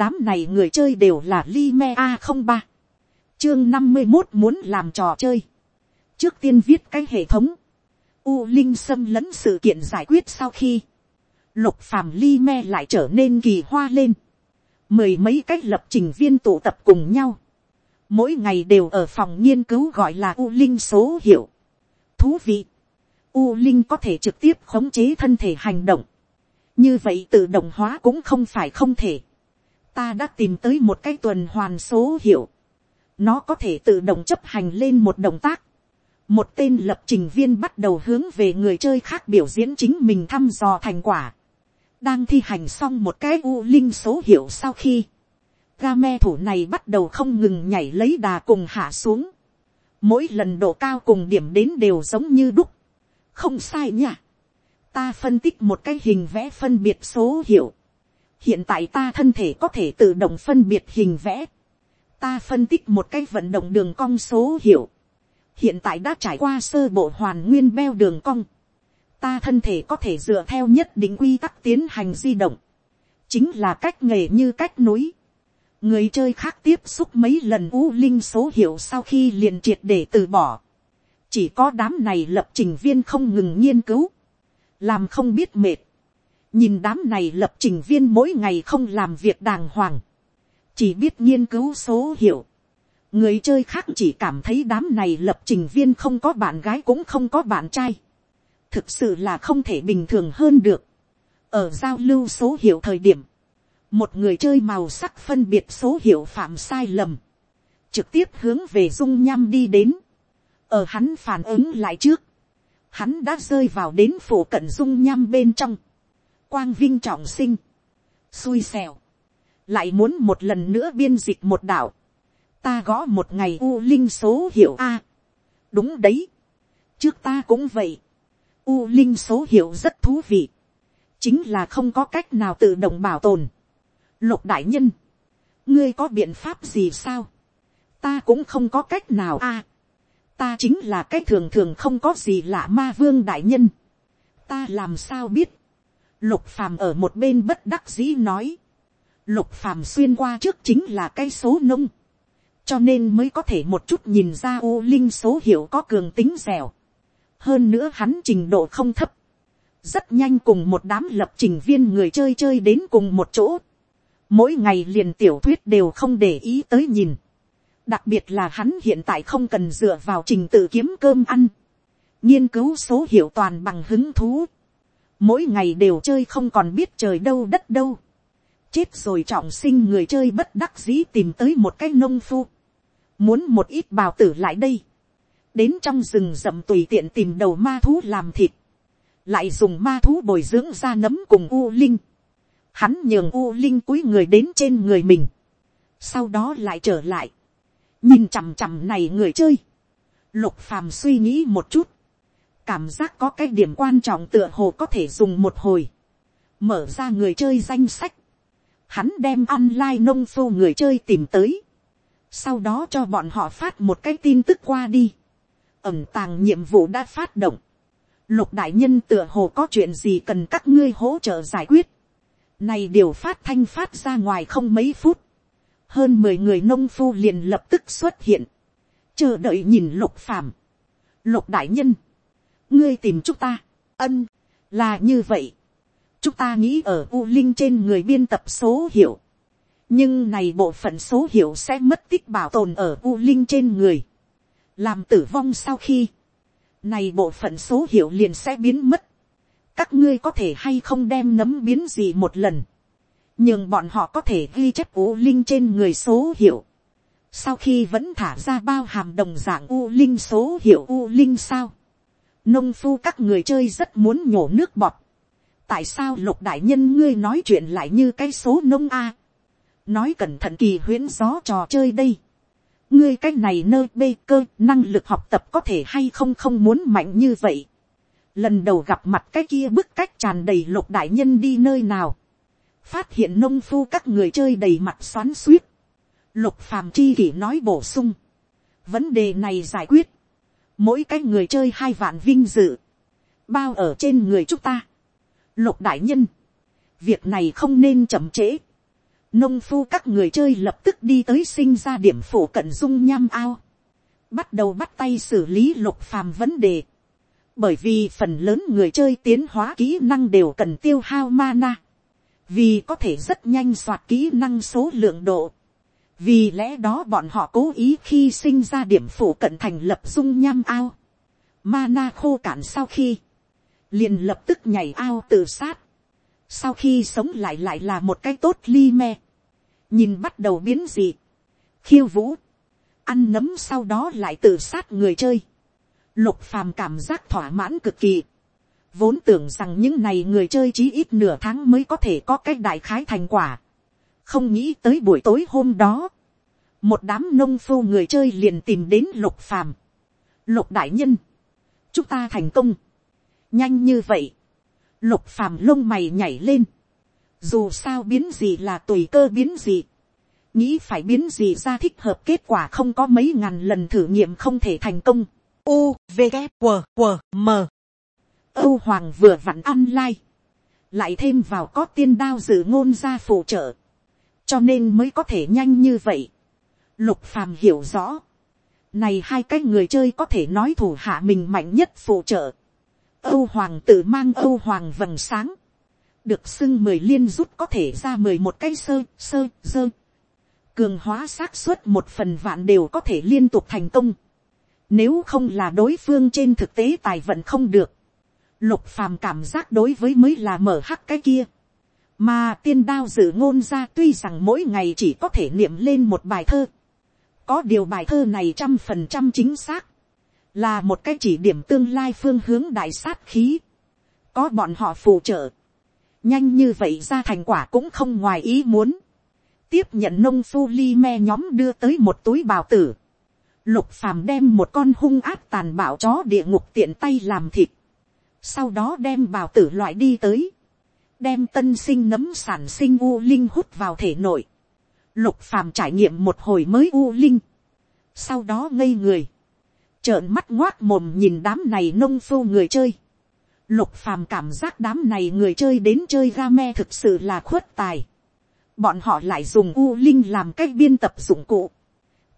đám này người chơi đều là Lime a không ba. Chương năm mươi một muốn làm trò chơi. Trước tiên viết cái hệ thống. U linh xâm lấn sự kiện giải quyết sau khi. Lục phàm Lime lại trở nên kỳ hoa lên. Mười mấy cách lập trình viên tụ tập cùng nhau. Mỗi ngày đều ở phòng nghiên cứu gọi là u linh số hiệu. Thú vị. U linh có thể trực tiếp khống chế thân thể hành động. Như vậy tự động hóa cũng không phải không thể ta đã tìm tới một cái tuần hoàn số hiệu. Nó có thể tự động chấp hành lên một động tác. Một tên lập trình viên bắt đầu hướng về người chơi khác biểu diễn chính mình thăm dò thành quả. Đang thi hành xong một cái u linh số hiệu sau khi. Game thủ này bắt đầu không ngừng nhảy lấy đà cùng hạ xuống. Mỗi lần độ cao cùng điểm đến đều giống như đúc. Không sai nha. Ta phân tích một cái hình vẽ phân biệt số hiệu hiện tại ta thân thể có thể tự động phân biệt hình vẽ, ta phân tích một cái vận động đường cong số hiệu, hiện tại đã trải qua sơ bộ hoàn nguyên beo đường cong, ta thân thể có thể dựa theo nhất định quy tắc tiến hành di động, chính là cách nghề như cách núi. người chơi khác tiếp xúc mấy lần u linh số hiệu sau khi liền triệt để từ bỏ, chỉ có đám này lập trình viên không ngừng nghiên cứu, làm không biết mệt, nhìn đám này lập trình viên mỗi ngày không làm việc đàng hoàng, chỉ biết nghiên cứu số hiệu. người chơi khác chỉ cảm thấy đám này lập trình viên không có bạn gái cũng không có bạn trai. thực sự là không thể bình thường hơn được. ở giao lưu số hiệu thời điểm, một người chơi màu sắc phân biệt số hiệu phạm sai lầm, trực tiếp hướng về dung nham đi đến, ở hắn phản ứng lại trước, hắn đã rơi vào đến phủ cận dung nham bên trong, quang vinh trọng sinh, xui xẻo, lại muốn một lần nữa biên dịch một đạo, ta gõ một ngày u linh số hiệu a, đúng đấy, trước ta cũng vậy, u linh số hiệu rất thú vị, chính là không có cách nào tự động bảo tồn. Lục đại nhân, ngươi có biện pháp gì sao, ta cũng không có cách nào a, ta chính là cái thường thường không có gì lạ ma vương đại nhân, ta làm sao biết, Lục phàm ở một bên bất đắc dĩ nói. Lục phàm xuyên qua trước chính là cái số nông. Cho nên mới có thể một chút nhìn ra u linh số hiệu có cường tính dẻo. Hơn nữa hắn trình độ không thấp. Rất nhanh cùng một đám lập trình viên người chơi chơi đến cùng một chỗ. Mỗi ngày liền tiểu thuyết đều không để ý tới nhìn. Đặc biệt là hắn hiện tại không cần dựa vào trình tự kiếm cơm ăn. Nghiên cứu số hiệu toàn bằng hứng thú mỗi ngày đều chơi không còn biết trời đâu đất đâu. chết rồi trọng sinh người chơi bất đắc dĩ tìm tới một cái nông phu. muốn một ít bào tử lại đây. đến trong rừng rậm tùy tiện tìm đầu ma thú làm thịt. lại dùng ma thú bồi dưỡng ra nấm cùng u linh. hắn nhường u linh cúi người đến trên người mình. sau đó lại trở lại. nhìn chằm chằm này người chơi. lục phàm suy nghĩ một chút cảm giác có cái điểm quan trọng tựa hồ có thể dùng một hồi, mở ra người chơi danh sách, hắn đem online nông phu người chơi tìm tới, sau đó cho bọn họ phát một cái tin tức qua đi, ẩm tàng nhiệm vụ đã phát động, lục đại nhân tựa hồ có chuyện gì cần các ngươi hỗ trợ giải quyết, này điều phát thanh phát ra ngoài không mấy phút, hơn mười người nông phu liền lập tức xuất hiện, chờ đợi nhìn lục phàm, lục đại nhân, ngươi tìm chúng ta, ân, là như vậy. chúng ta nghĩ ở u linh trên người biên tập số hiệu. nhưng này bộ phận số hiệu sẽ mất tích bảo tồn ở u linh trên người. làm tử vong sau khi, này bộ phận số hiệu liền sẽ biến mất. các ngươi có thể hay không đem nấm biến gì một lần. nhưng bọn họ có thể ghi chép u linh trên người số hiệu. sau khi vẫn thả ra bao hàm đồng dạng u linh số hiệu u linh sao nông phu các người chơi rất muốn nhổ nước bọt. tại sao lục đại nhân ngươi nói chuyện lại như cái số nông a. nói cẩn thận kỳ huyễn gió trò chơi đây. ngươi cái này nơi bê cơ, năng lực học tập có thể hay không không muốn mạnh như vậy. lần đầu gặp mặt cái kia bức cách tràn đầy lục đại nhân đi nơi nào. phát hiện nông phu các người chơi đầy mặt xoắn suýt. lục phàm chi kỷ nói bổ sung. vấn đề này giải quyết mỗi cái người chơi hai vạn vinh dự, bao ở trên người chúng ta. Lục đại nhân, việc này không nên chậm trễ. nông phu các người chơi lập tức đi tới sinh ra điểm phổ cận dung nham ao, bắt đầu bắt tay xử lý lục phàm vấn đề, bởi vì phần lớn người chơi tiến hóa kỹ năng đều cần tiêu hao mana, vì có thể rất nhanh soạt kỹ năng số lượng độ, vì lẽ đó bọn họ cố ý khi sinh ra điểm phủ cận thành lập dung nham ao, mana khô cạn sau khi, liền lập tức nhảy ao tự sát, sau khi sống lại lại là một cái tốt ly me, nhìn bắt đầu biến dị, khiêu vũ, ăn nấm sau đó lại tự sát người chơi, lục phàm cảm giác thỏa mãn cực kỳ, vốn tưởng rằng những này người chơi chí ít nửa tháng mới có thể có cái đại khái thành quả, không nghĩ tới buổi tối hôm đó, một đám nông phu người chơi liền tìm đến lục phàm, lục đại nhân, chúng ta thành công, nhanh như vậy, lục phàm lông mày nhảy lên, dù sao biến gì là tùy cơ biến gì, nghĩ phải biến gì ra thích hợp kết quả không có mấy ngàn lần thử nghiệm không thể thành công. U, V, G, W, W, M. Âu Hoàng vừa vặn ăn lai Lại thêm vào có tiên đao dự ngôn ra phụ trợ. Cho nên mới có thể nhanh như vậy. Lục phàm hiểu rõ. Này hai cái người chơi có thể nói thủ hạ mình mạnh nhất phụ trợ. Âu Hoàng tự mang Âu Hoàng vầng sáng. Được xưng mười liên rút có thể ra mười một cái sơ, sơ, dơ. Cường hóa xác suất một phần vạn đều có thể liên tục thành công. Nếu không là đối phương trên thực tế tài vận không được. Lục phàm cảm giác đối với mới là mở hắc cái kia. Mà tiên đao dự ngôn ra tuy rằng mỗi ngày chỉ có thể niệm lên một bài thơ. Có điều bài thơ này trăm phần trăm chính xác. Là một cái chỉ điểm tương lai phương hướng đại sát khí. Có bọn họ phù trợ. Nhanh như vậy ra thành quả cũng không ngoài ý muốn. Tiếp nhận nông phu li me nhóm đưa tới một túi bào tử. Lục phàm đem một con hung áp tàn bạo chó địa ngục tiện tay làm thịt. Sau đó đem bào tử loại đi tới. Đem tân sinh nấm sản sinh u linh hút vào thể nội. Lục phàm trải nghiệm một hồi mới u linh. Sau đó ngây người. Trợn mắt ngoác mồm nhìn đám này nông phu người chơi. Lục phàm cảm giác đám này người chơi đến chơi game thực sự là khuất tài. Bọn họ lại dùng u linh làm cách biên tập dụng cụ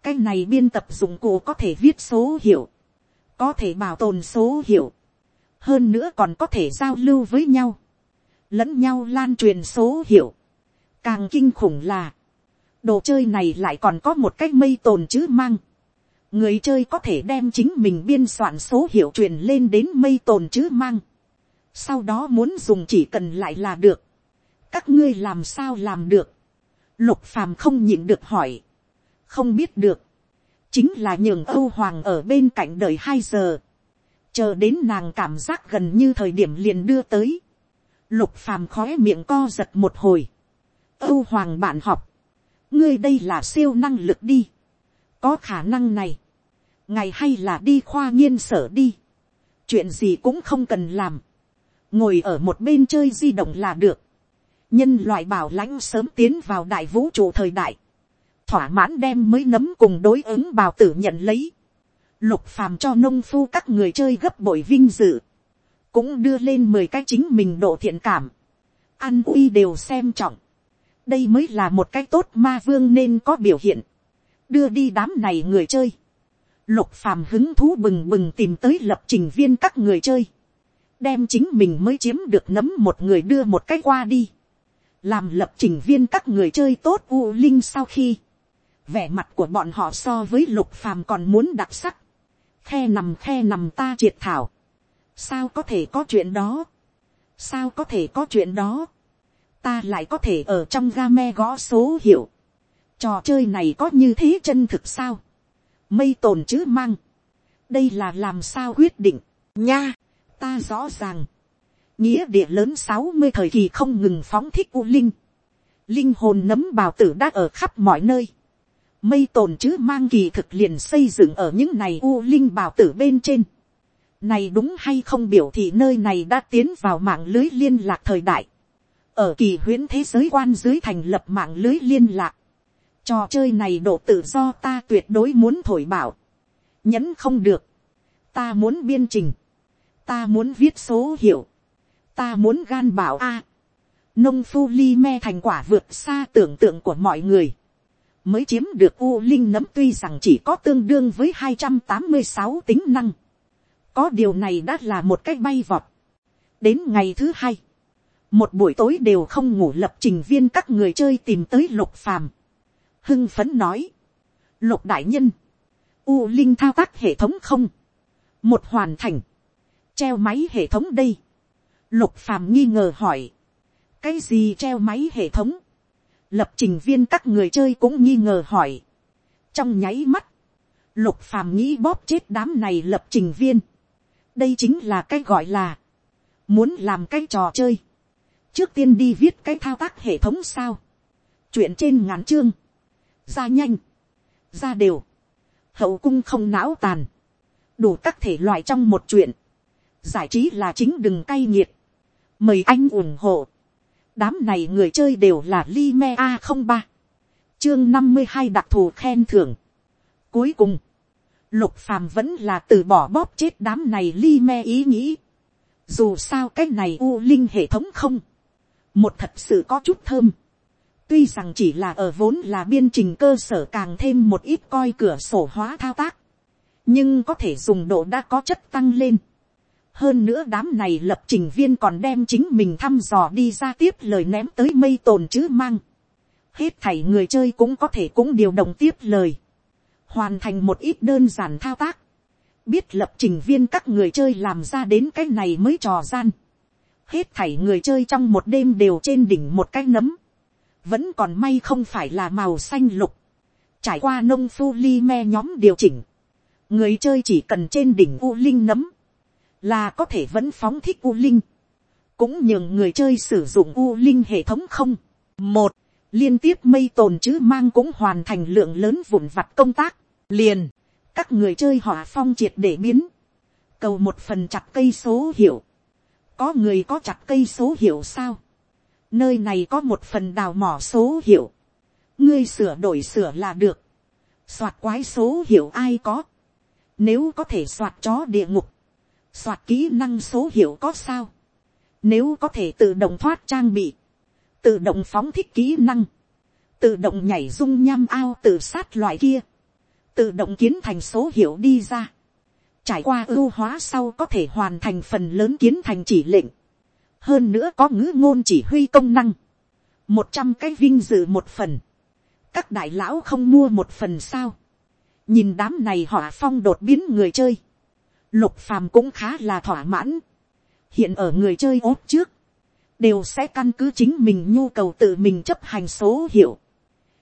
cái này biên tập dụng cụ có thể viết số hiệu, có thể bảo tồn số hiệu, hơn nữa còn có thể giao lưu với nhau, lẫn nhau lan truyền số hiệu. Càng kinh khủng là, đồ chơi này lại còn có một cái mây tồn chữ mang. người chơi có thể đem chính mình biên soạn số hiệu truyền lên đến mây tồn chữ mang. sau đó muốn dùng chỉ cần lại là được. các ngươi làm sao làm được. lục phàm không nhịn được hỏi không biết được, chính là nhường âu hoàng ở bên cạnh đợi hai giờ, chờ đến nàng cảm giác gần như thời điểm liền đưa tới, lục phàm khói miệng co giật một hồi, âu hoàng bạn học, ngươi đây là siêu năng lực đi, có khả năng này, ngày hay là đi khoa nghiên sở đi, chuyện gì cũng không cần làm, ngồi ở một bên chơi di động là được, nhân loại bảo lãnh sớm tiến vào đại vũ trụ thời đại, thỏa mãn đem mới nấm cùng đối ứng bào tử nhận lấy. Lục phàm cho nông phu các người chơi gấp bội vinh dự. Cũng đưa lên mười cái chính mình độ thiện cảm. Ăn uy đều xem trọng. Đây mới là một cái tốt ma vương nên có biểu hiện. Đưa đi đám này người chơi. Lục phàm hứng thú bừng bừng tìm tới lập trình viên các người chơi. Đem chính mình mới chiếm được nấm một người đưa một cái qua đi. Làm lập trình viên các người chơi tốt u linh sau khi vẻ mặt của bọn họ so với lục phàm còn muốn đặc sắc, khe nằm khe nằm ta triệt thảo, sao có thể có chuyện đó, sao có thể có chuyện đó, ta lại có thể ở trong ga me gõ số hiệu, trò chơi này có như thế chân thực sao, mây tồn chứ mang, đây là làm sao quyết định, nha, ta rõ ràng, nghĩa địa lớn sáu mươi thời kỳ không ngừng phóng thích u linh, linh hồn nấm bào tử đã ở khắp mọi nơi, mây tồn chứ mang kỳ thực liền xây dựng ở những này u linh bào tử bên trên. Này đúng hay không biểu thị nơi này đã tiến vào mạng lưới liên lạc thời đại. Ở kỳ huyễn thế giới quan dưới thành lập mạng lưới liên lạc. Trò chơi này độ tự do ta tuyệt đối muốn thổi bảo. Nhẫn không được. Ta muốn biên trình. Ta muốn viết số hiệu. Ta muốn gan bảo A. nông phu li me thành quả vượt xa tưởng tượng của mọi người, mới chiếm được u linh nấm tuy rằng chỉ có tương đương với hai trăm tám mươi sáu tính năng, có điều này đã là một cách bay vọt. đến ngày thứ hai, một buổi tối đều không ngủ lập trình viên các người chơi tìm tới lục phàm, hưng phấn nói, lục đại nhân, u linh thao tác hệ thống không, một hoàn thành, treo máy hệ thống đây, lục phàm nghi ngờ hỏi, cái gì treo máy hệ thống, lập trình viên các người chơi cũng nghi ngờ hỏi, trong nháy mắt, lục phàm nghĩ bóp chết đám này lập trình viên, đây chính là cái gọi là, muốn làm cái trò chơi, trước tiên đi viết cái thao tác hệ thống sao, chuyện trên ngắn chương, ra nhanh, ra đều, hậu cung không não tàn, đủ các thể loại trong một chuyện, giải trí là chính đừng cay nghiệt, mời anh ủng hộ, đám này người chơi đều là Lime a không ba, chương năm mươi hai đặc thù khen thưởng. Cuối cùng, lục phàm vẫn là từ bỏ bóp chết đám này li me ý nghĩ. Dù sao cái này u linh hệ thống không, một thật sự có chút thơm. Tuy rằng chỉ là ở vốn là biên trình cơ sở càng thêm một ít coi cửa sổ hóa thao tác. Nhưng có thể dùng độ đã có chất tăng lên. Hơn nữa đám này lập trình viên còn đem chính mình thăm dò đi ra tiếp lời ném tới mây tồn chứ mang. Hết thảy người chơi cũng có thể cũng điều động tiếp lời. Hoàn thành một ít đơn giản thao tác. Biết lập trình viên các người chơi làm ra đến cái này mới trò gian. Hết thảy người chơi trong một đêm đều trên đỉnh một cái nấm vẫn còn may không phải là màu xanh lục, trải qua nông phu li me nhóm điều chỉnh, người chơi chỉ cần trên đỉnh u linh nấm, là có thể vẫn phóng thích u linh, cũng nhường người chơi sử dụng u linh hệ thống không. một, liên tiếp mây tồn chứ mang cũng hoàn thành lượng lớn vụn vặt công tác, liền, các người chơi hỏa phong triệt để biến, cầu một phần chặt cây số hiệu, có người có chặt cây số hiệu sao, nơi này có một phần đào mỏ số hiệu, ngươi sửa đổi sửa là được, soạt quái số hiệu ai có, nếu có thể soạt chó địa ngục, soạt kỹ năng số hiệu có sao, nếu có thể tự động thoát trang bị, tự động phóng thích kỹ năng, tự động nhảy dung nham ao tự sát loại kia, tự động kiến thành số hiệu đi ra, trải qua ưu hóa sau có thể hoàn thành phần lớn kiến thành chỉ lệnh, hơn nữa có ngữ ngôn chỉ huy công năng, một trăm cái vinh dự một phần, các đại lão không mua một phần sao, nhìn đám này họ phong đột biến người chơi, lục phàm cũng khá là thỏa mãn, hiện ở người chơi ốt trước, đều sẽ căn cứ chính mình nhu cầu tự mình chấp hành số hiệu.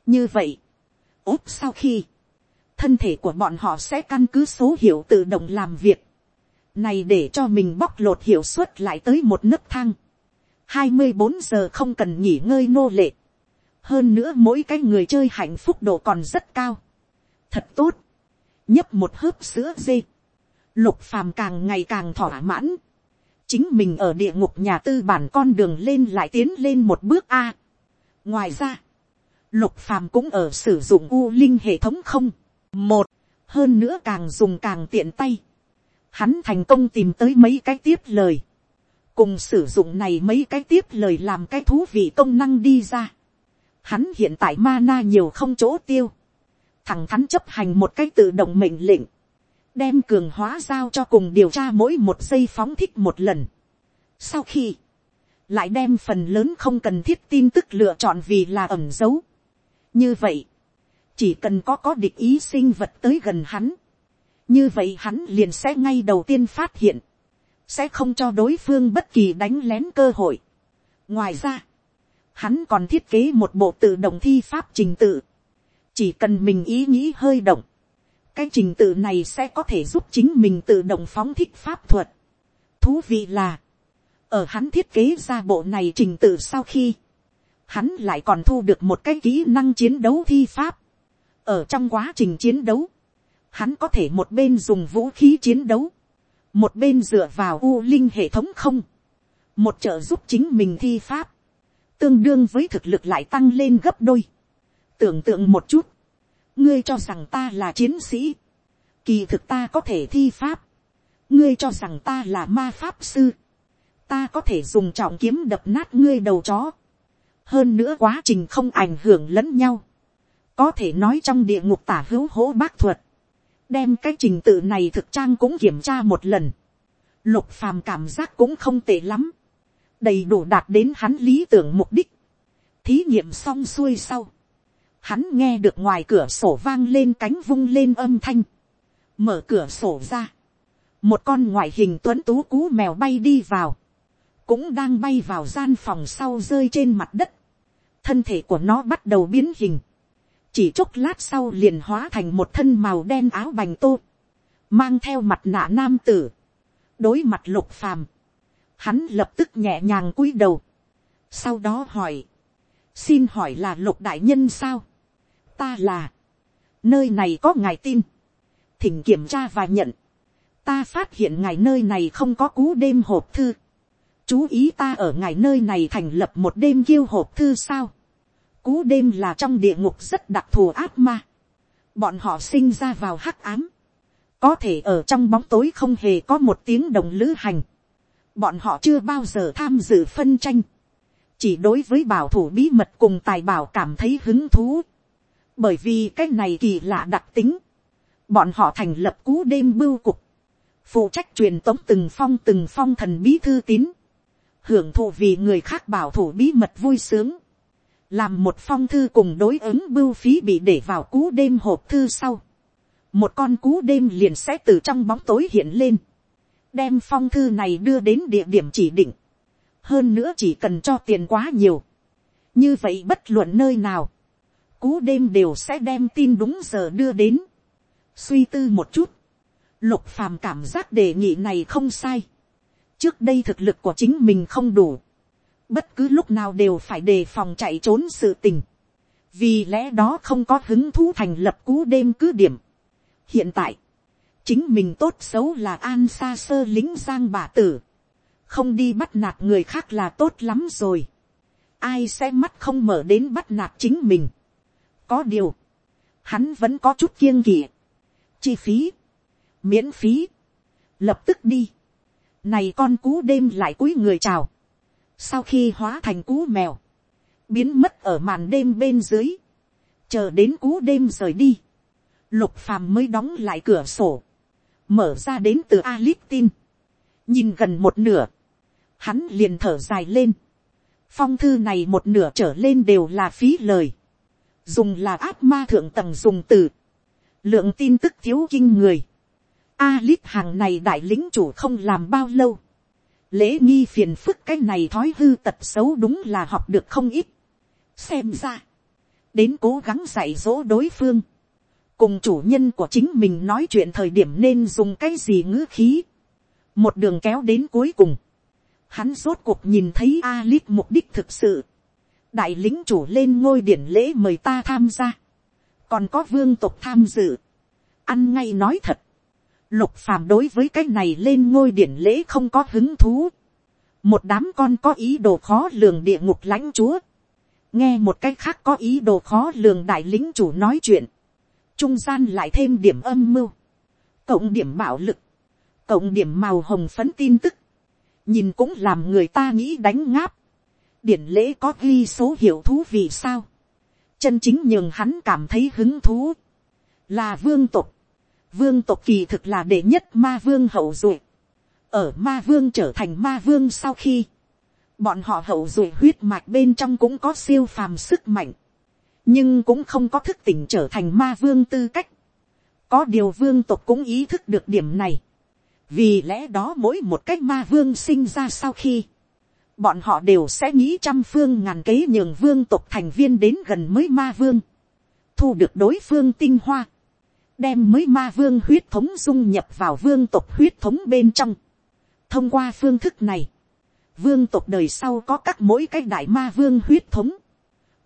như vậy, ốt sau khi, thân thể của bọn họ sẽ căn cứ số hiệu tự động làm việc, này để cho mình bóc lột hiệu suất lại tới một nấc thang. hai mươi bốn giờ không cần nghỉ ngơi nô lệ. hơn nữa mỗi cái người chơi hạnh phúc độ còn rất cao. thật tốt. nhấp một hớp sữa dê. lục phàm càng ngày càng thỏa mãn. chính mình ở địa ngục nhà tư bản con đường lên lại tiến lên một bước a. ngoài ra, lục phàm cũng ở sử dụng u linh hệ thống không một, hơn nữa càng dùng càng tiện tay hắn thành công tìm tới mấy cái tiếp lời, cùng sử dụng này mấy cái tiếp lời làm cái thú vị công năng đi ra. Hắn hiện tại mana nhiều không chỗ tiêu, thằng thắn chấp hành một cái tự động mệnh lệnh, đem cường hóa giao cho cùng điều tra mỗi một giây phóng thích một lần. Sau khi, lại đem phần lớn không cần thiết tin tức lựa chọn vì là ẩm dấu. như vậy, chỉ cần có có địch ý sinh vật tới gần hắn, như vậy hắn liền sẽ ngay đầu tiên phát hiện, sẽ không cho đối phương bất kỳ đánh lén cơ hội. ngoài ra, hắn còn thiết kế một bộ tự động thi pháp trình tự, chỉ cần mình ý nghĩ hơi động, cái trình tự này sẽ có thể giúp chính mình tự động phóng thích pháp thuật. thú vị là, ở hắn thiết kế ra bộ này trình tự sau khi, hắn lại còn thu được một cái kỹ năng chiến đấu thi pháp ở trong quá trình chiến đấu, hắn có thể một bên dùng vũ khí chiến đấu, một bên dựa vào u linh hệ thống không, một trợ giúp chính mình thi pháp, tương đương với thực lực lại tăng lên gấp đôi. tưởng tượng một chút, ngươi cho rằng ta là chiến sĩ, kỳ thực ta có thể thi pháp, ngươi cho rằng ta là ma pháp sư, ta có thể dùng trọng kiếm đập nát ngươi đầu chó, hơn nữa quá trình không ảnh hưởng lẫn nhau, có thể nói trong địa ngục tả hữu hỗ bác thuật, đem cái trình tự này thực trang cũng kiểm tra một lần, lục phàm cảm giác cũng không tệ lắm, đầy đủ đạt đến hắn lý tưởng mục đích, thí nghiệm xong xuôi sau, hắn nghe được ngoài cửa sổ vang lên cánh vung lên âm thanh, mở cửa sổ ra, một con ngoại hình tuấn tú cú mèo bay đi vào, cũng đang bay vào gian phòng sau rơi trên mặt đất, thân thể của nó bắt đầu biến hình, chỉ chốc lát sau liền hóa thành một thân màu đen áo bành tô, mang theo mặt nạ nam tử, đối mặt lục phàm, hắn lập tức nhẹ nhàng cúi đầu, sau đó hỏi, xin hỏi là lục đại nhân sao, ta là, nơi này có ngài tin, thỉnh kiểm tra và nhận, ta phát hiện ngài nơi này không có cú đêm hộp thư, chú ý ta ở ngài nơi này thành lập một đêm kiêu hộp thư sao, cú đêm là trong địa ngục rất đặc thù ác ma, bọn họ sinh ra vào hắc ám, có thể ở trong bóng tối không hề có một tiếng đồng lữ hành, bọn họ chưa bao giờ tham dự phân tranh, chỉ đối với bảo thủ bí mật cùng tài bảo cảm thấy hứng thú, bởi vì cái này kỳ lạ đặc tính, bọn họ thành lập cú đêm bưu cục, phụ trách truyền tống từng phong từng phong thần bí thư tín, hưởng thụ vì người khác bảo thủ bí mật vui sướng, làm một phong thư cùng đối ứng bưu phí bị để vào cú đêm hộp thư sau, một con cú đêm liền sẽ từ trong bóng tối hiện lên, đem phong thư này đưa đến địa điểm chỉ định, hơn nữa chỉ cần cho tiền quá nhiều, như vậy bất luận nơi nào, cú đêm đều sẽ đem tin đúng giờ đưa đến, suy tư một chút, lục phàm cảm giác đề nghị này không sai, trước đây thực lực của chính mình không đủ, bất cứ lúc nào đều phải đề phòng chạy trốn sự tình, vì lẽ đó không có hứng thú thành lập cú đêm cứ điểm. hiện tại, chính mình tốt xấu là an xa sơ lính giang bà tử, không đi bắt nạt người khác là tốt lắm rồi, ai sẽ mắt không mở đến bắt nạt chính mình. có điều, hắn vẫn có chút kiêng kỵ, chi phí, miễn phí, lập tức đi, này con cú đêm lại cúi người chào, sau khi hóa thành cú mèo, biến mất ở màn đêm bên dưới, chờ đến cú đêm rời đi, lục phàm mới đóng lại cửa sổ, mở ra đến từ Aliptin, nhìn gần một nửa, hắn liền thở dài lên, phong thư này một nửa trở lên đều là phí lời, dùng là áp ma thượng tầng dùng từ, lượng tin tức thiếu kinh người, Alip hàng này đại lính chủ không làm bao lâu, lễ nghi phiền phức cái này thói hư tật xấu đúng là học được không ít. xem ra, đến cố gắng dạy dỗ đối phương, cùng chủ nhân của chính mình nói chuyện thời điểm nên dùng cái gì ngữ khí, một đường kéo đến cuối cùng, hắn rốt cuộc nhìn thấy Alip mục đích thực sự, đại lính chủ lên ngôi điển lễ mời ta tham gia, còn có vương tộc tham dự, ăn ngay nói thật, Lục phàm đối với cái này lên ngôi điển lễ không có hứng thú. Một đám con có ý đồ khó lường địa ngục lãnh chúa. Nghe một cách khác có ý đồ khó lường đại lính chủ nói chuyện. Trung gian lại thêm điểm âm mưu. Cộng điểm bạo lực. Cộng điểm màu hồng phấn tin tức. Nhìn cũng làm người ta nghĩ đánh ngáp. Điển lễ có ghi số hiệu thú vì sao. Chân chính nhường hắn cảm thấy hứng thú. Là vương tục vương tộc kỳ thực là đệ nhất ma vương hậu duệ. ở ma vương trở thành ma vương sau khi, bọn họ hậu duệ huyết mạch bên trong cũng có siêu phàm sức mạnh, nhưng cũng không có thức tỉnh trở thành ma vương tư cách. có điều vương tộc cũng ý thức được điểm này, vì lẽ đó mỗi một cách ma vương sinh ra sau khi, bọn họ đều sẽ nghĩ trăm phương ngàn kế nhường vương tộc thành viên đến gần mới ma vương, thu được đối phương tinh hoa, đem mới ma vương huyết thống dung nhập vào vương tộc huyết thống bên trong. thông qua phương thức này, vương tộc đời sau có các mỗi cái đại ma vương huyết thống.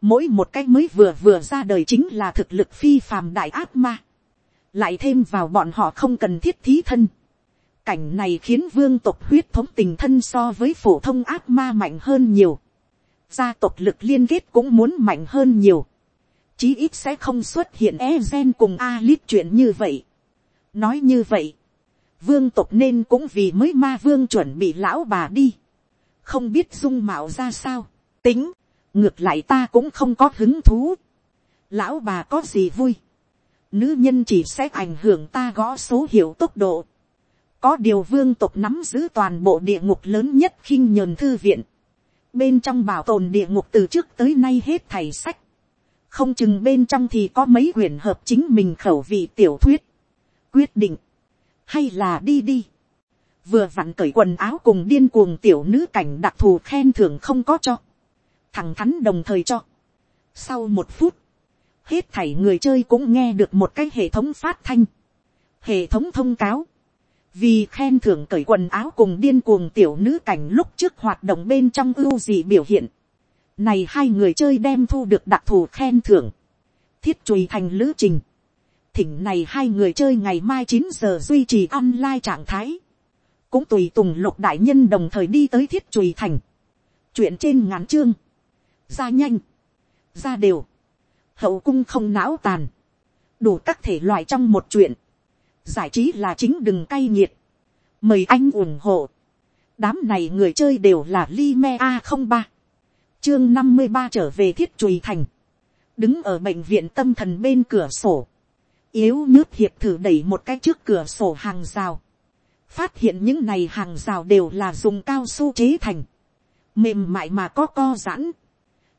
mỗi một cái mới vừa vừa ra đời chính là thực lực phi phàm đại ác ma. lại thêm vào bọn họ không cần thiết thí thân. cảnh này khiến vương tộc huyết thống tình thân so với phổ thông ác ma mạnh hơn nhiều. gia tộc lực liên kết cũng muốn mạnh hơn nhiều chí ít sẽ không xuất hiện e gen cùng a lít chuyện như vậy. nói như vậy, vương tộc nên cũng vì mới ma vương chuẩn bị lão bà đi, không biết dung mạo ra sao, tính, ngược lại ta cũng không có hứng thú, lão bà có gì vui, nữ nhân chỉ sẽ ảnh hưởng ta gõ số hiệu tốc độ, có điều vương tộc nắm giữ toàn bộ địa ngục lớn nhất khinh nhờn thư viện, bên trong bảo tồn địa ngục từ trước tới nay hết thầy sách, không chừng bên trong thì có mấy quyển hợp chính mình khẩu vị tiểu thuyết, quyết định, hay là đi đi, vừa vặn cởi quần áo cùng điên cuồng tiểu nữ cảnh đặc thù khen thưởng không có cho, thằng thắn đồng thời cho. Sau một phút, hết thảy người chơi cũng nghe được một cái hệ thống phát thanh, hệ thống thông cáo, vì khen thưởng cởi quần áo cùng điên cuồng tiểu nữ cảnh lúc trước hoạt động bên trong ưu gì biểu hiện, này hai người chơi đem thu được đặc thù khen thưởng, thiết chùi thành lữ trình, thỉnh này hai người chơi ngày mai chín giờ duy trì online trạng thái, cũng tùy tùng lục đại nhân đồng thời đi tới thiết chùi thành, chuyện trên ngắn chương, ra nhanh, ra đều, hậu cung không não tàn, đủ các thể loại trong một chuyện, giải trí là chính đừng cay nghiệt, mời anh ủng hộ, đám này người chơi đều là Lime a không ba, chương năm mươi ba trở về thiết chùi thành, đứng ở bệnh viện tâm thần bên cửa sổ, yếu nước hiệp thử đẩy một cái trước cửa sổ hàng rào, phát hiện những này hàng rào đều là dùng cao su chế thành, mềm mại mà có co giãn,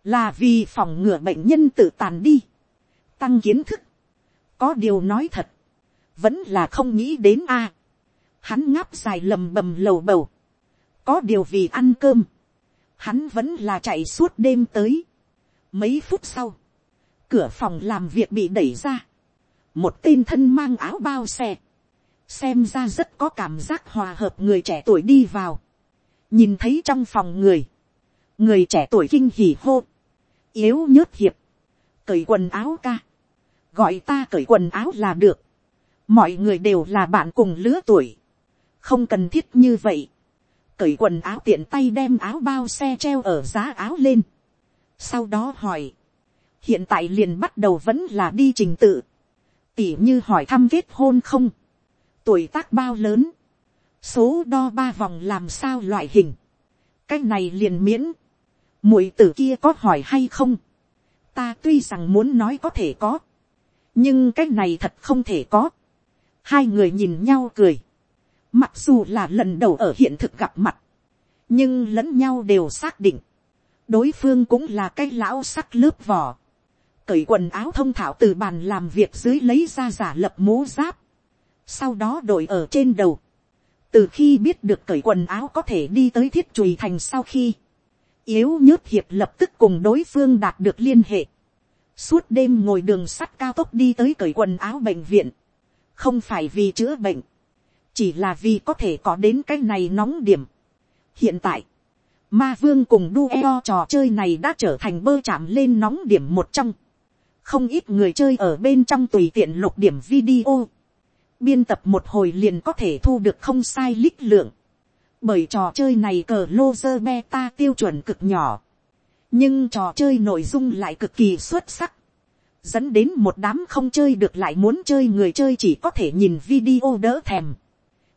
là vì phòng ngừa bệnh nhân tự tàn đi, tăng kiến thức, có điều nói thật, vẫn là không nghĩ đến a, hắn ngáp dài lầm bầm lầu bầu, có điều vì ăn cơm, hắn vẫn là chạy suốt đêm tới, mấy phút sau, cửa phòng làm việc bị đẩy ra, một tên thân mang áo bao xe, xem ra rất có cảm giác hòa hợp người trẻ tuổi đi vào, nhìn thấy trong phòng người, người trẻ tuổi kinh hỉ hô, yếu nhớt hiệp, cởi quần áo ca, gọi ta cởi quần áo là được, mọi người đều là bạn cùng lứa tuổi, không cần thiết như vậy, cởi quần áo tiện tay đem áo bao xe treo ở giá áo lên, sau đó hỏi, hiện tại liền bắt đầu vẫn là đi trình tự, tỉ như hỏi thăm kết hôn không, tuổi tác bao lớn, số đo ba vòng làm sao loại hình, cái này liền miễn, muội tử kia có hỏi hay không, ta tuy rằng muốn nói có thể có, nhưng cái này thật không thể có, hai người nhìn nhau cười, mặc dù là lần đầu ở hiện thực gặp mặt, nhưng lẫn nhau đều xác định, đối phương cũng là cái lão sắc lớp vỏ, cởi quần áo thông thảo từ bàn làm việc dưới lấy ra giả lập mố giáp, sau đó đội ở trên đầu, từ khi biết được cởi quần áo có thể đi tới thiết chùi thành sau khi, yếu nhớt hiệp lập tức cùng đối phương đạt được liên hệ, suốt đêm ngồi đường sắt cao tốc đi tới cởi quần áo bệnh viện, không phải vì chữa bệnh, chỉ là vì có thể có đến cái này nóng điểm. hiện tại, ma vương cùng đu eo trò chơi này đã trở thành bơ chạm lên nóng điểm một trong, không ít người chơi ở bên trong tùy tiện lục điểm video, biên tập một hồi liền có thể thu được không sai lít lượng, bởi trò chơi này cờ lô dơ beta tiêu chuẩn cực nhỏ, nhưng trò chơi nội dung lại cực kỳ xuất sắc, dẫn đến một đám không chơi được lại muốn chơi người chơi chỉ có thể nhìn video đỡ thèm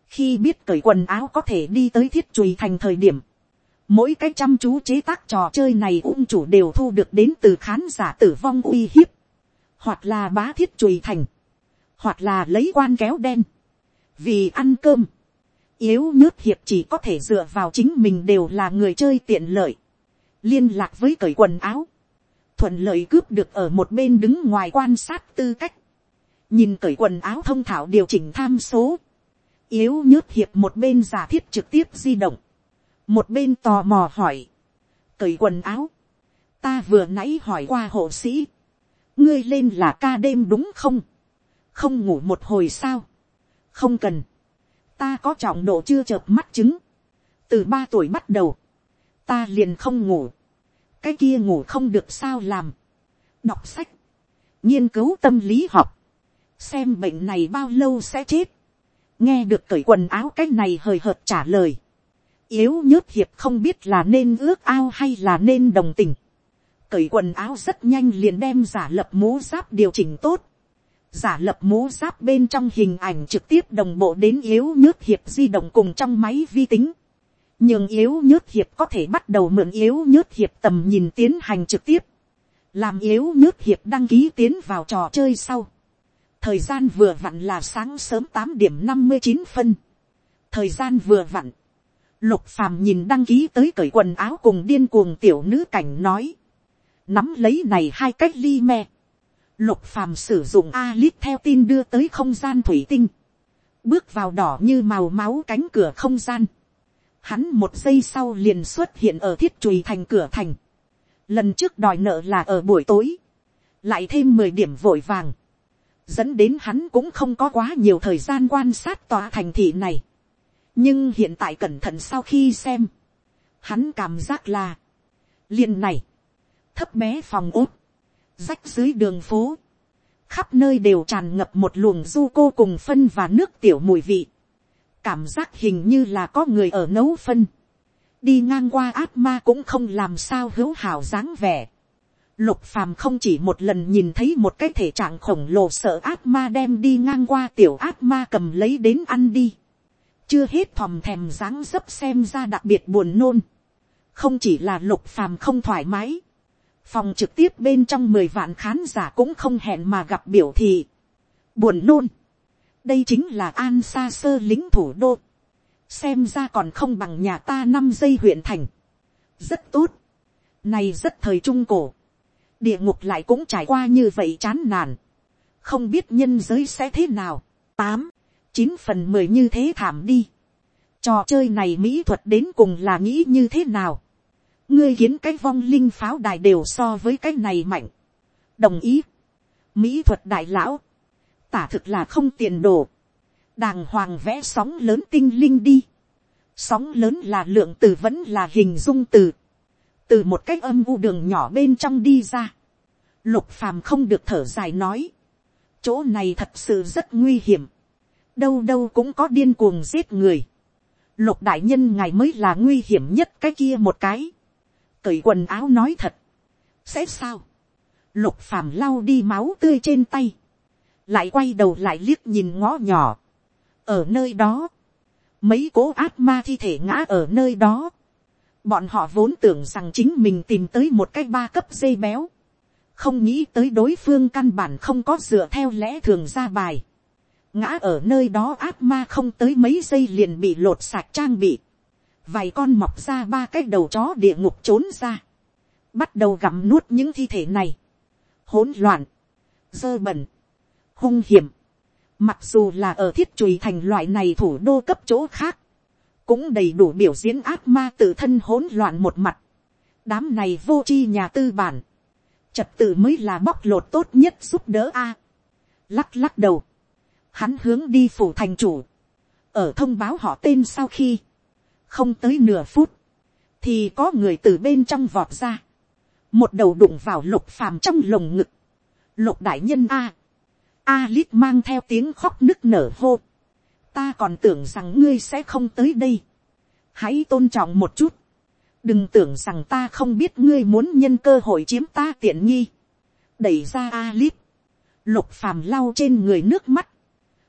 khi biết cởi quần áo có thể đi tới thiết chùi thành thời điểm, mỗi cái chăm chú chế tác trò chơi này ung chủ đều thu được đến từ khán giả tử vong uy hiếp, hoặc là bá thiết chùi thành, hoặc là lấy quan kéo đen, vì ăn cơm, yếu nhớt hiệp chỉ có thể dựa vào chính mình đều là người chơi tiện lợi, liên lạc với cởi quần áo, thuận lợi cướp được ở một bên đứng ngoài quan sát tư cách, nhìn cởi quần áo thông thảo điều chỉnh tham số, yếu nhớt hiệp một bên giả thiết trực tiếp di động, một bên tò mò hỏi, cởi quần áo, ta vừa nãy hỏi qua hộ sĩ, ngươi lên là ca đêm đúng không, không ngủ một hồi sao, không cần, ta có trọng độ chưa chợp mắt chứng, từ ba tuổi bắt đầu, ta liền không ngủ, cái kia ngủ không được sao làm, đọc sách, nghiên cứu tâm lý học, xem bệnh này bao lâu sẽ chết, nghe được cởi quần áo cái này hời hợt trả lời, yếu nhớt hiệp không biết là nên ước ao hay là nên đồng tình, cởi quần áo rất nhanh liền đem giả lập mố giáp điều chỉnh tốt, giả lập mố giáp bên trong hình ảnh trực tiếp đồng bộ đến yếu nhớt hiệp di động cùng trong máy vi tính, nhưng yếu nhớt hiệp có thể bắt đầu mượn yếu nhớt hiệp tầm nhìn tiến hành trực tiếp, làm yếu nhớt hiệp đăng ký tiến vào trò chơi sau thời gian vừa vặn là sáng sớm tám điểm năm mươi chín phân, thời gian vừa vặn, lục phàm nhìn đăng ký tới cởi quần áo cùng điên cuồng tiểu nữ cảnh nói, nắm lấy này hai cách ly me, lục phàm sử dụng a lít theo tin đưa tới không gian thủy tinh, bước vào đỏ như màu máu cánh cửa không gian, hắn một giây sau liền xuất hiện ở thiết chùi thành cửa thành, lần trước đòi nợ là ở buổi tối, lại thêm mười điểm vội vàng, dẫn đến hắn cũng không có quá nhiều thời gian quan sát tòa thành thị này, nhưng hiện tại cẩn thận sau khi xem, hắn cảm giác là, liền này, thấp bé phòng ốt, rách dưới đường phố, khắp nơi đều tràn ngập một luồng du cô cùng phân và nước tiểu mùi vị, cảm giác hình như là có người ở nấu phân, đi ngang qua át ma cũng không làm sao hữu hảo dáng vẻ. Lục phàm không chỉ một lần nhìn thấy một cái thể trạng khổng lồ sợ ác ma đem đi ngang qua tiểu ác ma cầm lấy đến ăn đi. Chưa hết thòm thèm dáng dấp xem ra đặc biệt buồn nôn. Không chỉ là lục phàm không thoải mái. Phòng trực tiếp bên trong mười vạn khán giả cũng không hẹn mà gặp biểu thị. Buồn nôn. Đây chính là an xa sơ lính thủ đô xem ra còn không bằng nhà ta năm giây huyện thành, rất tốt, này rất thời trung cổ, địa ngục lại cũng trải qua như vậy chán nản, không biết nhân giới sẽ thế nào, tám, chín phần mười như thế thảm đi, trò chơi này mỹ thuật đến cùng là nghĩ như thế nào, ngươi khiến cái vong linh pháo đài đều so với cái này mạnh, đồng ý, mỹ thuật đại lão, tả thực là không tiền đồ, đàng hoàng vẽ sóng lớn tinh linh đi. sóng lớn là lượng từ vẫn là hình dung từ từ một cái âm u đường nhỏ bên trong đi ra. lục phàm không được thở dài nói. chỗ này thật sự rất nguy hiểm. đâu đâu cũng có điên cuồng giết người. lục đại nhân ngài mới là nguy hiểm nhất cái kia một cái. cởi quần áo nói thật. sẽ sao. lục phàm lau đi máu tươi trên tay. lại quay đầu lại liếc nhìn ngõ nhỏ ở nơi đó, mấy cố ác ma thi thể ngã ở nơi đó, bọn họ vốn tưởng rằng chính mình tìm tới một cái ba cấp dây béo, không nghĩ tới đối phương căn bản không có dựa theo lẽ thường ra bài, ngã ở nơi đó ác ma không tới mấy giây liền bị lột sạch trang bị, vài con mọc ra ba cái đầu chó địa ngục trốn ra, bắt đầu gặm nuốt những thi thể này, hỗn loạn, dơ bẩn, hung hiểm, Mặc dù là ở thiết chùi thành loại này thủ đô cấp chỗ khác. Cũng đầy đủ biểu diễn ác ma tự thân hỗn loạn một mặt. Đám này vô chi nhà tư bản. Trật tự mới là bóc lột tốt nhất giúp đỡ A. Lắc lắc đầu. Hắn hướng đi phủ thành chủ. Ở thông báo họ tên sau khi. Không tới nửa phút. Thì có người từ bên trong vọt ra. Một đầu đụng vào lục phàm trong lồng ngực. Lục đại nhân A a lít mang theo tiếng khóc nức nở hô. Ta còn tưởng rằng ngươi sẽ không tới đây. Hãy tôn trọng một chút. Đừng tưởng rằng ta không biết ngươi muốn nhân cơ hội chiếm ta tiện nghi. Đẩy ra Alice. Lục phàm lau trên người nước mắt.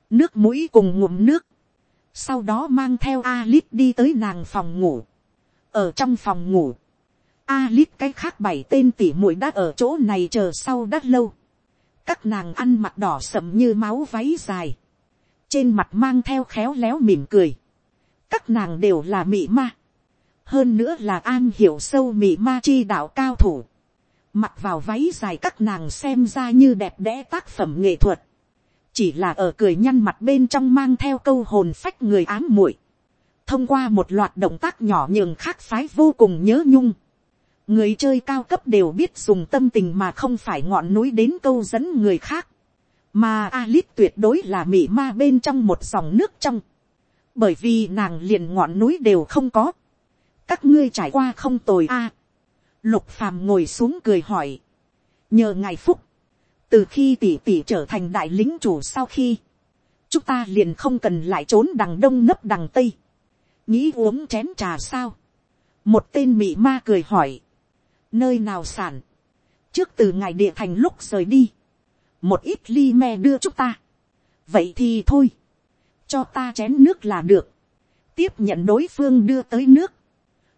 Nước mũi cùng ngụm nước. Sau đó mang theo Alice đi tới nàng phòng ngủ. Ở trong phòng ngủ. Alice cái khác bảy tên tỉ muội đã ở chỗ này chờ sau đã lâu các nàng ăn mặc đỏ sậm như máu váy dài, trên mặt mang theo khéo léo mỉm cười, các nàng đều là mị ma, hơn nữa là an hiểu sâu mị ma chi đạo cao thủ, mặc vào váy dài các nàng xem ra như đẹp đẽ tác phẩm nghệ thuật, chỉ là ở cười nhăn mặt bên trong mang theo câu hồn phách người ám muội, thông qua một loạt động tác nhỏ nhường khác phái vô cùng nhớ nhung, người chơi cao cấp đều biết dùng tâm tình mà không phải ngọn núi đến câu dẫn người khác mà Alice tuyệt đối là mị ma bên trong một dòng nước trong. bởi vì nàng liền ngọn núi đều không có. các ngươi trải qua không tồi a. lục phàm ngồi xuống cười hỏi. nhờ ngài phúc, từ khi tỷ tỷ trở thành đại lính chủ sau khi, chúng ta liền không cần lại trốn đằng đông nấp đằng tây. nghĩ uống chén trà sao. một tên mị ma cười hỏi nơi nào sản, trước từ ngày địa thành lúc rời đi, một ít ly me đưa chúng ta, vậy thì thôi, cho ta chén nước là được, tiếp nhận đối phương đưa tới nước,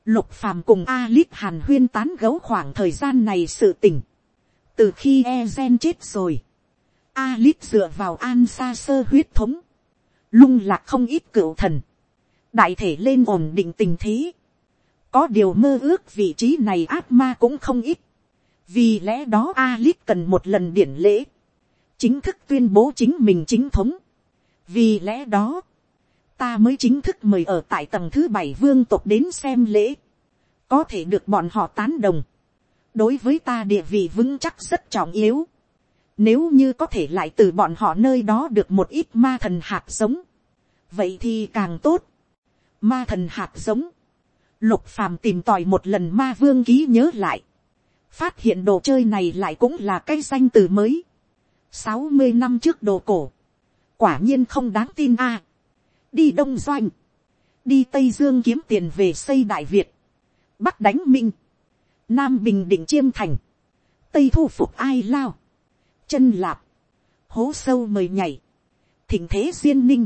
Lục phàm cùng a Alip hàn huyên tán gấu khoảng thời gian này sự tỉnh. Từ khi Ezen chết rồi. a Alip dựa vào an xa sơ huyết thống. Lung lạc không ít cựu thần. Đại thể lên ổn định tình thế. Có điều mơ ước vị trí này ác ma cũng không ít. Vì lẽ đó a Alip cần một lần điển lễ. Chính thức tuyên bố chính mình chính thống. Vì lẽ đó ta mới chính thức mời ở tại tầng thứ bảy vương tộc đến xem lễ, có thể được bọn họ tán đồng, đối với ta địa vị vững chắc rất trọng yếu, nếu như có thể lại từ bọn họ nơi đó được một ít ma thần hạt giống, vậy thì càng tốt, ma thần hạt giống, lục phàm tìm tòi một lần ma vương ký nhớ lại, phát hiện đồ chơi này lại cũng là cái danh từ mới, sáu mươi năm trước đồ cổ, quả nhiên không đáng tin a. Đi đông doanh, đi tây dương kiếm tiền về xây đại việt, bắc đánh minh, nam bình định chiêm thành, tây thu phục ai lao, chân lạp, hố sâu mời nhảy, thỉnh thế duyên ninh,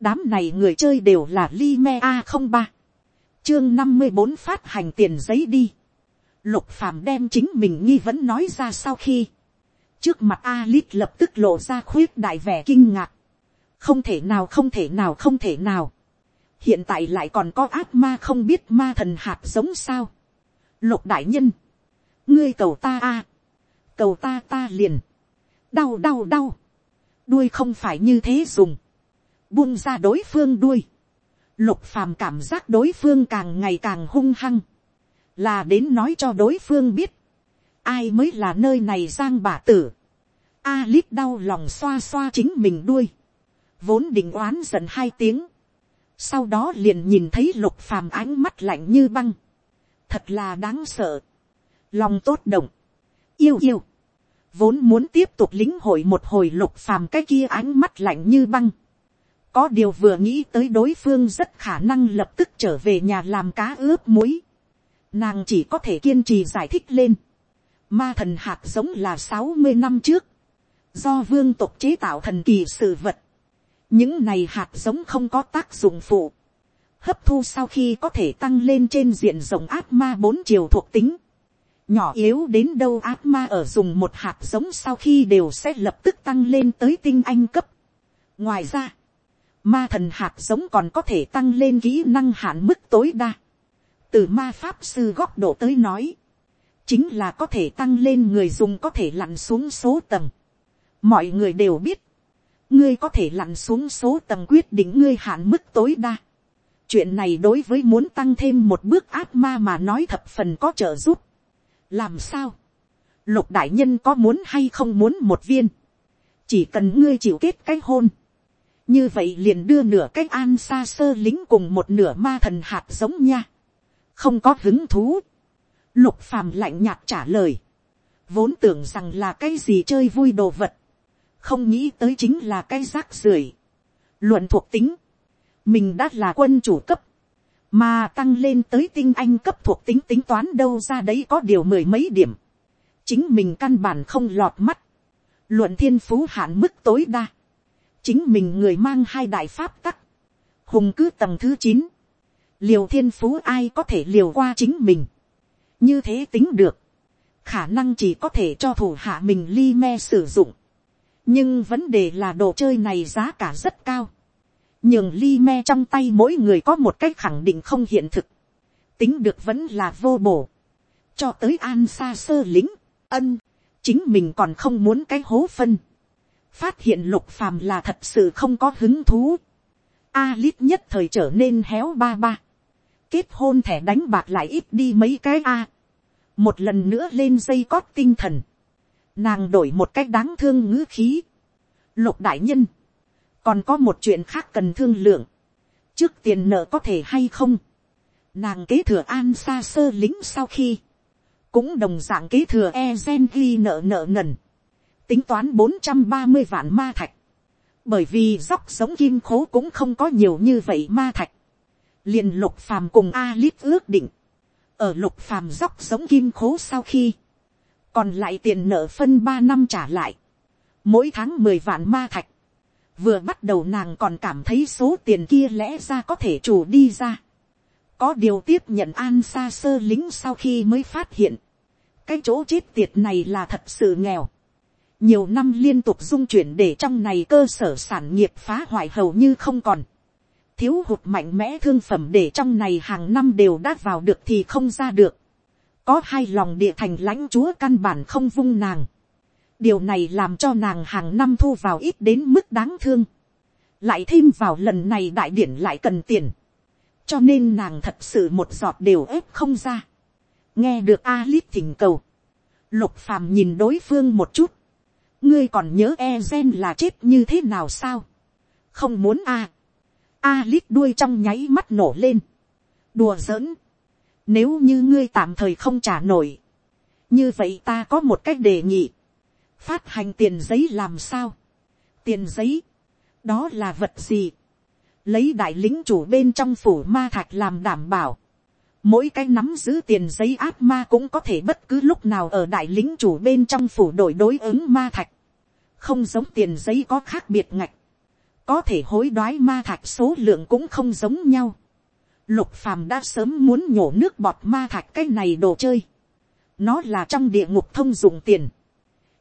đám này người chơi đều là li me a không ba, chương năm mươi bốn phát hành tiền giấy đi, lục phàm đem chính mình nghi vấn nói ra sau khi, trước mặt a lít lập tức lộ ra khuyết đại vẻ kinh ngạc, không thể nào không thể nào không thể nào. hiện tại lại còn có ác ma không biết ma thần hạt giống sao. lục đại nhân, ngươi cầu ta a, cầu ta ta liền, đau đau đau, đuôi không phải như thế dùng, buông ra đối phương đuôi, lục phàm cảm giác đối phương càng ngày càng hung hăng, là đến nói cho đối phương biết, ai mới là nơi này giang bà tử, a lít đau lòng xoa xoa chính mình đuôi, vốn định oán giận hai tiếng, sau đó liền nhìn thấy lục phàm ánh mắt lạnh như băng, thật là đáng sợ, lòng tốt động, yêu yêu, vốn muốn tiếp tục lính hội một hồi lục phàm cái kia ánh mắt lạnh như băng, có điều vừa nghĩ tới đối phương rất khả năng lập tức trở về nhà làm cá ướp muối, nàng chỉ có thể kiên trì giải thích lên, ma thần hạt giống là sáu mươi năm trước, do vương tộc chế tạo thần kỳ sự vật, những này hạt giống không có tác dụng phụ, hấp thu sau khi có thể tăng lên trên diện rộng ác ma bốn chiều thuộc tính, nhỏ yếu đến đâu ác ma ở dùng một hạt giống sau khi đều sẽ lập tức tăng lên tới tinh anh cấp. ngoài ra, ma thần hạt giống còn có thể tăng lên kỹ năng hạn mức tối đa. từ ma pháp sư góc độ tới nói, chính là có thể tăng lên người dùng có thể lặn xuống số tầng. mọi người đều biết, ngươi có thể lặn xuống số tầng quyết định ngươi hạn mức tối đa. chuyện này đối với muốn tăng thêm một bước ác ma mà nói thập phần có trợ giúp. làm sao, lục đại nhân có muốn hay không muốn một viên, chỉ cần ngươi chịu kết cái hôn, như vậy liền đưa nửa cái an xa sơ lính cùng một nửa ma thần hạt giống nha, không có hứng thú, lục phàm lạnh nhạt trả lời, vốn tưởng rằng là cái gì chơi vui đồ vật, không nghĩ tới chính là cái rác rưởi. luận thuộc tính, mình đã là quân chủ cấp, mà tăng lên tới tinh anh cấp thuộc tính tính toán đâu ra đấy có điều mười mấy điểm, chính mình căn bản không lọt mắt, luận thiên phú hạn mức tối đa, chính mình người mang hai đại pháp tắc, hùng cứ tầng thứ chín, liều thiên phú ai có thể liều qua chính mình, như thế tính được, khả năng chỉ có thể cho thủ hạ mình li me sử dụng, nhưng vấn đề là đồ chơi này giá cả rất cao. nhường li me trong tay mỗi người có một cách khẳng định không hiện thực. tính được vẫn là vô bổ. cho tới an xa sơ lính, ân, chính mình còn không muốn cái hố phân. phát hiện lục phàm là thật sự không có hứng thú. a lít nhất thời trở nên héo ba ba kết hôn thẻ đánh bạc lại ít đi mấy cái a. một lần nữa lên dây cót tinh thần. Nàng đổi một cách đáng thương ngữ khí. lục đại nhân, còn có một chuyện khác cần thương lượng, trước tiền nợ có thể hay không, nàng kế thừa an xa sơ lính sau khi, cũng đồng d ạ n g kế thừa e gen ghi nợ nợ nần, tính toán bốn trăm ba mươi vạn ma thạch, bởi vì dóc sống kim khố cũng không có nhiều như vậy ma thạch, liền lục phàm cùng a lít ước định, ở lục phàm dóc giống kim khố sau khi, còn lại tiền nợ phân ba năm trả lại, mỗi tháng mười vạn ma thạch, vừa bắt đầu nàng còn cảm thấy số tiền kia lẽ ra có thể chủ đi ra, có điều tiếp nhận an xa sơ lính sau khi mới phát hiện, cái chỗ chết tiệt này là thật sự nghèo. nhiều năm liên tục dung chuyển để trong này cơ sở sản nghiệp phá hoại hầu như không còn thiếu hụt mạnh mẽ thương phẩm để trong này hàng năm đều đã vào được thì không ra được. có hai lòng địa thành lãnh chúa căn bản không vung nàng. điều này làm cho nàng hàng năm thu vào ít đến mức đáng thương. lại thêm vào lần này đại điển lại cần tiền cho nên nàng thật sự một giọt đều ép không ra. nghe được a lít thỉnh cầu, lục phàm nhìn đối phương một chút, ngươi còn nhớ e gen là chết như thế nào sao, không muốn a, a lít đuôi trong nháy mắt nổ lên, đùa giỡn, nếu như ngươi tạm thời không trả nổi, như vậy ta có một cách đề nghị, phát hành tiền giấy làm sao, tiền giấy, đó là vật gì, lấy đại lính chủ bên trong phủ ma thạch làm đảm bảo, mỗi cái nắm giữ tiền giấy áp ma cũng có thể bất cứ lúc nào ở đại lính chủ bên trong phủ đổi đối ứng ma thạch, không giống tiền giấy có khác biệt ngạch, có thể hối đoái ma thạch số lượng cũng không giống nhau. Lục phàm đã sớm muốn nhổ nước bọt ma thạch cái này đồ chơi. Nó là trong địa ngục thông dụng tiền.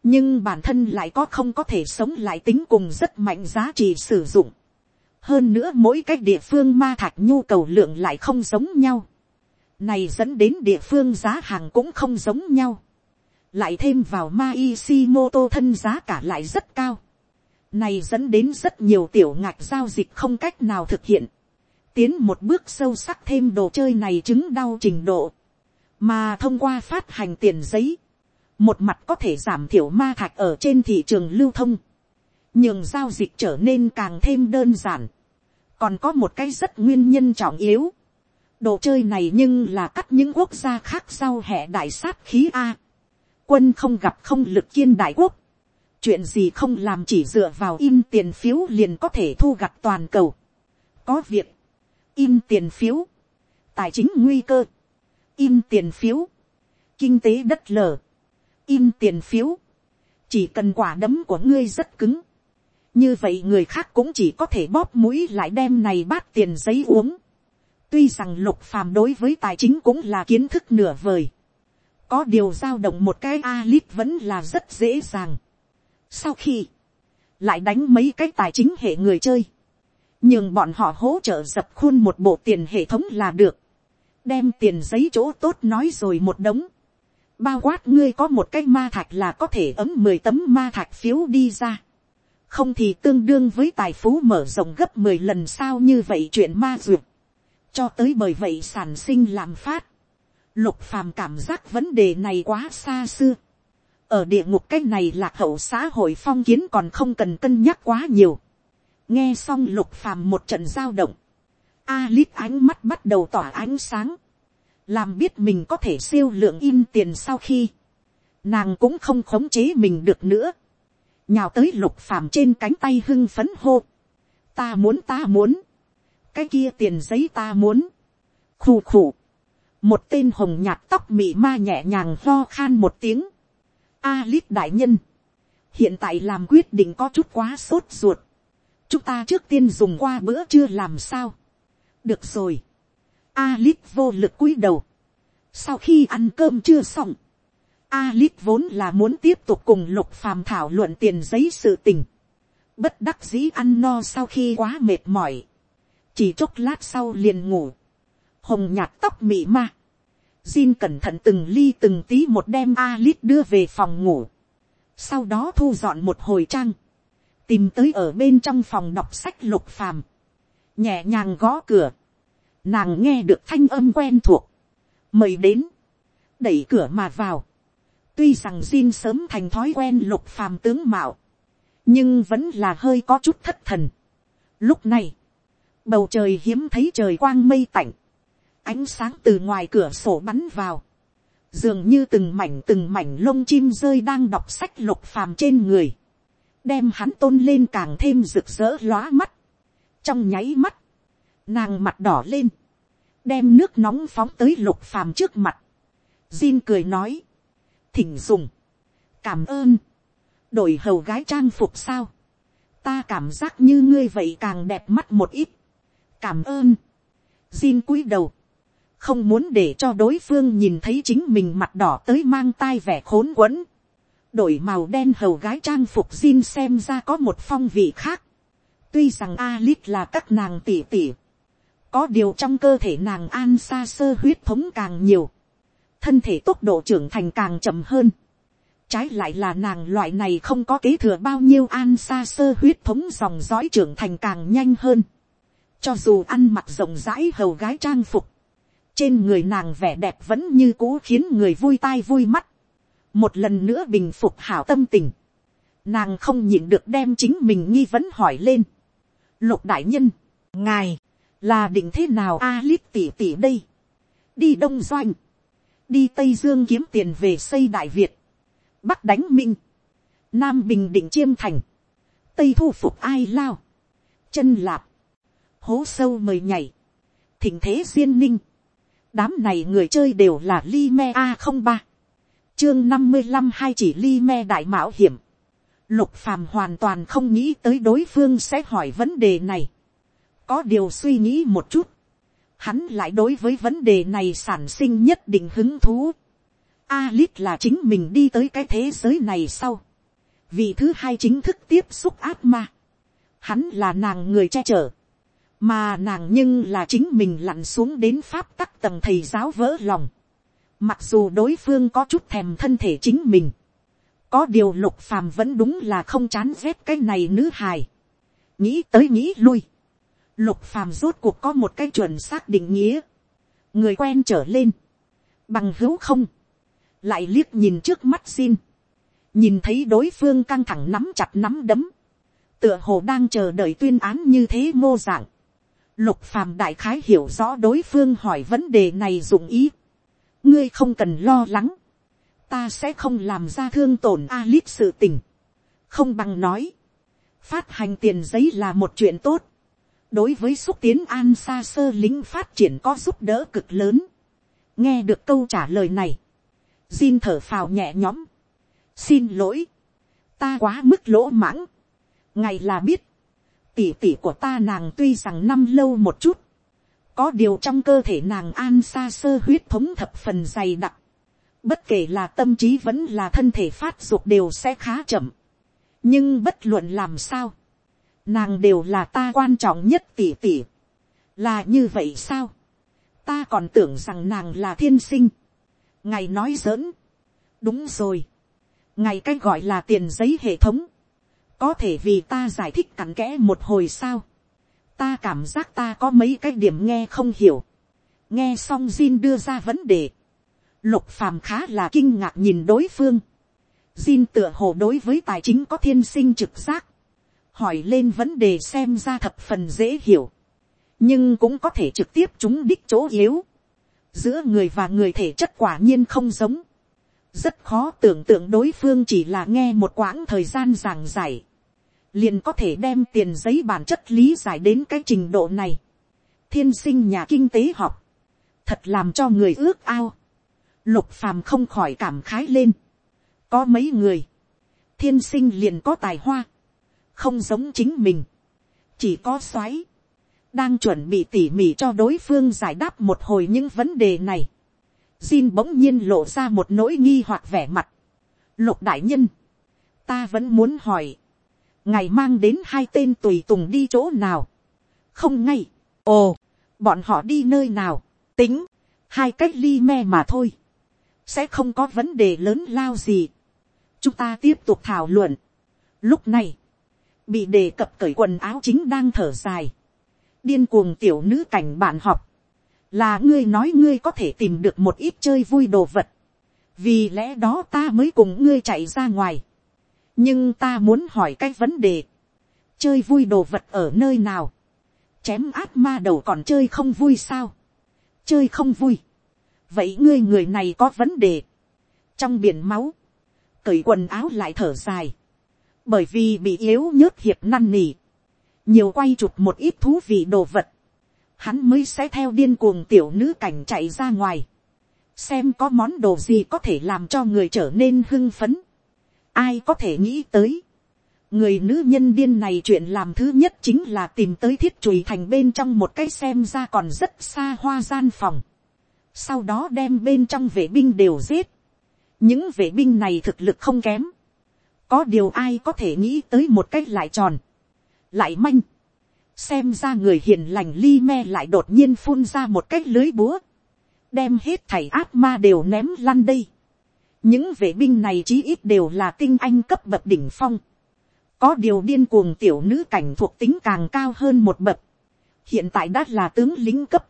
Nhưng bản thân lại có không có thể sống lại tính cùng rất mạnh giá trị sử dụng hơn nữa mỗi cái địa phương ma thạch nhu cầu lượng lại không giống nhau. này dẫn đến địa phương giá hàng cũng không giống nhau. lại thêm vào ma Ishimoto thân giá cả lại rất cao này dẫn đến rất nhiều tiểu ngạch giao dịch không cách nào thực hiện. tiến một bước sâu sắc thêm đồ chơi này chứng đau trình độ. mà thông qua phát hành tiền giấy. một mặt có thể giảm thiểu ma thạch ở trên thị trường lưu thông nhưng giao dịch trở nên càng thêm đơn giản. còn có một cái rất nguyên nhân trọng yếu. đồ chơi này nhưng là cắt những quốc gia khác sau hệ đại sát khí a. quân không gặp không lực kiên đại quốc chuyện gì không làm chỉ dựa vào in tiền phiếu liền có thể thu gặt toàn cầu. có việc, in tiền phiếu, tài chính nguy cơ, in tiền phiếu, kinh tế đất lở, in tiền phiếu, chỉ cần quả đấm của ngươi rất cứng, như vậy người khác cũng chỉ có thể bóp mũi lại đem này bát tiền giấy uống. tuy rằng lục phàm đối với tài chính cũng là kiến thức nửa vời. có điều giao động một cái a lít vẫn là rất dễ dàng sau khi lại đánh mấy cái tài chính hệ người chơi, nhưng bọn họ hỗ trợ dập khuôn một bộ tiền hệ thống là được. đem tiền giấy chỗ tốt nói rồi một đống. bao quát ngươi có một cái ma thạch là có thể ấm mười tấm ma thạch phiếu đi ra không thì tương đương với tài phú mở rộng gấp mười lần sao như vậy chuyện ma dược. cho tới bởi vậy sản sinh làm phát, lục phàm cảm giác vấn đề này quá xa xưa, ở địa ngục cái này lạc hậu xã hội phong kiến còn không cần cân nhắc quá nhiều, nghe xong lục phàm một trận giao động, Alip ánh mắt bắt đầu tỏa ánh sáng, làm biết mình có thể siêu lượng in tiền sau khi, nàng cũng không khống chế mình được nữa, nhào tới lục phàm trên cánh tay hưng phấn hô. ta muốn ta muốn, cái kia tiền giấy ta muốn, khù khù, một tên hồng nhạt tóc mị ma nhẹ nhàng lo khan một tiếng, a lít đại nhân, hiện tại làm quyết định có chút quá sốt ruột, chúng ta trước tiên dùng qua bữa chưa làm sao, được rồi, a lít vô lực cúi đầu, sau khi ăn cơm chưa xong, Alip vốn là muốn tiếp tục cùng lục phàm thảo luận tiền giấy sự tình. Bất đắc dĩ ăn no sau khi quá mệt mỏi. Chỉ chốc lát sau liền ngủ. Hồng nhạt tóc mị ma. Jin cẩn thận từng ly từng tí một đem Alice đưa về phòng ngủ. Sau đó thu dọn một hồi trang. Tìm tới ở bên trong phòng đọc sách lục phàm. Nhẹ nhàng gõ cửa. Nàng nghe được thanh âm quen thuộc. Mời đến. Đẩy cửa mà vào Tuy rằng Jin sớm thành thói quen lục phàm tướng mạo. Nhưng vẫn là hơi có chút thất thần. Lúc này. Bầu trời hiếm thấy trời quang mây tạnh. Ánh sáng từ ngoài cửa sổ bắn vào. Dường như từng mảnh từng mảnh lông chim rơi đang đọc sách lục phàm trên người. Đem hắn tôn lên càng thêm rực rỡ lóa mắt. Trong nháy mắt. Nàng mặt đỏ lên. Đem nước nóng phóng tới lục phàm trước mặt. Jin cười nói thỉnh dùng, cảm ơn, đổi hầu gái trang phục sao, ta cảm giác như ngươi vậy càng đẹp mắt một ít, cảm ơn, Jin cúi đầu, không muốn để cho đối phương nhìn thấy chính mình mặt đỏ tới mang tai vẻ khốn quẫn, đổi màu đen hầu gái trang phục jean xem ra có một phong vị khác, tuy rằng Alice là các nàng tỉ tỉ, có điều trong cơ thể nàng an xa sơ huyết thống càng nhiều, thân thể tốc độ trưởng thành càng chậm hơn, trái lại là nàng loại này không có kế thừa bao nhiêu an xa sơ huyết thống dòng dõi trưởng thành càng nhanh hơn, cho dù ăn mặc rộng rãi hầu gái trang phục, trên người nàng vẻ đẹp vẫn như cũ khiến người vui tai vui mắt, một lần nữa bình phục hảo tâm tình, nàng không nhịn được đem chính mình nghi vấn hỏi lên. lục đại nhân, ngài, là định thế nào a lít tỉ tỉ đây, đi đông doanh, đi tây dương kiếm tiền về xây đại việt, bắc đánh minh, nam bình định chiêm thành, tây thu phục ai lao, chân lạp, hố sâu mời nhảy, thỉnh thế duyên ninh, đám này người chơi đều là li me a không ba, chương năm mươi năm hai chỉ li me đại mạo hiểm, lục phàm hoàn toàn không nghĩ tới đối phương sẽ hỏi vấn đề này, có điều suy nghĩ một chút, hắn lại đối với vấn đề này sản sinh nhất định hứng thú. Alit là chính mình đi tới cái thế giới này sau. Vị thứ hai chính thức tiếp xúc ác ma. Hắn là nàng người che chở. Mà nàng nhưng là chính mình lặn xuống đến pháp tắc tầng thầy giáo vỡ lòng. Mặc dù đối phương có chút thèm thân thể chính mình. Có điều lục phàm vẫn đúng là không chán ghét cái này nữ hài. Nghĩ tới nghĩ lui. Lục phàm rốt cuộc có một cái chuẩn xác định nghĩa, người quen trở lên, bằng hữu không, lại liếc nhìn trước mắt xin, nhìn thấy đối phương căng thẳng nắm chặt nắm đấm, tựa hồ đang chờ đợi tuyên án như thế ngô dạng, lục phàm đại khái hiểu rõ đối phương hỏi vấn đề này dụng ý, ngươi không cần lo lắng, ta sẽ không làm ra thương tổn Alice sự tình, không bằng nói, phát hành tiền giấy là một chuyện tốt, đối với xúc tiến an xa sơ lính phát triển có giúp đỡ cực lớn. nghe được câu trả lời này, Jin thở phào nhẹ nhõm. xin lỗi, ta quá mức lỗ mãng. ngày là biết, tỉ tỉ của ta nàng tuy rằng năm lâu một chút, có điều trong cơ thể nàng an xa sơ huyết thống thập phần dày đặc. bất kể là tâm trí vẫn là thân thể phát dục đều sẽ khá chậm. nhưng bất luận làm sao, nàng đều là ta quan trọng nhất tỉ tỉ. là như vậy sao. ta còn tưởng rằng nàng là thiên sinh. ngài nói giỡn. đúng rồi. ngài cách gọi là tiền giấy hệ thống có thể vì ta giải thích cặn kẽ một hồi sao. ta cảm giác ta có mấy cái điểm nghe không hiểu. nghe xong Jin đưa ra vấn đề. lục phàm khá là kinh ngạc nhìn đối phương. Jin tựa hồ đối với tài chính có thiên sinh trực giác hỏi lên vấn đề xem ra thập phần dễ hiểu, nhưng cũng có thể trực tiếp chúng đích chỗ yếu, giữa người và người thể chất quả nhiên không giống, rất khó tưởng tượng đối phương chỉ là nghe một quãng thời gian giảng giải, liền có thể đem tiền giấy bản chất lý giải đến cái trình độ này, thiên sinh nhà kinh tế học, thật làm cho người ước ao, lục phàm không khỏi cảm khái lên, có mấy người, thiên sinh liền có tài hoa, không giống chính mình, chỉ có xoáy, đang chuẩn bị tỉ mỉ cho đối phương giải đáp một hồi những vấn đề này. Jin bỗng nhiên lộ ra một nỗi nghi hoặc vẻ mặt. Lục đại nhân, ta vẫn muốn hỏi, ngày mang đến hai tên tùy tùng đi chỗ nào. không ngay, ồ, bọn họ đi nơi nào, tính, hai cách ly me mà thôi, sẽ không có vấn đề lớn lao gì. chúng ta tiếp tục thảo luận. lúc này, bị đề cập cởi quần áo chính đang thở dài, điên cuồng tiểu nữ cảnh bạn học, là ngươi nói ngươi có thể tìm được một ít chơi vui đồ vật, vì lẽ đó ta mới cùng ngươi chạy ra ngoài, nhưng ta muốn hỏi cái vấn đề, chơi vui đồ vật ở nơi nào, chém át ma đầu còn chơi không vui sao, chơi không vui, vậy ngươi người này có vấn đề, trong biển máu, cởi quần áo lại thở dài, bởi vì bị yếu nhớt hiệp năn nỉ, nhiều quay chụp một ít thú vị đồ vật, hắn mới sẽ theo điên cuồng tiểu nữ cảnh chạy ra ngoài, xem có món đồ gì có thể làm cho người trở nên hưng phấn ai có thể nghĩ tới, người nữ nhân điên này chuyện làm thứ nhất chính là tìm tới thiết chùi thành bên trong một cái xem ra còn rất xa hoa gian phòng. sau đó đem bên trong vệ binh đều giết, những vệ binh này thực lực không kém, có điều ai có thể nghĩ tới một cách lại tròn, lại manh, xem ra người hiền lành li me lại đột nhiên phun ra một cách lưới búa, đem hết thảy ác ma đều ném lăn đây những vệ binh này chí ít đều là tinh anh cấp bậc đỉnh phong, có điều điên cuồng tiểu nữ cảnh thuộc tính càng cao hơn một bậc, hiện tại đã là tướng lính cấp,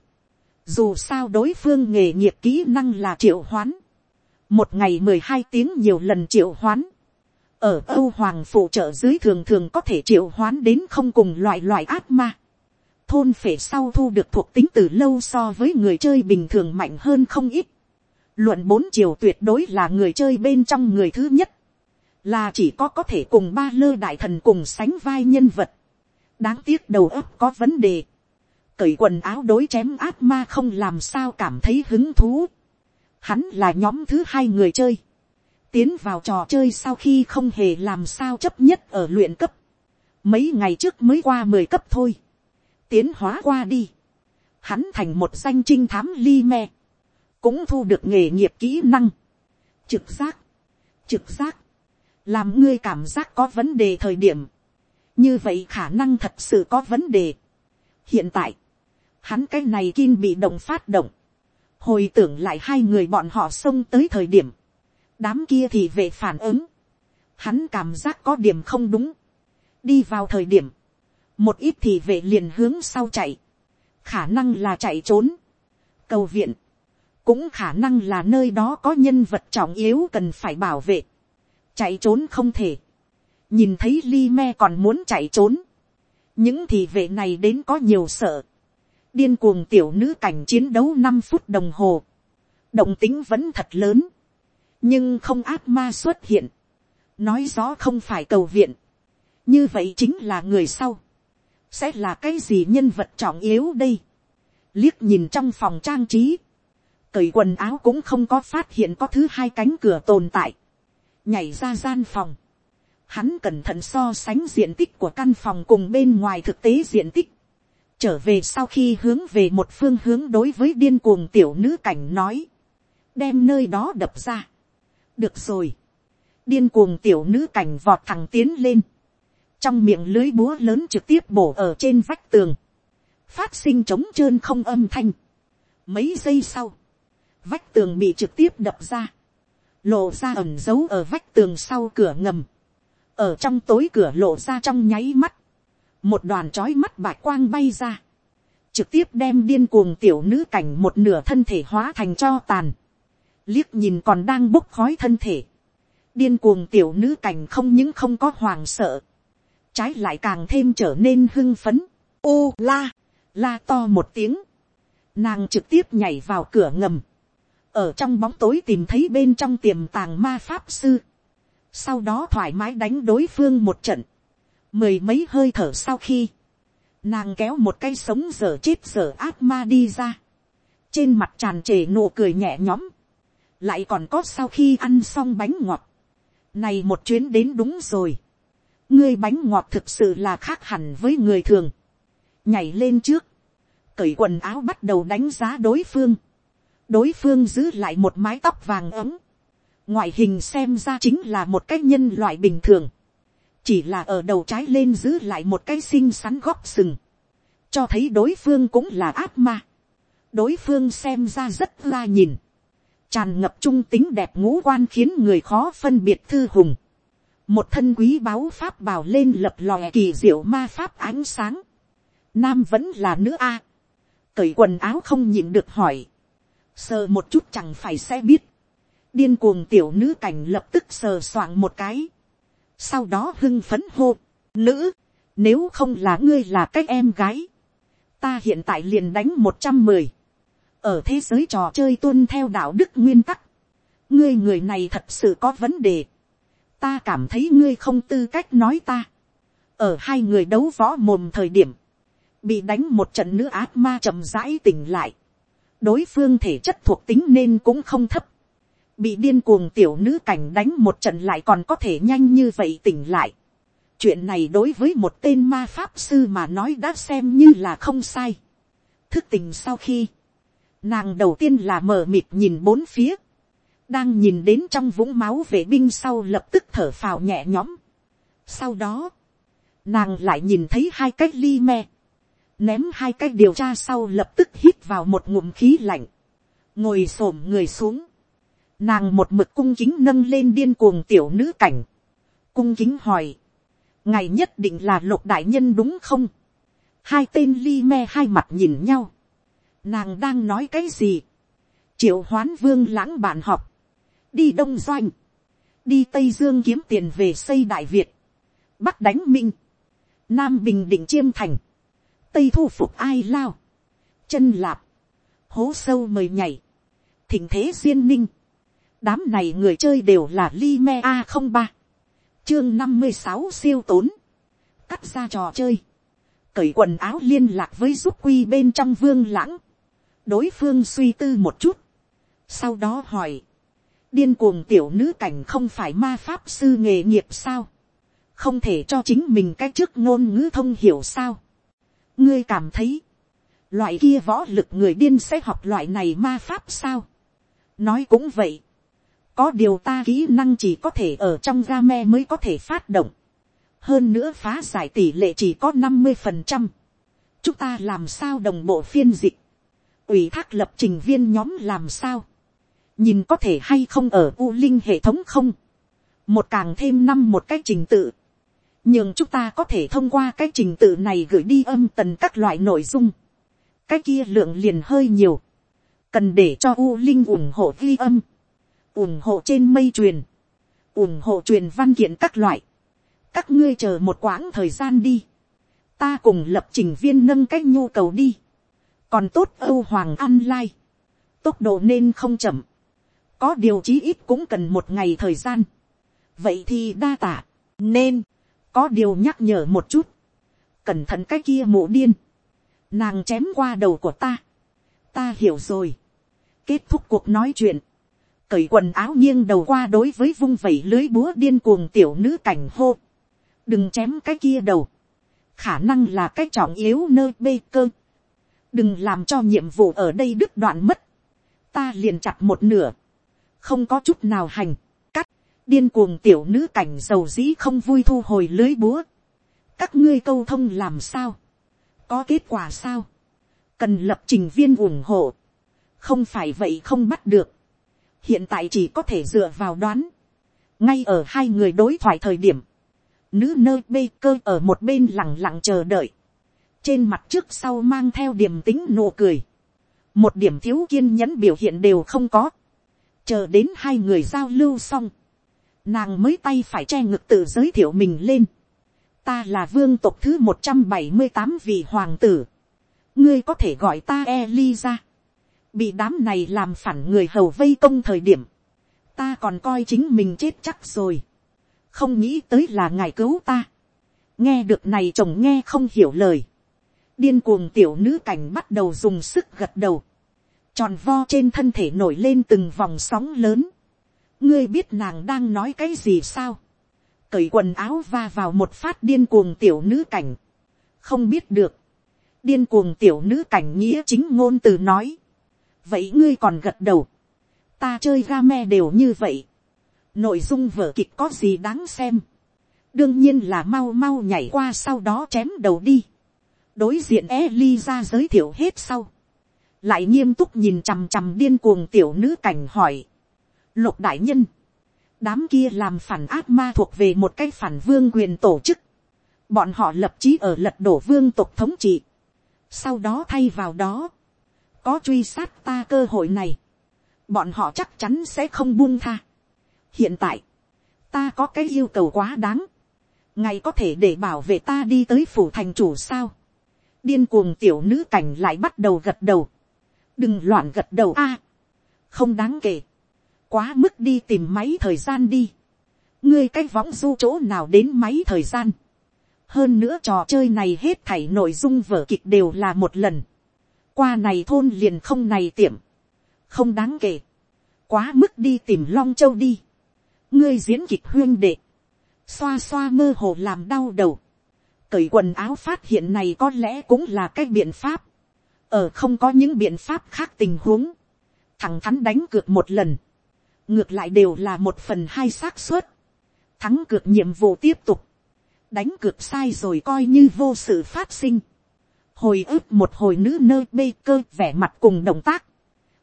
dù sao đối phương nghề nghiệp kỹ năng là triệu hoán, một ngày mười hai tiếng nhiều lần triệu hoán, ở âu hoàng phụ trợ dưới thường thường có thể triệu hoán đến không cùng loại loại ác ma. thôn phể sau thu được thuộc tính từ lâu so với người chơi bình thường mạnh hơn không ít luận bốn chiều tuyệt đối là người chơi bên trong người thứ nhất. là chỉ có có thể cùng ba lơ đại thần cùng sánh vai nhân vật. đáng tiếc đầu óc có vấn đề. cởi quần áo đối chém ác ma không làm sao cảm thấy hứng thú. hắn là nhóm thứ hai người chơi tiến vào trò chơi sau khi không hề làm sao chấp nhất ở luyện cấp, mấy ngày trước mới qua mười cấp thôi, tiến hóa qua đi, hắn thành một danh trinh thám li me, cũng thu được nghề nghiệp kỹ năng, trực giác, trực giác, làm ngươi cảm giác có vấn đề thời điểm, như vậy khả năng thật sự có vấn đề. hiện tại, hắn cái này kim bị động phát động, hồi tưởng lại hai người bọn họ xông tới thời điểm, đám kia thì về phản ứng, hắn cảm giác có điểm không đúng, đi vào thời điểm, một ít thì về liền hướng sau chạy, khả năng là chạy trốn, cầu viện, cũng khả năng là nơi đó có nhân vật trọng yếu cần phải bảo vệ, chạy trốn không thể, nhìn thấy li me còn muốn chạy trốn, những thị vệ này đến có nhiều sợ, điên cuồng tiểu nữ cảnh chiến đấu năm phút đồng hồ, động tính vẫn thật lớn, nhưng không ác ma xuất hiện, nói rõ không phải cầu viện, như vậy chính là người sau, sẽ là cái gì nhân vật trọng yếu đây, liếc nhìn trong phòng trang trí, cởi quần áo cũng không có phát hiện có thứ hai cánh cửa tồn tại, nhảy ra gian phòng, hắn cẩn thận so sánh diện tích của căn phòng cùng bên ngoài thực tế diện tích, trở về sau khi hướng về một phương hướng đối với điên cuồng tiểu nữ cảnh nói, đem nơi đó đập ra, được rồi. điên cuồng tiểu nữ cảnh vọt thẳng tiến lên. trong miệng lưới búa lớn trực tiếp bổ ở trên vách tường. phát sinh trống trơn không âm thanh. mấy giây sau, vách tường bị trực tiếp đập ra. lộ ra ẩn giấu ở vách tường sau cửa ngầm. ở trong tối cửa lộ ra trong nháy mắt. một đoàn trói mắt bạc quang bay ra. Trực tiếp đem điên cuồng tiểu nữ cảnh một nửa thân thể hóa thành cho tàn. Liếc nhìn còn đang bốc khói thân thể, điên cuồng tiểu nữ cảnh không những không có hoàng sợ, trái lại càng thêm trở nên hưng phấn, ô la, la to một tiếng, nàng trực tiếp nhảy vào cửa ngầm, ở trong bóng tối tìm thấy bên trong tiềm tàng ma pháp sư, sau đó thoải mái đánh đối phương một trận, mười mấy hơi thở sau khi, nàng kéo một cây sống dở chết dở ác ma đi ra, trên mặt tràn trề nụ cười nhẹ nhõm, lại còn có sau khi ăn xong bánh ngọt, này một chuyến đến đúng rồi, ngươi bánh ngọt thực sự là khác hẳn với người thường, nhảy lên trước, cởi quần áo bắt đầu đánh giá đối phương, đối phương giữ lại một mái tóc vàng ấm, ngoại hình xem ra chính là một cái nhân loại bình thường, chỉ là ở đầu trái lên giữ lại một cái xinh xắn góc sừng, cho thấy đối phương cũng là ác ma, đối phương xem ra rất la nhìn, tràn ngập trung tính đẹp ngũ quan khiến người khó phân biệt thư hùng. một thân quý báu pháp bảo lên lập lòe kỳ diệu ma pháp ánh sáng. nam vẫn là nữ a. cởi quần áo không nhịn được hỏi sờ một chút chẳng phải sẽ biết. điên cuồng tiểu nữ cảnh lập tức sờ soạng một cái. sau đó hưng phấn hô. nữ, nếu không là ngươi là cái em gái. ta hiện tại liền đánh một trăm mười ở thế giới trò chơi tuân theo đạo đức nguyên tắc, ngươi người này thật sự có vấn đề, ta cảm thấy ngươi không tư cách nói ta, ở hai người đấu võ mồm thời điểm, bị đánh một trận nữ ác ma chậm rãi tỉnh lại, đối phương thể chất thuộc tính nên cũng không thấp, bị điên cuồng tiểu nữ cảnh đánh một trận lại còn có thể nhanh như vậy tỉnh lại. chuyện này đối với một tên ma pháp sư mà nói đã xem như là không sai. thức tình sau khi, Nàng đầu tiên là mờ mịt nhìn bốn phía. Đang nhìn đến trong vũng máu vệ binh sau lập tức thở phào nhẹ nhõm. Sau đó, nàng lại nhìn thấy hai cái ly me. Ném hai cái điều tra sau lập tức hít vào một ngụm khí lạnh. Ngồi xổm người xuống. Nàng một mực cung kính nâng lên điên cuồng tiểu nữ cảnh. Cung kính hỏi. Ngày nhất định là lục đại nhân đúng không? Hai tên ly me hai mặt nhìn nhau nàng đang nói cái gì, triệu hoán vương lãng bạn họp, đi đông doanh, đi tây dương kiếm tiền về xây đại việt, bắc đánh minh, nam bình định chiêm thành, tây thu phục ai lao, chân lạp, hố sâu mời nhảy, thỉnh thế duyên ninh, đám này người chơi đều là li me a không ba, chương năm mươi sáu siêu tốn, cắt ra trò chơi, cởi quần áo liên lạc với giúp quy bên trong vương lãng, đối phương suy tư một chút, sau đó hỏi, điên cuồng tiểu nữ cảnh không phải ma pháp sư nghề nghiệp sao, không thể cho chính mình cái trước ngôn ngữ thông hiểu sao, ngươi cảm thấy, loại kia võ lực người điên sẽ học loại này ma pháp sao, nói cũng vậy, có điều ta kỹ năng chỉ có thể ở trong ga me mới có thể phát động, hơn nữa phá giải tỷ lệ chỉ có năm mươi phần trăm, chúng ta làm sao đồng bộ phiên dịch, ủy thác lập trình viên nhóm làm sao, nhìn có thể hay không ở u linh hệ thống không, một càng thêm năm một cái trình tự, nhưng chúng ta có thể thông qua cái trình tự này gửi đi âm tần các loại nội dung, cái kia lượng liền hơi nhiều, cần để cho u linh ủng hộ ghi âm, ủng hộ trên mây truyền, ủng hộ truyền văn kiện các loại, các ngươi chờ một quãng thời gian đi, ta cùng lập trình viên nâng cách nhu cầu đi, còn tốt âu hoàng ăn lai, tốc độ nên không chậm, có điều chí ít cũng cần một ngày thời gian, vậy thì đa tạ. Nên, có điều nhắc nhở một chút, cẩn thận cái kia mụ điên, nàng chém qua đầu của ta, ta hiểu rồi, kết thúc cuộc nói chuyện, cởi quần áo nghiêng đầu qua đối với vung vẩy lưới búa điên cuồng tiểu nữ cảnh hô, đừng chém cái kia đầu, khả năng là cái trọng yếu nơi bê cơ, đừng làm cho nhiệm vụ ở đây đứt đoạn mất, ta liền chặt một nửa, không có chút nào hành, điên cuồng tiểu nữ cảnh dầu dĩ không vui thu hồi lưới búa, các ngươi câu thông làm sao, có kết quả sao, cần lập trình viên ủng hộ, không phải vậy không bắt được, hiện tại chỉ có thể dựa vào đoán, ngay ở hai người đối thoại thời điểm, nữ nơi bê cơ ở một bên lẳng lặng chờ đợi, trên mặt trước sau mang theo điểm tính nụ cười, một điểm thiếu kiên nhẫn biểu hiện đều không có, chờ đến hai người giao lưu xong, nàng mới tay phải che ngực tự giới thiệu mình lên, ta là vương tộc thứ một trăm bảy mươi tám vị hoàng tử, ngươi có thể gọi ta Eliza, bị đám này làm phản người hầu vây công thời điểm, ta còn coi chính mình chết chắc rồi, không nghĩ tới là ngài cứu ta, nghe được này chồng nghe không hiểu lời, điên cuồng tiểu nữ cảnh bắt đầu dùng sức gật đầu, tròn vo trên thân thể nổi lên từng vòng sóng lớn, ngươi biết nàng đang nói cái gì sao, cởi quần áo va vào một phát điên cuồng tiểu nữ cảnh, không biết được, điên cuồng tiểu nữ cảnh nghĩa chính ngôn từ nói, vậy ngươi còn gật đầu, ta chơi ga me đều như vậy, nội dung vở kịch có gì đáng xem, đương nhiên là mau mau nhảy qua sau đó chém đầu đi, đối diện Eli ra giới thiệu hết sau. Lại nghiêm túc nhìn chằm chằm điên cuồng tiểu nữ cảnh hỏi. Lục đại nhân. Đám kia làm phản ác ma thuộc về một cái phản vương quyền tổ chức. Bọn họ lập chí ở lật đổ vương tộc thống trị. Sau đó thay vào đó. Có truy sát ta cơ hội này. Bọn họ chắc chắn sẽ không buông tha. Hiện tại. Ta có cái yêu cầu quá đáng. Ngày có thể để bảo vệ ta đi tới phủ thành chủ sao điên cuồng tiểu nữ cảnh lại bắt đầu gật đầu. đừng loạn gật đầu a. không đáng kể quá mức đi tìm máy thời gian đi. ngươi cái võng du chỗ nào đến máy thời gian. hơn nữa trò chơi này hết thảy nội dung vở kịch đều là một lần. qua này thôn liền không này tiệm. không đáng kể. quá mức đi tìm long châu đi. ngươi diễn kịch huyên đệ. xoa xoa mơ hồ làm đau đầu cởi quần áo phát hiện này có lẽ cũng là cái biện pháp. ở không có những biện pháp khác tình huống, thẳng thắn đánh cược một lần, ngược lại đều là một phần hai xác suất, thắng cược nhiệm vụ tiếp tục, đánh cược sai rồi coi như vô sự phát sinh, hồi ức một hồi nữ nơi bê cơ vẻ mặt cùng động tác,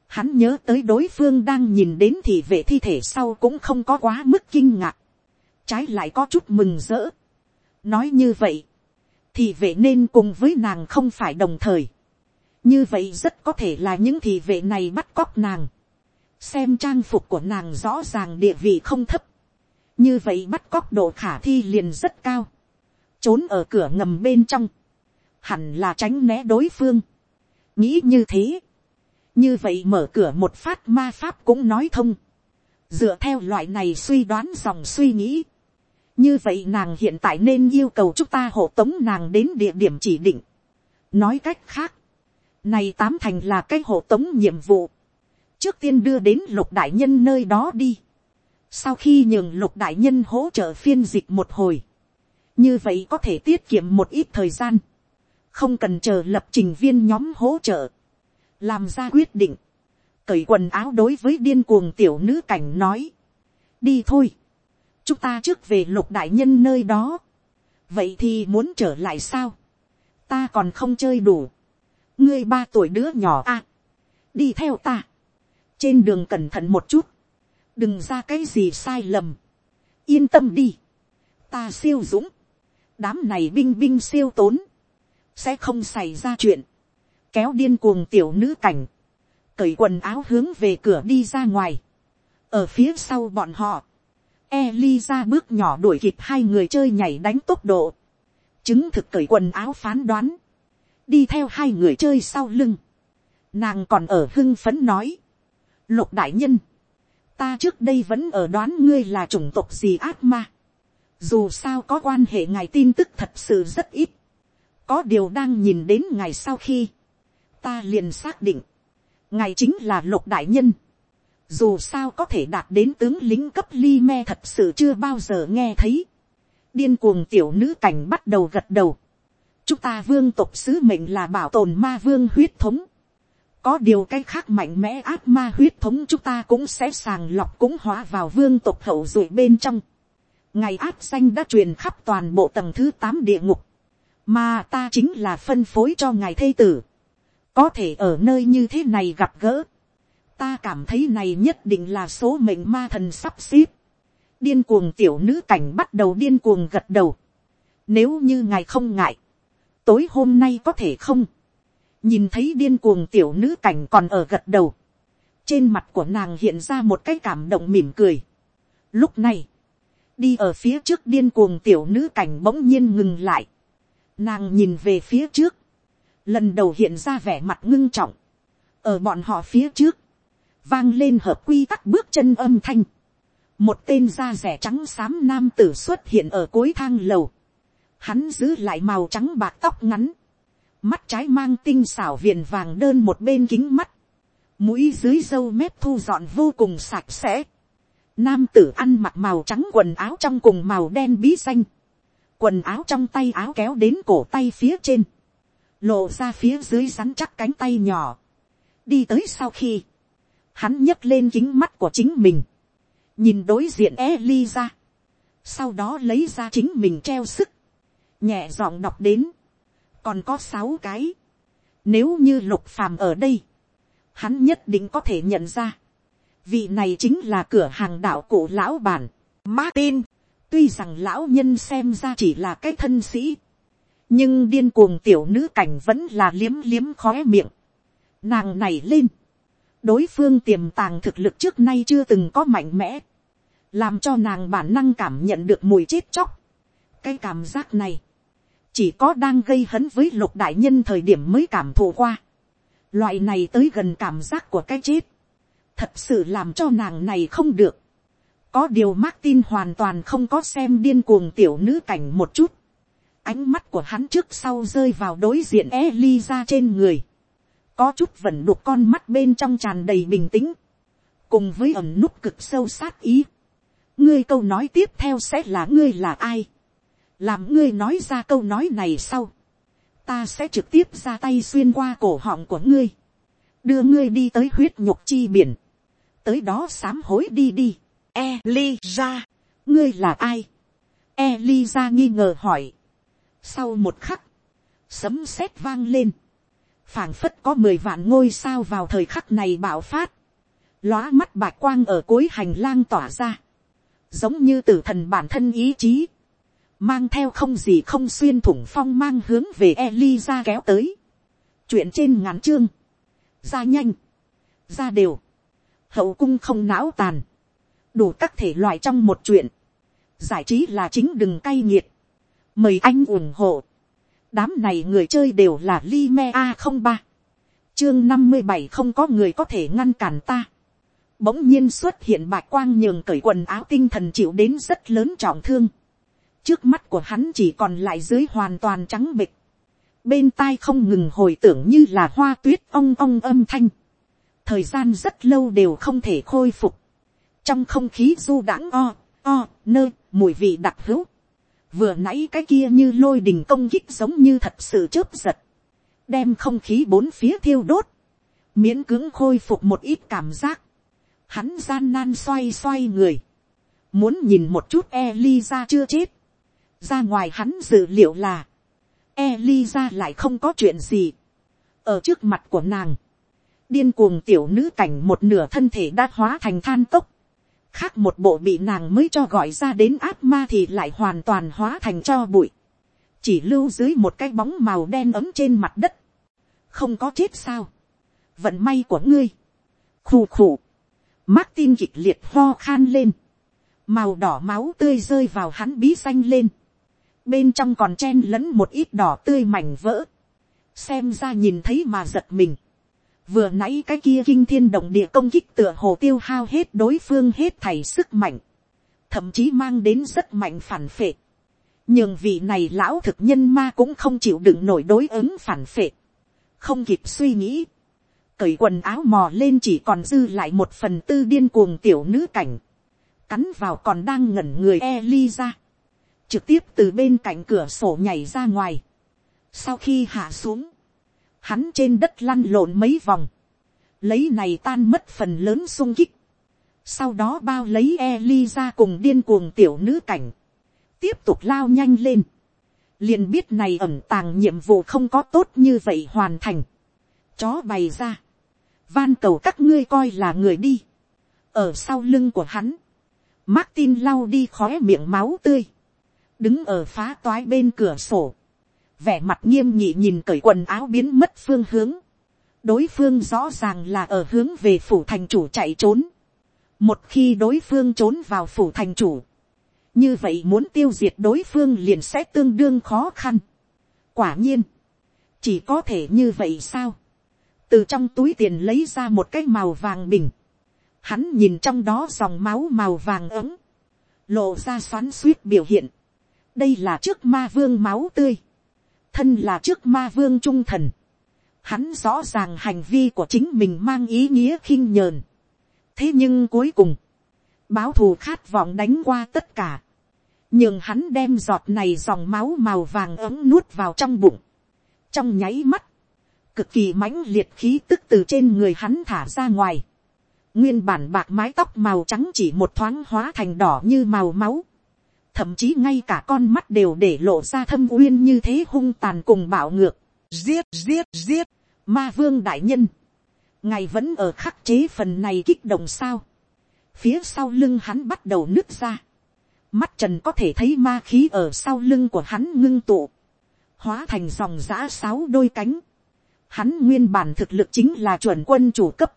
hắn nhớ tới đối phương đang nhìn đến thì vệ thi thể sau cũng không có quá mức kinh ngạc, trái lại có chút mừng rỡ. nói như vậy, thì vệ nên cùng với nàng không phải đồng thời, như vậy rất có thể là những thị vệ này bắt cóc nàng, xem trang phục của nàng rõ ràng địa vị không thấp, như vậy bắt cóc độ khả thi liền rất cao, trốn ở cửa ngầm bên trong, hẳn là tránh né đối phương, nghĩ như thế, như vậy mở cửa một phát ma pháp cũng nói thông, dựa theo loại này suy đoán dòng suy nghĩ, như vậy nàng hiện tại nên yêu cầu chúng ta hộ tống nàng đến địa điểm chỉ định. nói cách khác, này tám thành là cái hộ tống nhiệm vụ, trước tiên đưa đến lục đại nhân nơi đó đi, sau khi nhường lục đại nhân hỗ trợ phiên dịch một hồi, như vậy có thể tiết kiệm một ít thời gian, không cần chờ lập trình viên nhóm hỗ trợ, làm ra quyết định, cởi quần áo đối với điên cuồng tiểu nữ cảnh nói, đi thôi, chúng ta trước về lục đại nhân nơi đó, vậy thì muốn trở lại sao, ta còn không chơi đủ, ngươi ba tuổi đứa nhỏ a, à, đi theo ta, trên đường cẩn thận một chút, đừng ra cái gì sai lầm, yên tâm đi, ta siêu dũng, đám này binh binh siêu tốn, sẽ không xảy ra chuyện, kéo điên cuồng tiểu nữ cảnh, cởi quần áo hướng về cửa đi ra ngoài, ở phía sau bọn họ, Eliza bước nhỏ đuổi kịp hai người chơi nhảy đánh tốc độ. Chứng thực cởi quần áo phán đoán. Đi theo hai người chơi sau lưng. Nàng còn ở hưng phấn nói. Lục đại nhân. Ta trước đây vẫn ở đoán ngươi là chủng tộc gì ác ma. Dù sao có quan hệ ngài tin tức thật sự rất ít. Có điều đang nhìn đến ngày sau khi. Ta liền xác định. Ngài chính là lục đại nhân dù sao có thể đạt đến tướng lính cấp ly me thật sự chưa bao giờ nghe thấy. điên cuồng tiểu nữ cảnh bắt đầu gật đầu. chúng ta vương tộc sứ mệnh là bảo tồn ma vương huyết thống có điều cái khác mạnh mẽ ác ma huyết thống chúng ta cũng sẽ sàng lọc cũng hóa vào vương tộc hậu duệ bên trong. ngày ác danh đã truyền khắp toàn bộ tầng thứ tám địa ngục. mà ta chính là phân phối cho ngài thây tử. có thể ở nơi như thế này gặp gỡ ta cảm thấy này nhất định là số mệnh ma thần sắp xếp. điên cuồng tiểu nữ cảnh bắt đầu điên cuồng gật đầu. nếu như ngài không ngại, tối hôm nay có thể không nhìn thấy điên cuồng tiểu nữ cảnh còn ở gật đầu. trên mặt của nàng hiện ra một cái cảm động mỉm cười. lúc này, đi ở phía trước điên cuồng tiểu nữ cảnh bỗng nhiên ngừng lại. nàng nhìn về phía trước, lần đầu hiện ra vẻ mặt ngưng trọng. ở bọn họ phía trước, vang lên hợp quy tắc bước chân âm thanh. một tên da rẻ trắng xám nam tử xuất hiện ở cuối thang lầu. hắn giữ lại màu trắng bạc tóc ngắn mắt trái mang tinh xảo viền vàng đơn một bên kính mắt. mũi dưới dâu mép thu dọn vô cùng sạch sẽ. nam tử ăn mặc màu trắng quần áo trong cùng màu đen bí xanh. quần áo trong tay áo kéo đến cổ tay phía trên. lộ ra phía dưới rắn chắc cánh tay nhỏ. đi tới sau khi hắn nhấc lên kính mắt của chính mình, nhìn đối diện eliza sau đó lấy ra chính mình treo sức, nhẹ giọng đọc đến, còn có sáu cái, nếu như lục phàm ở đây, hắn nhất định có thể nhận ra, vị này chính là cửa hàng đạo cụ lão bản, Martin, tuy rằng lão nhân xem ra chỉ là cái thân sĩ, nhưng điên cuồng tiểu nữ cảnh vẫn là liếm liếm khóe miệng, nàng này lên, đối phương tiềm tàng thực lực trước nay chưa từng có mạnh mẽ, làm cho nàng bản năng cảm nhận được mùi chết chóc. cái cảm giác này, chỉ có đang gây hấn với lục đại nhân thời điểm mới cảm thụ qua. loại này tới gần cảm giác của cái chết, thật sự làm cho nàng này không được. có điều Martin hoàn toàn không có xem điên cuồng tiểu nữ cảnh một chút. ánh mắt của hắn trước sau rơi vào đối diện Eliza trên người có chút vẫn đục con mắt bên trong tràn đầy bình tĩnh, cùng với ẩm nút cực sâu sát ý. ngươi câu nói tiếp theo sẽ là ngươi là ai, làm ngươi nói ra câu nói này sau, ta sẽ trực tiếp ra tay xuyên qua cổ họng của ngươi, đưa ngươi đi tới huyết nhục chi biển, tới đó sám hối đi đi. Eliza, ngươi là ai? Eliza nghi ngờ hỏi. Sau một khắc, sấm sét vang lên, phảng phất có mười vạn ngôi sao vào thời khắc này bạo phát, lóa mắt bạc quang ở cuối hành lang tỏa ra, giống như tử thần bản thân ý chí, mang theo không gì không xuyên thủng phong mang hướng về Eliza kéo tới. chuyện trên ngắn chương, ra nhanh, ra đều, hậu cung không não tàn, đủ các thể loại trong một chuyện, giải trí là chính đừng cay nghiệt, mời anh ủng hộ, đám này người chơi đều là Lime a không ba, chương năm mươi bảy không có người có thể ngăn cản ta, bỗng nhiên xuất hiện bạch quang nhường cởi quần áo tinh thần chịu đến rất lớn trọng thương, trước mắt của hắn chỉ còn lại dưới hoàn toàn trắng bịch, bên tai không ngừng hồi tưởng như là hoa tuyết ong ong âm thanh, thời gian rất lâu đều không thể khôi phục, trong không khí du đãng o, o, nơ, mùi vị đặc hữu, vừa nãy cái kia như lôi đình công kích giống như thật sự chớp giật, đem không khí bốn phía thiêu đốt, miễn cưỡng khôi phục một ít cảm giác, hắn gian nan xoay xoay người, muốn nhìn một chút Eliza chưa chết, ra ngoài hắn dự liệu là, Eliza lại không có chuyện gì, ở trước mặt của nàng, điên cuồng tiểu nữ cảnh một nửa thân thể đã hóa thành than tốc, khác một bộ bị nàng mới cho gọi ra đến áp ma thì lại hoàn toàn hóa thành cho bụi, chỉ lưu dưới một cái bóng màu đen ấm trên mặt đất, không có chết sao, vận may của ngươi, khù khù, Martin kịch liệt ho khan lên, màu đỏ máu tươi rơi vào hắn bí xanh lên, bên trong còn chen lẫn một ít đỏ tươi mảnh vỡ, xem ra nhìn thấy mà giật mình, vừa nãy cái kia kinh thiên động địa công kích tựa hồ tiêu hao hết đối phương hết thảy sức mạnh, thậm chí mang đến rất mạnh phản phệ, nhưng vị này lão thực nhân ma cũng không chịu đựng nổi đối ứng phản phệ, không kịp suy nghĩ, cởi quần áo mò lên chỉ còn dư lại một phần tư điên cuồng tiểu nữ cảnh, cắn vào còn đang ngẩn người e ly ra trực tiếp từ bên cạnh cửa sổ nhảy ra ngoài. Sau khi hạ xuống, hắn trên đất lăn lộn mấy vòng, lấy này tan mất phần lớn sung kích, sau đó bao lấy Eliza cùng điên cuồng tiểu nữ cảnh, tiếp tục lao nhanh lên, liền biết này ẩm tàng nhiệm vụ không có tốt như vậy hoàn thành, chó bày ra, van cầu các ngươi coi là người đi, ở sau lưng của hắn, Martin lau đi khóe miệng máu tươi, đứng ở phá toái bên cửa sổ, vẻ mặt nghiêm nhị nhìn cởi quần áo biến mất phương hướng, đối phương rõ ràng là ở hướng về phủ thành chủ chạy trốn, một khi đối phương trốn vào phủ thành chủ, như vậy muốn tiêu diệt đối phương liền sẽ tương đương khó khăn. quả nhiên, chỉ có thể như vậy sao, từ trong túi tiền lấy ra một cái màu vàng bình, hắn nhìn trong đó dòng máu màu vàng ấm, lộ ra xoắn suýt biểu hiện, đây là trước ma vương máu tươi, thân là trước ma vương trung thần, hắn rõ ràng hành vi của chính mình mang ý nghĩa khinh nhờn, thế nhưng cuối cùng, báo thù khát vọng đánh qua tất cả, nhưng hắn đem giọt này dòng máu màu vàng ấm nuốt vào trong bụng, trong nháy mắt, cực kỳ mãnh liệt khí tức từ trên người hắn thả ra ngoài, nguyên bản bạc mái tóc màu trắng chỉ một thoáng hóa thành đỏ như màu máu, thậm chí ngay cả con mắt đều để lộ ra thâm uyên như thế hung tàn cùng bạo ngược. Giết giết giết, ma vương đại nhân. Ngài vẫn ở khắc chế phần này kích động sao. Phía sau lưng hắn bắt đầu nứt ra. Mắt trần có thể thấy ma khí ở sau lưng của hắn ngưng tụ. Hóa thành dòng giã sáu đôi cánh. Hắn nguyên bản thực lực chính là chuẩn quân chủ cấp.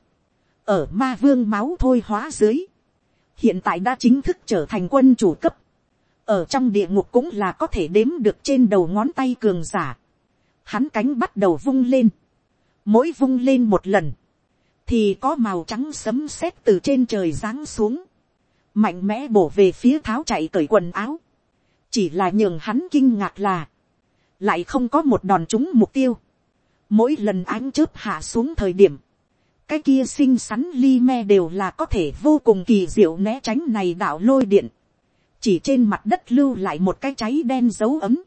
Ở ma vương máu thôi hóa dưới. Hiện tại đã chính thức trở thành quân chủ cấp ở trong địa ngục cũng là có thể đếm được trên đầu ngón tay cường giả. Hắn cánh bắt đầu vung lên. Mỗi vung lên một lần, thì có màu trắng sấm sét từ trên trời giáng xuống. Mạnh mẽ bổ về phía tháo chạy cởi quần áo. Chỉ là nhường hắn kinh ngạc là, lại không có một đòn trúng mục tiêu. Mỗi lần ánh chớp hạ xuống thời điểm, cái kia xinh xắn ly me đều là có thể vô cùng kỳ diệu né tránh này đạo lôi điện chỉ trên mặt đất lưu lại một cái cháy đen dấu ấm,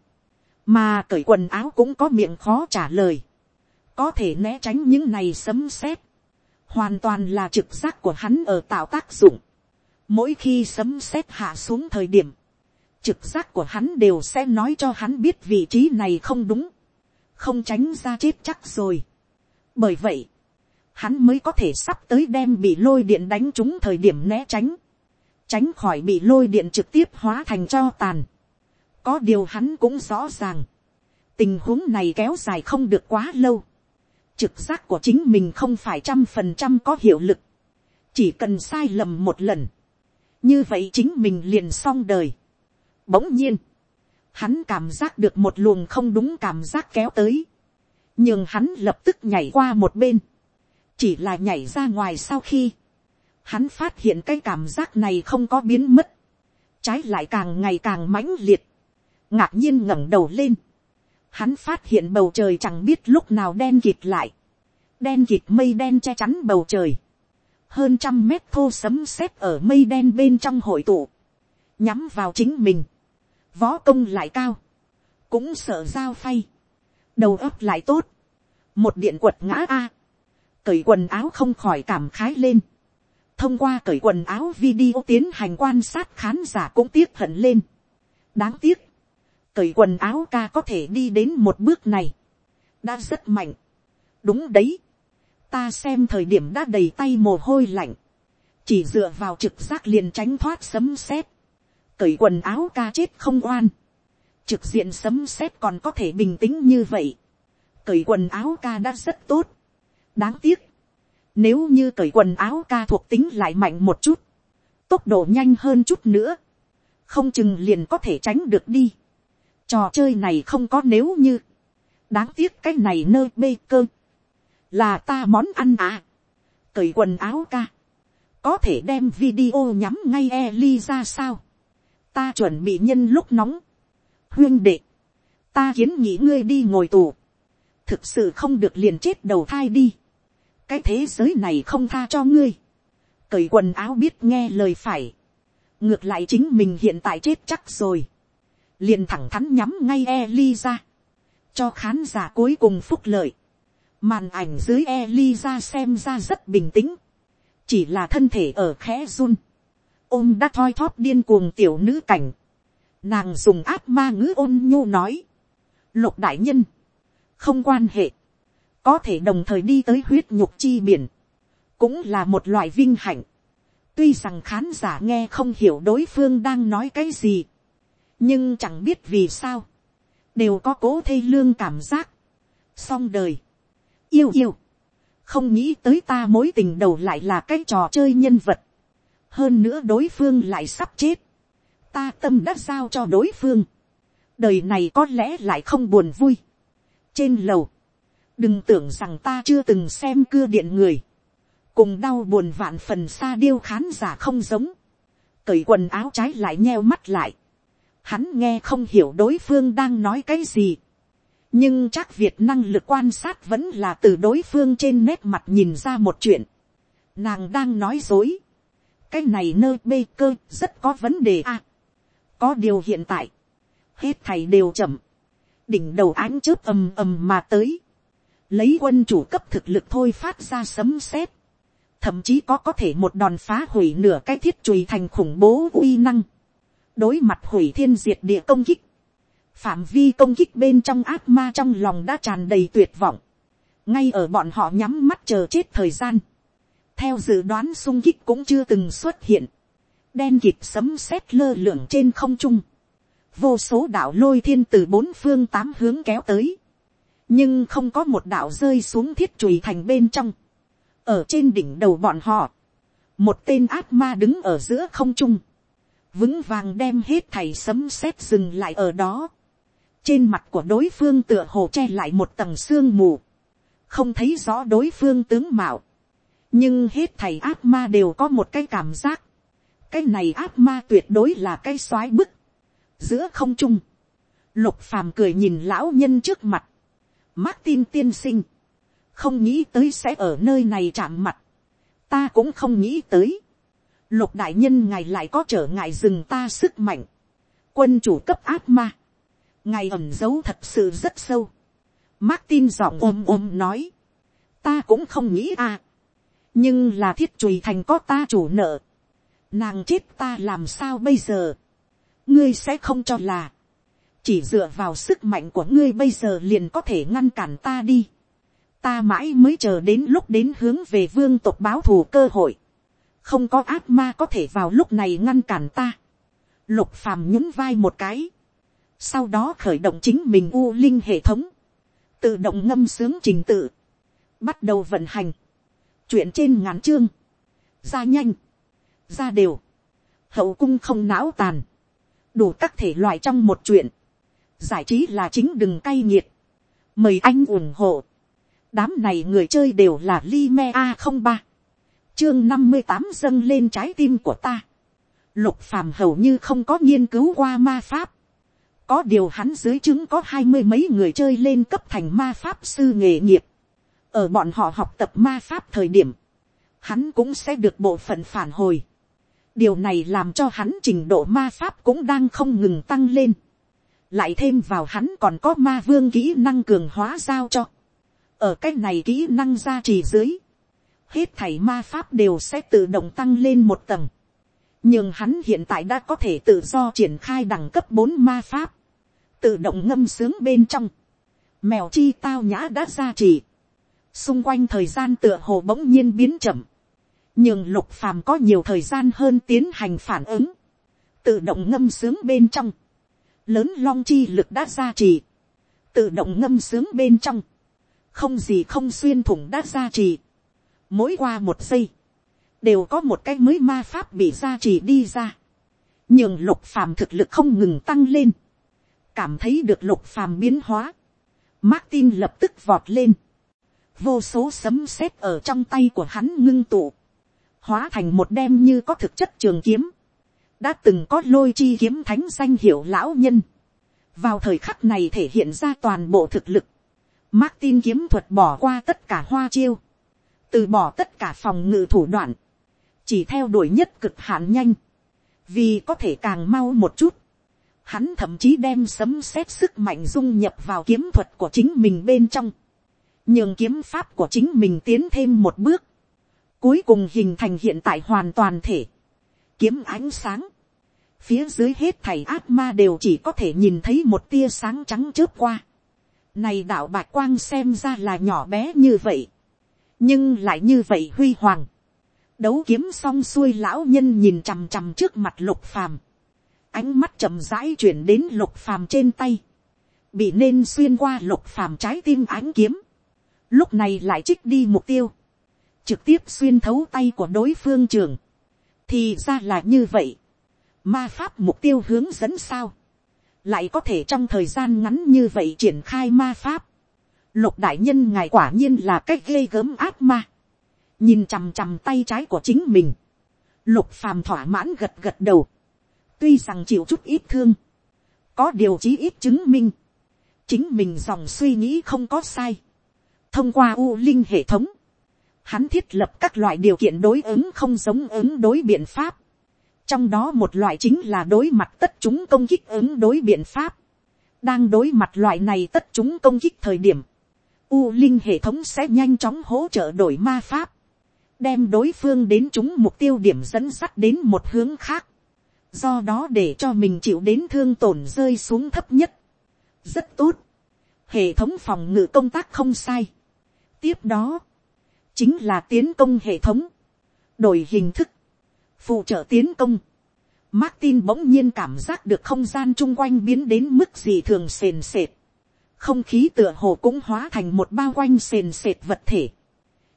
mà cởi quần áo cũng có miệng khó trả lời, có thể né tránh những này sấm sét, hoàn toàn là trực giác của hắn ở tạo tác dụng. Mỗi khi sấm sét hạ xuống thời điểm, trực giác của hắn đều sẽ nói cho hắn biết vị trí này không đúng, không tránh ra chết chắc rồi. Bởi vậy, hắn mới có thể sắp tới đem bị lôi điện đánh trúng thời điểm né tránh, tránh khỏi bị lôi điện trực tiếp hóa thành cho tàn. Có điều hắn cũng rõ ràng, tình huống này kéo dài không được quá lâu. Trực giác của chính mình không phải trăm phần trăm có hiệu lực, chỉ cần sai lầm một lần, như vậy chính mình liền xong đời. Bỗng nhiên, hắn cảm giác được một luồng không đúng cảm giác kéo tới, nhưng hắn lập tức nhảy qua một bên, chỉ là nhảy ra ngoài sau khi, hắn phát hiện cái cảm giác này không có biến mất, trái lại càng ngày càng mãnh liệt, ngạc nhiên ngẩng đầu lên, hắn phát hiện bầu trời chẳng biết lúc nào đen kịt lại, đen kịt mây đen che chắn bầu trời, hơn trăm mét thô sấm sét ở mây đen bên trong hội tụ, nhắm vào chính mình, võ công lại cao, cũng sợ dao phay, đầu óc lại tốt, một điện quật ngã a, cởi quần áo không khỏi cảm khái lên, thông qua cởi quần áo video tiến hành quan sát khán giả cũng tiếc hận lên. đáng tiếc, cởi quần áo ca có thể đi đến một bước này, đã rất mạnh. đúng đấy, ta xem thời điểm đã đầy tay mồ hôi lạnh, chỉ dựa vào trực giác liền tránh thoát sấm sét, cởi quần áo ca chết không oan, trực diện sấm sét còn có thể bình tĩnh như vậy, cởi quần áo ca đã rất tốt, đáng tiếc, nếu như cởi quần áo ca thuộc tính lại mạnh một chút, tốc độ nhanh hơn chút nữa, không chừng liền có thể tránh được đi. Trò chơi này không có nếu như, đáng tiếc cái này nơi bê cơ, là ta món ăn à, cởi quần áo ca, có thể đem video nhắm ngay Eli ra sao, ta chuẩn bị nhân lúc nóng, huyên đệ, ta kiến nghĩ ngươi đi ngồi tù, thực sự không được liền chết đầu thai đi, cái thế giới này không tha cho ngươi, cởi quần áo biết nghe lời phải, ngược lại chính mình hiện tại chết chắc rồi, liền thẳng thắn nhắm ngay Eli ra, cho khán giả cuối cùng phúc lợi, màn ảnh dưới Eli ra xem ra rất bình tĩnh, chỉ là thân thể ở khẽ run, ôm đã thoi thóp điên cuồng tiểu nữ cảnh, nàng dùng áp ma ngữ ôn nhu nói, lục đại nhân, không quan hệ, có thể đồng thời đi tới huyết nhục chi biển, cũng là một loại vinh hạnh. tuy rằng khán giả nghe không hiểu đối phương đang nói cái gì, nhưng chẳng biết vì sao, đều có cố thê lương cảm giác, song đời, yêu yêu, không nghĩ tới ta mối tình đầu lại là cái trò chơi nhân vật, hơn nữa đối phương lại sắp chết, ta tâm đã giao cho đối phương, đời này có lẽ lại không buồn vui. trên lầu, đừng tưởng rằng ta chưa từng xem cưa điện người, cùng đau buồn vạn phần xa điêu khán giả không giống, cởi quần áo trái lại nheo mắt lại, hắn nghe không hiểu đối phương đang nói cái gì, nhưng chắc việt năng lực quan sát vẫn là từ đối phương trên nét mặt nhìn ra một chuyện, nàng đang nói dối, cái này nơi bê cơ rất có vấn đề a, có điều hiện tại, hết thầy đều chậm, đỉnh đầu ánh chớp ầm ầm mà tới, lấy quân chủ cấp thực lực thôi phát ra sấm sét, thậm chí có có thể một đòn phá hủy nửa cái thiết chùy thành khủng bố uy năng, đối mặt hủy thiên diệt địa công kích, phạm vi công kích bên trong ác ma trong lòng đã tràn đầy tuyệt vọng, ngay ở bọn họ nhắm mắt chờ chết thời gian, theo dự đoán sung kích cũng chưa từng xuất hiện, đen kịp sấm sét lơ lửng trên không trung, vô số đạo lôi thiên từ bốn phương tám hướng kéo tới, nhưng không có một đạo rơi xuống thiết chùy thành bên trong. ở trên đỉnh đầu bọn họ, một tên ác ma đứng ở giữa không trung, vững vàng đem hết thầy sấm sét dừng lại ở đó. trên mặt của đối phương tựa hồ che lại một tầng sương mù, không thấy rõ đối phương tướng mạo, nhưng hết thầy ác ma đều có một cái cảm giác, cái này ác ma tuyệt đối là cái soái bức, giữa không trung, lục phàm cười nhìn lão nhân trước mặt, Martin tiên sinh. Không nghĩ tới sẽ ở nơi này chạm mặt. Ta cũng không nghĩ tới. Lục đại nhân ngài lại có trở ngại dừng ta sức mạnh. Quân chủ cấp áp ma. ngài ẩn giấu thật sự rất sâu. Martin giọng ôm ôm nói, ta cũng không nghĩ à, nhưng là thiết Trùy thành có ta chủ nợ, nàng chết ta làm sao bây giờ, ngươi sẽ không cho là, chỉ dựa vào sức mạnh của ngươi bây giờ liền có thể ngăn cản ta đi, ta mãi mới chờ đến lúc đến hướng về vương tộc báo thù cơ hội, không có ác ma có thể vào lúc này ngăn cản ta, lục phàm nhún vai một cái, sau đó khởi động chính mình u linh hệ thống, tự động ngâm sướng trình tự, bắt đầu vận hành, chuyện trên ngắn chương, ra nhanh, ra đều, hậu cung không não tàn, đủ các thể loại trong một chuyện, giải trí là chính đừng cay nghiệt, mời anh ủng hộ, đám này người chơi đều là li me a không ba, chương năm mươi tám dâng lên trái tim của ta, lục phàm hầu như không có nghiên cứu qua ma pháp, có điều hắn dưới chứng có hai mươi mấy người chơi lên cấp thành ma pháp sư nghề nghiệp, ở bọn họ học tập ma pháp thời điểm, hắn cũng sẽ được bộ phận phản hồi. điều này làm cho hắn trình độ ma pháp cũng đang không ngừng tăng lên lại thêm vào hắn còn có ma vương kỹ năng cường hóa giao cho. ở cái này kỹ năng gia trì dưới, hết thảy ma pháp đều sẽ tự động tăng lên một tầng. nhưng hắn hiện tại đã có thể tự do triển khai đẳng cấp bốn ma pháp, tự động ngâm sướng bên trong. mèo chi tao nhã đã gia trì xung quanh thời gian tựa hồ bỗng nhiên biến chậm, nhưng lục phàm có nhiều thời gian hơn tiến hành phản ứng, tự động ngâm sướng bên trong, lớn long chi lực đã gia trì, tự động ngâm sướng bên trong, không gì không xuyên thủng đã gia trì, mỗi qua một giây, đều có một cái mới ma pháp bị gia trì đi ra, nhưng lục phàm thực lực không ngừng tăng lên, cảm thấy được lục phàm biến hóa, Martin lập tức vọt lên, vô số sấm sét ở trong tay của hắn ngưng tụ, hóa thành một đem như có thực chất trường kiếm, đã từng có lôi chi kiếm thánh danh hiệu lão nhân, vào thời khắc này thể hiện ra toàn bộ thực lực, Martin kiếm thuật bỏ qua tất cả hoa chiêu, từ bỏ tất cả phòng ngự thủ đoạn, chỉ theo đuổi nhất cực hạn nhanh, vì có thể càng mau một chút, hắn thậm chí đem sấm xét sức mạnh dung nhập vào kiếm thuật của chính mình bên trong, nhường kiếm pháp của chính mình tiến thêm một bước, cuối cùng hình thành hiện tại hoàn toàn thể, kiếm ánh sáng, phía dưới hết thảy ác ma đều chỉ có thể nhìn thấy một tia sáng trắng chớp qua, này đạo bạch quang xem ra là nhỏ bé như vậy, nhưng lại như vậy huy hoàng, đấu kiếm xong xuôi lão nhân nhìn chằm chằm trước mặt lục phàm, ánh mắt chậm rãi chuyển đến lục phàm trên tay, bị nên xuyên qua lục phàm trái tim ánh kiếm, lúc này lại trích đi mục tiêu, trực tiếp xuyên thấu tay của đối phương trường, thì ra là như vậy, ma pháp mục tiêu hướng dẫn sao, lại có thể trong thời gian ngắn như vậy triển khai ma pháp, lục đại nhân ngài quả nhiên là cách ghê gớm ác ma, nhìn chằm chằm tay trái của chính mình, lục phàm thỏa mãn gật gật đầu, tuy rằng chịu chút ít thương, có điều chí ít chứng minh, chính mình dòng suy nghĩ không có sai, thông qua u linh hệ thống, hắn thiết lập các loại điều kiện đối ứng không giống ứng đối biện pháp trong đó một loại chính là đối mặt tất chúng công kích ứng đối biện pháp. đang đối mặt loại này tất chúng công kích thời điểm, u linh hệ thống sẽ nhanh chóng hỗ trợ đổi ma pháp, đem đối phương đến chúng mục tiêu điểm dẫn sắt đến một hướng khác, do đó để cho mình chịu đến thương tổn rơi xuống thấp nhất. rất tốt, hệ thống phòng ngự công tác không sai. Tiếp đó, chính là tiến công hệ thống, đổi hình thức, phụ trợ tiến công. Martin bỗng nhiên cảm giác được không gian chung quanh biến đến mức gì thường sền sệt. Không khí tựa hồ cũng hóa thành một bao quanh sền sệt vật thể.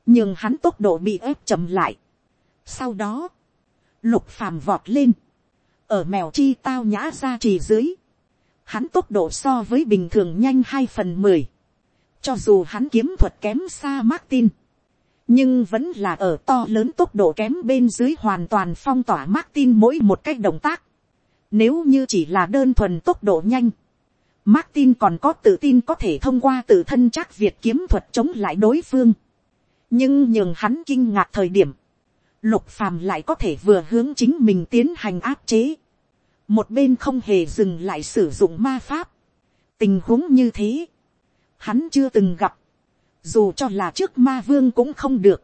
Nhưng hắn tốc độ bị ép chậm lại. Sau đó, lục phàm vọt lên. Ở mèo chi tao nhã ra trì dưới. Hắn tốc độ so với bình thường nhanh hai phần mười cho dù hắn kiếm thuật kém xa Martin. Nhưng vẫn là ở to lớn tốc độ kém bên dưới hoàn toàn phong tỏa Martin mỗi một cách động tác. Nếu như chỉ là đơn thuần tốc độ nhanh. Martin còn có tự tin có thể thông qua tự thân chắc Việt kiếm thuật chống lại đối phương. Nhưng nhường hắn kinh ngạc thời điểm. Lục phàm lại có thể vừa hướng chính mình tiến hành áp chế. Một bên không hề dừng lại sử dụng ma pháp tình huống như thế, hắn chưa từng gặp, dù cho là trước ma vương cũng không được,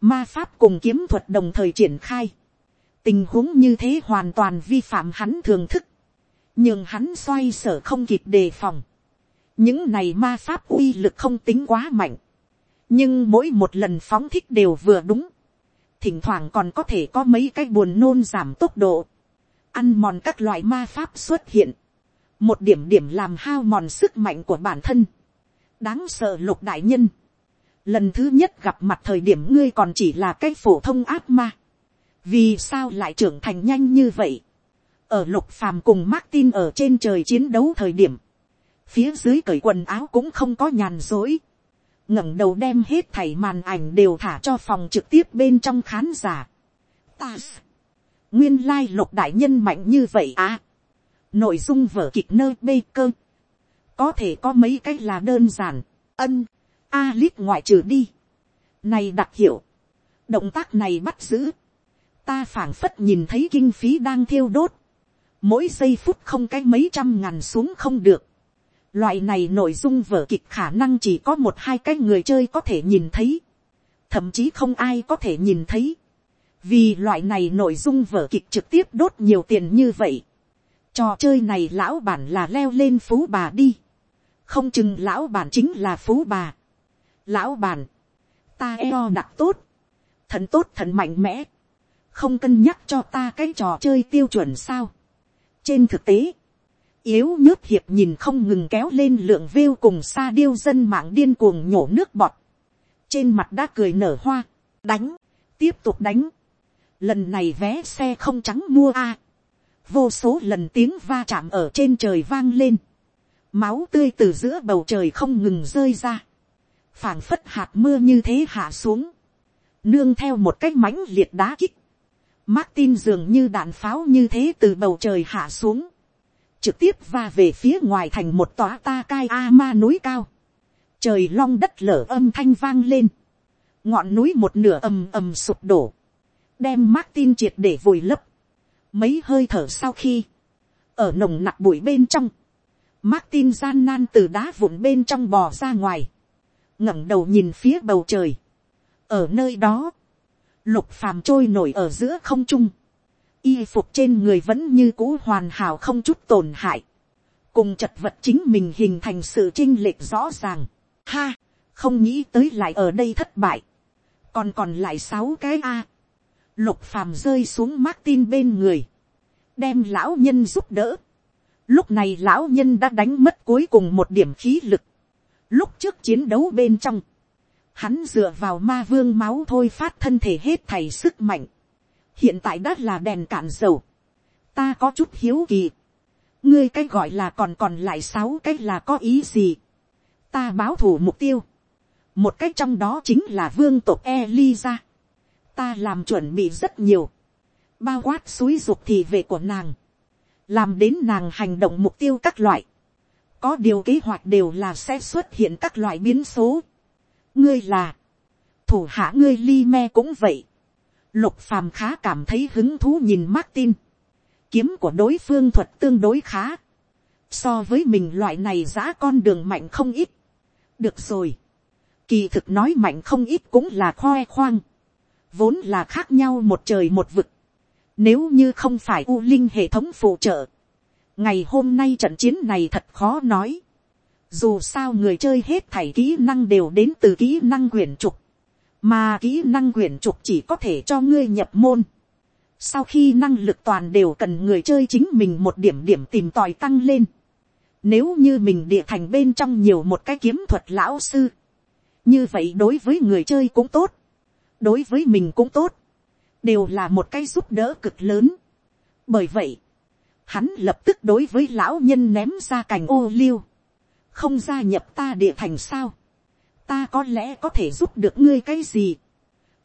ma pháp cùng kiếm thuật đồng thời triển khai, tình huống như thế hoàn toàn vi phạm hắn thường thức, nhưng hắn xoay sở không kịp đề phòng, những này ma pháp uy lực không tính quá mạnh, nhưng mỗi một lần phóng thích đều vừa đúng, thỉnh thoảng còn có thể có mấy cái buồn nôn giảm tốc độ, ăn mòn các loại ma pháp xuất hiện, một điểm điểm làm hao mòn sức mạnh của bản thân, đáng sợ lục đại nhân, lần thứ nhất gặp mặt thời điểm ngươi còn chỉ là cái phổ thông ác ma, vì sao lại trưởng thành nhanh như vậy, ở lục phàm cùng Martin ở trên trời chiến đấu thời điểm, phía dưới cởi quần áo cũng không có nhàn dối, ngẩng đầu đem hết thảy màn ảnh đều thả cho phòng trực tiếp bên trong khán giả. Ta, nguyên lai lục đại nhân mạnh như vậy à. nội dung vở kịch nơi bê cơ, có thể có mấy cái là đơn giản, ân, a lít ngoại trừ đi. này đặc hiệu, động tác này bắt giữ, ta phảng phất nhìn thấy kinh phí đang thiêu đốt, mỗi giây phút không cái mấy trăm ngàn xuống không được, Loại này nội dung vở kịch khả năng chỉ có một hai cái người chơi có thể nhìn thấy. Thậm chí không ai có thể nhìn thấy. Vì loại này nội dung vở kịch trực tiếp đốt nhiều tiền như vậy. Trò chơi này lão bản là leo lên phú bà đi. Không chừng lão bản chính là phú bà. Lão bản. Ta eo đặt tốt. Thần tốt thần mạnh mẽ. Không cân nhắc cho ta cái trò chơi tiêu chuẩn sao. Trên thực tế yếu nhớt hiệp nhìn không ngừng kéo lên lượng view cùng xa điêu dân mạng điên cuồng nhổ nước bọt. Trên mặt đã cười nở hoa, đánh, tiếp tục đánh. Lần này vé xe không trắng mua a Vô số lần tiếng va chạm ở trên trời vang lên. Máu tươi từ giữa bầu trời không ngừng rơi ra. phảng phất hạt mưa như thế hạ xuống. Nương theo một cái mãnh liệt đá kích. Martin dường như đạn pháo như thế từ bầu trời hạ xuống trực tiếp va về phía ngoài thành một tòa ta cai a ma núi cao, trời long đất lở âm thanh vang lên, ngọn núi một nửa ầm ầm sụp đổ, đem Martin triệt để vùi lấp, mấy hơi thở sau khi, ở nồng nặc bụi bên trong, Martin gian nan từ đá vụn bên trong bò ra ngoài, ngẩng đầu nhìn phía bầu trời, ở nơi đó, lục phàm trôi nổi ở giữa không trung, y phục trên người vẫn như cũ hoàn hảo không chút tổn hại, cùng chật vật chính mình hình thành sự chinh lệch rõ ràng. Ha, không nghĩ tới lại ở đây thất bại, còn còn lại sáu cái a. lục phàm rơi xuống Martin bên người, đem lão nhân giúp đỡ. Lúc này lão nhân đã đánh mất cuối cùng một điểm khí lực. Lúc trước chiến đấu bên trong, hắn dựa vào ma vương máu thôi phát thân thể hết thầy sức mạnh. Hiện tại đã là đèn cạn dầu, ta có chút hiếu kỳ, ngươi cái gọi là còn còn lại sáu cái là có ý gì, ta báo thủ mục tiêu, một cách trong đó chính là vương tộc Eliza, ta làm chuẩn bị rất nhiều, bao quát suối ruột thì về của nàng, làm đến nàng hành động mục tiêu các loại, có điều kế hoạch đều là sẽ xuất hiện các loại biến số. ngươi là, thủ hạ ngươi li me cũng vậy, Lục phàm khá cảm thấy hứng thú nhìn Martin. Kiếm của đối phương thuật tương đối khá. So với mình loại này giã con đường mạnh không ít. Được rồi. Kỳ thực nói mạnh không ít cũng là khoe khoang. Vốn là khác nhau một trời một vực. Nếu như không phải U Linh hệ thống phụ trợ. Ngày hôm nay trận chiến này thật khó nói. Dù sao người chơi hết thảy kỹ năng đều đến từ kỹ năng quyển trục mà kỹ năng quyển trục chỉ có thể cho ngươi nhập môn. sau khi năng lực toàn đều cần người chơi chính mình một điểm điểm tìm tòi tăng lên. nếu như mình địa thành bên trong nhiều một cái kiếm thuật lão sư, như vậy đối với người chơi cũng tốt, đối với mình cũng tốt, đều là một cái giúp đỡ cực lớn. bởi vậy, hắn lập tức đối với lão nhân ném ra cành ô liu, không gia nhập ta địa thành sao, ta có lẽ có thể giúp được ngươi cái gì.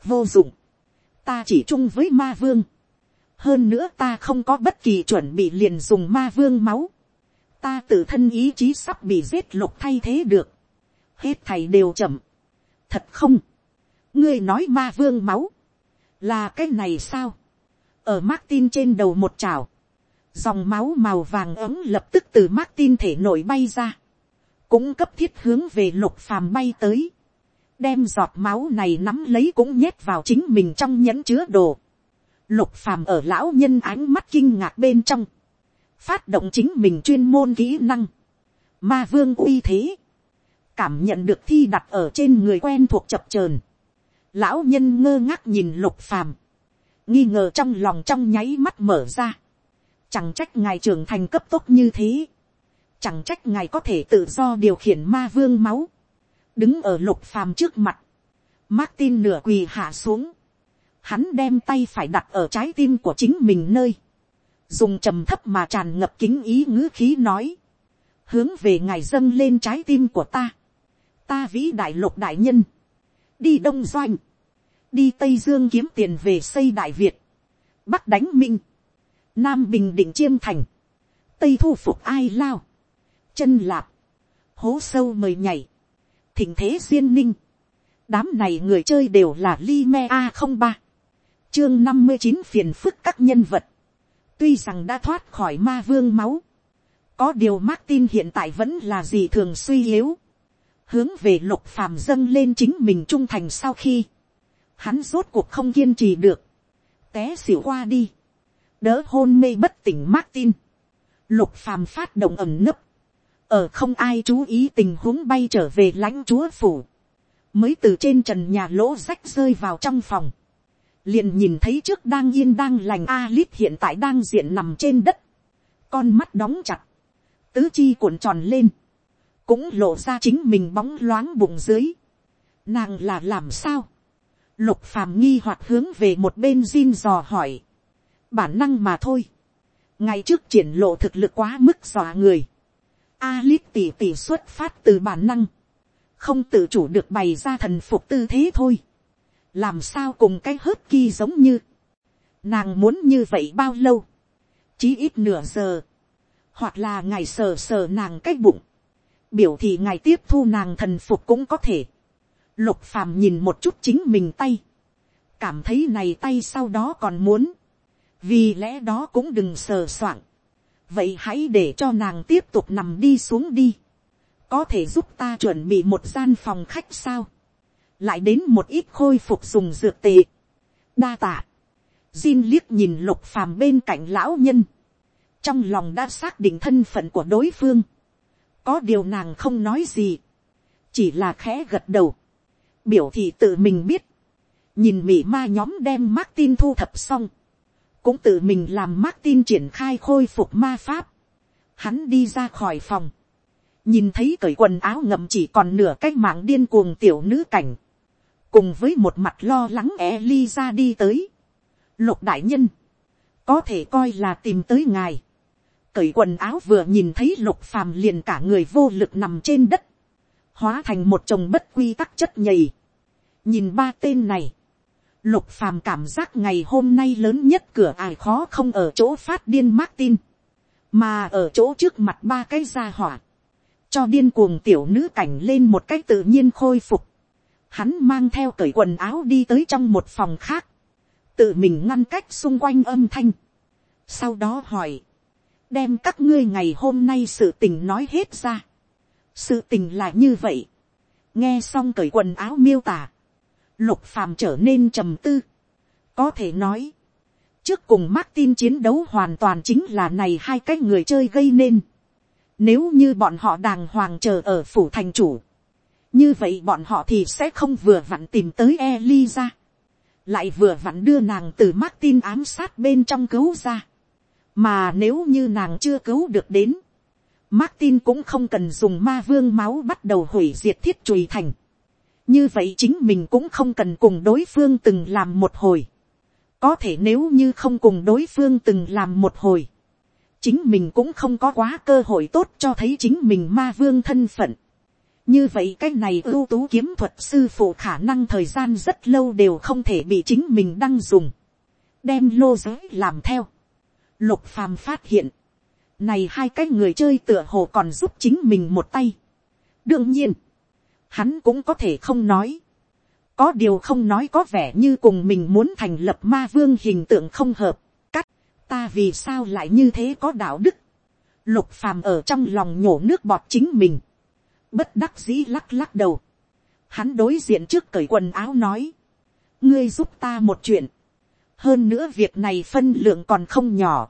vô dụng, ta chỉ chung với ma vương. hơn nữa ta không có bất kỳ chuẩn bị liền dùng ma vương máu. ta tự thân ý chí sắp bị giết lục thay thế được. hết thầy đều chậm. thật không. ngươi nói ma vương máu là cái này sao. ở Martin trên đầu một chảo, dòng máu màu vàng ấm lập tức từ Martin thể nổi bay ra, cũng cấp thiết hướng về lục phàm bay tới, đem giọt máu này nắm lấy cũng nhét vào chính mình trong nhẫn chứa đồ, lục phàm ở lão nhân ánh mắt kinh ngạc bên trong, phát động chính mình chuyên môn kỹ năng, ma vương uy thế, cảm nhận được thi đặt ở trên người quen thuộc chập chờn, lão nhân ngơ ngác nhìn lục phàm, nghi ngờ trong lòng trong nháy mắt mở ra, chẳng trách ngài trưởng thành cấp tốc như thế, chẳng trách ngài có thể tự do điều khiển ma vương máu, đứng ở lục phàm trước mặt, Martin nửa quỳ hạ xuống, hắn đem tay phải đặt ở trái tim của chính mình nơi, dùng trầm thấp mà tràn ngập kính ý ngữ khí nói, hướng về ngài dâng lên trái tim của ta, ta vĩ đại lục đại nhân, đi đông doanh, đi tây dương kiếm tiền về xây đại việt, bắc đánh minh, nam bình định chiêm thành, tây thu phục ai lao, chân lạp, hố sâu mời nhảy, thỉnh thế duyên ninh, đám này người chơi đều là li me a không ba, chương năm mươi chín phiền phức các nhân vật, tuy rằng đã thoát khỏi ma vương máu, có điều Martin hiện tại vẫn là gì thường suy yếu, hướng về lục phàm dâng lên chính mình trung thành sau khi, hắn rốt cuộc không kiên trì được, té xỉu qua đi, đỡ hôn mê bất tỉnh Martin, lục phàm phát động ẩm nấp, ở không ai chú ý tình huống bay trở về lãnh chúa phủ, mới từ trên trần nhà lỗ rách rơi vào trong phòng, liền nhìn thấy trước đang yên đang lành a lít hiện tại đang diện nằm trên đất, con mắt đóng chặt, tứ chi cuộn tròn lên, cũng lộ ra chính mình bóng loáng bụng dưới. Nàng là làm sao? Lục phàm nghi hoặc hướng về một bên Jin dò hỏi. Bản năng mà thôi. Ngày trước triển lộ thực lực quá mức dọa người. Alip tỉ tỉ xuất phát từ bản năng. Không tự chủ được bày ra thần phục tư thế thôi. Làm sao cùng cái hớt kỳ giống như. Nàng muốn như vậy bao lâu? Chí ít nửa giờ. Hoặc là ngày sờ sờ nàng cái bụng biểu thì ngài tiếp thu nàng thần phục cũng có thể. Lục phàm nhìn một chút chính mình tay. Cảm thấy này tay sau đó còn muốn. Vì lẽ đó cũng đừng sờ soạng. Vậy hãy để cho nàng tiếp tục nằm đi xuống đi. Có thể giúp ta chuẩn bị một gian phòng khách sao. Lại đến một ít khôi phục dùng dược tệ. Đa tạ. Jin liếc nhìn lục phàm bên cạnh lão nhân. Trong lòng đã xác định thân phận của đối phương có điều nàng không nói gì, chỉ là khẽ gật đầu, biểu thị tự mình biết, nhìn mỹ ma nhóm đem Martin thu thập xong, cũng tự mình làm Martin triển khai khôi phục ma pháp, hắn đi ra khỏi phòng, nhìn thấy cởi quần áo ngậm chỉ còn nửa cái mạng điên cuồng tiểu nữ cảnh, cùng với một mặt lo lắng Eliza đi tới, lục đại nhân, có thể coi là tìm tới ngài, cởi quần áo vừa nhìn thấy lục phàm liền cả người vô lực nằm trên đất, hóa thành một chồng bất quy tắc chất nhầy. nhìn ba tên này, lục phàm cảm giác ngày hôm nay lớn nhất cửa ải khó không ở chỗ phát điên Martin, mà ở chỗ trước mặt ba cái gia hỏa, cho điên cuồng tiểu nữ cảnh lên một cách tự nhiên khôi phục. Hắn mang theo cởi quần áo đi tới trong một phòng khác, tự mình ngăn cách xung quanh âm thanh. Sau đó hỏi, đem các ngươi ngày hôm nay sự tình nói hết ra. sự tình là như vậy. nghe xong cởi quần áo miêu tả. lục phàm trở nên trầm tư. có thể nói, trước cùng Martin chiến đấu hoàn toàn chính là này hai cái người chơi gây nên. Nếu như bọn họ đàng hoàng chờ ở phủ thành chủ. Như vậy bọn họ thì sẽ không vừa vặn tìm tới Eliza. Lại vừa vặn đưa nàng từ Martin ám sát bên trong cứu ra mà nếu như nàng chưa cứu được đến, Martin cũng không cần dùng ma vương máu bắt đầu hủy diệt thiết chùi thành. Như vậy chính mình cũng không cần cùng đối phương từng làm một hồi. Có thể nếu như không cùng đối phương từng làm một hồi. Chính mình cũng không có quá cơ hội tốt cho thấy chính mình ma vương thân phận. Như vậy cái này ưu tú kiếm thuật sư phụ khả năng thời gian rất lâu đều không thể bị chính mình đăng dùng. Đem lô giới làm theo Lục phàm phát hiện. Này hai cái người chơi tựa hồ còn giúp chính mình một tay. Đương nhiên. Hắn cũng có thể không nói. Có điều không nói có vẻ như cùng mình muốn thành lập ma vương hình tượng không hợp. Cắt. ta vì sao lại như thế có đạo đức, lục phàm ở trong lòng nhổ nước bọt chính mình, bất đắc dĩ lắc lắc đầu, hắn đối diện trước cởi quần áo nói, ngươi giúp ta một chuyện, hơn nữa việc này phân lượng còn không nhỏ,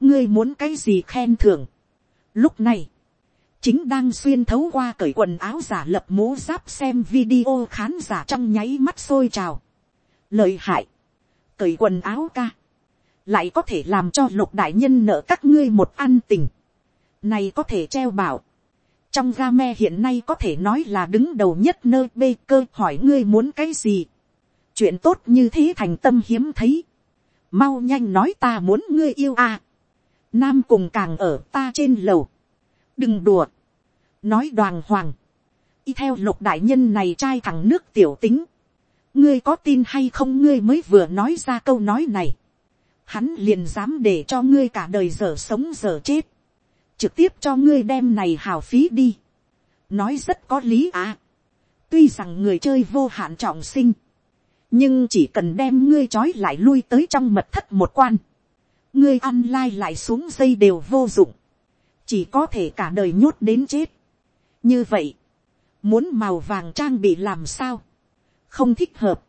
ngươi muốn cái gì khen thưởng. Lúc này, chính đang xuyên thấu qua cởi quần áo giả lập mũ giáp xem video khán giả trong nháy mắt sôi trào. Lợi hại, cởi quần áo ca, lại có thể làm cho lục đại nhân nợ các ngươi một an tình. Này có thể treo bảo. Trong game hiện nay có thể nói là đứng đầu nhất nơi bê cơ hỏi ngươi muốn cái gì. Chuyện tốt như thế thành tâm hiếm thấy. Mau nhanh nói ta muốn ngươi yêu à. Nam cùng càng ở ta trên lầu. Đừng đùa. Nói đoàn hoàng. Y theo lục đại nhân này trai thằng nước tiểu tính. Ngươi có tin hay không ngươi mới vừa nói ra câu nói này. Hắn liền dám để cho ngươi cả đời giờ sống giờ chết. Trực tiếp cho ngươi đem này hào phí đi. Nói rất có lý à. Tuy rằng người chơi vô hạn trọng sinh. Nhưng chỉ cần đem ngươi trói lại lui tới trong mật thất một quan. Ngươi ăn lai lại xuống dây đều vô dụng, chỉ có thể cả đời nhốt đến chết. như vậy, muốn màu vàng trang bị làm sao, không thích hợp,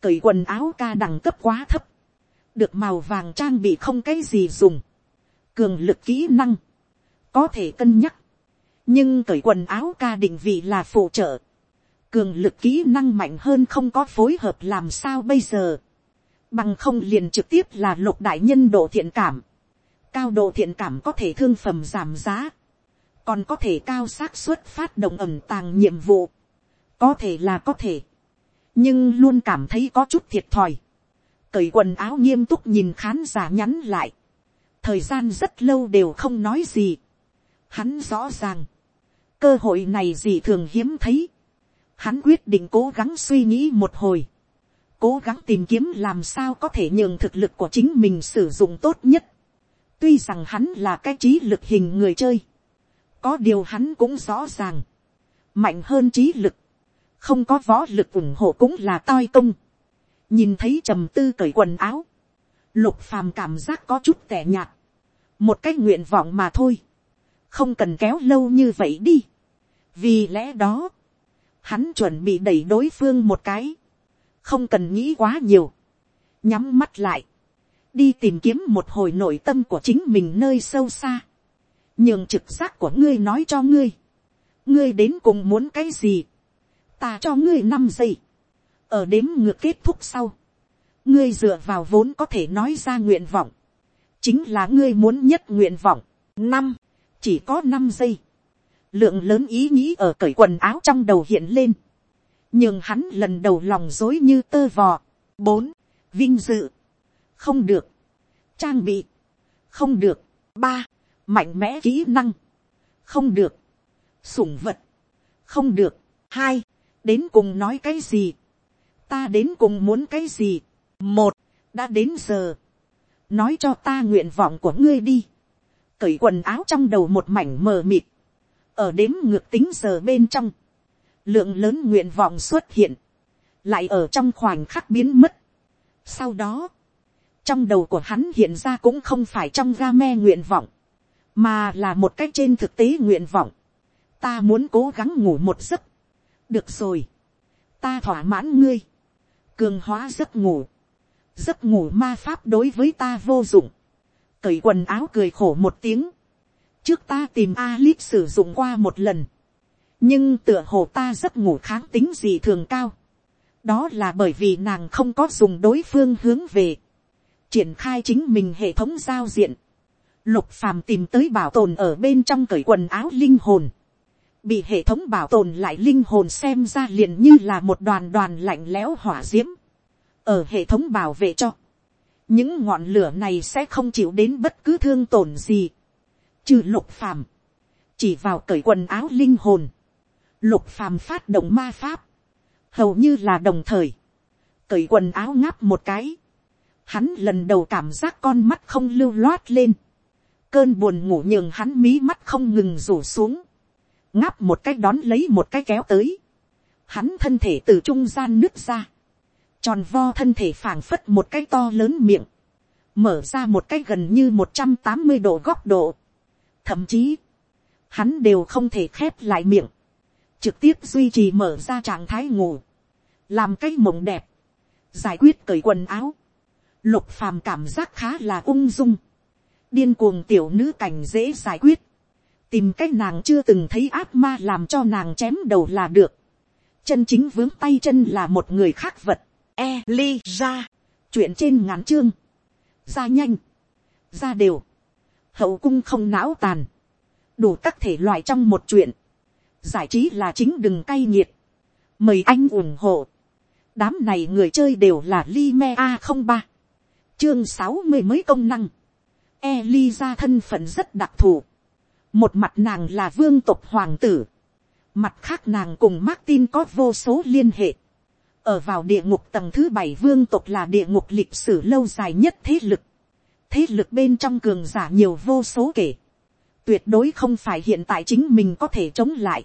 cởi quần áo ca đẳng cấp quá thấp, được màu vàng trang bị không cái gì dùng, cường lực kỹ năng, có thể cân nhắc, nhưng cởi quần áo ca định vị là phụ trợ, cường lực kỹ năng mạnh hơn không có phối hợp làm sao bây giờ, bằng không liền trực tiếp là lục đại nhân độ thiện cảm, cao độ thiện cảm có thể thương phẩm giảm giá, còn có thể cao xác suất phát động ẩm tàng nhiệm vụ, có thể là có thể, nhưng luôn cảm thấy có chút thiệt thòi, cởi quần áo nghiêm túc nhìn khán giả nhắn lại, thời gian rất lâu đều không nói gì, hắn rõ ràng, cơ hội này gì thường hiếm thấy, hắn quyết định cố gắng suy nghĩ một hồi, cố gắng tìm kiếm làm sao có thể nhường thực lực của chính mình sử dụng tốt nhất. tuy rằng hắn là cái trí lực hình người chơi, có điều hắn cũng rõ ràng, mạnh hơn trí lực, không có võ lực ủng hộ cũng là toi công. nhìn thấy trầm tư cởi quần áo, lục phàm cảm giác có chút tẻ nhạt, một cái nguyện vọng mà thôi, không cần kéo lâu như vậy đi. vì lẽ đó, hắn chuẩn bị đẩy đối phương một cái, không cần nghĩ quá nhiều, nhắm mắt lại, đi tìm kiếm một hồi nội tâm của chính mình nơi sâu xa, nhường trực giác của ngươi nói cho ngươi, ngươi đến cùng muốn cái gì, ta cho ngươi năm giây, ở đếm ngược kết thúc sau, ngươi dựa vào vốn có thể nói ra nguyện vọng, chính là ngươi muốn nhất nguyện vọng, năm, chỉ có năm giây, lượng lớn ý nghĩ ở cởi quần áo trong đầu hiện lên, nhưng hắn lần đầu lòng dối như tơ vò. bốn, vinh dự, không được, trang bị, không được, ba, mạnh mẽ kỹ năng, không được, sủng vật, không được, hai, đến cùng nói cái gì, ta đến cùng muốn cái gì, một, đã đến giờ, nói cho ta nguyện vọng của ngươi đi, cởi quần áo trong đầu một mảnh mờ mịt, ở đếm ngược tính giờ bên trong, lượng lớn nguyện vọng xuất hiện, lại ở trong khoảnh khắc biến mất. Sau đó, trong đầu của hắn hiện ra cũng không phải trong ga me nguyện vọng, mà là một cách trên thực tế nguyện vọng. Ta muốn cố gắng ngủ một giấc. được rồi, ta thỏa mãn ngươi, cường hóa giấc ngủ, giấc ngủ ma pháp đối với ta vô dụng, cởi quần áo cười khổ một tiếng, trước ta tìm Alip sử dụng qua một lần, nhưng tựa hồ ta rất ngủ kháng tính gì thường cao. đó là bởi vì nàng không có dùng đối phương hướng về, triển khai chính mình hệ thống giao diện, lục phàm tìm tới bảo tồn ở bên trong cởi quần áo linh hồn, bị hệ thống bảo tồn lại linh hồn xem ra liền như là một đoàn đoàn lạnh lẽo hỏa d i ễ m ở hệ thống bảo vệ cho, những ngọn lửa này sẽ không chịu đến bất cứ thương tổn gì, trừ lục phàm, chỉ vào cởi quần áo linh hồn, lục phàm phát động ma pháp, hầu như là đồng thời, cởi quần áo ngáp một cái, hắn lần đầu cảm giác con mắt không lưu loát lên, cơn buồn ngủ nhường hắn mí mắt không ngừng rủ xuống, ngáp một cái đón lấy một cái kéo tới, hắn thân thể từ trung gian nứt ra, tròn vo thân thể phảng phất một cái to lớn miệng, mở ra một cái gần như một trăm tám mươi độ góc độ, thậm chí, hắn đều không thể khép lại miệng, trực tiếp duy trì mở ra trạng thái ngủ, làm cái mộng đẹp, giải quyết cởi quần áo, lục phàm cảm giác khá là ung dung, điên cuồng tiểu nữ cảnh dễ giải quyết, tìm cách nàng chưa từng thấy ác ma làm cho nàng chém đầu là được, chân chính vướng tay chân là một người khác vật, e li ra, chuyện trên ngắn chương, ra nhanh, ra đều, hậu cung không não tàn, đủ các thể loại trong một chuyện, giải trí là chính đừng cay nghiệt, mời anh ủng hộ, đám này người chơi đều là li me a không ba, chương sáu mươi mới công năng, eliza thân phận rất đặc thù, một mặt nàng là vương tộc hoàng tử, mặt khác nàng cùng Martin có vô số liên hệ, ở vào địa ngục tầng thứ bảy vương tộc là địa ngục lịch sử lâu dài nhất thế lực, thế lực bên trong cường giả nhiều vô số kể, tuyệt đối không phải hiện tại chính mình có thể chống lại.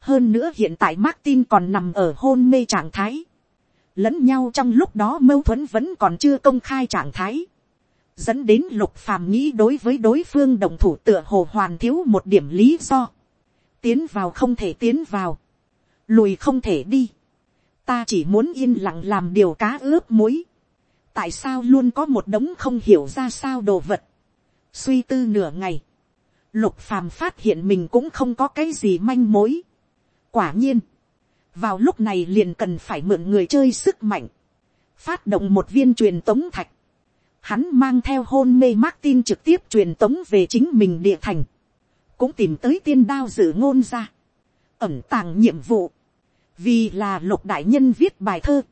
hơn nữa hiện tại Martin còn nằm ở hôn mê trạng thái, lẫn nhau trong lúc đó mâu thuẫn vẫn còn chưa công khai trạng thái, dẫn đến lục phàm nghĩ đối với đối phương đồng thủ tựa hồ hoàn thiếu một điểm lý do, tiến vào không thể tiến vào, lùi không thể đi, ta chỉ muốn yên lặng làm điều cá ướp muối, tại sao luôn có một đống không hiểu ra sao đồ vật, suy tư nửa ngày, lục phàm phát hiện mình cũng không có cái gì manh mối. quả nhiên, vào lúc này liền cần phải mượn người chơi sức mạnh, phát động một viên truyền tống thạch, hắn mang theo hôn mê Martin trực tiếp truyền tống về chính mình địa thành, cũng tìm tới tiên đao dự ngôn ra, ẩm tàng nhiệm vụ, vì là lục đại nhân viết bài thơ,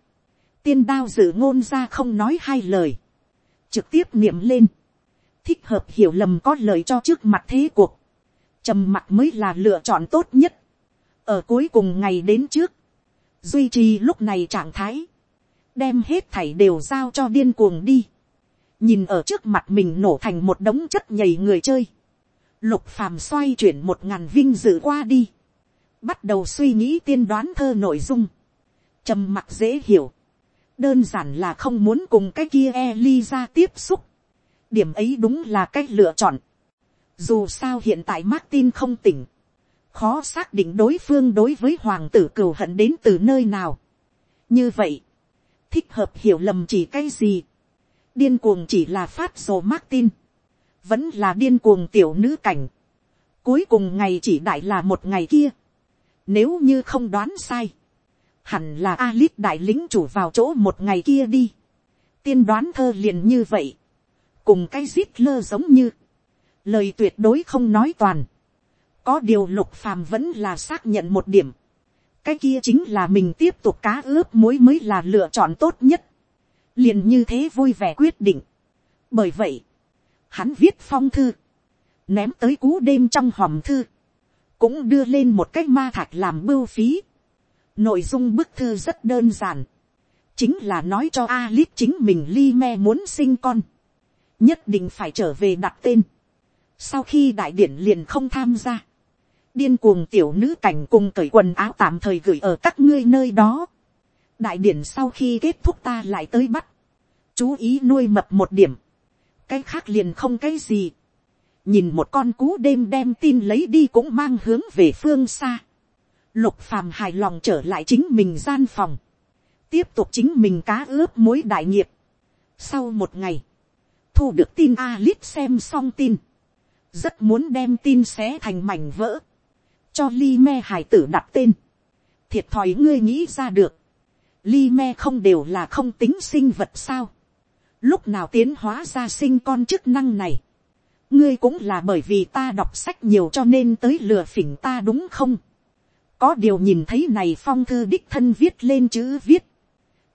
tiên đao dự ngôn ra không nói hai lời, trực tiếp niệm lên, thích hợp hiểu lầm có lời cho trước mặt thế cuộc, trầm mặt mới là lựa chọn tốt nhất, ở cuối cùng ngày đến trước, duy trì lúc này trạng thái, đem hết thảy đều giao cho điên cuồng đi, nhìn ở trước mặt mình nổ thành một đống chất nhầy người chơi, lục phàm xoay chuyển một ngàn vinh dự qua đi, bắt đầu suy nghĩ tiên đoán thơ nội dung, trầm mặc dễ hiểu, đơn giản là không muốn cùng cái kia Eliza tiếp xúc, điểm ấy đúng là cách lựa chọn. Dù sao hiện tại Martin không tỉnh, khó xác định đối phương đối với hoàng tử cừu hận đến từ nơi nào. như vậy, thích hợp hiểu lầm chỉ cái gì, điên cuồng chỉ là phát sổ Martin, vẫn là điên cuồng tiểu nữ cảnh. Cuối cùng ngày chỉ đại là một ngày kia, nếu như không đoán sai, hẳn là Alice đại lính chủ vào chỗ một ngày kia đi. Tiên đoán thơ liền như vậy, cùng cái giết lơ giống như, lời tuyệt đối không nói toàn. Có điều lục phàm vẫn là xác nhận một điểm. Cái kia chính là mình tiếp tục cá ướp muối mới là lựa chọn tốt nhất. Liền như thế vui vẻ quyết định. Bởi vậy, hắn viết phong thư, ném tới cú đêm trong hòm thư, cũng đưa lên một cái ma thạch làm bưu phí. Nội dung bức thư rất đơn giản, chính là nói cho Alice chính mình li me muốn sinh con, nhất định phải trở về đặt tên. Sau khi đại điển liền không tham gia, điên cuồng tiểu nữ cảnh cùng cởi quần áo tạm thời gửi ở các ngươi nơi đó. đại điển sau khi kết thúc ta lại tới bắt, chú ý nuôi mập một điểm, cái khác liền không cái gì. nhìn một con cú đêm đem tin lấy đi cũng mang hướng về phương xa lục phàm hài lòng trở lại chính mình gian phòng, tiếp tục chính mình cá ướp mối đại nghiệp. sau một ngày, thu được tin Alice xem xong tin, rất muốn đem tin xé thành mảnh vỡ, cho Li Me hải tử đặt tên. Thiệt thòi ngươi nghĩ ra được, Li Me không đều là không tính sinh vật sao? Lúc nào tiến hóa ra sinh con chức năng này? Ngươi cũng là bởi vì ta đọc sách nhiều cho nên tới lừa phỉnh ta đúng không? Có điều nhìn thấy này phong thư đích thân viết lên chữ viết.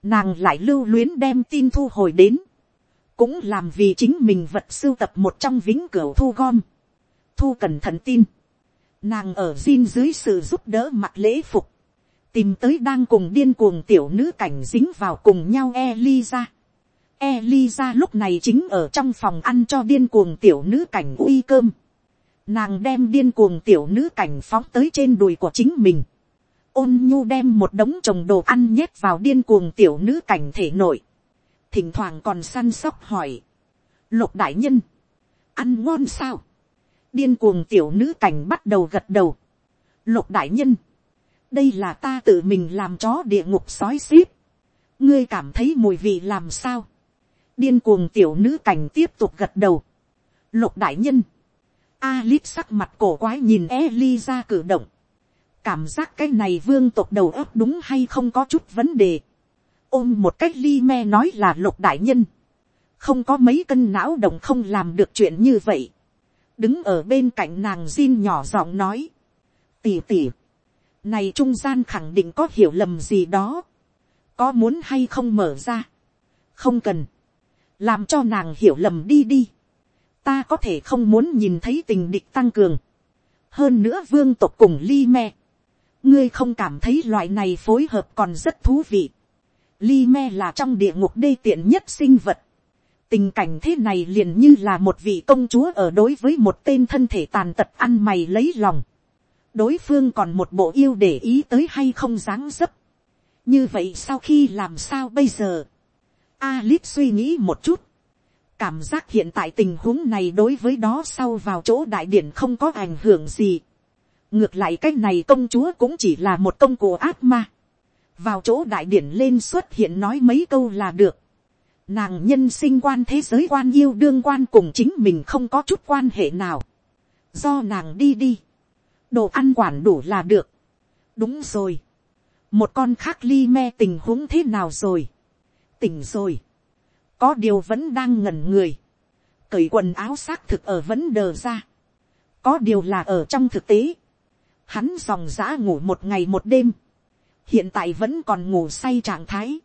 Nàng lại lưu luyến đem tin thu hồi đến. Cũng làm vì chính mình vật sưu tập một trong vĩnh cửu thu gom. Thu cẩn thận tin. Nàng ở xin dưới sự giúp đỡ mặt lễ phục. Tìm tới đang cùng điên cuồng tiểu nữ cảnh dính vào cùng nhau Eliza. Eliza lúc này chính ở trong phòng ăn cho điên cuồng tiểu nữ cảnh uy cơm. Nàng đem điên cuồng tiểu nữ cảnh phóng tới trên đùi của chính mình. Ôn nhu đem một đống trồng đồ ăn nhét vào điên cuồng tiểu nữ cảnh thể nội. Thỉnh thoảng còn săn sóc hỏi. lục đại nhân, ăn ngon sao, điên cuồng tiểu nữ cảnh bắt đầu gật đầu, lục đại nhân, đây là ta tự mình làm chó địa ngục sói xíp, ngươi cảm thấy mùi vị làm sao, điên cuồng tiểu nữ cảnh tiếp tục gật đầu, lục đại nhân, Alip sắc mặt cổ quái nhìn Eliza cử động. Cảm giác cái này vương tộc đầu óc đúng hay không có chút vấn đề. Ôm một cách ly me nói là lục đại nhân. Không có mấy cân não động không làm được chuyện như vậy. Đứng ở bên cạnh nàng Jin nhỏ giọng nói. Tỉ tỉ. Này trung gian khẳng định có hiểu lầm gì đó. Có muốn hay không mở ra. Không cần. Làm cho nàng hiểu lầm đi đi ta có thể không muốn nhìn thấy tình địch tăng cường. hơn nữa vương tộc cùng li me. ngươi không cảm thấy loại này phối hợp còn rất thú vị. li me là trong địa ngục đê tiện nhất sinh vật. tình cảnh thế này liền như là một vị công chúa ở đối với một tên thân thể tàn tật ăn mày lấy lòng. đối phương còn một bộ yêu để ý tới hay không dáng dấp. như vậy sau khi làm sao bây giờ. Alip suy nghĩ một chút cảm giác hiện tại tình huống này đối với đó sau vào chỗ đại điển không có ảnh hưởng gì. ngược lại cái này công chúa cũng chỉ là một công cụ ác ma. vào chỗ đại điển lên xuất hiện nói mấy câu là được. nàng nhân sinh quan thế giới quan yêu đương quan cùng chính mình không có chút quan hệ nào. do nàng đi đi. đồ ăn quản đủ là được. đúng rồi. một con khác ly me tình huống thế nào rồi. tỉnh rồi có điều vẫn đang ngẩn người, cởi quần áo xác thực ở vẫn đờ ra, có điều là ở trong thực tế, hắn dòng giã ngủ một ngày một đêm, hiện tại vẫn còn ngủ say trạng thái,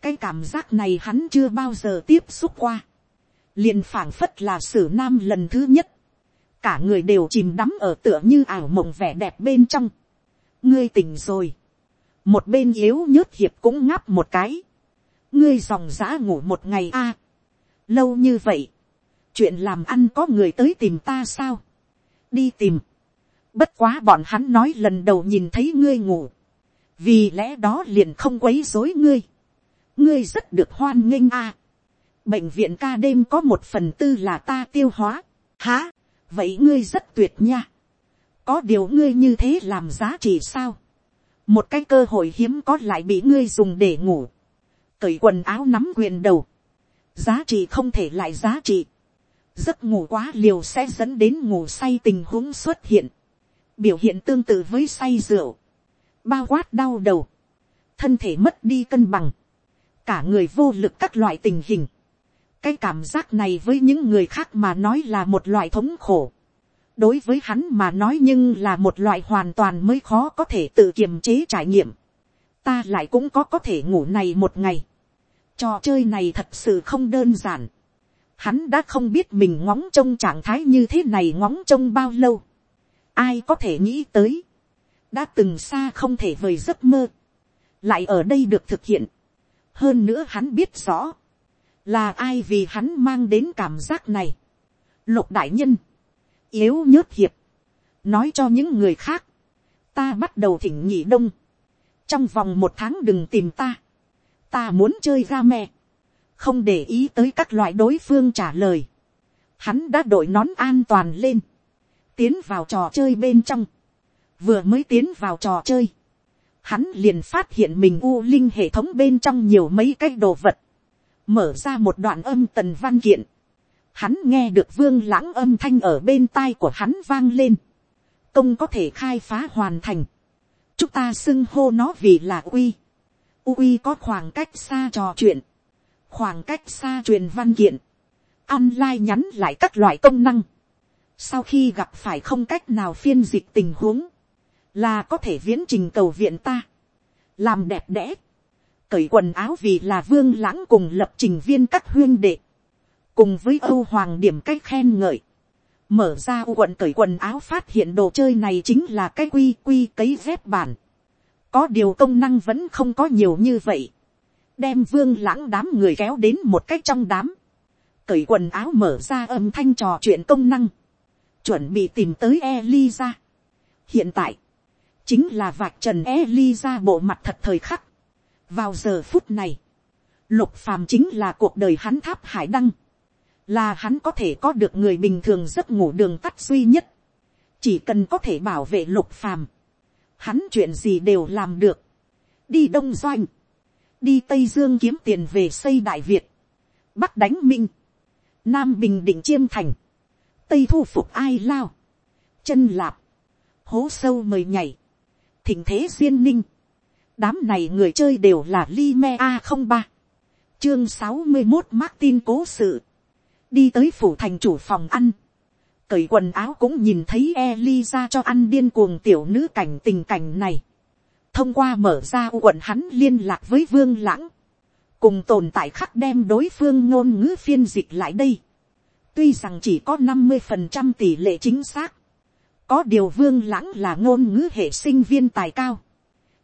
cái cảm giác này hắn chưa bao giờ tiếp xúc qua, liền phảng phất là sử nam lần thứ nhất, cả người đều chìm đắm ở tựa như ảo mộng vẻ đẹp bên trong, ngươi tỉnh rồi, một bên yếu nhớt hiệp cũng ngáp một cái, ngươi dòng giã ngủ một ngày a, lâu như vậy, chuyện làm ăn có người tới tìm ta sao, đi tìm, bất quá bọn hắn nói lần đầu nhìn thấy ngươi ngủ, vì lẽ đó liền không quấy dối ngươi, ngươi rất được hoan nghênh a, bệnh viện ca đêm có một phần tư là ta tiêu hóa, há, vậy ngươi rất tuyệt nha, có điều ngươi như thế làm giá trị sao, một cái cơ hội hiếm có lại bị ngươi dùng để ngủ, cởi quần áo nắm quyền đầu, giá trị không thể lại giá trị, giấc ngủ quá liều sẽ dẫn đến ngủ say tình huống xuất hiện, biểu hiện tương tự với say rượu, bao quát đau đầu, thân thể mất đi cân bằng, cả người vô lực các loại tình hình, cái cảm giác này với những người khác mà nói là một loại thống khổ, đối với hắn mà nói nhưng là một loại hoàn toàn mới khó có thể tự kiềm chế trải nghiệm, ta lại cũng có có thể ngủ này một ngày, Trò chơi này thật sự không đơn giản. Hắn đã không biết mình ngóng trông trạng thái như thế này ngóng trông bao lâu. Ai có thể nghĩ tới. Đã từng xa không thể vời giấc mơ. Lại ở đây được thực hiện. Hơn nữa hắn biết rõ. Là ai vì hắn mang đến cảm giác này. Lục đại nhân. Yếu nhớt hiệp. Nói cho những người khác. Ta bắt đầu thỉnh nhị đông. Trong vòng một tháng đừng tìm ta ta muốn chơi ga me, không để ý tới các loại đối phương trả lời, hắn đã đội nón an toàn lên, tiến vào trò chơi bên trong, vừa mới tiến vào trò chơi, hắn liền phát hiện mình u linh hệ thống bên trong nhiều mấy cái đồ vật, mở ra một đoạn âm tần văn kiện, hắn nghe được vương lãng âm thanh ở bên tai của hắn vang lên, công có thể khai phá hoàn thành, chúng ta xưng hô nó vì là uy, Ui có khoảng cách xa trò chuyện. Khoảng cách xa truyền văn kiện. Online nhắn lại các loại công năng. Sau khi gặp phải không cách nào phiên dịch tình huống. Là có thể viễn trình cầu viện ta. Làm đẹp đẽ. Cởi quần áo vì là vương lãng cùng lập trình viên các huyên đệ. Cùng với Âu Hoàng điểm cách khen ngợi mở ra quận cởi quần áo phát hiện đồ chơi này chính là cái quy quy cấy dép bản có điều công năng vẫn không có nhiều như vậy, đem vương lãng đám người kéo đến một cách trong đám, cởi quần áo mở ra âm thanh trò chuyện công năng, chuẩn bị tìm tới Eliza. hiện tại, chính là vạch trần Eliza bộ mặt thật thời khắc. vào giờ phút này, lục phàm chính là cuộc đời hắn tháp hải đăng, là hắn có thể có được người bình thường giấc ngủ đường tắt duy nhất, chỉ cần có thể bảo vệ lục phàm, hắn chuyện gì đều làm được, đi đông doanh, đi tây dương kiếm tiền về xây đại việt, bắc đánh minh, nam bình định chiêm thành, tây thu phục ai lao, chân lạp, hố sâu mời nhảy, thỉnh thế duyên ninh, đám này người chơi đều là li me a không ba, chương sáu mươi một martin cố sự, đi tới phủ thành chủ phòng ăn, cởi quần áo cũng nhìn thấy Eliza cho ăn điên cuồng tiểu nữ cảnh tình cảnh này. Thông qua mở ra quận hắn liên lạc với vương lãng. Cùng tồn tại khắc đem đối phương ngôn ngữ phiên dịch lại đây. Tuy rằng chỉ có năm mươi phần trăm tỷ lệ chính xác. Có điều vương lãng là ngôn ngữ hệ sinh viên tài cao.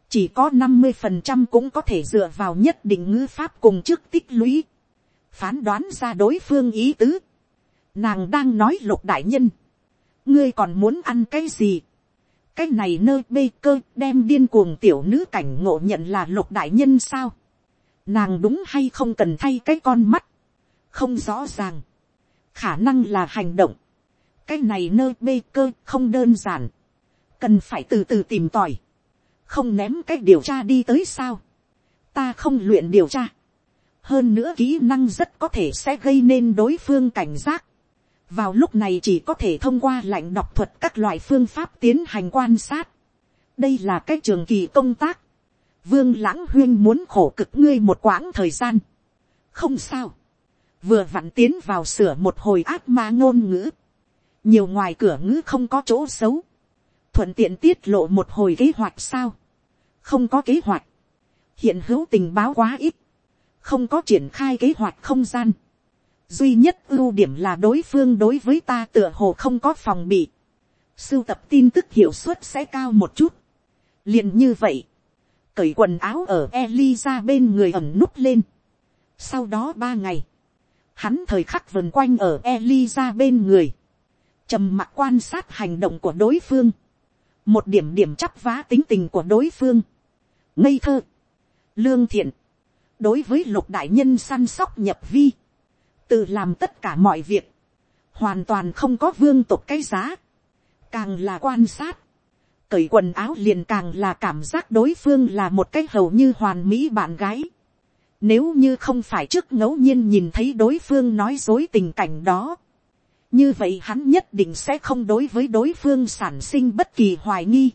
Chỉ có năm mươi phần trăm cũng có thể dựa vào nhất định ngữ pháp cùng trước tích lũy. Phán đoán ra đối phương ý tứ Nàng đang nói lục đại nhân. Ngươi còn muốn ăn cái gì? Cái này nơi bê cơ đem điên cuồng tiểu nữ cảnh ngộ nhận là lục đại nhân sao? Nàng đúng hay không cần thay cái con mắt? Không rõ ràng. Khả năng là hành động. Cái này nơi bê cơ không đơn giản. Cần phải từ từ tìm tòi. Không ném cái điều tra đi tới sao? Ta không luyện điều tra hơn nữa kỹ năng rất có thể sẽ gây nên đối phương cảnh giác vào lúc này chỉ có thể thông qua lạnh đọc thuật các loại phương pháp tiến hành quan sát. đây là cái trường kỳ công tác. vương lãng huyên muốn khổ cực ngươi một quãng thời gian. không sao. vừa vặn tiến vào sửa một hồi ác ma ngôn ngữ. nhiều ngoài cửa ngữ không có chỗ xấu. thuận tiện tiết lộ một hồi kế hoạch sao. không có kế hoạch. hiện hữu tình báo quá ít. không có triển khai kế hoạch không gian duy nhất ưu điểm là đối phương đối với ta tựa hồ không có phòng bị, sưu tập tin tức hiệu suất sẽ cao một chút. liền như vậy, cởi quần áo ở Eliza bên người ẩn núp lên. sau đó ba ngày, hắn thời khắc vần quanh ở Eliza bên người, trầm mặc quan sát hành động của đối phương, một điểm điểm chắp vá tính tình của đối phương, ngây thơ, lương thiện, đối với lục đại nhân săn sóc nhập vi, tự làm tất cả mọi việc, hoàn toàn không có vương tục cái giá, càng là quan sát, cởi quần áo liền càng là cảm giác đối phương là một cái hầu như hoàn mỹ bạn gái. Nếu như không phải trước ngẫu nhiên nhìn thấy đối phương nói dối tình cảnh đó, như vậy hắn nhất định sẽ không đối với đối phương sản sinh bất kỳ hoài nghi.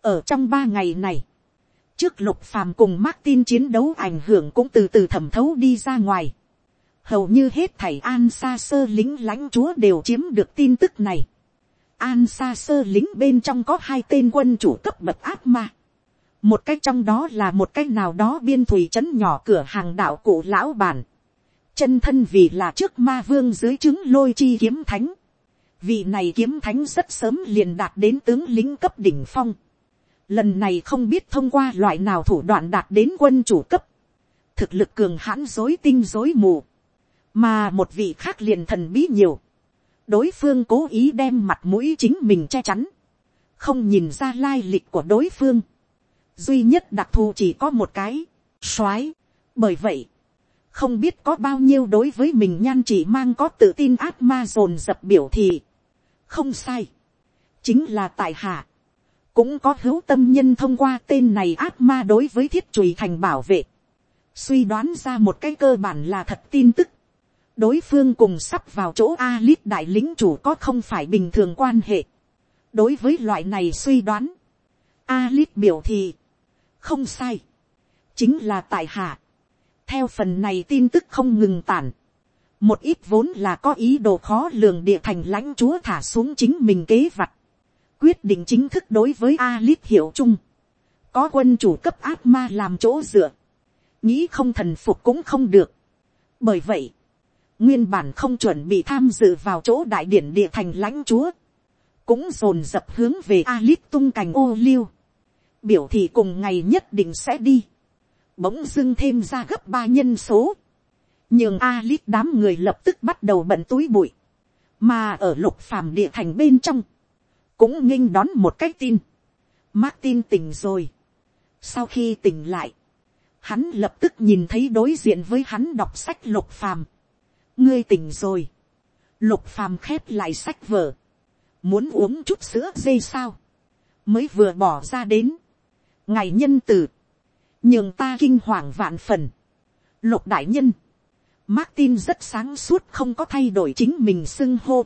ở trong ba ngày này, trước lục phàm cùng Martin chiến đấu ảnh hưởng cũng từ từ thẩm thấu đi ra ngoài hầu như hết thảy an xa sơ lính lãnh chúa đều chiếm được tin tức này. an xa sơ lính bên trong có hai tên quân chủ cấp bậc áp ma. một cách trong đó là một cách nào đó biên thủy trấn nhỏ cửa hàng đạo cụ lão bản. chân thân vì là trước ma vương dưới trứng lôi chi kiếm thánh. vị này kiếm thánh rất sớm liền đạt đến tướng lính cấp đỉnh phong. lần này không biết thông qua loại nào thủ đoạn đạt đến quân chủ cấp. thực lực cường hãn dối tinh dối mù mà một vị khác liền thần bí nhiều, đối phương cố ý đem mặt mũi chính mình che chắn, không nhìn ra lai lịch của đối phương, duy nhất đặc thù chỉ có một cái, soái, bởi vậy, không biết có bao nhiêu đối với mình nhan chỉ mang có tự tin ác ma dồn dập biểu thì, không sai, chính là tại hạ, cũng có hữu tâm nhân thông qua tên này ác ma đối với thiết chùy thành bảo vệ, suy đoán ra một cái cơ bản là thật tin tức, đối phương cùng sắp vào chỗ A Lít đại lính chủ có không phải bình thường quan hệ. đối với loại này suy đoán, A Lít biểu thì, không sai, chính là tại hạ. theo phần này tin tức không ngừng tản, một ít vốn là có ý đồ khó lường địa thành lãnh chúa thả xuống chính mình kế vặt, quyết định chính thức đối với A Lít hiểu chung, có quân chủ cấp ác ma làm chỗ dựa, nghĩ không thần phục cũng không được. bởi vậy, nguyên bản không chuẩn bị tham dự vào chỗ đại điển địa thành lãnh chúa, cũng dồn dập hướng về Alit tung cành ô liu, biểu thị cùng ngày nhất định sẽ đi, bỗng dưng thêm ra gấp ba nhân số, nhưng Alit đám người lập tức bắt đầu bận túi bụi, mà ở lục phàm địa thành bên trong, cũng nghinh đón một cái tin, Martin tỉnh rồi, sau khi tỉnh lại, hắn lập tức nhìn thấy đối diện với hắn đọc sách lục phàm, ngươi tỉnh rồi, lục phàm khép lại sách vở, muốn uống chút sữa dây sao, mới vừa bỏ ra đến, ngày nhân tử, nhường ta kinh hoàng vạn phần, lục đại nhân, Martin rất sáng suốt không có thay đổi chính mình xưng hô,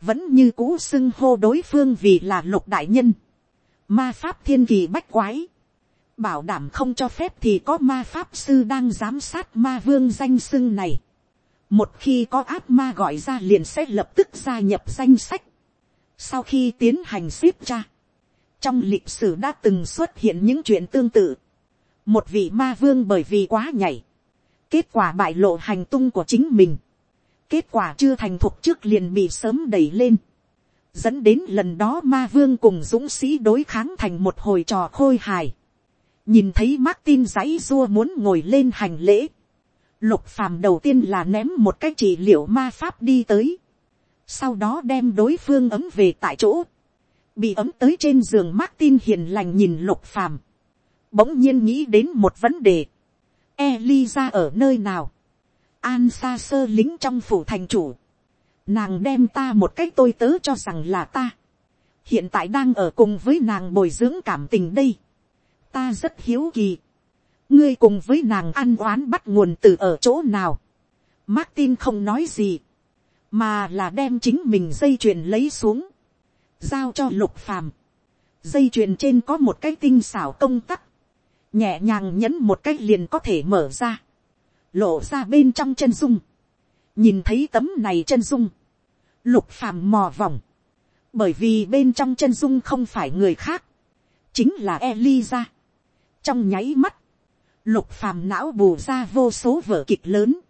vẫn như cũ xưng hô đối phương vì là lục đại nhân, ma pháp thiên kỳ bách quái, bảo đảm không cho phép thì có ma pháp sư đang giám sát ma vương danh xưng này một khi có ác ma gọi ra liền sẽ lập tức gia nhập danh sách. sau khi tiến hành ship tra, trong lịch sử đã từng xuất hiện những chuyện tương tự. một vị ma vương bởi vì quá nhảy, kết quả bại lộ hành tung của chính mình. kết quả chưa thành thục trước liền bị sớm đẩy lên dẫn đến lần đó ma vương cùng dũng sĩ đối kháng thành một hồi trò khôi hài nhìn thấy Martin giấy rua muốn ngồi lên hành lễ, lục phàm đầu tiên là ném một cái trị liệu ma pháp đi tới, sau đó đem đối phương ấm về tại chỗ, bị ấm tới trên giường Martin hiền lành nhìn lục phàm, bỗng nhiên nghĩ đến một vấn đề, Eliza ở nơi nào, an xa sơ lính trong phủ thành chủ, nàng đem ta một cách tôi tớ cho rằng là ta, hiện tại đang ở cùng với nàng bồi dưỡng cảm tình đây, ta rất hiếu kỳ ngươi cùng với nàng ăn oán bắt nguồn từ ở chỗ nào. Martin không nói gì, mà là đem chính mình dây chuyền lấy xuống, giao cho lục phàm. dây chuyền trên có một cái tinh xảo công tắc, nhẹ nhàng nhấn một cái liền có thể mở ra, lộ ra bên trong chân dung, nhìn thấy tấm này chân dung, lục phàm mò vòng, bởi vì bên trong chân dung không phải người khác, chính là Eliza trong nháy mắt, lục phàm não bù ra vô số vở kịch lớn,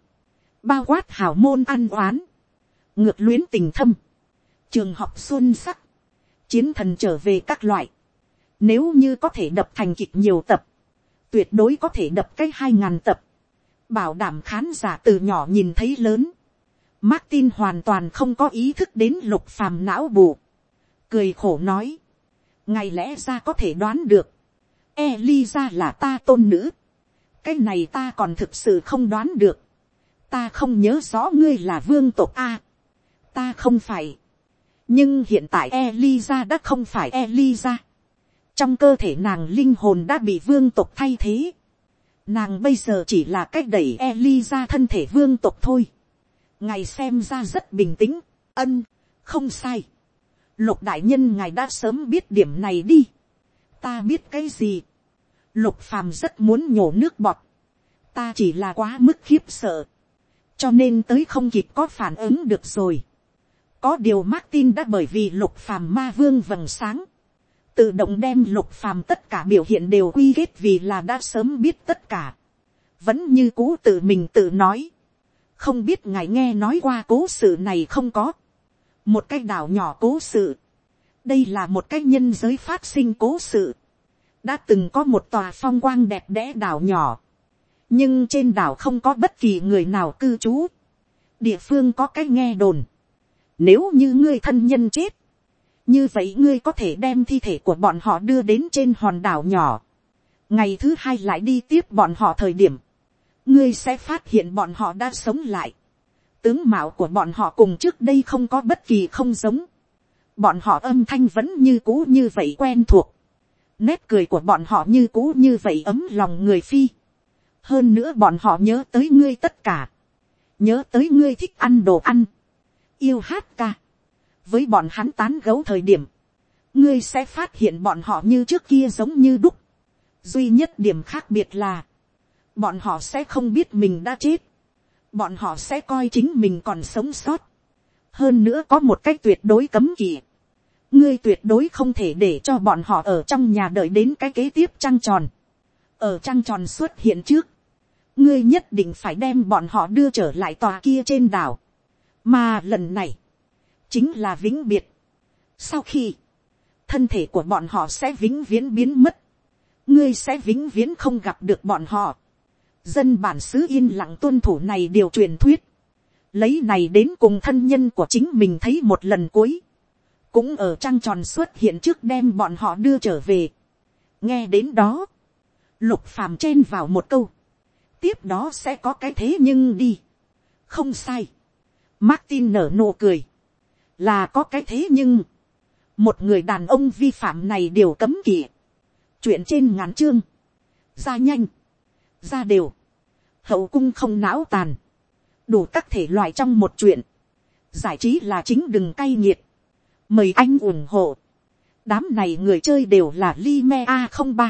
bao quát hào môn ăn oán, ngược luyến tình thâm, trường học xuân sắc, chiến thần trở về các loại, nếu như có thể đập thành kịch nhiều tập, tuyệt đối có thể đập cái hai ngàn tập, bảo đảm khán giả từ nhỏ nhìn thấy lớn, Martin hoàn toàn không có ý thức đến lục phàm não bù, cười khổ nói, ngày lẽ ra có thể đoán được, Eliza là ta tôn nữ. Cái này ta còn thực sự không đoán được. Ta không nhớ rõ ngươi là vương tộc A. Ta không phải. Nhưng hiện tại Eliza đã không phải Eliza. Trong cơ thể nàng linh hồn đã bị vương tộc thay thế. Nàng bây giờ chỉ là cách đẩy Eliza thân thể vương tộc thôi. Ngài xem ra rất bình tĩnh. Ân, không sai. Lục đại nhân ngài đã sớm biết điểm này đi. Ta biết cái gì lục phàm rất muốn nhổ nước bọt, ta chỉ là quá mức khiếp sợ, cho nên tới không kịp có phản ứng được rồi. có điều Martin đã bởi vì lục phàm ma vương vầng sáng, tự động đem lục phàm tất cả biểu hiện đều quy kết vì là đã sớm biết tất cả, vẫn như cũ tự mình tự nói, không biết ngài nghe nói qua cố sự này không có, một cái đảo nhỏ cố sự, đây là một cái nhân giới phát sinh cố sự, đã từng có một tòa phong quang đẹp đẽ đảo nhỏ, nhưng trên đảo không có bất kỳ người nào cư trú, địa phương có cái nghe đồn, nếu như ngươi thân nhân chết, như vậy ngươi có thể đem thi thể của bọn họ đưa đến trên hòn đảo nhỏ, ngày thứ hai lại đi tiếp bọn họ thời điểm, ngươi sẽ phát hiện bọn họ đã sống lại, tướng mạo của bọn họ cùng trước đây không có bất kỳ không giống, bọn họ âm thanh vẫn như cũ như vậy quen thuộc, Nét cười của bọn họ như cũ như vậy ấm lòng người phi. Hơn nữa bọn họ nhớ tới ngươi tất cả. Nhớ tới ngươi thích ăn đồ ăn. Yêu hát ca. Với bọn hắn tán gấu thời điểm. Ngươi sẽ phát hiện bọn họ như trước kia giống như đúc. Duy nhất điểm khác biệt là. Bọn họ sẽ không biết mình đã chết. Bọn họ sẽ coi chính mình còn sống sót. Hơn nữa có một cách tuyệt đối cấm kỵ ngươi tuyệt đối không thể để cho bọn họ ở trong nhà đợi đến cái kế tiếp trăng tròn. ở trăng tròn xuất hiện trước, ngươi nhất định phải đem bọn họ đưa trở lại tòa kia trên đảo. mà lần này, chính là vĩnh biệt. sau khi, thân thể của bọn họ sẽ vĩnh viễn biến mất, ngươi sẽ vĩnh viễn không gặp được bọn họ. dân bản xứ yên lặng tuân thủ này điều truyền thuyết, lấy này đến cùng thân nhân của chính mình thấy một lần cuối cũng ở trăng tròn xuất hiện trước đem bọn họ đưa trở về. nghe đến đó, lục phàm chen vào một câu, tiếp đó sẽ có cái thế nhưng đi. không sai, Martin nở nụ cười. Là có cái thế nhưng. Một người đàn ông vi phạm này đều cấm kỵ. Chuyện trên ngắn chương. Ra nhanh. Ra đều. Hậu cung không não tàn. Đủ các thể loại trong một chuyện. Giải trí là chính đừng cay nghiệt. Mời anh ủng hộ. Đám này người chơi đều là Lime A03.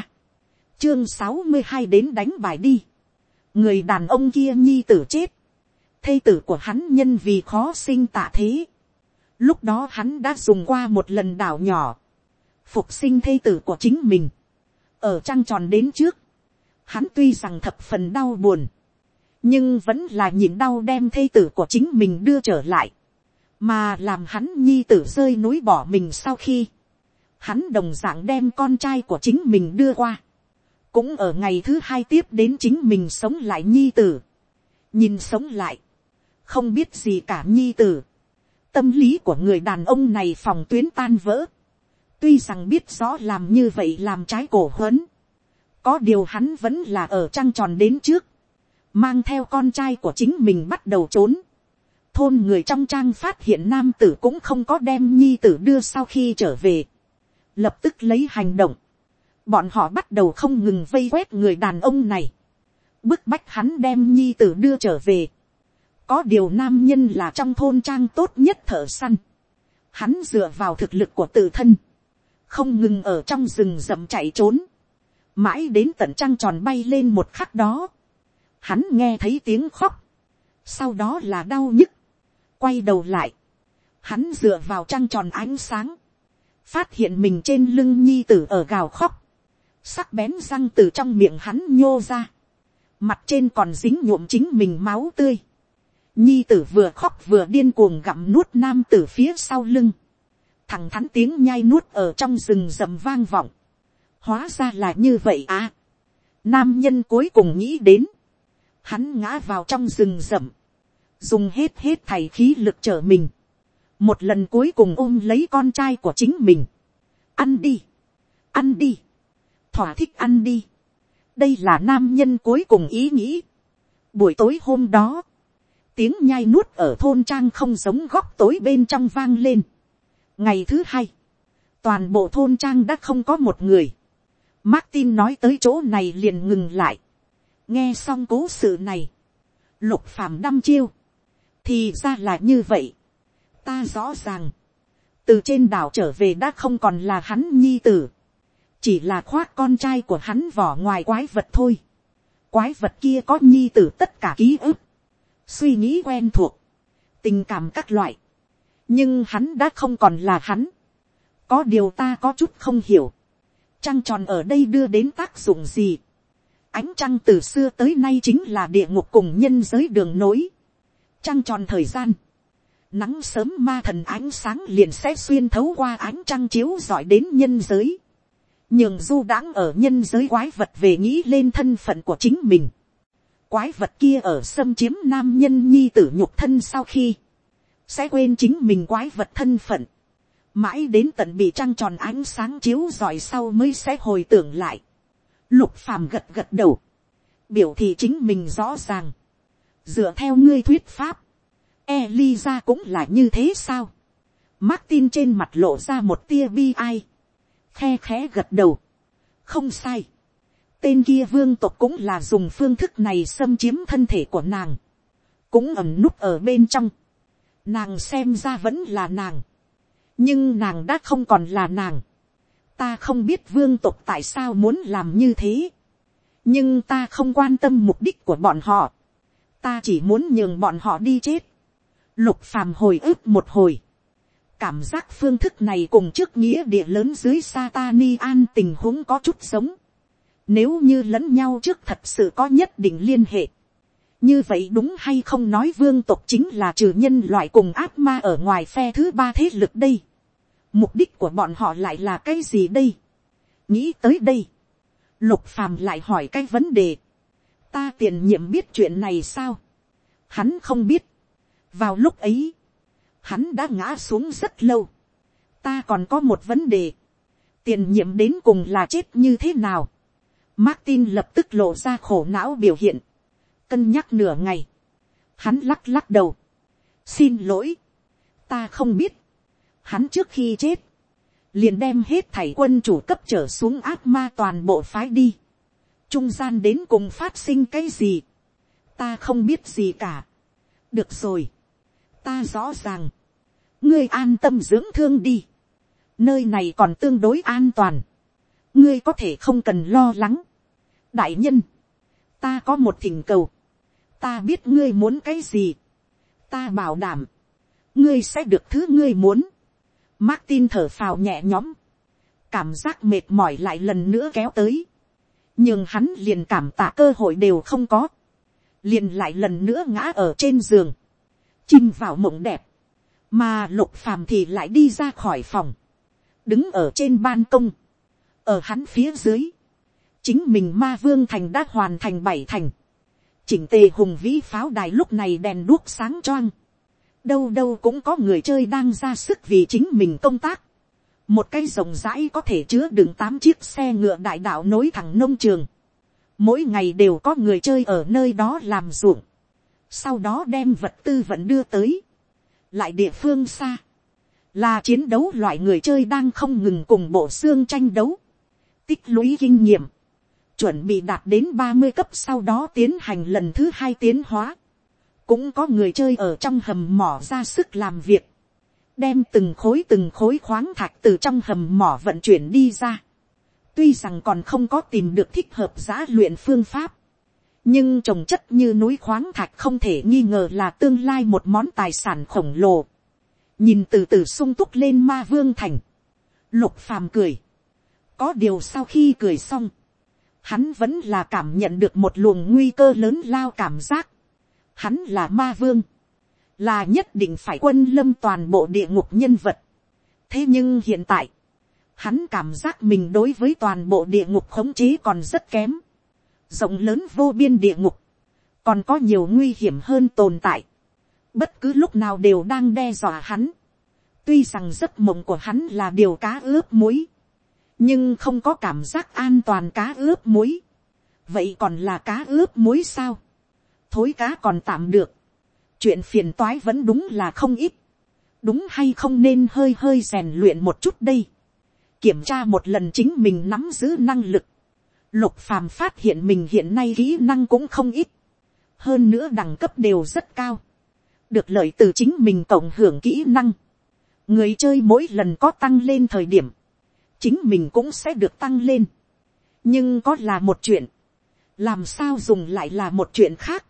Chương sáu mươi hai đến đánh bài đi. Người đàn ông kia nhi tử chết thây tử của hắn nhân vì khó sinh tạ thế. Lúc đó hắn đã dùng qua một lần đảo nhỏ, phục sinh thây tử của chính mình. Ở trăng tròn đến trước, hắn tuy rằng thập phần đau buồn, nhưng vẫn là nhịn đau đem thây tử của chính mình đưa trở lại, mà làm hắn nhi tử rơi núi bỏ mình sau khi, hắn đồng d ạ n g đem con trai của chính mình đưa qua, cũng ở ngày thứ hai tiếp đến chính mình sống lại nhi tử, nhìn sống lại, không biết gì cả nhi tử. Tâm lý của người đàn ông này phòng tuyến tan vỡ. Tuy rằng biết rõ làm như vậy làm trái cổ huấn. Có điều hắn vẫn là ở trăng tròn đến trước. Mang theo con trai của chính mình bắt đầu trốn. Thôn người trong trang phát hiện nam tử cũng không có đem nhi tử đưa sau khi trở về. Lập tức lấy hành động. Bọn họ bắt đầu không ngừng vây quét người đàn ông này. Bức bách hắn đem nhi tử đưa trở về có điều nam nhân là trong thôn trang tốt nhất thợ săn. Hắn dựa vào thực lực của tự thân. Không ngừng ở trong rừng rậm chạy trốn. Mãi đến tận trăng tròn bay lên một khắc đó. Hắn nghe thấy tiếng khóc. Sau đó là đau nhức. Quay đầu lại. Hắn dựa vào trăng tròn ánh sáng. Phát hiện mình trên lưng nhi tử ở gào khóc. Sắc bén răng từ trong miệng hắn nhô ra. Mặt trên còn dính nhuộm chính mình máu tươi Nhi tử vừa khóc vừa điên cuồng gặm nuốt nam tử phía sau lưng. Thằng thắn tiếng nhai nuốt ở trong rừng rầm vang vọng. Hóa ra là như vậy à. Nam nhân cuối cùng nghĩ đến. Hắn ngã vào trong rừng rậm. Dùng hết hết thầy khí lực trở mình. Một lần cuối cùng ôm lấy con trai của chính mình. Ăn đi. Ăn đi. Thỏa thích ăn đi. Đây là nam nhân cuối cùng ý nghĩ. Buổi tối hôm đó tiếng nhai nuốt ở thôn trang không giống góc tối bên trong vang lên. ngày thứ hai, toàn bộ thôn trang đã không có một người. Martin nói tới chỗ này liền ngừng lại. nghe xong cố sự này, lục phàm đăm chiêu, thì ra là như vậy. ta rõ ràng, từ trên đảo trở về đã không còn là hắn nhi tử, chỉ là khoác con trai của hắn vỏ ngoài quái vật thôi. quái vật kia có nhi tử tất cả ký ức, suy nghĩ quen thuộc, tình cảm các loại, nhưng hắn đã không còn là hắn. có điều ta có chút không hiểu, trăng tròn ở đây đưa đến tác dụng gì. ánh trăng từ xưa tới nay chính là địa ngục cùng nhân giới đường nối trăng tròn thời gian, nắng sớm ma thần ánh sáng liền sẽ xuyên thấu qua ánh trăng chiếu giỏi đến nhân giới. nhường du đãng ở nhân giới quái vật về nghĩ lên thân phận của chính mình. Quái vật kia ở xâm chiếm nam nhân nhi tử nhục thân sau khi, sẽ quên chính mình quái vật thân phận, mãi đến tận bị trăng tròn ánh sáng chiếu giỏi sau mới sẽ hồi tưởng lại. Lục phàm gật gật đầu, biểu thị chính mình rõ ràng, dựa theo ngươi thuyết pháp, Eliza cũng là như thế sao. Martin trên mặt lộ ra một tia bi ai, khe khẽ gật đầu, không sai Tên kia vương tộc cũng là dùng phương thức này xâm chiếm thân thể của nàng. Cũng ẩm núp ở bên trong. Nàng xem ra vẫn là nàng. Nhưng nàng đã không còn là nàng. Ta không biết vương tộc tại sao muốn làm như thế. Nhưng ta không quan tâm mục đích của bọn họ. Ta chỉ muốn nhường bọn họ đi chết. Lục phàm hồi ức một hồi cảm giác phương thức này cùng trước nghĩa địa lớn dưới Satani an tình huống có chút giống. Nếu như lẫn nhau trước thật sự có nhất định liên hệ. Như vậy đúng hay không nói vương tộc chính là trừ nhân loại cùng ác ma ở ngoài phe thứ ba thế lực đây. Mục đích của bọn họ lại là cái gì đây? Nghĩ tới đây. Lục phàm lại hỏi cái vấn đề. Ta tiền nhiệm biết chuyện này sao? Hắn không biết. Vào lúc ấy. Hắn đã ngã xuống rất lâu. Ta còn có một vấn đề. Tiền nhiệm đến cùng là chết như thế nào? Martin lập tức lộ ra khổ não biểu hiện. Cân nhắc nửa ngày. Hắn lắc lắc đầu. xin lỗi, ta không biết, hắn trước khi chết, liền đem hết thảy quân chủ cấp trở xuống ác ma toàn bộ phái đi, trung gian đến cùng phát sinh cái gì, ta không biết gì cả, được rồi, ta rõ ràng, ngươi an tâm dưỡng thương đi, nơi này còn tương đối an toàn, ngươi có thể không cần lo lắng. đại nhân, ta có một thỉnh cầu, ta biết ngươi muốn cái gì, ta bảo đảm, ngươi sẽ được thứ ngươi muốn. Martin thở phào nhẹ nhõm, cảm giác mệt mỏi lại lần nữa kéo tới, nhưng hắn liền cảm tạ cơ hội đều không có, liền lại lần nữa ngã ở trên giường, chìm vào mộng đẹp, mà lục phàm thì lại đi ra khỏi phòng, đứng ở trên ban công, ở hắn phía dưới, chính mình ma vương thành đã hoàn thành bảy thành, chỉnh tề hùng vĩ pháo đài lúc này đèn đuốc sáng choang, đâu đâu cũng có người chơi đang ra sức vì chính mình công tác, một cây rộng rãi có thể chứa đựng tám chiếc xe ngựa đại đạo nối thẳng nông trường, mỗi ngày đều có người chơi ở nơi đó làm ruộng, sau đó đem vật tư vẫn đưa tới, lại địa phương xa, là chiến đấu loại người chơi đang không ngừng cùng bộ xương tranh đấu, tích lũy kinh nghiệm, chuẩn bị đạt đến ba mươi cấp sau đó tiến hành lần thứ hai tiến hóa. Cũng có người chơi ở trong hầm mỏ ra sức làm việc, đem từng khối từng khối khoáng thạch từ trong hầm mỏ vận chuyển đi ra. Tuy rằng còn không có tìm được thích hợp giá luyện phương pháp, nhưng trồng chất như núi khoáng thạch không thể nghi ngờ là tương lai một món tài sản khổng lồ. nhìn từ từ sung túc lên ma vương thành, lục phàm cười, có điều sau khi cười xong, hắn vẫn là cảm nhận được một luồng nguy cơ lớn lao cảm giác. Hắn là ma vương, là nhất định phải quân lâm toàn bộ địa ngục nhân vật. thế nhưng hiện tại, hắn cảm giác mình đối với toàn bộ địa ngục khống chế còn rất kém. rộng lớn vô biên địa ngục, còn có nhiều nguy hiểm hơn tồn tại. bất cứ lúc nào đều đang đe dọa hắn. tuy rằng giấc mộng của hắn là điều cá ướp muối nhưng không có cảm giác an toàn cá ướp muối. vậy còn là cá ướp muối sao. thối cá còn tạm được chuyện phiền toái vẫn đúng là không ít. đúng hay không nên hơi hơi rèn luyện một chút đây. kiểm tra một lần chính mình nắm giữ năng lực. lục phàm phát hiện mình hiện nay kỹ năng cũng không ít. hơn nữa đẳng cấp đều rất cao. được lợi từ chính mình cộng hưởng kỹ năng. người chơi mỗi lần có tăng lên thời điểm chính mình cũng sẽ được tăng lên. nhưng có là một chuyện, làm sao dùng lại là một chuyện khác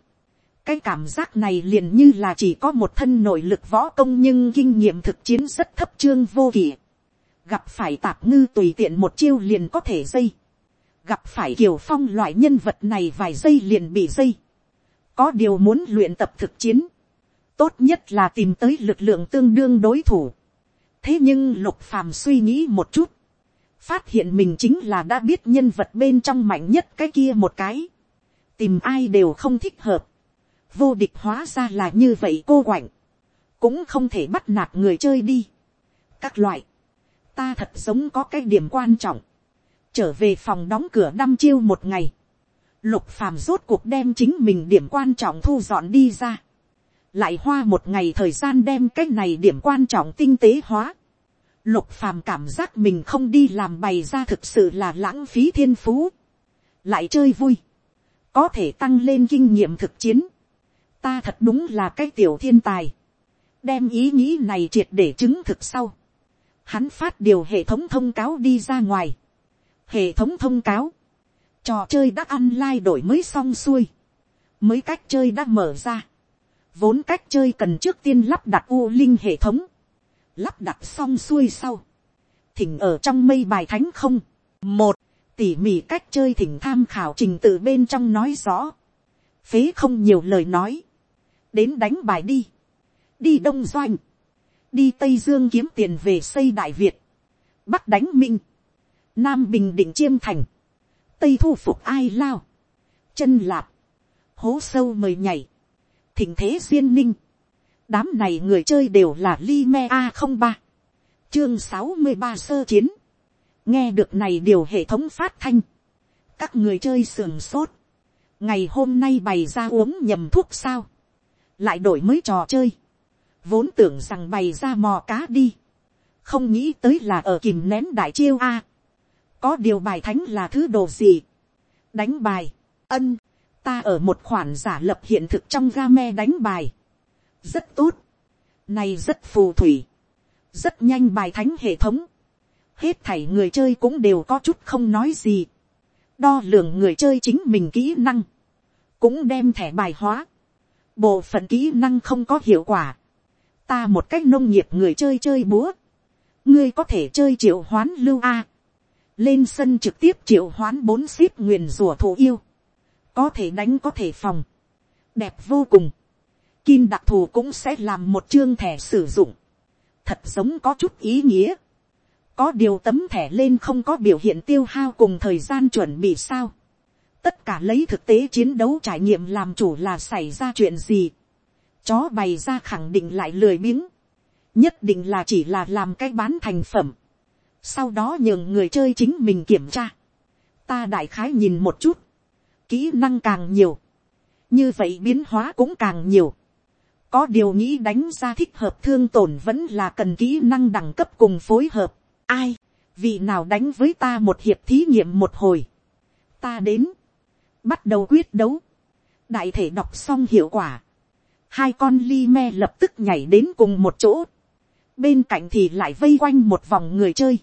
cái cảm giác này liền như là chỉ có một thân nội lực võ công nhưng kinh nghiệm thực chiến rất thấp trương vô kỷ. gặp phải tạp ngư tùy tiện một chiêu liền có thể dây. gặp phải kiều phong loại nhân vật này vài giây liền bị dây. có điều muốn luyện tập thực chiến. tốt nhất là tìm tới lực lượng tương đương đối thủ. thế nhưng lục phàm suy nghĩ một chút phát hiện mình chính là đã biết nhân vật bên trong mạnh nhất cái kia một cái, tìm ai đều không thích hợp, vô địch hóa ra là như vậy cô quạnh, cũng không thể bắt nạt người chơi đi. các loại, ta thật giống có cái điểm quan trọng, trở về phòng đóng cửa năm chiêu một ngày, lục phàm rốt cuộc đem chính mình điểm quan trọng thu dọn đi ra, lại hoa một ngày thời gian đem cái này điểm quan trọng tinh tế hóa, Lục phàm cảm giác mình không đi làm bày ra thực sự là lãng phí thiên phú. Lại chơi vui. Có thể tăng lên kinh nghiệm thực chiến. Ta thật đúng là cái tiểu thiên tài. Đem ý nghĩ này triệt để chứng thực sau. Hắn phát điều hệ thống thông cáo đi ra ngoài. Hệ thống thông cáo. Trò chơi đã ăn lai đổi mới xong xuôi. Mới cách chơi đã mở ra. Vốn cách chơi cần trước tiên lắp đặt u linh hệ thống lắp đặt xong xuôi sau, thỉnh ở trong mây bài thánh không, một, tỉ mỉ cách chơi thỉnh tham khảo trình tự bên trong nói rõ, phế không nhiều lời nói, đến đánh bài đi, đi đông doanh, đi tây dương kiếm tiền về xây đại việt, bắc đánh minh, nam bình định chiêm thành, tây thu phục ai lao, chân lạp, hố sâu mời nhảy, thỉnh thế duyên ninh, đám này người chơi đều là li me A03. Chương sáu mươi ba sơ chiến. Nghe được này điều hệ thống phát thanh. Các người chơi sườn sốt. Ngày hôm nay bày ra uống nhầm thuốc sao. Lại đổi mới trò chơi. vốn tưởng rằng bày ra mò cá đi, không nghĩ tới là ở kìm nén đại chiêu a, có điều bài thánh là thứ đồ gì, đánh bài, ân, ta ở một khoản giả lập hiện thực trong ga me đánh bài, rất tốt, này rất phù thủy, rất nhanh bài thánh hệ thống, hết thảy người chơi cũng đều có chút không nói gì, đo lường người chơi chính mình kỹ năng, cũng đem thẻ bài hóa, bộ phận kỹ năng không có hiệu quả, ta một cách nông nghiệp người chơi chơi búa, ngươi có thể chơi triệu hoán lưu a, lên sân trực tiếp triệu hoán bốn ship nguyền rùa thủ yêu, có thể đánh có thể phòng, đẹp vô cùng, kim đặc thù cũng sẽ làm một chương thẻ sử dụng, thật giống có chút ý nghĩa, có điều tấm thẻ lên không có biểu hiện tiêu hao cùng thời gian chuẩn bị sao, tất cả lấy thực tế chiến đấu trải nghiệm làm chủ là xảy ra chuyện gì, chó bày ra khẳng định lại lười biếng, nhất định là chỉ là làm cái bán thành phẩm, sau đó nhường người chơi chính mình kiểm tra, ta đại khái nhìn một chút, kỹ năng càng nhiều, như vậy biến hóa cũng càng nhiều, có điều nghĩ đánh ra thích hợp thương tổn vẫn là cần kỹ năng đẳng cấp cùng phối hợp, ai, vị nào đánh với ta một hiệp thí nghiệm một hồi, ta đến, bắt đầu quyết đấu, đại thể đọc xong hiệu quả, hai con li me lập tức nhảy đến cùng một chỗ, bên cạnh thì lại vây quanh một vòng người chơi,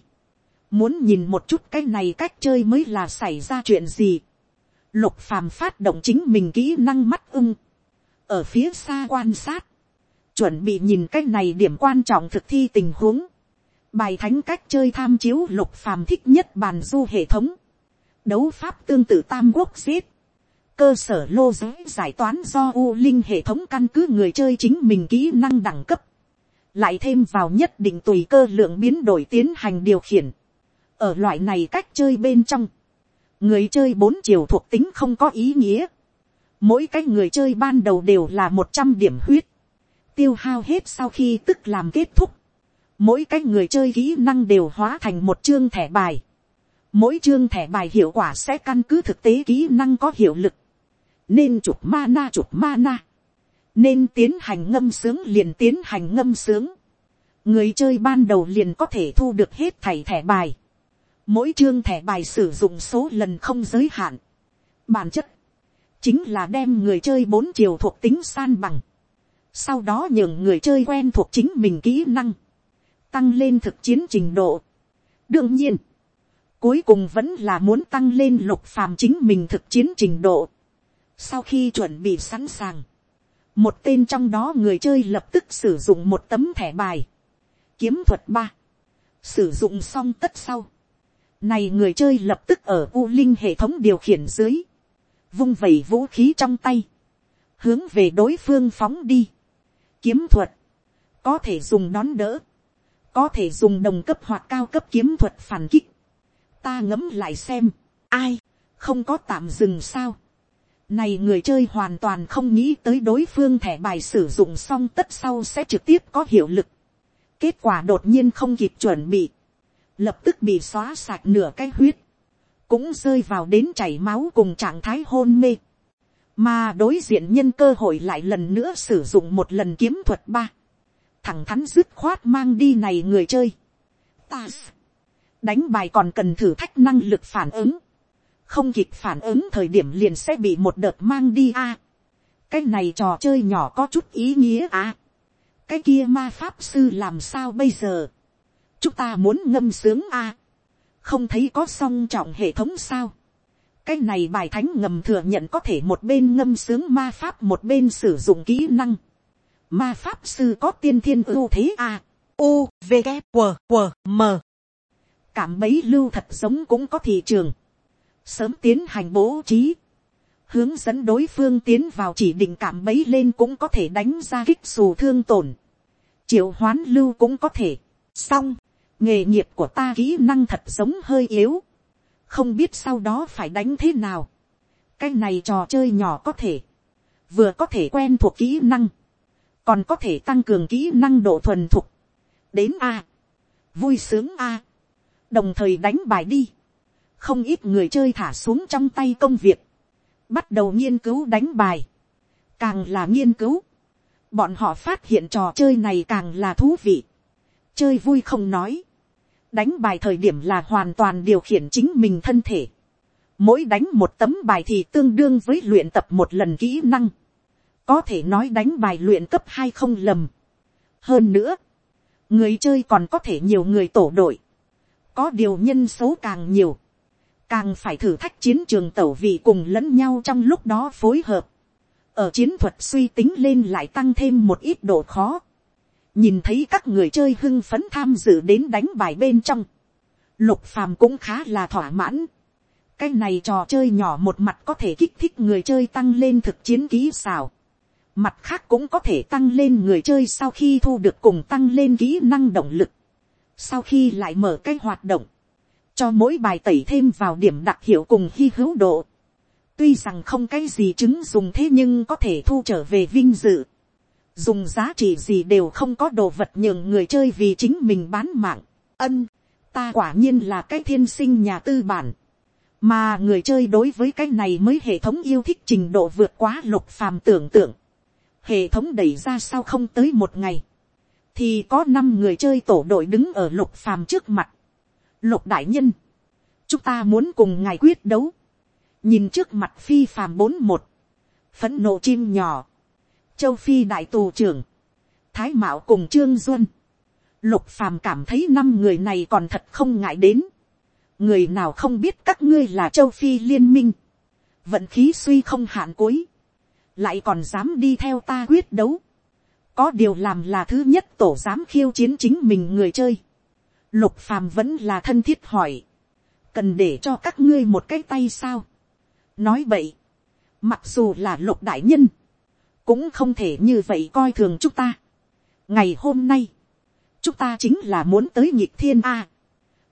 muốn nhìn một chút cái này cách chơi mới là xảy ra chuyện gì, lục phàm phát động chính mình kỹ năng mắt ưng, ở phía xa quan sát, chuẩn bị nhìn cái này điểm quan trọng thực thi tình huống, bài thánh cách chơi tham chiếu lục phàm thích nhất bàn du hệ thống, đấu pháp tương tự tam quốc giết, cơ sở lô giới giải toán do u linh hệ thống căn cứ người chơi chính mình kỹ năng đẳng cấp, lại thêm vào nhất định tùy cơ lượng biến đổi tiến hành điều khiển. ở loại này cách chơi bên trong, người chơi bốn chiều thuộc tính không có ý nghĩa. mỗi cái người chơi ban đầu đều là một trăm điểm huyết, tiêu hao hết sau khi tức làm kết thúc. mỗi cái người chơi kỹ năng đều hóa thành một chương thẻ bài mỗi chương thẻ bài hiệu quả sẽ căn cứ thực tế kỹ năng có hiệu lực. Nên chụp mana chụp mana. nên tiến hành ngâm sướng liền tiến hành ngâm sướng, người chơi ban đầu liền có thể thu được hết thẻ thẻ bài, mỗi chương thẻ bài sử dụng số lần không giới hạn, bản chất, chính là đem người chơi bốn chiều thuộc tính san bằng, sau đó nhường người chơi quen thuộc chính mình kỹ năng, tăng lên thực chiến trình độ. đương nhiên, cuối cùng vẫn là muốn tăng lên lục phàm chính mình thực chiến trình độ. Sau khi chuẩn bị sẵn sàng, một tên trong đó người chơi lập tức sử dụng một tấm thẻ bài. Kiếm thuật ba Sử dụng xong tất sau. Này người chơi lập tức ở U Linh hệ thống điều khiển dưới. Vung vẩy vũ khí trong tay. Hướng về đối phương phóng đi. Kiếm thuật. Có thể dùng đón đỡ. Có thể dùng đồng cấp hoặc cao cấp kiếm thuật phản kích. Ta ngấm lại xem. Ai. Không có tạm dừng sao này người chơi hoàn toàn không nghĩ tới đối phương thẻ bài sử dụng xong tất sau sẽ trực tiếp có hiệu lực. Kết quả đột nhiên không kịp chuẩn bị. Lập tức bị xóa sạch nửa cái huyết. Cũng rơi vào đến chảy máu cùng trạng thái hôn mê. Mà đối diện nhân cơ hội lại lần nữa sử dụng một lần kiếm thuật ba. Thẳng thắn dứt khoát mang đi này người chơi. Ta đánh bài còn cần thử thách năng lực phản ứng không kịp phản ứng thời điểm liền sẽ bị một đợt mang đi a. cái này trò chơi nhỏ có chút ý nghĩa à. cái kia ma pháp sư làm sao bây giờ. chúng ta muốn ngâm sướng a. không thấy có song trọng hệ thống sao. cái này bài thánh ngầm thừa nhận có thể một bên ngâm sướng ma pháp một bên sử dụng kỹ năng. ma pháp sư có tiên thiên ưu thế a. u, v, g q q m cảm bấy lưu thật giống cũng có thị trường. Sớm tiến hành bố trí, hướng dẫn đối phương tiến vào chỉ định cảm bấy lên cũng có thể đánh ra kích xù thương tổn, triệu hoán lưu cũng có thể, xong, nghề nghiệp của ta kỹ năng thật giống hơi yếu, không biết sau đó phải đánh thế nào, cái này trò chơi nhỏ có thể, vừa có thể quen thuộc kỹ năng, còn có thể tăng cường kỹ năng độ thuần thục, đến a, vui sướng a, đồng thời đánh bài đi, không ít người chơi thả xuống trong tay công việc, bắt đầu nghiên cứu đánh bài, càng là nghiên cứu, bọn họ phát hiện trò chơi này càng là thú vị, chơi vui không nói, đánh bài thời điểm là hoàn toàn điều khiển chính mình thân thể, mỗi đánh một tấm bài thì tương đương với luyện tập một lần kỹ năng, có thể nói đánh bài luyện cấp hai không lầm. hơn nữa, người chơi còn có thể nhiều người tổ đội, có điều nhân số càng nhiều, càng phải thử thách chiến trường tẩu vị cùng lẫn nhau trong lúc đó phối hợp, ở chiến thuật suy tính lên lại tăng thêm một ít độ khó, nhìn thấy các người chơi hưng phấn tham dự đến đánh bài bên trong, lục phàm cũng khá là thỏa mãn, cái này trò chơi nhỏ một mặt có thể kích thích người chơi tăng lên thực chiến kỹ xào, mặt khác cũng có thể tăng lên người chơi sau khi thu được cùng tăng lên kỹ năng động lực, sau khi lại mở cái hoạt động, cho mỗi bài tẩy thêm vào điểm đặc hiệu cùng hy hữu độ, tuy rằng không cái gì chứng dùng thế nhưng có thể thu trở về vinh dự, dùng giá trị gì đều không có đồ vật nhường người chơi vì chính mình bán mạng, ân, ta quả nhiên là cái thiên sinh nhà tư bản, mà người chơi đối với cái này mới hệ thống yêu thích trình độ vượt quá lục phàm tưởng tượng, hệ thống đẩy ra sau không tới một ngày, thì có năm người chơi tổ đội đứng ở lục phàm trước mặt. lục đại nhân, chúng ta muốn cùng ngài quyết đấu, nhìn trước mặt phi phàm bốn một, phấn nộ chim nhỏ, châu phi đại tù trưởng, thái mạo cùng trương duân, lục phàm cảm thấy năm người này còn thật không ngại đến, người nào không biết các ngươi là châu phi liên minh, vận khí suy không hạn cuối, lại còn dám đi theo ta quyết đấu, có điều làm là thứ nhất tổ dám khiêu chiến chính mình người chơi, lục phàm vẫn là thân thiết hỏi, cần để cho các ngươi một cái tay sao, nói vậy, mặc dù là lục đại nhân, cũng không thể như vậy coi thường chúng ta. ngày hôm nay, chúng ta chính là muốn tới nhịp thiên a,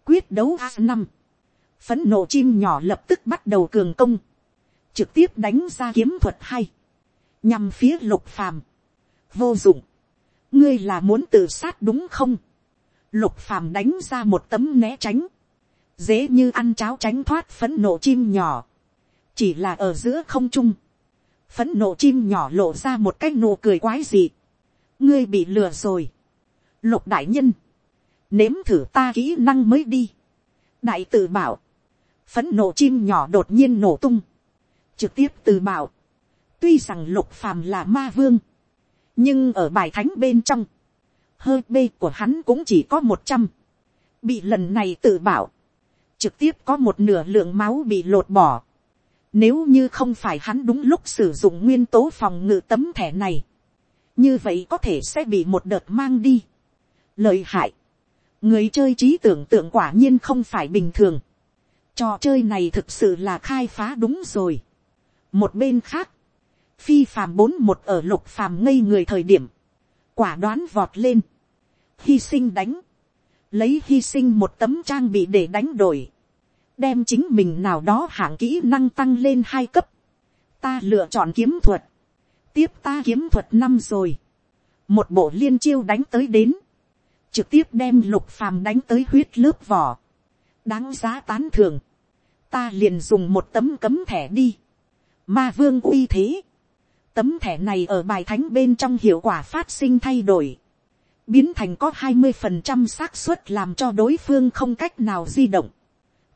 quyết đấu a năm, phấn nộ chim nhỏ lập tức bắt đầu cường công, trực tiếp đánh ra kiếm thuật hay, nhằm phía lục phàm, vô dụng, ngươi là muốn tự sát đúng không, lục phàm đánh ra một tấm né tránh, dễ như ăn cháo tránh thoát phấn nộ chim nhỏ, chỉ là ở giữa không trung, phấn nộ chim nhỏ lộ ra một cái nụ cười quái dị, ngươi bị lừa rồi, lục đại nhân, nếm thử ta kỹ năng mới đi, đại tự bảo, phấn nộ chim nhỏ đột nhiên nổ tung, trực tiếp từ bảo, tuy rằng lục phàm là ma vương, nhưng ở bài thánh bên trong, hơi bê của hắn cũng chỉ có một trăm, bị lần này tự bảo, trực tiếp có một nửa lượng máu bị lột bỏ. Nếu như không phải hắn đúng lúc sử dụng nguyên tố phòng ngự tấm thẻ này, như vậy có thể sẽ bị một đợt mang đi. Lợi hại, người chơi trí tưởng tượng quả nhiên không phải bình thường. Trò chơi này thực sự là khai phá đúng rồi. Một bên khác, phi phàm bốn một ở lục phàm ngây người thời điểm, quả đoán vọt lên, hy sinh đánh, lấy hy sinh một tấm trang bị để đánh đổi, đem chính mình nào đó hạng kỹ năng tăng lên hai cấp, ta lựa chọn kiếm thuật, tiếp ta kiếm thuật năm rồi, một bộ liên chiêu đánh tới đến, trực tiếp đem lục phàm đánh tới huyết lớp vỏ, đáng giá tán thường, ta liền dùng một tấm cấm thẻ đi, ma vương uy thế, Tấm thẻ này ở bài thánh bên trong hiệu quả phát sinh thay đổi. Biến thành có hai mươi phần trăm xác suất làm cho đối phương không cách nào di động.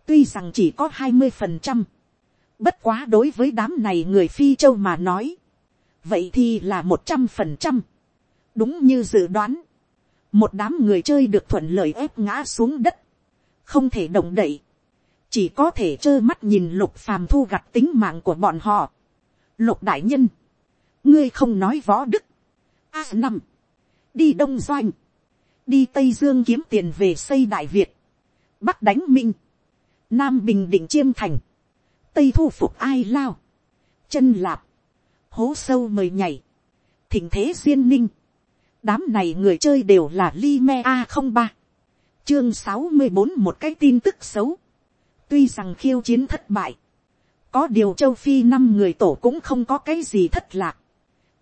Tuy rằng chỉ có hai mươi phần trăm Bất quá đối với đám này người phi châu mà nói. Vậy thì là một trăm phần trăm Đúng như dự đoán. Một đám người chơi được thuận lợi ép ngã xuống đất. Không thể động đậy. Chỉ có thể trơ mắt nhìn lục phàm thu gặt tính mạng của bọn họ. Lục đại nhân ngươi không nói võ đức. a năm, đi đông doanh, đi tây dương kiếm tiền về xây đại việt, bắc đánh minh, nam bình định chiêm thành, tây thu phục ai lao, chân lạp, hố sâu mời nhảy, thỉnh thế duyên ninh, đám này người chơi đều là li me a không ba, chương sáu mươi bốn một cái tin tức xấu, tuy rằng khiêu chiến thất bại, có điều châu phi năm người tổ cũng không có cái gì thất lạc,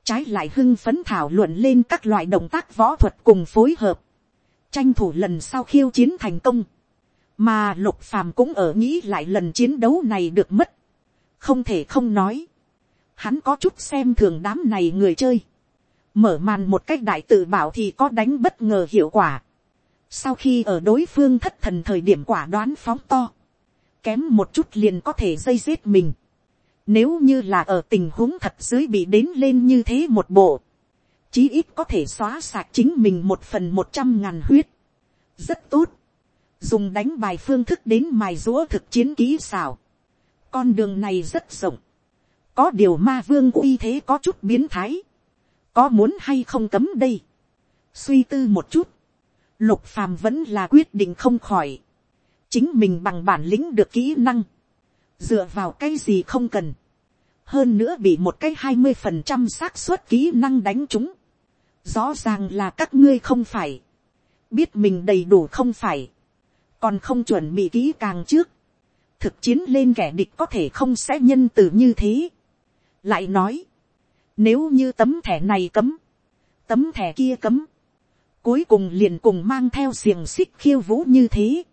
trái lại hưng phấn thảo luận lên các loại động tác võ thuật cùng phối hợp, tranh thủ lần sau khiêu chiến thành công, mà lục phàm cũng ở nghĩ lại lần chiến đấu này được mất, không thể không nói, hắn có chút xem thường đám này người chơi, mở màn một cách đại tự bảo thì có đánh bất ngờ hiệu quả. sau khi ở đối phương thất thần thời điểm quả đoán phóng to, kém một chút liền có thể dây giết mình nếu như là ở tình huống thật dưới bị đến lên như thế một bộ, chí ít có thể xóa sạc chính mình một phần một trăm ngàn huyết. rất tốt. dùng đánh bài phương thức đến mài rũa thực chiến kỹ xảo. con đường này rất rộng. có điều ma vương uy thế có chút biến thái có muốn hay không cấm đây. suy tư một chút, lục phàm vẫn là quyết định không khỏi, chính mình bằng bản lĩnh được kỹ năng, dựa vào cái gì không cần, hơn nữa bị một cái hai mươi phần trăm xác suất kỹ năng đánh chúng, rõ ràng là các ngươi không phải, biết mình đầy đủ không phải, còn không chuẩn bị kỹ càng trước, thực chiến lên kẻ địch có thể không sẽ nhân từ như thế. lại nói, nếu như tấm thẻ này cấm, tấm thẻ kia cấm, cuối cùng liền cùng mang theo xiềng xích khiêu vũ như thế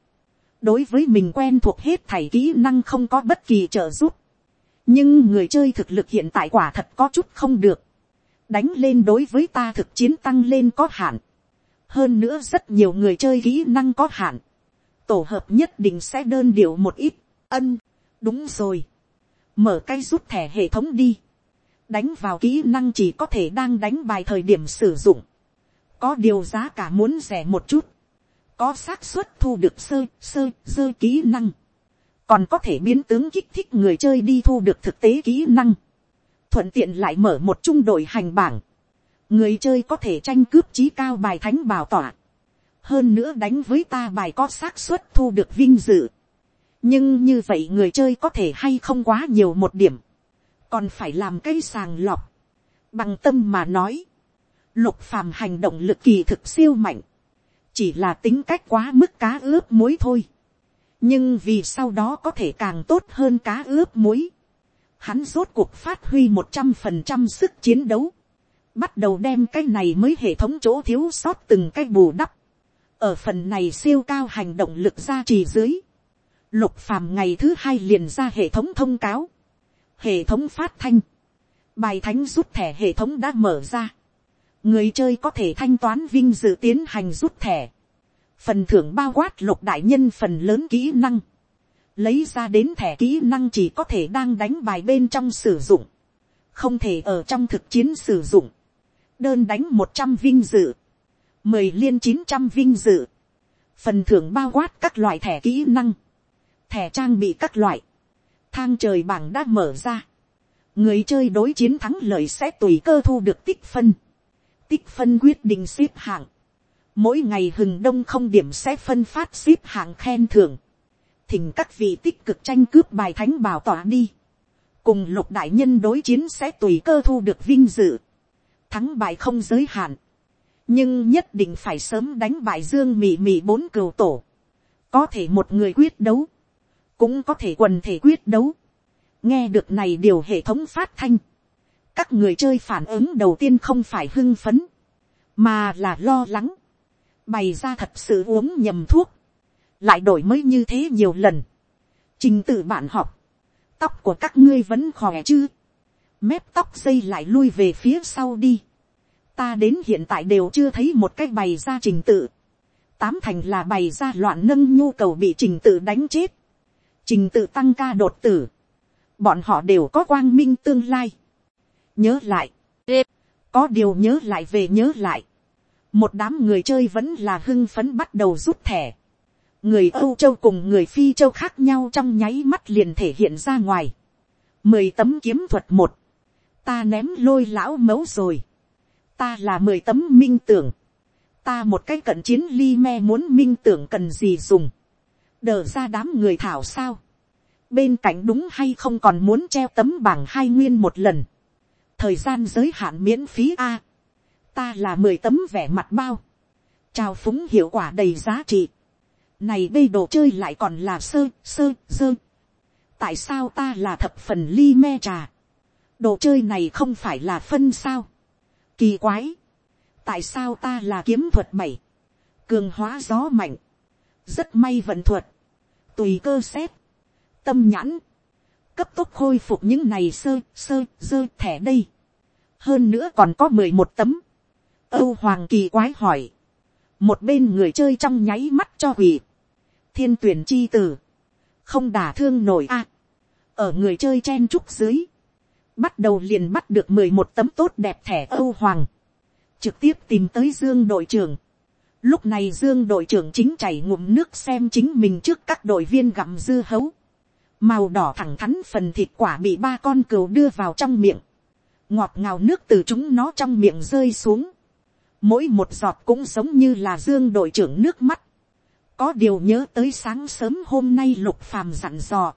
đối với mình quen thuộc hết thảy kỹ năng không có bất kỳ trợ giúp. nhưng người chơi thực lực hiện tại quả thật có chút không được. đánh lên đối với ta thực chiến tăng lên có hạn. hơn nữa rất nhiều người chơi kỹ năng có hạn. tổ hợp nhất định sẽ đơn điệu một ít. ân, đúng rồi. mở cái rút thẻ hệ thống đi đánh vào kỹ năng chỉ có thể đang đánh bài thời điểm sử dụng, có điều giá cả muốn rẻ một chút, có xác suất thu được sơ sơ sơ kỹ năng, còn có thể biến tướng kích thích người chơi đi thu được thực tế kỹ năng, thuận tiện lại mở một trung đội hành bảng, người chơi có thể tranh cướp trí cao bài thánh bảo tỏa, hơn nữa đánh với ta bài có xác suất thu được vinh dự, nhưng như vậy người chơi có thể hay không quá nhiều một điểm, còn phải làm cây sàng lọc, bằng tâm mà nói, lục phàm hành động lực kỳ thực siêu mạnh, chỉ là tính cách quá mức cá ướp muối thôi, nhưng vì sau đó có thể càng tốt hơn cá ướp muối, hắn rốt cuộc phát huy một trăm phần trăm sức chiến đấu, bắt đầu đem cái này mới hệ thống chỗ thiếu sót từng cái bù đắp, ở phần này siêu cao hành động lực ra trì dưới, lục phàm ngày thứ hai liền ra hệ thống thông cáo, hệ thống phát thanh, bài thánh rút thẻ hệ thống đã mở ra, người chơi có thể thanh toán vinh dự tiến hành rút thẻ, phần thưởng bao quát lục đại nhân phần lớn kỹ năng, lấy ra đến thẻ kỹ năng chỉ có thể đang đánh bài bên trong sử dụng, không thể ở trong thực chiến sử dụng, đơn đánh một trăm vinh dự, mười liên chín trăm vinh dự, phần thưởng bao quát các loại thẻ kỹ năng, thẻ trang bị các loại, thang trời bảng đã mở ra. người chơi đối chiến thắng lợi sẽ tùy cơ thu được tích phân tích phân quyết định xếp hạng. mỗi ngày hừng đông không điểm sẽ phân phát xếp hạng khen thưởng. thỉnh các vị tích cực tranh cướp bài thánh bảo tỏa đi. cùng lục đại nhân đối chiến sẽ tùy cơ thu được vinh dự. thắng bài không giới hạn. nhưng nhất định phải sớm đánh bại dương mị mị bốn cừu tổ. có thể một người quyết đấu cũng có thể quần thể quyết đấu. nghe được này điều hệ thống phát thanh, các người chơi phản ứng đầu tiên không phải hưng phấn, mà là lo lắng, bày ra thật sự uống nhầm thuốc, lại đổi mới như thế nhiều lần. trình tự bạn học, tóc của các ngươi vẫn khỏe chứ, mép tóc dây lại lui về phía sau đi. ta đến hiện tại đều chưa thấy một cách bày ra trình tự. tám thành là bày ra loạn nâng nhu cầu bị trình tự đánh chết trình tự tăng ca đột tử, bọn họ đều có quang minh tương lai nhớ lại, có điều nhớ lại về nhớ lại, một đám người chơi vẫn là hưng phấn bắt đầu rút thẻ. người âu châu cùng người phi châu khác nhau trong nháy mắt liền thể hiện ra ngoài. mười tấm kiếm thuật một, ta ném lôi lão mấu rồi. ta là mười tấm minh tưởng. ta một cái cận chiến ly me muốn minh tưởng cần gì dùng đờ ra đám người thảo sao. bên cạnh đúng hay không còn muốn treo tấm bảng hai nguyên một lần thời gian giới hạn miễn phí a. ta là mười tấm vẻ mặt bao. trao phúng hiệu quả đầy giá trị. này đây đồ chơi lại còn là sơ sơ sơ. tại sao ta là thập phần ly me trà. đồ chơi này không phải là phân sao. kỳ quái. tại sao ta là kiếm thuật bảy. cường hóa gió mạnh rất may vận thuật, tùy cơ xét, tâm nhãn, cấp tốc khôi phục những này sơ sơ dơ thẻ đây. hơn nữa còn có mười một tấm, âu hoàng kỳ quái hỏi, một bên người chơi trong nháy mắt cho hủy. thiên tuyển chi tử, không đả thương nổi a, ở người chơi chen trúc dưới, bắt đầu liền bắt được mười một tấm tốt đẹp thẻ âu hoàng, trực tiếp tìm tới dương đội trưởng. Lúc này dương đội trưởng chính chảy ngụm nước xem chính mình trước các đội viên gặm dư hấu. Màu đỏ thẳng thắn phần thịt quả bị ba con cừu đưa vào trong miệng. Ngọt ngào nước từ chúng nó trong miệng rơi xuống. Mỗi một giọt cũng giống như là dương đội trưởng nước mắt. Có điều nhớ tới sáng sớm hôm nay lục phàm dặn dò.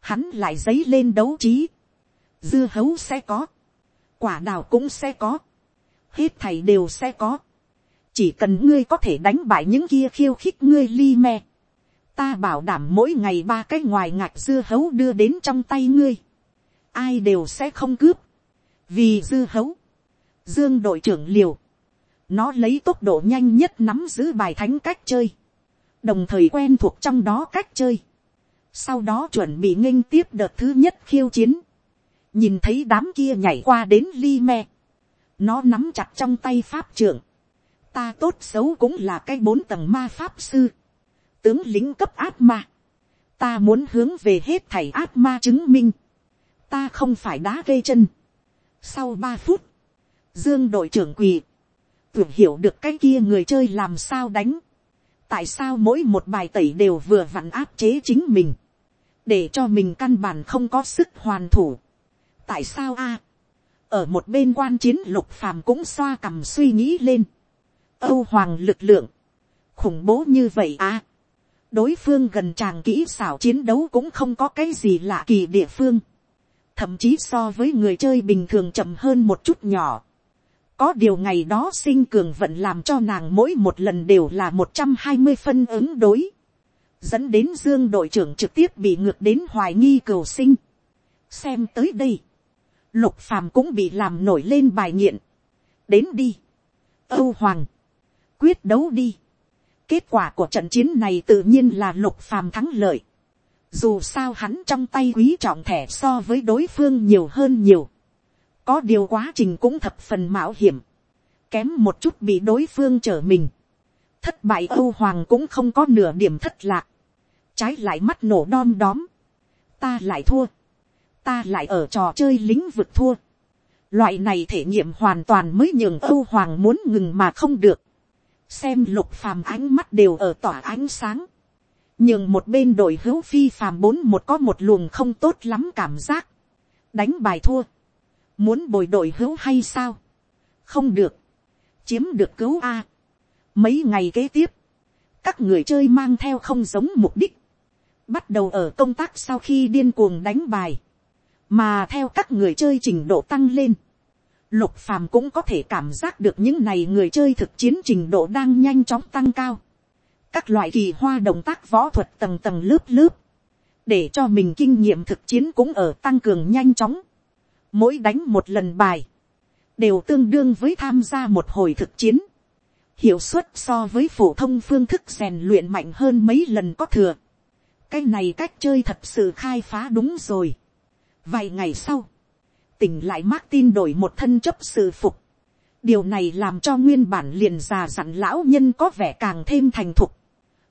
Hắn lại giấy lên đấu trí. Dưa hấu sẽ có. Quả đào cũng sẽ có hết thầy đều sẽ có. chỉ cần ngươi có thể đánh bại những kia khiêu khích ngươi li me ta bảo đảm mỗi ngày ba cái ngoài ngạch dưa hấu đưa đến trong tay ngươi. ai đều sẽ không cướp. vì dưa hấu. dương đội trưởng liều. nó lấy tốc độ nhanh nhất nắm giữ bài thánh cách chơi. đồng thời quen thuộc trong đó cách chơi. sau đó chuẩn bị nghênh tiếp đợt thứ nhất khiêu chiến. nhìn thấy đám kia nhảy qua đến li me nó nắm chặt trong tay pháp trưởng. Ta tốt xấu cũng là cái bốn tầng ma pháp sư. Tướng lính cấp ác ma. Ta muốn hướng về hết thảy ác ma chứng minh. Ta không phải đá gây chân. Sau ba phút. Dương đội trưởng quỳ. Tưởng hiểu được cái kia người chơi làm sao đánh. Tại sao mỗi một bài tẩy đều vừa vặn áp chế chính mình. Để cho mình căn bản không có sức hoàn thủ. Tại sao a ở một bên quan chiến lục phàm cũng xoa cầm suy nghĩ lên. âu hoàng lực lượng, khủng bố như vậy à đối phương gần chàng kỹ xảo chiến đấu cũng không có cái gì lạ kỳ địa phương. thậm chí so với người chơi bình thường chậm hơn một chút nhỏ. có điều ngày đó sinh cường vận làm cho nàng mỗi một lần đều là một trăm hai mươi phân ứng đối. dẫn đến dương đội trưởng trực tiếp bị ngược đến hoài nghi cầu sinh. xem tới đây lục phàm cũng bị làm nổi lên bài nghiện. đến đi. âu hoàng. quyết đấu đi kết quả của trận chiến này tự nhiên là lục phàm thắng lợi. dù sao hắn trong tay quý trọng thẻ so với đối phương nhiều hơn nhiều. có điều quá trình cũng thập phần mạo hiểm. kém một chút bị đối phương trở mình. thất bại âu hoàng cũng không có nửa điểm thất lạc. trái lại mắt nổ đom đóm. ta lại thua ta lại ở trò chơi lĩnh vực thua. Loại này thể nghiệm hoàn toàn mới nhường Âu Hoàng muốn ngừng mà không được. Xem lục phàm ánh mắt đều ở tỏa ánh sáng. Nhưng một bên đội hữu phi phàm bốn một có một luồng không tốt lắm cảm giác. Đánh bài thua. Muốn bồi đội hữu hay sao? Không được. Chiếm được cứu A. Mấy ngày kế tiếp. Các người chơi mang theo không giống mục đích. Bắt đầu ở công tác sau khi điên cuồng đánh bài mà theo các người chơi trình độ tăng lên, lục phàm cũng có thể cảm giác được những này người chơi thực chiến trình độ đang nhanh chóng tăng cao. các loại kỳ hoa động tác võ thuật tầng tầng lớp lớp, để cho mình kinh nghiệm thực chiến cũng ở tăng cường nhanh chóng. mỗi đánh một lần bài, đều tương đương với tham gia một hồi thực chiến. hiệu suất so với phổ thông phương thức rèn luyện mạnh hơn mấy lần có thừa. cái này cách chơi thật sự khai phá đúng rồi Vài ngày sau, tỉnh lại Martin đổi một thân chấp sự phục. Điều này làm cho nguyên bản liền già dặn lão nhân có vẻ càng thêm thành thục.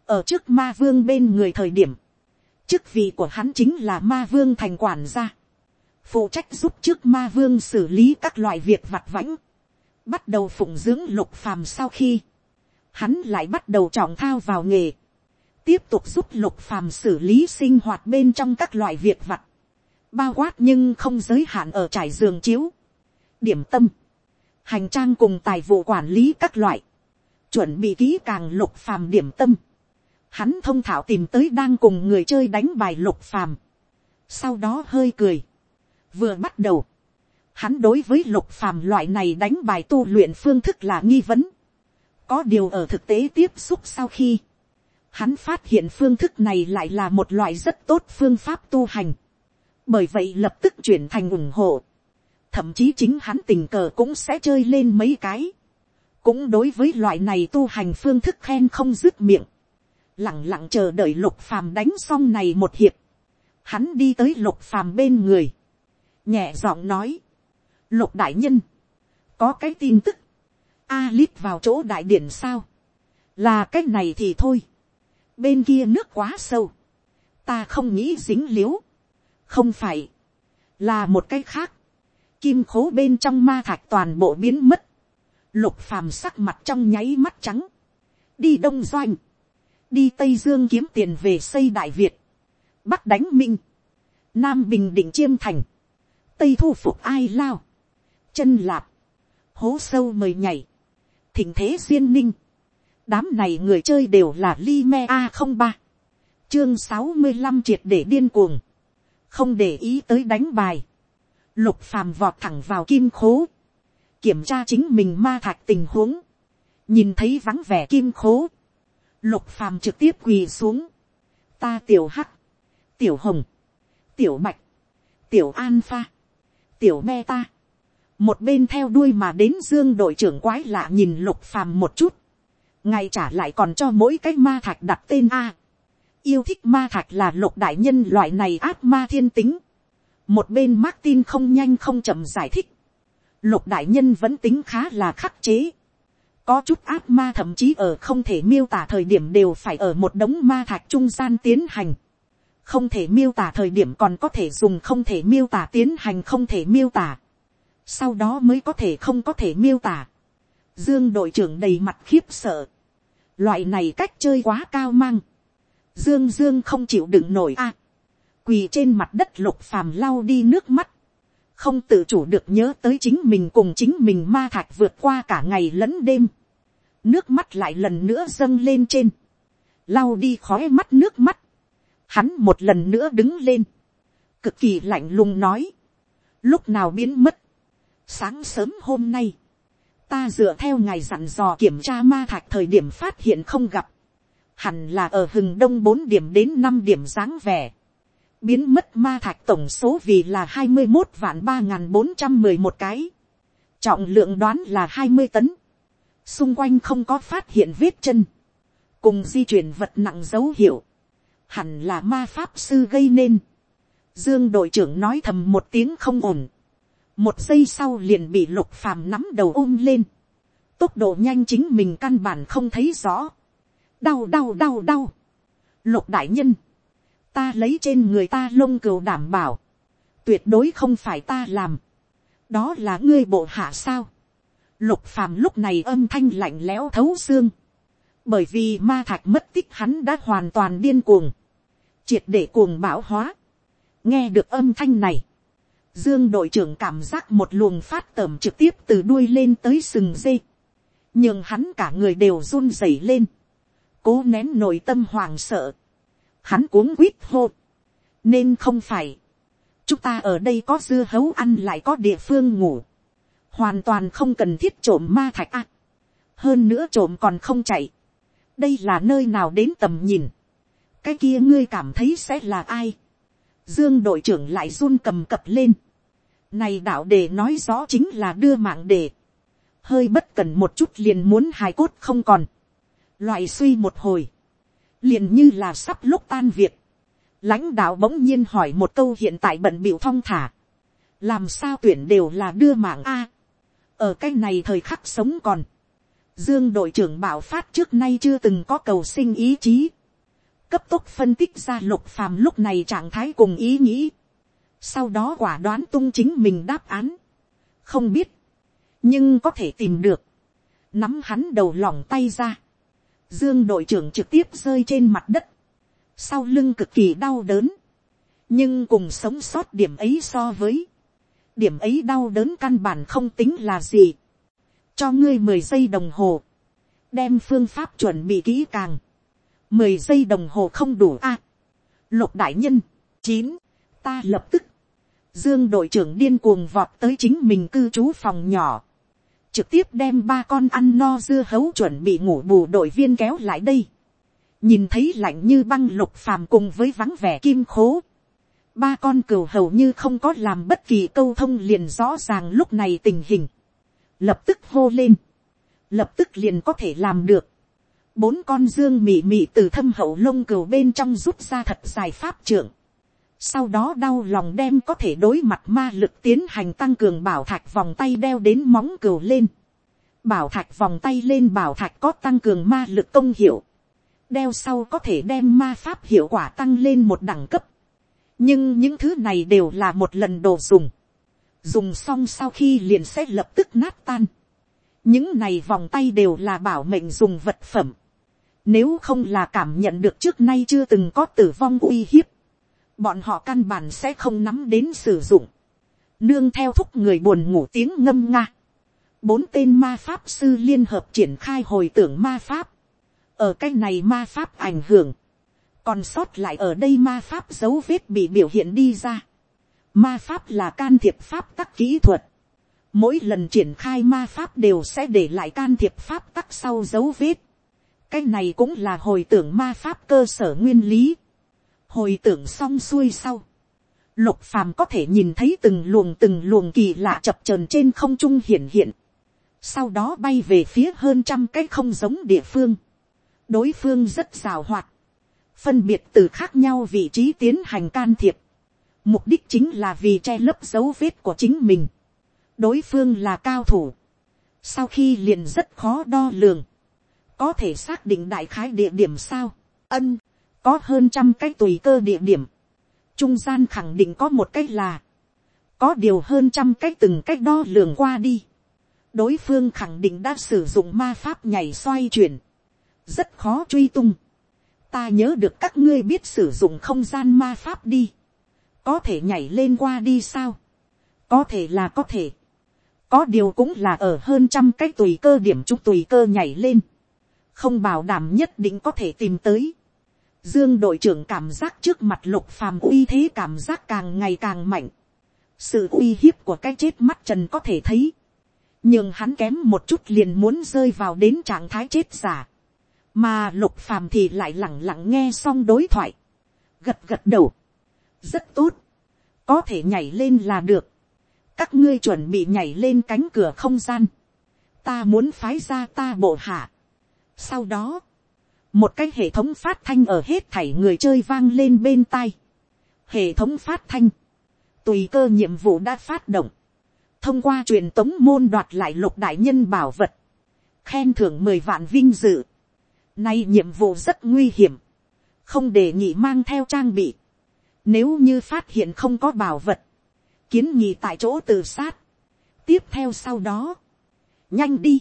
Ở trước ma vương bên người thời điểm, chức vị của hắn chính là ma vương thành quản gia. Phụ trách giúp trước ma vương xử lý các loại việc vặt vãnh. Bắt đầu phụng dưỡng lục phàm sau khi, hắn lại bắt đầu trọng thao vào nghề. Tiếp tục giúp lục phàm xử lý sinh hoạt bên trong các loại việc vặt bao quát nhưng không giới hạn ở trải giường chiếu, điểm tâm, hành trang cùng tài vụ quản lý các loại, chuẩn bị kỹ càng lục phàm điểm tâm, hắn thông thạo tìm tới đang cùng người chơi đánh bài lục phàm, sau đó hơi cười, vừa bắt đầu, hắn đối với lục phàm loại này đánh bài tu luyện phương thức là nghi vấn, có điều ở thực tế tiếp xúc sau khi, hắn phát hiện phương thức này lại là một loại rất tốt phương pháp tu hành, bởi vậy lập tức chuyển thành ủng hộ, thậm chí chính hắn tình cờ cũng sẽ chơi lên mấy cái, cũng đối với loại này tu hành phương thức khen không dứt miệng, lẳng lặng chờ đợi lục phàm đánh xong này một hiệp, hắn đi tới lục phàm bên người, nhẹ giọng nói, lục đại nhân, có cái tin tức, a lít vào chỗ đại điển sao, là cái này thì thôi, bên kia nước quá sâu, ta không nghĩ dính l i ễ u không phải, là một cái khác, kim khố bên trong ma thạch toàn bộ biến mất, lục phàm sắc mặt trong nháy mắt trắng, đi đông doanh, đi tây dương kiếm tiền về xây đại việt, bắc đánh minh, nam bình định chiêm thành, tây thu phục ai lao, chân lạp, hố sâu mời nhảy, thỉnh thế duyên ninh, đám này người chơi đều là li me a không ba. Chương sáu mươi năm triệt để điên cuồng, không để ý tới đánh bài, lục phàm vọt thẳng vào kim khố, kiểm tra chính mình ma thạch tình huống, nhìn thấy vắng vẻ kim khố, lục phàm trực tiếp quỳ xuống, ta tiểu hắc, tiểu hồng, tiểu mạch, tiểu an pha, tiểu me ta, một bên theo đuôi mà đến dương đội trưởng quái lạ nhìn lục phàm một chút, Ngay trả lại còn cho mỗi cái ma thạch đặt tên a, yêu thích ma thạch là lục đại nhân loại này ác ma thiên tính. một bên Martin không nhanh không chậm giải thích. lục đại nhân vẫn tính khá là khắc chế. có chút ác ma thậm chí ở không thể miêu tả thời điểm đều phải ở một đống ma thạch trung gian tiến hành. không thể miêu tả thời điểm còn có thể dùng không thể miêu tả tiến hành không thể miêu tả. sau đó mới có thể không có thể miêu tả. dương đội trưởng đầy mặt khiếp sợ. loại này cách chơi quá cao mang Dương Dương không chịu đựng nổi a. quỳ trên mặt đất lục phàm lau đi nước mắt. Không tự chủ được nhớ tới chính mình cùng chính mình ma thạch vượt qua cả ngày lẫn đêm. Nước mắt lại lần nữa dâng lên trên. Lau đi khói mắt nước mắt. Hắn một lần nữa đứng lên. Cực kỳ lạnh lùng nói. Lúc nào biến mất. Sáng sớm hôm nay. Ta dựa theo ngày dặn dò kiểm tra ma thạch thời điểm phát hiện không gặp hẳn là ở hừng đông bốn điểm đến năm điểm dáng vẻ. biến mất ma thạch tổng số vì là hai mươi một vạn ba n g h n bốn trăm mười một cái. trọng lượng đoán là hai mươi tấn. xung quanh không có phát hiện vết chân. cùng di chuyển vật nặng dấu hiệu. hẳn là ma pháp sư gây nên. dương đội trưởng nói thầm một tiếng không ổn. một giây sau liền bị lục phàm nắm đầu ôm lên. tốc độ nhanh chính mình căn bản không thấy rõ đau đau đau đau. lục đại nhân, ta lấy trên người ta lông cừu đảm bảo, tuyệt đối không phải ta làm, đó là ngươi bộ hạ sao. lục phàm lúc này âm thanh lạnh lẽo thấu xương, bởi vì ma thạch mất tích hắn đã hoàn toàn điên cuồng, triệt để cuồng bão hóa. nghe được âm thanh này, dương đội trưởng cảm giác một luồng phát tẩm trực tiếp từ đuôi lên tới sừng dây, nhưng hắn cả người đều run rẩy lên cố nén nội tâm hoàng sợ, hắn cuống quýt hô, nên không phải, chúng ta ở đây có dưa hấu ăn lại có địa phương ngủ, hoàn toàn không cần thiết trộm ma thạch ác, hơn nữa trộm còn không chạy, đây là nơi nào đến tầm nhìn, cái kia ngươi cảm thấy sẽ là ai, dương đội trưởng lại run cầm cập lên, này đạo đề nói rõ chính là đưa mạng đề, hơi bất cần một chút liền muốn hài cốt không còn, loại suy một hồi, liền như là sắp lúc tan việc, lãnh đạo bỗng nhiên hỏi một câu hiện tại bận biểu thong thả, làm sao tuyển đều là đưa mạng a, ở cái này thời khắc sống còn, dương đội trưởng bảo phát trước nay chưa từng có cầu sinh ý chí, cấp tốc phân tích ra lục phàm lúc này trạng thái cùng ý nghĩ, sau đó quả đoán tung chính mình đáp án, không biết, nhưng có thể tìm được, nắm hắn đầu lỏng tay ra, Dương đội trưởng trực tiếp rơi trên mặt đất. Sau lưng cực kỳ đau đớn. Nhưng cùng sống sót điểm ấy so với. Điểm ấy đau đớn căn bản không tính là gì. Cho ngươi mười giây đồng hồ. Đem phương pháp chuẩn bị kỹ càng. mười giây đồng hồ không đủ a Lục đại nhân. chín Ta lập tức. Dương đội trưởng điên cuồng vọt tới chính mình cư trú phòng nhỏ trực tiếp đem ba con ăn no dưa hấu chuẩn bị ngủ bù đội viên kéo lại đây. nhìn thấy lạnh như băng lục phàm cùng với vắng vẻ kim khố. ba con cừu hầu như không có làm bất kỳ câu thông liền rõ ràng lúc này tình hình. lập tức hô lên. lập tức liền có thể làm được. bốn con dương mị mị từ thâm hậu lông cừu bên trong rút ra thật dài pháp trưởng sau đó đau lòng đem có thể đối mặt ma lực tiến hành tăng cường bảo thạch vòng tay đeo đến móng cừu lên, bảo thạch vòng tay lên bảo thạch có tăng cường ma lực công hiệu, đeo sau có thể đem ma pháp hiệu quả tăng lên một đẳng cấp, nhưng những thứ này đều là một lần đồ dùng, dùng xong sau khi liền sẽ lập tức nát tan, những này vòng tay đều là bảo mệnh dùng vật phẩm, nếu không là cảm nhận được trước nay chưa từng có tử vong uy hiếp, bọn họ căn bản sẽ không nắm đến sử dụng, nương theo thúc người buồn ngủ tiếng ngâm nga, bốn tên ma pháp sư liên hợp triển khai hồi tưởng ma pháp, ở cái này ma pháp ảnh hưởng, còn sót lại ở đây ma pháp dấu vết bị biểu hiện đi ra. Ma pháp là can thiệp pháp tắc kỹ thuật. Mỗi lần triển khai ma pháp đều sẽ để lại can thiệp pháp tắc sau dấu vết. Cái này cũng là hồi tưởng ma pháp cơ sở nguyên lý. Hồi tưởng xong xuôi sau. Lục phàm có thể nhìn thấy từng luồng từng luồng kỳ lạ chập chờn trên không trung hiển hiện. Sau đó bay về phía hơn trăm cái không giống địa phương. Đối phương rất rào hoạt phân biệt từ khác nhau vị trí tiến hành can thiệp, mục đích chính là vì che lấp dấu vết của chính mình, đối phương là cao thủ, sau khi liền rất khó đo lường, có thể xác định đại khái địa điểm sao, ân, có hơn trăm cái tùy cơ địa điểm, trung gian khẳng định có một cách là, có điều hơn trăm cách từng cách đo lường qua đi, đối phương khẳng định đã sử dụng ma pháp nhảy xoay chuyển, rất khó truy tung, ta nhớ được các ngươi biết sử dụng không gian ma pháp đi, có thể nhảy lên qua đi sao, có thể là có thể, có điều cũng là ở hơn trăm cái tùy cơ điểm chúng tùy cơ nhảy lên, không bảo đảm nhất định có thể tìm tới. Dương đội trưởng cảm giác trước mặt lục phàm uy thế cảm giác càng ngày càng mạnh. Sự uy hiếp của cái chết mắt trần có thể thấy. Nhưng hắn kém một chút liền muốn rơi vào đến trạng thái chết giả mà lục phàm thì lại lẳng lặng nghe xong đối thoại, gật gật đầu, rất tốt, có thể nhảy lên là được, các ngươi chuẩn bị nhảy lên cánh cửa không gian, ta muốn phái ra ta bộ hạ. sau đó, một cái hệ thống phát thanh ở hết thảy người chơi vang lên bên tai, hệ thống phát thanh, tùy cơ nhiệm vụ đã phát động, thông qua truyền tống môn đoạt lại lục đại nhân bảo vật, khen thưởng mười vạn vinh dự, Nay nhiệm vụ rất nguy hiểm. Không để nhị mang theo trang bị. Nếu như phát hiện không có bảo vật. Kiến nhị tại chỗ tự sát. Tiếp theo sau đó. Nhanh đi.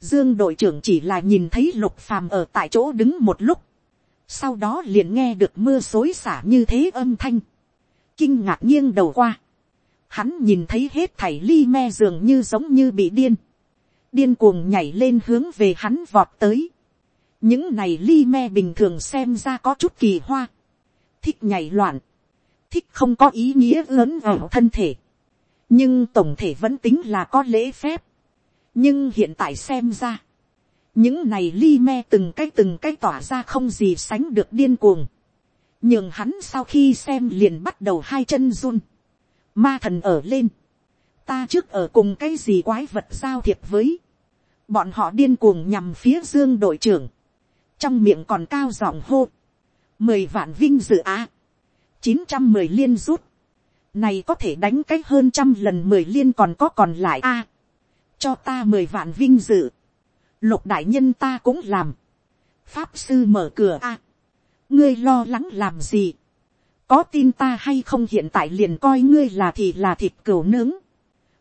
Dương đội trưởng chỉ là nhìn thấy lục phàm ở tại chỗ đứng một lúc. Sau đó liền nghe được mưa xối xả như thế âm thanh. Kinh ngạc nghiêng đầu qua. Hắn nhìn thấy hết thảy ly me dường như giống như bị điên. Điên cuồng nhảy lên hướng về hắn vọt tới những này ly me bình thường xem ra có chút kỳ hoa, thích nhảy loạn, thích không có ý nghĩa lớn ở thân thể, nhưng tổng thể vẫn tính là có lễ phép, nhưng hiện tại xem ra, những này li me từng cái từng cái tỏa ra không gì sánh được điên cuồng, nhưng hắn sau khi xem liền bắt đầu hai chân run, ma thần ở lên, ta trước ở cùng cái gì quái vật giao thiệp với, bọn họ điên cuồng nhằm phía dương đội trưởng, trong miệng còn cao giọng hô, mười vạn vinh dự á, chín trăm mười liên rút, này có thể đánh cách hơn trăm lần mười liên còn có còn lại a, cho ta mười vạn vinh dự, lục đại nhân ta cũng làm, pháp sư mở cửa a, ngươi lo lắng làm gì, có tin ta hay không hiện tại liền coi ngươi là thì là thịt cừu nướng,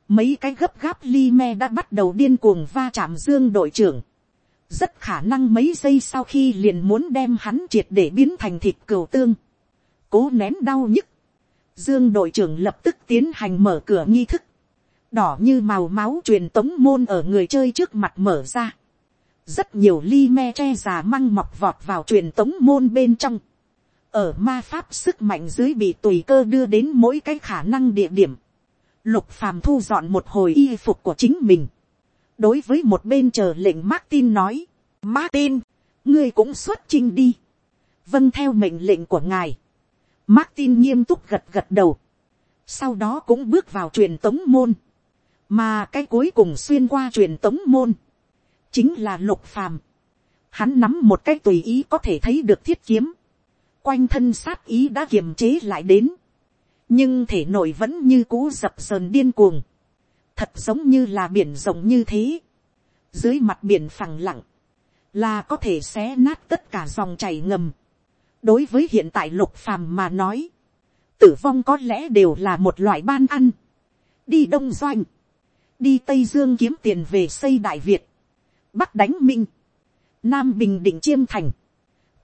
mấy cái gấp gáp li me đã bắt đầu điên cuồng va chạm dương đội trưởng, rất khả năng mấy giây sau khi liền muốn đem hắn triệt để biến thành thịt cừu tương, cố nén đau nhức, dương đội trưởng lập tức tiến hành mở cửa nghi thức, đỏ như màu máu truyền tống môn ở người chơi trước mặt mở ra, rất nhiều ly me tre già măng mọc vọt vào truyền tống môn bên trong, ở ma pháp sức mạnh dưới bị tùy cơ đưa đến mỗi cái khả năng địa điểm, lục phàm thu dọn một hồi y phục của chính mình, đối với một bên chờ lệnh Martin nói, Martin, ngươi cũng xuất trình đi. vâng theo mệnh lệnh của ngài. Martin nghiêm túc gật gật đầu. sau đó cũng bước vào truyền tống môn mà cái cuối cùng xuyên qua truyền tống môn. chính là lục phàm. hắn nắm một cái tùy ý có thể thấy được thiết kiếm. quanh thân sát ý đã kiềm chế lại đến. nhưng thể nội vẫn như cũ dập sờn điên cuồng thật giống như là biển rộng như thế. dưới mặt biển phẳng lặng, là có thể xé nát tất cả dòng chảy ngầm. đối với hiện tại lục phàm mà nói, tử vong có lẽ đều là một loại ban ăn. đi đông doanh, đi tây dương kiếm tiền về xây đại việt, bắc đánh minh, nam bình định chiêm thành,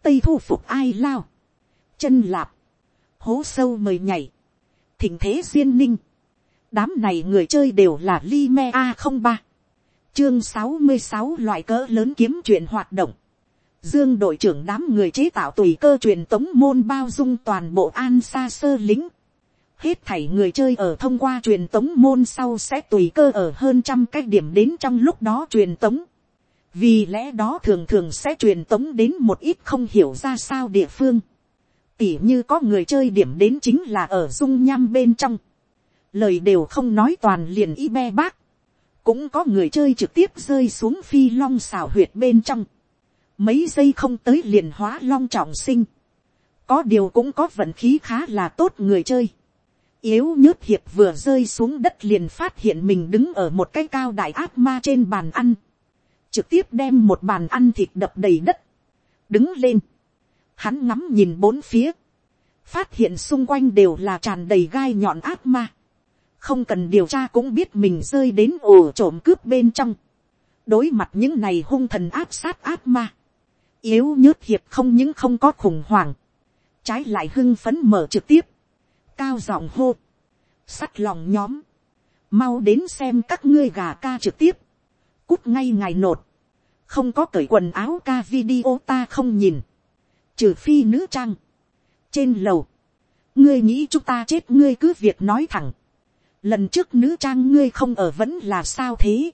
tây thu phục ai lao, chân lạp, hố sâu mời nhảy, thỉnh thế duyên ninh, đám này người chơi đều là li me a không ba, chương sáu mươi sáu loại cỡ lớn kiếm chuyện hoạt động, dương đội trưởng đám người chế tạo tùy cơ truyền tống môn bao dung toàn bộ an xa sơ lính, hết thảy người chơi ở thông qua truyền tống môn sau sẽ tùy cơ ở hơn trăm cái điểm đến trong lúc đó truyền tống. Vì lẽ đó thường thường sẽ truyền tống đến một ít không hiểu ra sao địa phương. Tỉ như có người chơi điểm đến chính là ở dung nham bên trong. Lời đều không nói toàn liền y be bác. Cũng có người chơi trực tiếp rơi xuống phi long xào huyệt bên trong. Mấy giây không tới liền hóa long trọng sinh. Có điều cũng có vận khí khá là tốt người chơi yếu nhớt hiệp vừa rơi xuống đất liền phát hiện mình đứng ở một cái cao đại ác ma trên bàn ăn, trực tiếp đem một bàn ăn thịt đập đầy đất, đứng lên, hắn ngắm nhìn bốn phía, phát hiện xung quanh đều là tràn đầy gai nhọn ác ma, không cần điều tra cũng biết mình rơi đến ổ trộm cướp bên trong, đối mặt những này hung thần áp sát ác ma, yếu nhớt hiệp không những không có khủng hoảng, trái lại hưng phấn mở trực tiếp, cao giọng hô, sắt lòng nhóm, mau đến xem các ngươi gà ca trực tiếp, cút ngay ngài nột, không có cởi quần áo ca video ta không nhìn, trừ phi nữ trang, trên lầu, ngươi nghĩ chúng ta chết ngươi cứ việc nói thẳng, lần trước nữ trang ngươi không ở vẫn là sao thế,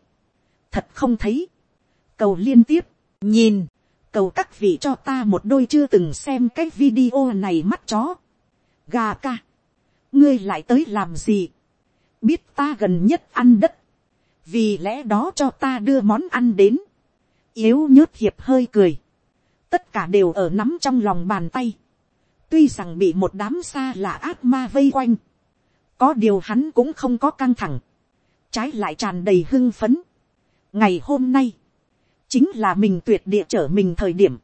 thật không thấy, cầu liên tiếp, nhìn, cầu các vị cho ta một đôi chưa từng xem cái video này mắt chó, gà ca, ngươi lại tới làm gì, biết ta gần nhất ăn đất, vì lẽ đó cho ta đưa món ăn đến, yếu nhớt hiệp hơi cười, tất cả đều ở nắm trong lòng bàn tay, tuy rằng bị một đám xa là ác ma vây quanh, có điều hắn cũng không có căng thẳng, trái lại tràn đầy hưng phấn. ngày hôm nay, chính là mình tuyệt địa trở mình thời điểm,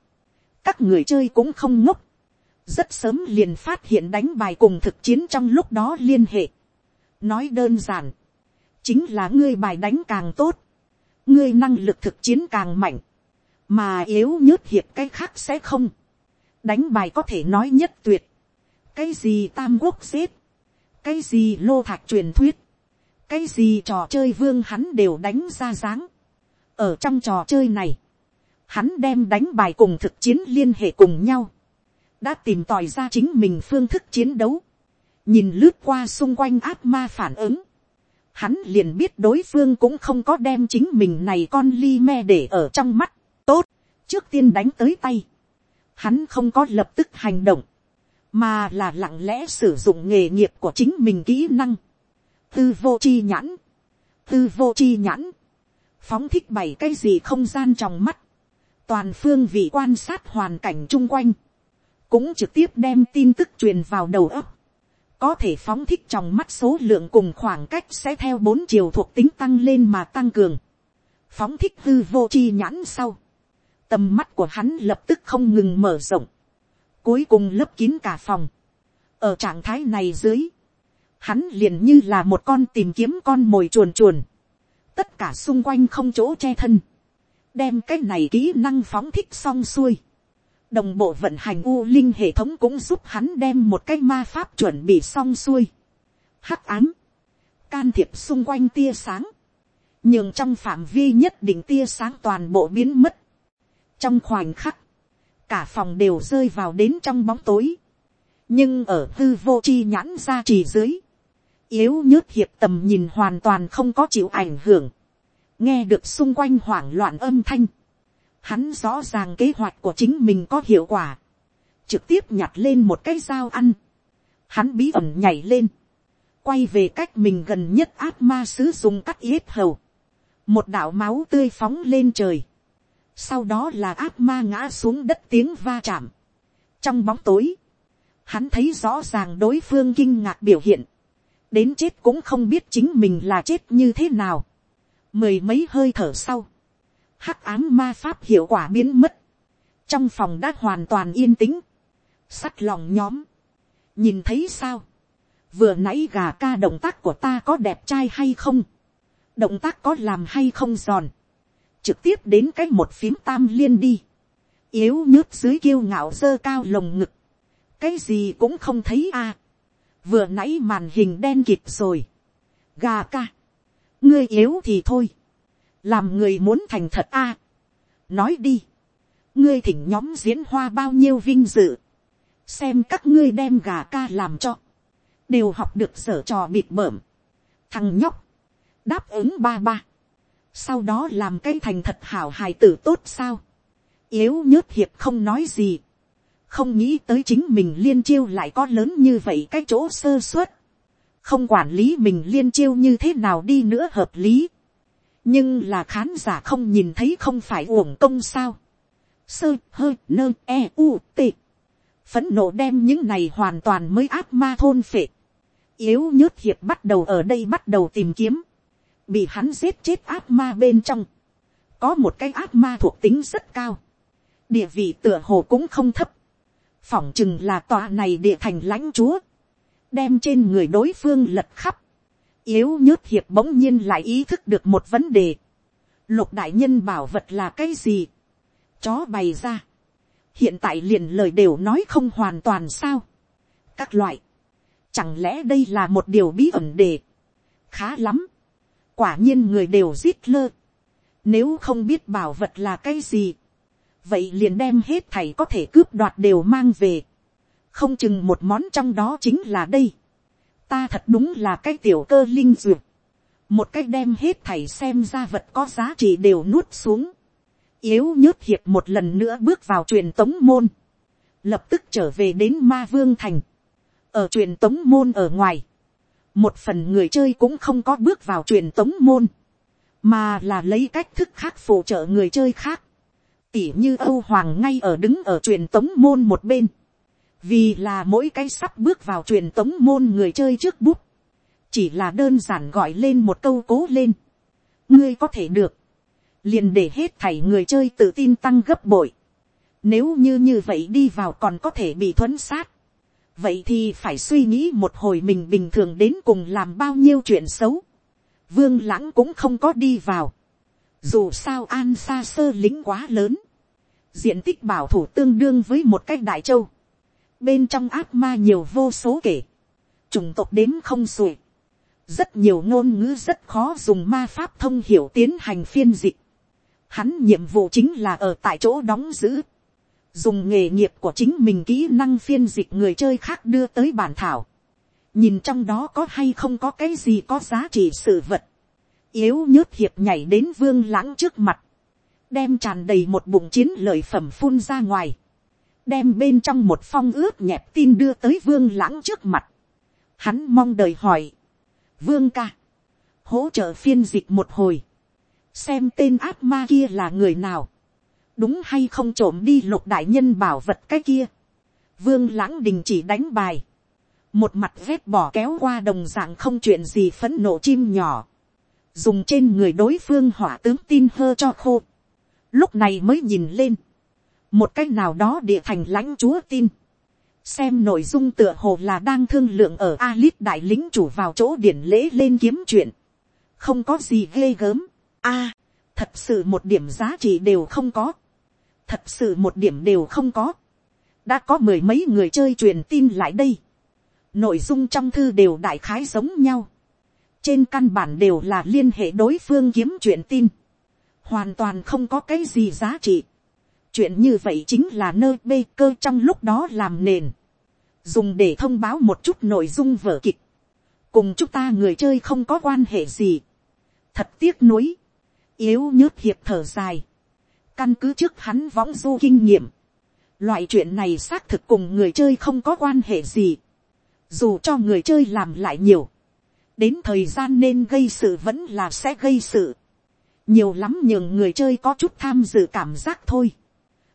các người chơi cũng không ngốc, rất sớm liền phát hiện đánh bài cùng thực chiến trong lúc đó liên hệ. nói đơn giản, chính là ngươi bài đánh càng tốt, ngươi năng lực thực chiến càng mạnh, mà yếu nhớt hiệp cái khác sẽ không. đánh bài có thể nói nhất tuyệt, cái gì tam quốc xếp, cái gì lô thạch truyền thuyết, cái gì trò chơi vương hắn đều đánh ra dáng. ở trong trò chơi này, hắn đem đánh bài cùng thực chiến liên hệ cùng nhau đã tìm tòi ra chính mình phương thức chiến đấu, nhìn lướt qua xung quanh ác ma phản ứng, hắn liền biết đối phương cũng không có đem chính mình này con li me để ở trong mắt, tốt, trước tiên đánh tới tay, hắn không có lập tức hành động, mà là lặng lẽ sử dụng nghề nghiệp của chính mình kỹ năng, tư vô chi nhãn, tư vô chi nhãn, phóng thích bảy cái gì không gian trong mắt, toàn phương vị quan sát hoàn cảnh chung quanh, cũng trực tiếp đem tin tức truyền vào đầu óc. Có thể phóng thích trong mắt số lượng cùng khoảng cách sẽ theo bốn chiều thuộc tính tăng lên mà tăng cường. Phóng thích hư vô chi nhãn sau. Tầm mắt của hắn lập tức không ngừng mở rộng. Cuối cùng lấp kín cả phòng. Ở trạng thái này dưới. Hắn liền như là một con tìm kiếm con mồi chuồn chuồn. Tất cả xung quanh không chỗ che thân. Đem cái này kỹ năng phóng thích xong xuôi đồng bộ vận hành u linh hệ thống cũng giúp hắn đem một cái ma pháp chuẩn bị xong xuôi. hắc ám, can thiệp xung quanh tia sáng, nhường trong phạm vi nhất định tia sáng toàn bộ biến mất. trong khoảnh khắc, cả phòng đều rơi vào đến trong bóng tối, nhưng ở hư vô chi nhãn ra chỉ dưới, yếu nhớt hiệp tầm nhìn hoàn toàn không có chịu ảnh hưởng, nghe được xung quanh hoảng loạn âm thanh, hắn rõ ràng kế hoạch của chính mình có hiệu quả, trực tiếp nhặt lên một cái dao ăn, hắn bí ẩn nhảy lên, quay về cách mình gần nhất ác ma sứ dùng cắt yết hầu, một đạo máu tươi phóng lên trời, sau đó là ác ma ngã xuống đất tiếng va chạm, trong bóng tối, hắn thấy rõ ràng đối phương kinh ngạc biểu hiện, đến chết cũng không biết chính mình là chết như thế nào, mười mấy hơi thở sau, hắc ám ma pháp hiệu quả biến mất, trong phòng đã hoàn toàn yên tĩnh, sắt lòng nhóm, nhìn thấy sao, vừa nãy gà ca động tác của ta có đẹp trai hay không, động tác có làm hay không giòn, trực tiếp đến cái một phím tam liên đi, yếu nhớt dưới kiêu ngạo dơ cao lồng ngực, cái gì cũng không thấy a, à. vừa nãy màn hình đen kịp rồi, gà ca, ngươi yếu thì thôi, làm người muốn thành thật a, nói đi, ngươi thỉnh nhóm diễn hoa bao nhiêu vinh dự, xem các ngươi đem gà ca làm cho, đều học được sở trò bịt bởm, thằng nhóc, đáp ứng ba ba, sau đó làm cái thành thật hảo hài tử tốt sao, yếu nhớt hiệp không nói gì, không nghĩ tới chính mình liên chiêu lại có lớn như vậy cái chỗ sơ suất, không quản lý mình liên chiêu như thế nào đi nữa hợp lý, nhưng là khán giả không nhìn thấy không phải uổng công sao, sơ hơi nơ e u t phấn nộ đem những này hoàn toàn mới áp ma thôn phệ, yếu nhớt hiệp bắt đầu ở đây bắt đầu tìm kiếm, bị hắn giết chết áp ma bên trong, có một cái áp ma thuộc tính rất cao, địa vị tựa hồ cũng không thấp, phỏng chừng là tòa này địa thành lãnh chúa, đem trên người đối phương lật khắp, yếu nhớt hiệp bỗng nhiên lại ý thức được một vấn đề, lục đại nhân bảo vật là cái gì, chó bày ra, hiện tại liền lời đều nói không hoàn toàn sao, các loại, chẳng lẽ đây là một điều bí ẩn đề, khá lắm, quả nhiên người đều giết lơ, nếu không biết bảo vật là cái gì, vậy liền đem hết thầy có thể cướp đoạt đều mang về, không chừng một món trong đó chính là đây, ta thật đúng là cái tiểu cơ linh duyệt, một cách đem hết thầy xem ra vật có giá trị đều nuốt xuống, yếu nhớt hiệp một lần nữa bước vào truyền tống môn, lập tức trở về đến ma vương thành, ở truyền tống môn ở ngoài, một phần người chơi cũng không có bước vào truyền tống môn, mà là lấy cách thức khác phụ trợ người chơi khác, tỉ như âu hoàng ngay ở đứng ở truyền tống môn một bên, vì là mỗi cái sắp bước vào truyền tống môn người chơi trước bút, chỉ là đơn giản gọi lên một câu cố lên, ngươi có thể được, liền để hết thảy người chơi tự tin tăng gấp bội, nếu như như vậy đi vào còn có thể bị thuấn sát, vậy thì phải suy nghĩ một hồi mình bình thường đến cùng làm bao nhiêu chuyện xấu, vương lãng cũng không có đi vào, dù sao an xa sơ lính quá lớn, diện tích bảo thủ tương đương với một cái đại châu, bên trong ác ma nhiều vô số kể, chủng tộc đếm không xuể, rất nhiều ngôn ngữ rất khó dùng ma pháp thông hiểu tiến hành phiên dịch, hắn nhiệm vụ chính là ở tại chỗ đóng giữ, dùng nghề nghiệp của chính mình kỹ năng phiên dịch người chơi khác đưa tới bản thảo, nhìn trong đó có hay không có cái gì có giá trị sự vật, yếu nhớt hiệp nhảy đến vương lãng trước mặt, đem tràn đầy một bụng chiến lợi phẩm phun ra ngoài, đem bên trong một phong ướt nhẹp tin đưa tới vương lãng trước mặt. Hắn mong đợi hỏi, vương ca, hỗ trợ phiên dịch một hồi, xem tên ác ma kia là người nào, đúng hay không trộm đi lục đại nhân bảo vật cái kia, vương lãng đình chỉ đánh bài, một mặt vét bỏ kéo qua đồng dạng không chuyện gì phấn nộ chim nhỏ, dùng trên người đối phương hỏa tướng tin hơ cho khô, lúc này mới nhìn lên, một cách nào đó địa thành lãnh chúa tin, xem nội dung tựa hồ là đang thương lượng ở Alit đại lính chủ vào chỗ điển lễ lên kiếm chuyện, không có gì ghê gớm, a, thật sự một điểm giá trị đều không có, thật sự một điểm đều không có, đã có mười mấy người chơi truyền tin lại đây, nội dung trong thư đều đại khái giống nhau, trên căn bản đều là liên hệ đối phương kiếm chuyện tin, hoàn toàn không có cái gì giá trị chuyện như vậy chính là nơi bê cơ trong lúc đó làm nền, dùng để thông báo một chút nội dung vở kịch, cùng chúng ta người chơi không có quan hệ gì, thật tiếc nuối, yếu nhớt hiệp thở dài, căn cứ trước hắn võng du kinh nghiệm, loại chuyện này xác thực cùng người chơi không có quan hệ gì, dù cho người chơi làm lại nhiều, đến thời gian nên gây sự vẫn là sẽ gây sự, nhiều lắm nhường người chơi có chút tham dự cảm giác thôi,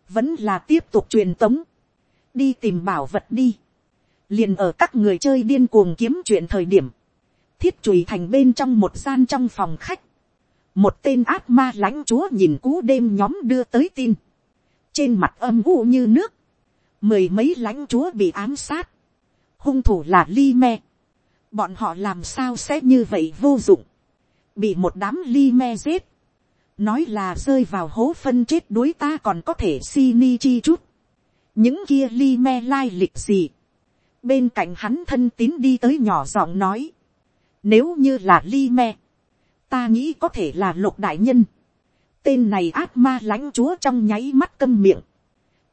vẫn là tiếp tục truyền tống, đi tìm bảo vật đi, liền ở các người chơi điên cuồng kiếm chuyện thời điểm, thiết chùi thành bên trong một gian trong phòng khách, một tên ác ma lãnh chúa nhìn cú đêm nhóm đưa tới tin, trên mặt âm u như nước, mười mấy lãnh chúa bị ám sát, hung thủ là li me, bọn họ làm sao sẽ như vậy vô dụng, bị một đám li me giết, nói là rơi vào hố phân chết đuối ta còn có thể si ni chi chút, những kia li me lai lịch gì, bên cạnh hắn thân tín đi tới nhỏ giọng nói, nếu như là li me, ta nghĩ có thể là lục đại nhân, tên này ác ma lãnh chúa trong nháy mắt câm miệng,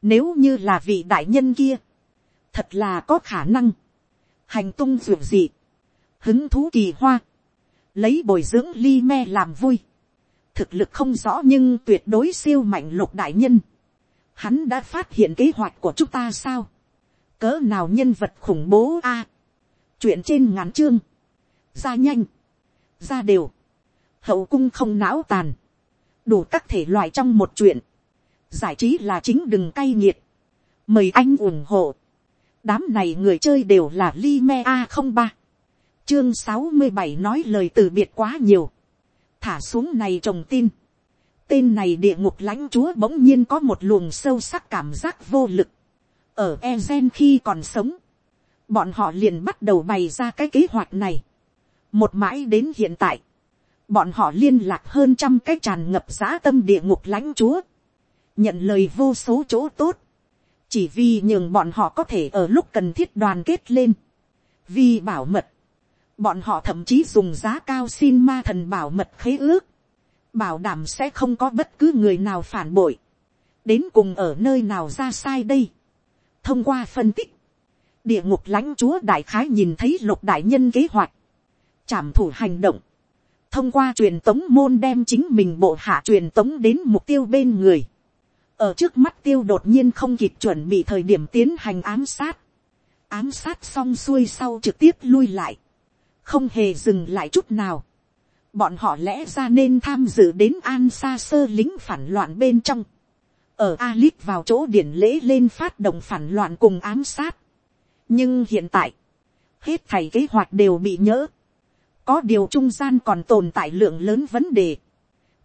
nếu như là vị đại nhân kia, thật là có khả năng, hành tung ruột gì, hứng thú kỳ hoa, lấy bồi dưỡng li me làm vui, thực lực không rõ nhưng tuyệt đối siêu mạnh lục đại nhân, hắn đã phát hiện kế hoạch của chúng ta sao, cỡ nào nhân vật khủng bố a, chuyện trên ngắn chương, ra nhanh, ra đều, hậu cung không não tàn, đủ các thể loại trong một chuyện, giải trí là chính đừng cay nghiệt, mời anh ủng hộ, đám này người chơi đều là li me a không ba, chương sáu mươi bảy nói lời từ biệt quá nhiều, thả xuống này trồng tin, tên này địa ngục lãnh chúa bỗng nhiên có một luồng sâu sắc cảm giác vô lực, ở Ezen khi còn sống, bọn họ liền bắt đầu bày ra cái kế hoạch này. Một mãi đến hiện tại, bọn họ liên lạc hơn trăm cái tràn ngập giá tâm địa ngục lãnh chúa, nhận lời vô số chỗ tốt, chỉ vì nhường bọn họ có thể ở lúc cần thiết đoàn kết lên, vì bảo mật, bọn họ thậm chí dùng giá cao xin ma thần bảo mật khế ước, bảo đảm sẽ không có bất cứ người nào phản bội, đến cùng ở nơi nào ra sai đây, thông qua phân tích, địa ngục lãnh chúa đại khái nhìn thấy lục đại nhân kế hoạch, trảm thủ hành động, thông qua truyền tống môn đem chính mình bộ hạ truyền tống đến mục tiêu bên người, ở trước mắt tiêu đột nhiên không kịp chuẩn bị thời điểm tiến hành ám sát, ám sát xong xuôi sau trực tiếp lui lại, không hề dừng lại chút nào, bọn họ lẽ ra nên tham dự đến an xa sơ lính phản loạn bên trong, ở Alip vào chỗ điển lễ lên phát động phản loạn cùng ám sát. nhưng hiện tại, hết thầy kế hoạch đều bị nhỡ. có điều trung gian còn tồn tại lượng lớn vấn đề.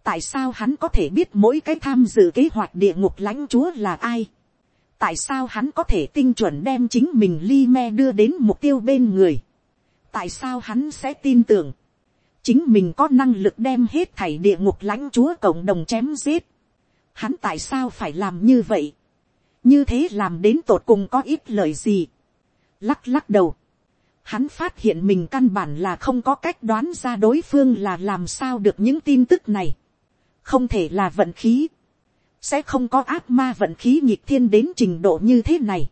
tại sao hắn có thể biết mỗi cái tham dự kế hoạch địa ngục lãnh chúa là ai. tại sao hắn có thể tinh chuẩn đem chính mình li me đưa đến mục tiêu bên người tại sao hắn sẽ tin tưởng, chính mình có năng lực đem hết thảy địa ngục lãnh chúa cộng đồng chém giết Hắn tại sao phải làm như vậy? Như thế làm đến tột cùng có ít lời gì? Lắc lắc đầu. Hắn phát hiện mình căn bản là không có cách đoán ra đối phương là làm sao được những tin tức này. Không thể là vận khí. Sẽ không có ác ma vận khí nhịp thiên đến trình độ như thế này.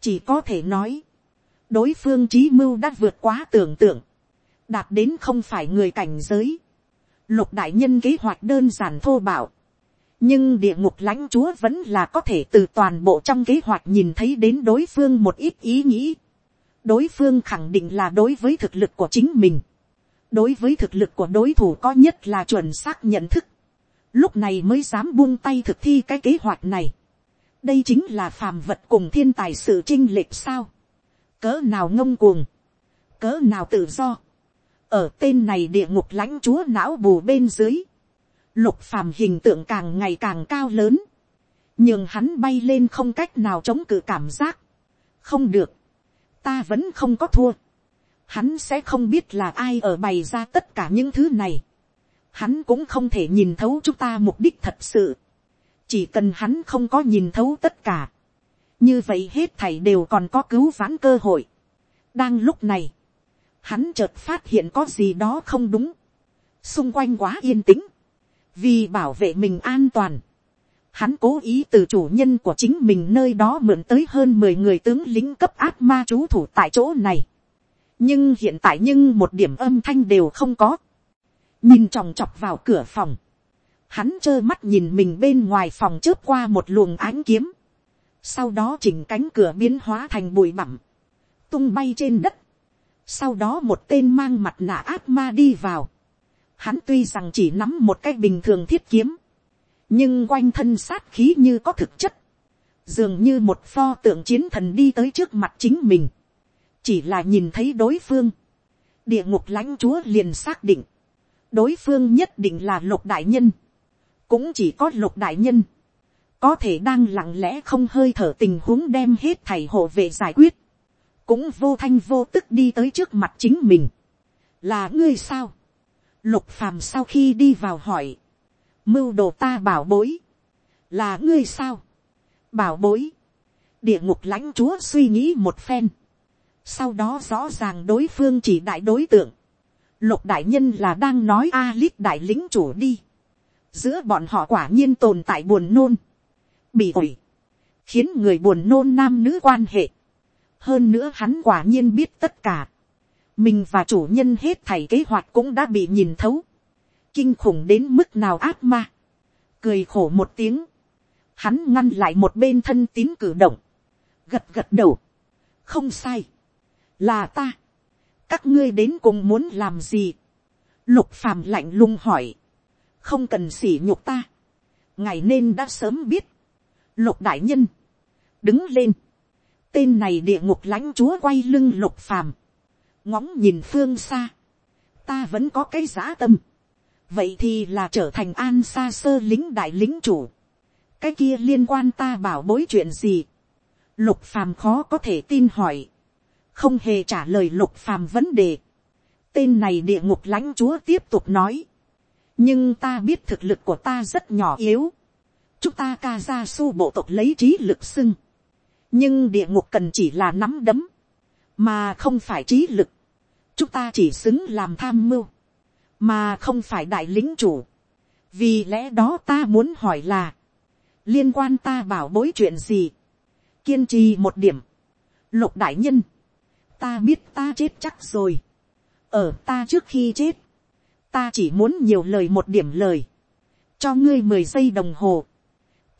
Chỉ có thể nói. Đối phương trí mưu đã vượt quá tưởng tượng. Đạt đến không phải người cảnh giới. Lục đại nhân kế hoạch đơn giản thô bạo, nhưng địa ngục lãnh chúa vẫn là có thể từ toàn bộ trong kế hoạch nhìn thấy đến đối phương một ít ý nghĩ. đối phương khẳng định là đối với thực lực của chính mình. đối với thực lực của đối thủ có nhất là chuẩn xác nhận thức. lúc này mới dám buông tay thực thi cái kế hoạch này. đây chính là phàm vật cùng thiên tài sự chinh lệch sao cỡ nào ngông cuồng. cỡ nào tự do. ở tên này địa ngục lãnh chúa não bù bên dưới lục phàm hình tượng càng ngày càng cao lớn, nhưng hắn bay lên không cách nào chống cự cảm giác. không được, ta vẫn không có thua. hắn sẽ không biết là ai ở bày ra tất cả những thứ này. hắn cũng không thể nhìn thấu chúng ta mục đích thật sự. chỉ cần hắn không có nhìn thấu tất cả như vậy hết thảy đều còn có cứu vãn cơ hội. đang lúc này, hắn chợt phát hiện có gì đó không đúng. xung quanh quá yên tĩnh vì bảo vệ mình an toàn, hắn cố ý từ chủ nhân của chính mình nơi đó mượn tới hơn mười người tướng lính cấp áp ma chú thủ tại chỗ này. nhưng hiện tại nhưng một điểm âm thanh đều không có. nhìn chòng chọc vào cửa phòng, hắn trơ mắt nhìn mình bên ngoài phòng trước qua một luồng ánh kiếm, sau đó chỉnh cánh cửa biến hóa thành bụi bặm, tung bay trên đất, sau đó một tên mang mặt nạ ác ma đi vào, Hắn tuy rằng chỉ nắm một cái bình thường thiết kiếm. Nhưng quanh thân sát khí như có thực chất. Dường như một pho tượng chiến thần đi tới trước mặt chính mình. Chỉ là nhìn thấy đối phương. Địa ngục lãnh chúa liền xác định. đối phương nhất định là lục đại nhân, cũng chỉ có lục đại nhân, có thể đang lặng lẽ không hơi thở tình huống đem hết thầy hộ vệ giải quyết, cũng vô thanh vô tức đi tới trước mặt chính mình, là ngươi sao, lục phàm sau khi đi vào hỏi, mưu đồ ta bảo bối, là ngươi sao, bảo bối, địa ngục lãnh chúa suy nghĩ một phen, sau đó rõ ràng đối phương chỉ đại đối tượng, lục đại nhân là đang nói a lít đại lính chủ đi, giữa bọn họ quả nhiên tồn tại buồn nôn, bị ủi, khiến người buồn nôn nam nữ quan hệ, hơn nữa hắn quả nhiên biết tất cả, mình và chủ nhân hết thảy kế hoạch cũng đã bị nhìn thấu, kinh khủng đến mức nào ác ma, cười khổ một tiếng, hắn ngăn lại một bên thân tín cử động, gật gật đầu, không sai, là ta, các ngươi đến cùng muốn làm gì, lục phàm lạnh lùng hỏi, không cần sỉ nhục ta, ngày nên đã sớm biết, lục đại nhân, đứng lên, tên này địa ngục lãnh chúa quay lưng lục phàm, ngóng nhìn phương xa, ta vẫn có cái giá tâm, vậy thì là trở thành an xa sơ lính đại lính chủ, cái kia liên quan ta bảo bối chuyện gì, lục phàm khó có thể tin hỏi, không hề trả lời lục phàm vấn đề, tên này địa ngục lãnh chúa tiếp tục nói, nhưng ta biết thực lực của ta rất nhỏ yếu, chúng ta ca ra su bộ tộc lấy trí lực xưng, nhưng địa ngục cần chỉ là nắm đấm, mà không phải trí lực, chúng ta chỉ xứng làm tham mưu, mà không phải đại lính chủ. vì lẽ đó ta muốn hỏi là, liên quan ta bảo bối chuyện gì, kiên trì một điểm, lục đại nhân, ta biết ta chết chắc rồi, ở ta trước khi chết, ta chỉ muốn nhiều lời một điểm lời, cho ngươi mười giây đồng hồ,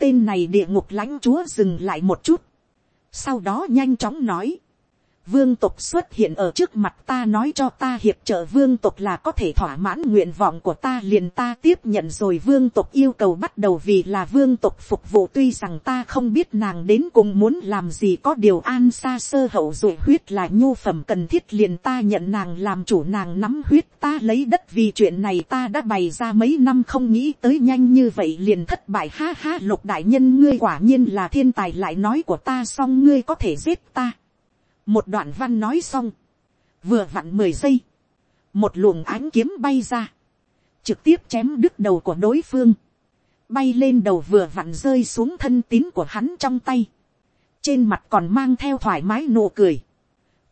tên này địa ngục lãnh chúa dừng lại một chút, sau đó nhanh chóng nói, vương tộc xuất hiện ở trước mặt ta nói cho ta hiệp trợ vương tộc là có thể thỏa mãn nguyện vọng của ta liền ta tiếp nhận rồi vương tộc yêu cầu bắt đầu vì là vương tộc phục vụ. Tuy rằng ta không biết nàng đến cùng muốn làm gì, có điều an xa sơ hậu rồi huyết là nhu phẩm cần thiết liền ta nhận nàng làm chủ, nàng nắm huyết ta lấy đất. Vì chuyện này ta đã bày ra mấy năm không nghĩ tới nhanh như vậy liền thất bại. Ha ha, lục đại nhân, ngươi quả nhiên là thiên tài, lại nói của ta xong, ngươi có thể giết ta một đoạn văn nói xong, vừa vặn mười giây, một luồng ánh kiếm bay ra, trực tiếp chém đứt đầu của đối phương, bay lên đầu vừa vặn rơi xuống thân tín của hắn trong tay, trên mặt còn mang theo thoải mái nụ cười,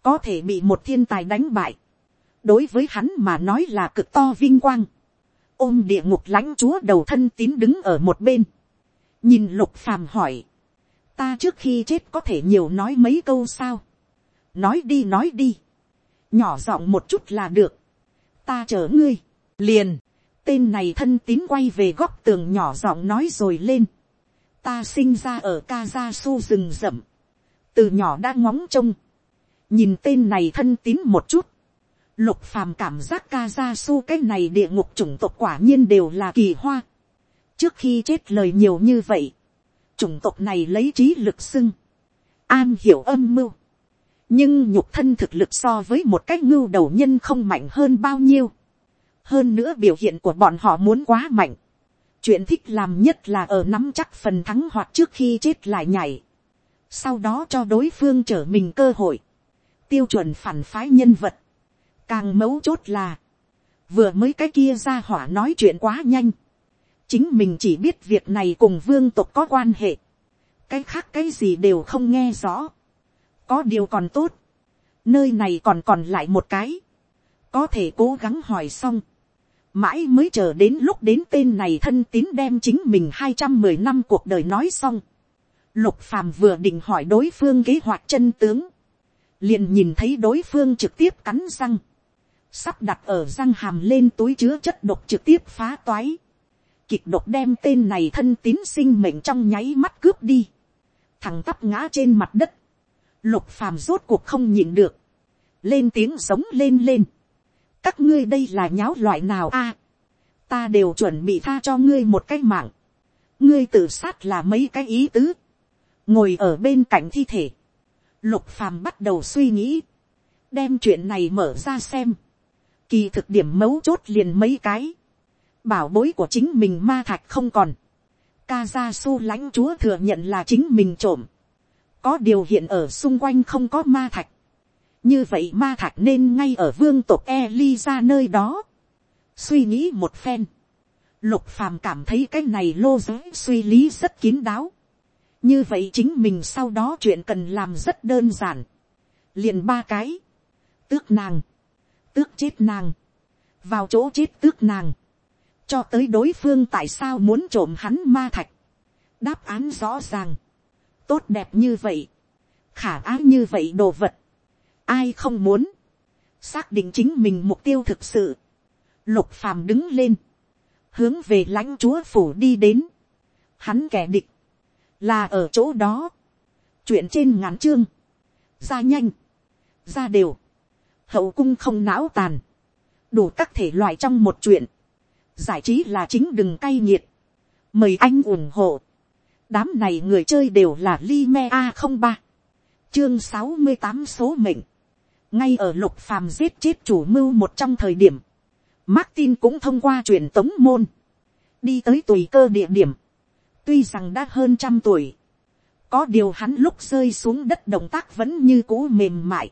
có thể bị một thiên tài đánh bại, đối với hắn mà nói là cực to vinh quang, ôm địa ngục lãnh chúa đầu thân tín đứng ở một bên, nhìn lục phàm hỏi, ta trước khi chết có thể nhiều nói mấy câu sao, nói đi nói đi, nhỏ giọng một chút là được, ta chờ ngươi, liền, tên này thân tín quay về góc tường nhỏ giọng nói rồi lên, ta sinh ra ở ca gia su rừng rậm, từ nhỏ đã ngóng trông, nhìn tên này thân tín một chút, lục phàm cảm giác ca gia su cái này địa ngục chủng tộc quả nhiên đều là kỳ hoa, trước khi chết lời nhiều như vậy, chủng tộc này lấy trí lực xưng, an hiểu âm mưu, nhưng nhục thân thực lực so với một cái ngưu đầu nhân không mạnh hơn bao nhiêu. hơn nữa biểu hiện của bọn họ muốn quá mạnh. chuyện thích làm nhất là ở nắm chắc phần thắng hoặc trước khi chết lại nhảy. sau đó cho đối phương trở mình cơ hội. tiêu chuẩn phản phái nhân vật. càng mấu chốt là, vừa mới cái kia ra hỏa nói chuyện quá nhanh. chính mình chỉ biết việc này cùng vương tộc có quan hệ. cái khác cái gì đều không nghe rõ có điều còn tốt, nơi này còn còn lại một cái, có thể cố gắng hỏi xong, mãi mới chờ đến lúc đến tên này thân tín đem chính mình hai trăm mười năm cuộc đời nói xong, lục phàm vừa định hỏi đối phương kế hoạch chân tướng, liền nhìn thấy đối phương trực tiếp cắn răng, sắp đặt ở răng hàm lên túi chứa chất độc trực tiếp phá toái, kịch độc đem tên này thân tín sinh mệnh trong nháy mắt cướp đi, thằng tắp ngã trên mặt đất, lục phàm rốt cuộc không nhịn được, lên tiếng giống lên lên, các ngươi đây là nháo loại nào a, ta đều chuẩn bị tha cho ngươi một cái mạng, ngươi tự sát là mấy cái ý tứ, ngồi ở bên cạnh thi thể, lục phàm bắt đầu suy nghĩ, đem chuyện này mở ra xem, Kỳ thực điểm mấu chốt liền mấy cái. Bảo bối của chính mình ma thạch không còn. Kazasu lãnh chúa thừa nhận là chính mình trộm. Có điều hiện ở xung quanh không có ma thạch. Như vậy ma thạch nên ngay ở vương tộc Eliza nơi đó. Suy nghĩ một phen. Lục phàm cảm thấy cái này lô giới suy lý rất kín đáo. Như vậy chính mình sau đó chuyện cần làm rất đơn giản. Liền ba cái. Tước nàng. Tước chết nàng. Vào chỗ chết tước nàng. Cho tới đối phương tại sao muốn trộm hắn ma thạch. Đáp án rõ ràng. Tốt đẹp như vậy. Khả ái như vậy đồ vật. Ai không muốn. Xác định chính mình mục tiêu thực sự. Lục phàm đứng lên. Hướng về lãnh chúa phủ đi đến. Hắn kẻ địch. Là ở chỗ đó. Chuyện trên ngắn chương. Ra nhanh. Ra đều. Hậu cung không não tàn. Đủ các thể loại trong một chuyện. Giải trí là chính đừng cay nghiệt. Mời anh ủng hộ. Đám này người chơi đều là Lime A03. Chương sáu mươi tám số mệnh. Ngay ở lục phàm giết chết chủ mưu một trong thời điểm. Martin cũng thông qua truyền tống môn. Đi tới tùy cơ địa điểm. Tuy rằng đã hơn trăm tuổi. Có điều hắn lúc rơi xuống đất động tác vẫn như cũ mềm mại.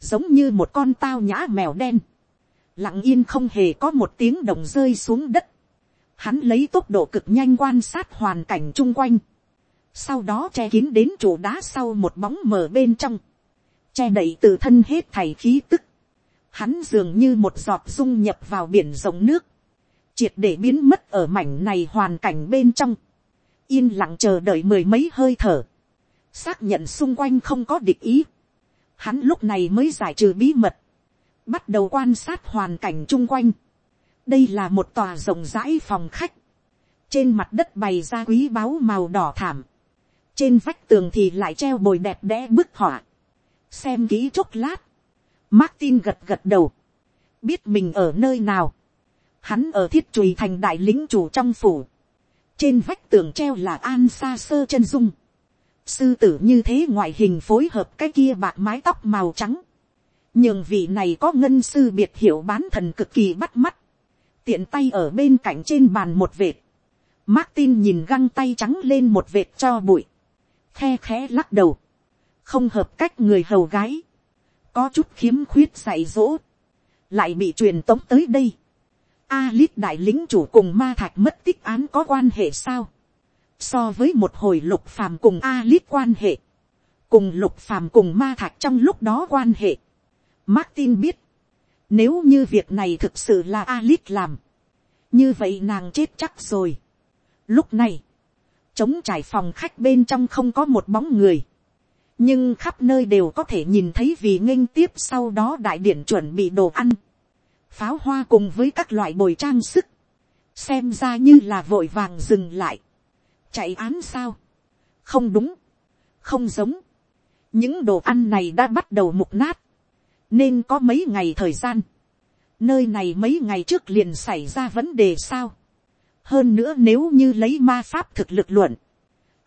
Giống như một con tao nhã mèo đen. Lặng yên không hề có một tiếng động rơi xuống đất. Hắn lấy tốc độ cực nhanh quan sát hoàn cảnh chung quanh. Sau đó che kín đến chỗ đá sau một bóng mờ bên trong. Che đậy từ thân hết thảy khí tức. Hắn dường như một giọt dung nhập vào biển rộng nước. Triệt để biến mất ở mảnh này hoàn cảnh bên trong. Yên lặng chờ đợi mười mấy hơi thở. Xác nhận xung quanh không có địch ý. Hắn lúc này mới giải trừ bí mật. Bắt đầu quan sát hoàn cảnh chung quanh đây là một tòa rộng rãi phòng khách, trên mặt đất bày ra quý báu màu đỏ thảm, trên vách tường thì lại treo bồi đẹp đẽ bức họa, xem kỹ chốc lát, Martin gật gật đầu, biết mình ở nơi nào, hắn ở thiết chùi thành đại lính chủ trong phủ, trên vách tường treo là an xa sơ chân dung, sư tử như thế ngoại hình phối hợp cái kia bạc mái tóc màu trắng, nhường vị này có ngân sư biệt hiệu bán thần cực kỳ bắt mắt, tiện tay ở bên cạnh trên bàn một vệt. Martin nhìn găng tay trắng lên một vệt cho bụi. Khe khẽ lắc đầu. Không hợp cách người hầu gái. Có chút khiếm khuyết dạy dỗ. Lại bị truyền tống tới đây. Alip đại lính chủ cùng ma thạch mất tích án có quan hệ sao? So với một hồi lục phàm cùng Alip quan hệ. Cùng lục phàm cùng ma thạch trong lúc đó quan hệ. Martin biết nếu như việc này thực sự là Alice làm. Như vậy nàng chết chắc rồi. Lúc này. Chống trải phòng khách bên trong không có một bóng người. Nhưng khắp nơi đều có thể nhìn thấy vì nghênh tiếp sau đó đại điển chuẩn bị đồ ăn. Pháo hoa cùng với các loại bồi trang sức. Xem ra như là vội vàng dừng lại. Chạy án sao? Không đúng. Không giống. Những đồ ăn này đã bắt đầu mục nát nên có mấy ngày thời gian, nơi này mấy ngày trước liền xảy ra vấn đề sao. hơn nữa nếu như lấy ma pháp thực lực luận,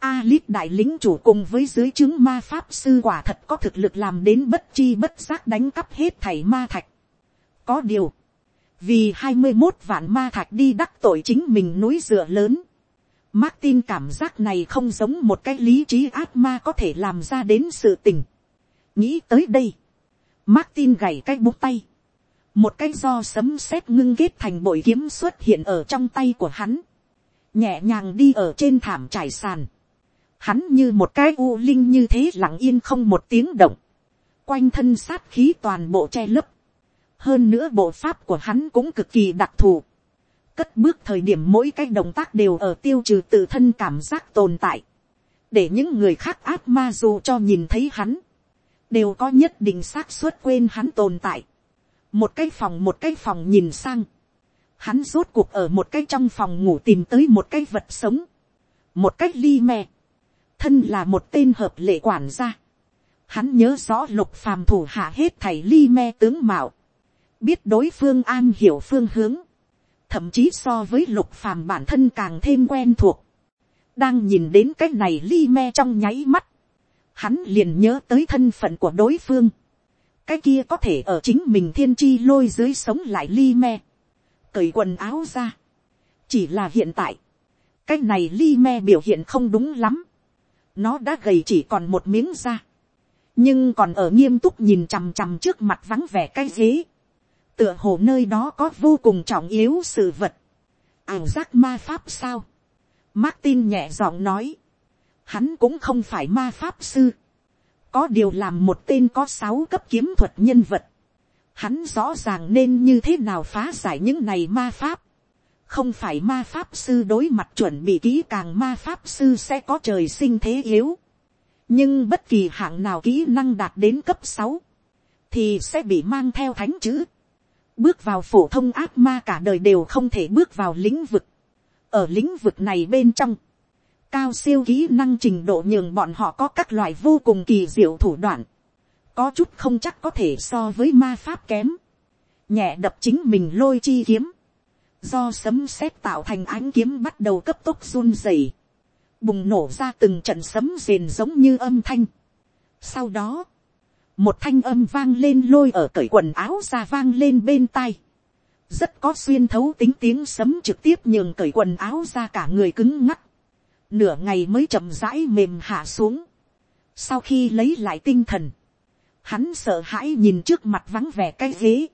Alip đại lính chủ cùng với dưới chứng ma pháp sư quả thật có thực lực làm đến bất chi bất giác đánh cắp hết thảy ma thạch. Có điều, vì hai mươi một vạn ma thạch đi đắc tội chính mình núi dựa lớn. Martin cảm giác này không giống một cái lý trí ác ma có thể làm ra đến sự tình. Nghĩ tới đây, Martin gảy cái bút tay. Một cái do sấm sét ngưng kết thành bội kiếm xuất hiện ở trong tay của hắn. Nhẹ nhàng đi ở trên thảm trải sàn. Hắn như một cái u linh như thế lặng yên không một tiếng động. Quanh thân sát khí toàn bộ che lấp. Hơn nữa bộ pháp của hắn cũng cực kỳ đặc thù. Cất bước thời điểm mỗi cái động tác đều ở tiêu trừ tự thân cảm giác tồn tại. Để những người khác ác ma dù cho nhìn thấy hắn đều có nhất định xác suất quên hắn tồn tại. một cái phòng, một cái phòng nhìn sang. hắn rốt cuộc ở một cái trong phòng ngủ tìm tới một cái vật sống. một cái ly me. thân là một tên hợp lệ quản gia. hắn nhớ rõ lục phàm thủ hạ hết thảy ly me tướng mạo. biết đối phương an hiểu phương hướng. thậm chí so với lục phàm bản thân càng thêm quen thuộc. đang nhìn đến cái này ly me trong nháy mắt hắn liền nhớ tới thân phận của đối phương. cái kia có thể ở chính mình thiên chi lôi dưới sống lại li me, cởi quần áo ra, chỉ là hiện tại, cái này li me biểu hiện không đúng lắm, nó đã gầy chỉ còn một miếng da, nhưng còn ở nghiêm túc nhìn chằm chằm trước mặt vắng vẻ cái ghế, tựa hồ nơi đó có vô cùng trọng yếu sự vật, ảo giác ma pháp sao, Martin nhẹ giọng nói, hắn cũng không phải ma pháp sư, có điều làm một tên có sáu cấp kiếm thuật nhân vật, hắn rõ ràng nên như thế nào phá giải những này ma pháp, không phải ma pháp sư đối mặt chuẩn bị kỹ càng ma pháp sư sẽ có trời sinh thế yếu, nhưng bất kỳ hạng nào kỹ năng đạt đến cấp sáu, thì sẽ bị mang theo thánh chữ, bước vào phổ thông ác ma cả đời đều không thể bước vào lĩnh vực, ở lĩnh vực này bên trong, cao siêu kỹ năng trình độ nhường bọn họ có các loại vô cùng kỳ diệu thủ đoạn, có chút không chắc có thể so với ma pháp kém, nhẹ đập chính mình lôi chi kiếm, do sấm sét tạo thành ánh kiếm bắt đầu cấp tốc run rẩy, bùng nổ ra từng trận sấm rền giống như âm thanh. Sau đó, một thanh âm vang lên lôi ở cởi quần áo ra vang lên bên tai. rất có xuyên thấu tính tiếng sấm trực tiếp nhường cởi quần áo ra cả người cứng ngắc nửa ngày mới chậm rãi mềm hạ xuống. sau khi lấy lại tinh thần, hắn sợ hãi nhìn trước mặt vắng vẻ cái ghế.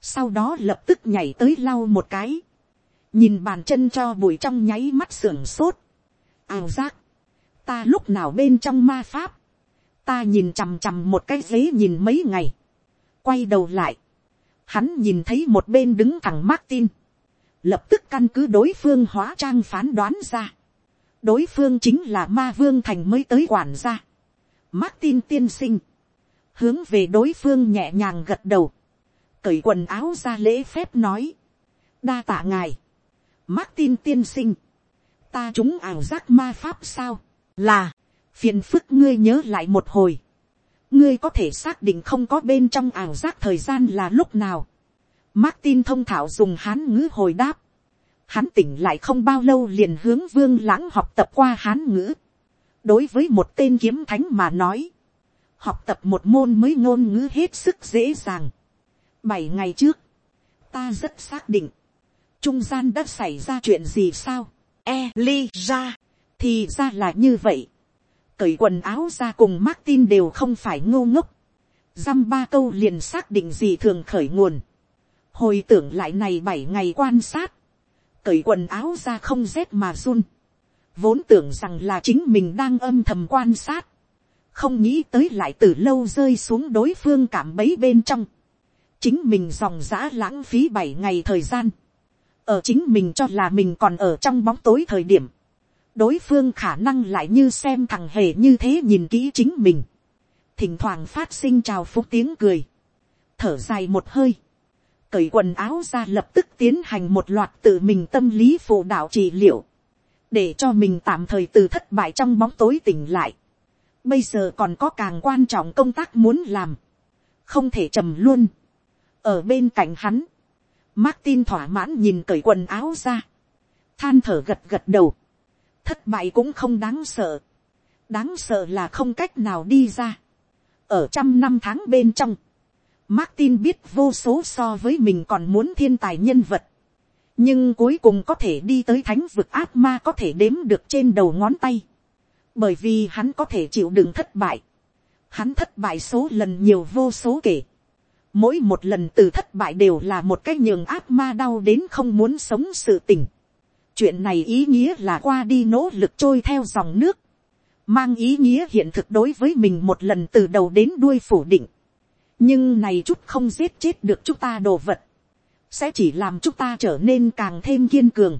sau đó lập tức nhảy tới lau một cái. nhìn bàn chân cho bụi trong nháy mắt sưởng sốt. ảo giác. ta lúc nào bên trong ma pháp ta nhìn chằm chằm một cái ghế nhìn mấy ngày, quay đầu lại, hắn nhìn thấy một bên đứng thẳng Martin, lập tức căn cứ đối phương hóa trang phán đoán ra, đối phương chính là ma vương thành mới tới quản gia, Martin tiên sinh, hướng về đối phương nhẹ nhàng gật đầu, cởi quần áo ra lễ phép nói, đa tạ ngài, Martin tiên sinh, ta chúng ảo giác ma pháp sao, là, phiền phức ngươi nhớ lại một hồi, ngươi có thể xác định không có bên trong ảo giác thời gian là lúc nào. Martin thông thảo dùng hán ngữ hồi đáp. Hắn tỉnh lại không bao lâu liền hướng vương lãng học tập qua hán ngữ. đối với một tên kiếm thánh mà nói, học tập một môn mới ngôn ngữ hết sức dễ dàng. bảy ngày trước, ta rất xác định, trung gian đã xảy ra chuyện gì sao. E, li, ra, thì ra là như vậy cởi quần áo ra cùng Martin đều không phải ngô ngốc. Dăm ba câu liền xác định gì thường khởi nguồn. Hồi tưởng lại này bảy ngày quan sát. Cởi quần áo ra không rét mà run. Vốn tưởng rằng là chính mình đang âm thầm quan sát. Không nghĩ tới lại từ lâu rơi xuống đối phương cảm bấy bên trong. Chính mình dòng giã lãng phí bảy ngày thời gian. Ở chính mình cho là mình còn ở trong bóng tối thời điểm đối phương khả năng lại như xem thằng hề như thế nhìn kỹ chính mình, thỉnh thoảng phát sinh trào phúc tiếng cười, thở dài một hơi, cởi quần áo ra lập tức tiến hành một loạt tự mình tâm lý phụ đạo trị liệu, để cho mình tạm thời từ thất bại trong bóng tối tỉnh lại. Bây giờ còn có càng quan trọng công tác muốn làm, không thể trầm luôn. ở bên cạnh hắn, Martin thỏa mãn nhìn cởi quần áo ra, than thở gật gật đầu, thất bại cũng không đáng sợ, đáng sợ là không cách nào đi ra. ở trăm năm tháng bên trong, Martin biết vô số so với mình còn muốn thiên tài nhân vật, nhưng cuối cùng có thể đi tới thánh vực ác ma có thể đếm được trên đầu ngón tay, bởi vì hắn có thể chịu đựng thất bại, hắn thất bại số lần nhiều vô số kể, mỗi một lần từ thất bại đều là một cái nhường ác ma đau đến không muốn sống sự tình. Chuyện này ý nghĩa là qua đi nỗ lực trôi theo dòng nước, mang ý nghĩa hiện thực đối với mình một lần từ đầu đến đuôi phủ định nhưng này chút không giết chết được chúng ta đồ vật, sẽ chỉ làm chúng ta trở nên càng thêm kiên cường,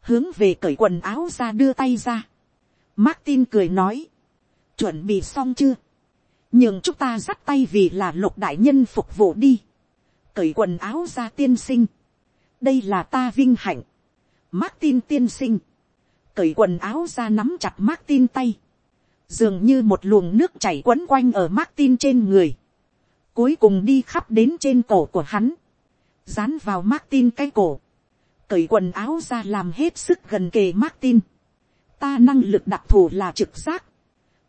hướng về cởi quần áo ra đưa tay ra. Martin cười nói, chuẩn bị xong chưa, nhưng chúng ta dắt tay vì là lục đại nhân phục vụ đi, cởi quần áo ra tiên sinh, đây là ta vinh hạnh, Martin tiên sinh. Cởi quần áo ra nắm chặt Martin tay. Dường như một luồng nước chảy quấn quanh ở Martin trên người. Cuối cùng đi khắp đến trên cổ của hắn. Dán vào Martin cái cổ. Cởi quần áo ra làm hết sức gần kề Martin. Ta năng lực đặc thù là trực giác.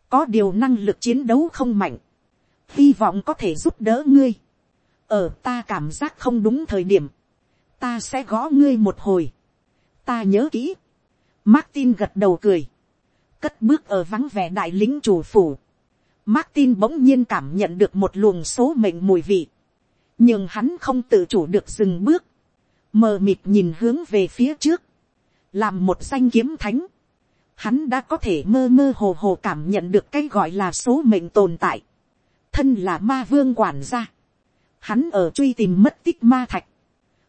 Có điều năng lực chiến đấu không mạnh. hy vọng có thể giúp đỡ ngươi. ở ta cảm giác không đúng thời điểm, ta sẽ gõ ngươi một hồi. ta nhớ kỹ. Martin gật đầu cười, cất bước ở vắng vẻ đại lính chủ phủ. Martin bỗng nhiên cảm nhận được một luồng số mệnh mùi vị, nhưng hắn không tự chủ được dừng bước, mờ mịt nhìn hướng về phía trước, làm một danh kiếm thánh, hắn đã có thể mơ mơ hồ hồ cảm nhận được cái gọi là số mệnh tồn tại, thân là ma vương quản gia, hắn ở truy tìm mất tích ma thạch,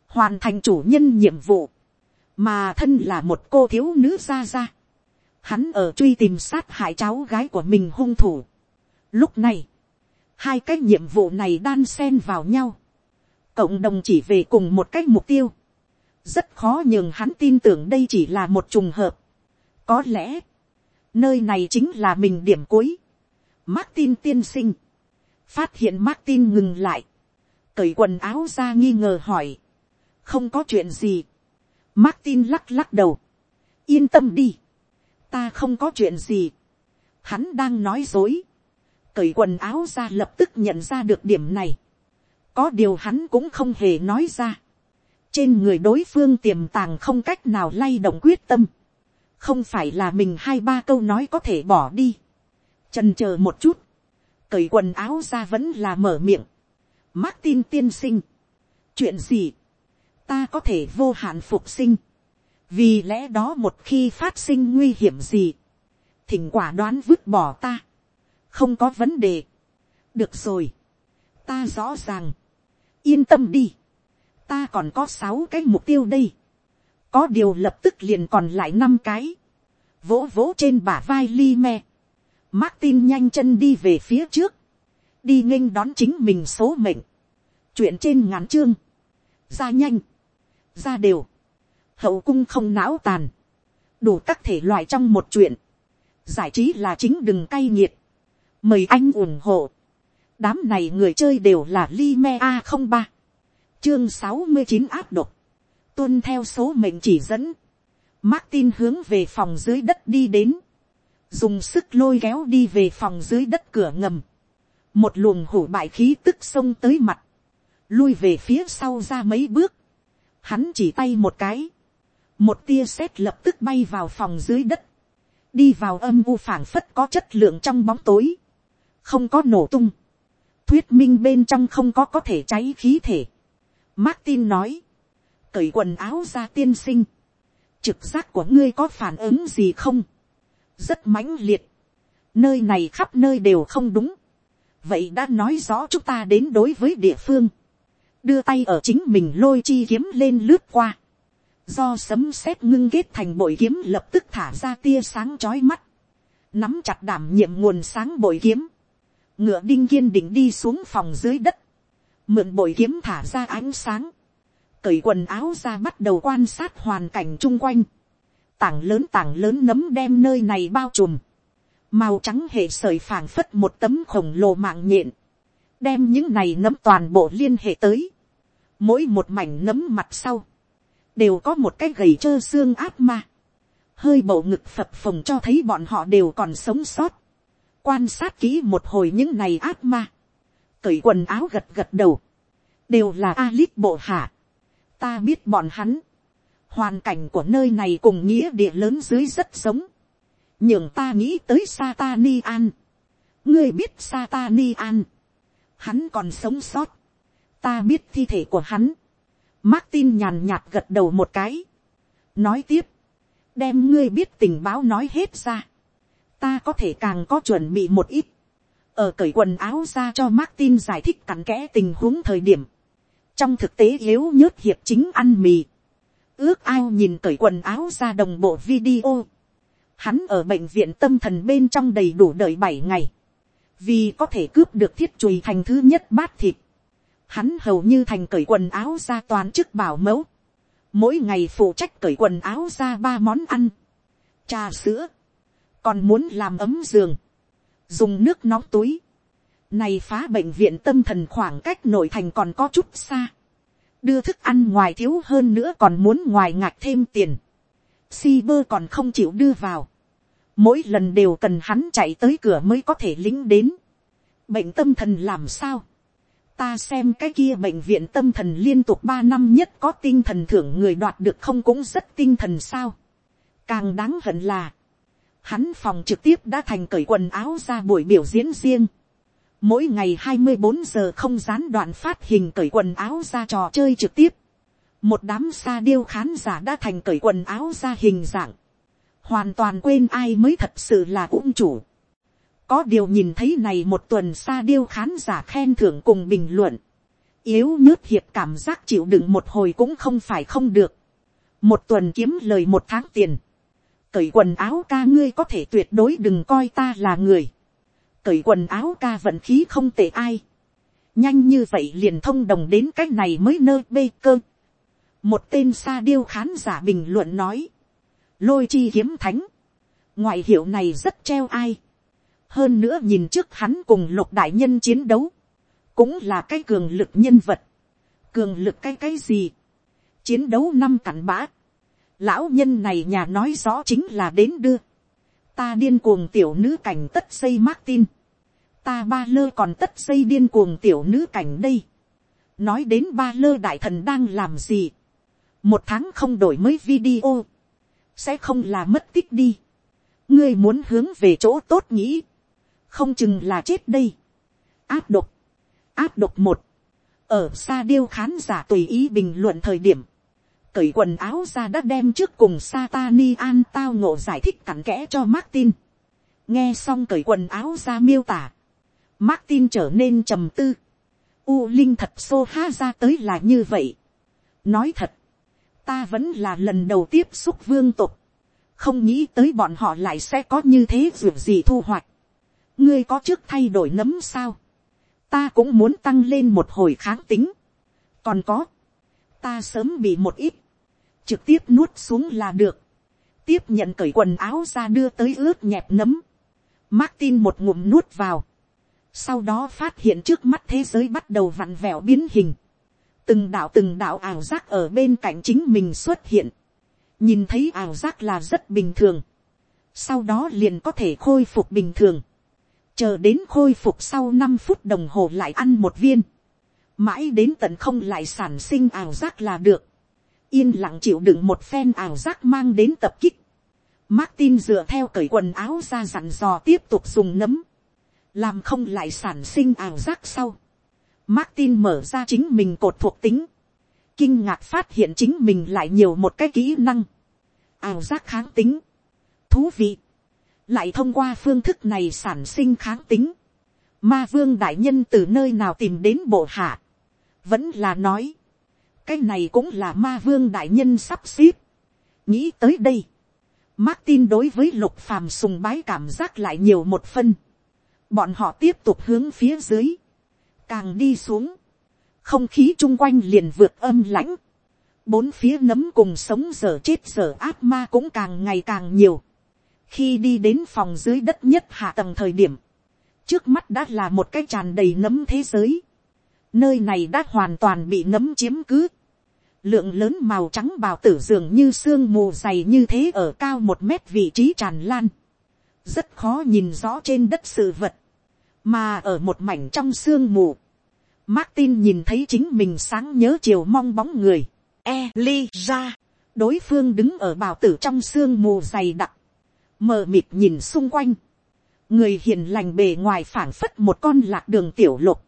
hoàn thành chủ nhân nhiệm vụ, mà thân là một cô thiếu nữ ra ra, hắn ở truy tìm sát hại cháu gái của mình hung thủ. Lúc này, hai cái nhiệm vụ này đan xen vào nhau, cộng đồng chỉ về cùng một cái mục tiêu, rất khó nhường hắn tin tưởng đây chỉ là một trùng hợp. có lẽ, nơi này chính là mình điểm cuối. Martin tiên sinh, phát hiện Martin ngừng lại, cởi quần áo ra nghi ngờ hỏi, không có chuyện gì. Martin lắc lắc đầu, yên tâm đi, ta không có chuyện gì. Hắn đang nói dối, cởi quần áo ra lập tức nhận ra được điểm này. có điều hắn cũng không hề nói ra. Trên người đối phương tiềm tàng không cách nào lay động quyết tâm, không phải là mình hai ba câu nói có thể bỏ đi, trần chờ một chút, cởi quần áo ra vẫn là mở miệng, Martin tiên sinh, chuyện gì, ta có thể vô hạn phục sinh, vì lẽ đó một khi phát sinh nguy hiểm gì, thỉnh quả đoán vứt bỏ ta, không có vấn đề, được rồi, ta rõ ràng, yên tâm đi, ta còn có sáu cái mục tiêu đây, có điều lập tức liền còn lại năm cái, vỗ vỗ trên bả vai li me, Martin nhanh chân đi về phía trước, đi nghênh đón chính mình số mệnh, chuyện trên ngắn chương, ra nhanh, ra đều, hậu cung không não tàn, đủ các thể loại trong một chuyện, giải trí là chính đừng cay nghiệt, mời anh ủng hộ, đám này người chơi đều là li a không ba, chương sáu mươi chín áp độc, tuân theo số mệnh chỉ dẫn, Martin hướng về phòng dưới đất đi đến, dùng sức lôi kéo đi về phòng dưới đất cửa ngầm, một luồng hủ bại khí tức xông tới mặt, lui về phía sau ra mấy bước, hắn chỉ tay một cái, một tia sét lập tức bay vào phòng dưới đất, đi vào âm u phảng phất có chất lượng trong bóng tối, không có nổ tung, thuyết minh bên trong không có có thể cháy khí thể, Martin nói. Cởi quần áo ra tiên sinh. Trực giác của ngươi có phản ứng gì không? Rất mãnh liệt. Nơi này khắp nơi đều không đúng. Vậy đã nói rõ chúng ta đến đối với địa phương. Đưa tay ở chính mình lôi chi kiếm lên lướt qua. Do sấm sét ngưng kết thành bội kiếm lập tức thả ra tia sáng chói mắt. Nắm chặt đảm nhiệm nguồn sáng bội kiếm. Ngựa đinh kiên định đi xuống phòng dưới đất. Mượn bội kiếm thả ra ánh sáng, cởi quần áo ra bắt đầu quan sát hoàn cảnh chung quanh, tảng lớn tảng lớn nấm đem nơi này bao trùm, màu trắng hệ sởi phảng phất một tấm khổng lồ mạng nhện, đem những này nấm toàn bộ liên hệ tới, mỗi một mảnh nấm mặt sau, đều có một cái gầy trơ xương áp ma, hơi bầu ngực phập phồng cho thấy bọn họ đều còn sống sót, quan sát kỹ một hồi những này ác ma, cởi quần áo gật gật đầu, đều là Alip bộ hạ. Ta biết bọn hắn, hoàn cảnh của nơi này cùng nghĩa địa lớn dưới rất sống nhưng ta nghĩ tới Satani An. ngươi biết Satani An, hắn còn sống sót, ta biết thi thể của hắn. Martin nhàn nhạt gật đầu một cái, nói tiếp, đem ngươi biết tình báo nói hết ra, ta có thể càng có chuẩn bị một ít ở cởi quần áo ra cho Martin giải thích cặn kẽ tình huống thời điểm. Trong thực tế yếu nhớt hiệp chính ăn mì. Ước ao nhìn cởi quần áo ra đồng bộ video. Hắn ở bệnh viện tâm thần bên trong đầy đủ đợi bảy ngày. Vì có thể cướp được thiết chùi thành thứ nhất bát thịt. Hắn hầu như thành cởi quần áo ra toàn chức bảo mẫu. Mỗi ngày phụ trách cởi quần áo ra ba món ăn. Trà sữa. Còn muốn làm ấm giường dùng nước nóng túi, này phá bệnh viện tâm thần khoảng cách nội thành còn có chút xa, đưa thức ăn ngoài thiếu hơn nữa còn muốn ngoài ngạc thêm tiền, si bơ còn không chịu đưa vào, mỗi lần đều cần hắn chạy tới cửa mới có thể lính đến, bệnh tâm thần làm sao, ta xem cái kia bệnh viện tâm thần liên tục ba năm nhất có tinh thần thưởng người đoạt được không cũng rất tinh thần sao. càng đáng hận là, hắn phòng trực tiếp đã thành cởi quần áo ra buổi biểu diễn riêng. mỗi ngày hai mươi bốn giờ không gián đoạn phát hình cởi quần áo ra trò chơi trực tiếp. một đám xa điêu khán giả đã thành cởi quần áo ra hình dạng. hoàn toàn quên ai mới thật sự là ung chủ có điều nhìn thấy này một tuần xa điêu khán giả khen thưởng cùng bình luận. Yếu nhớt hiệp cảm giác chịu đựng một hồi cũng không phải không được. Một tuần kiếm lời một tháng tiền. Cởi quần áo ca ngươi có thể tuyệt đối đừng coi ta là người. Cởi quần áo ca vận khí không tệ ai. Nhanh như vậy liền thông đồng đến cách này mới nơ bê cơ. Một tên sa điêu khán giả bình luận nói. Lôi chi kiếm thánh. Ngoại hiệu này rất treo ai hơn nữa nhìn trước hắn cùng lục đại nhân chiến đấu, cũng là cái cường lực nhân vật, cường lực cái cái gì, chiến đấu năm cặn bã, lão nhân này nhà nói rõ chính là đến đưa, ta điên cuồng tiểu nữ cảnh tất xây Martin, ta ba lơ còn tất xây điên cuồng tiểu nữ cảnh đây, nói đến ba lơ đại thần đang làm gì, một tháng không đổi mới video, sẽ không là mất tích đi, ngươi muốn hướng về chỗ tốt nghĩ, không chừng là chết đây. áp độc, áp độc một, ở xa điêu khán giả tùy ý bình luận thời điểm, cởi quần áo ra đã đem trước cùng Satani an tao ngộ giải thích cặn kẽ cho Martin. nghe xong cởi quần áo ra miêu tả, Martin trở nên trầm tư. U Linh thật xô ha ra tới là như vậy. nói thật, ta vẫn là lần đầu tiếp xúc vương tục, không nghĩ tới bọn họ lại sẽ có như thế dù gì thu hoạch ngươi có trước thay đổi nấm sao, ta cũng muốn tăng lên một hồi kháng tính, còn có, ta sớm bị một ít, trực tiếp nuốt xuống là được, tiếp nhận cởi quần áo ra đưa tới ướt nhẹp nấm, Martin một ngụm nuốt vào, sau đó phát hiện trước mắt thế giới bắt đầu vặn vẹo biến hình, từng đạo từng đạo ảo giác ở bên cạnh chính mình xuất hiện, nhìn thấy ảo giác là rất bình thường, sau đó liền có thể khôi phục bình thường, chờ đến khôi phục sau năm phút đồng hồ lại ăn một viên, mãi đến tận không lại sản sinh ảo giác là được, yên lặng chịu đựng một phen ảo giác mang đến tập kích, Martin dựa theo cởi quần áo ra dặn dò tiếp tục dùng nấm, làm không lại sản sinh ảo giác sau. Martin mở ra chính mình cột thuộc tính, kinh ngạc phát hiện chính mình lại nhiều một cái kỹ năng, ảo giác kháng tính, thú vị, lại thông qua phương thức này sản sinh kháng tính, ma vương đại nhân từ nơi nào tìm đến bộ hạ, vẫn là nói, cái này cũng là ma vương đại nhân sắp xếp, nghĩ tới đây, Martin đối với lục phàm sùng bái cảm giác lại nhiều một phân, bọn họ tiếp tục hướng phía dưới, càng đi xuống, không khí chung quanh liền vượt âm lãnh, bốn phía nấm cùng sống giờ chết giờ áp ma cũng càng ngày càng nhiều, khi đi đến phòng dưới đất nhất hạ tầng thời điểm, trước mắt đã là một cái tràn đầy nấm thế giới, nơi này đã hoàn toàn bị nấm chiếm cứ, lượng lớn màu trắng bào tử dường như sương mù dày như thế ở cao một mét vị trí tràn lan, rất khó nhìn rõ trên đất sự vật, mà ở một mảnh trong sương mù, Martin nhìn thấy chính mình sáng nhớ chiều mong bóng người, e li ra, đối phương đứng ở bào tử trong sương mù dày đặc, mờ mịt nhìn xung quanh, người hiền lành bề ngoài phảng phất một con lạc đường tiểu lục,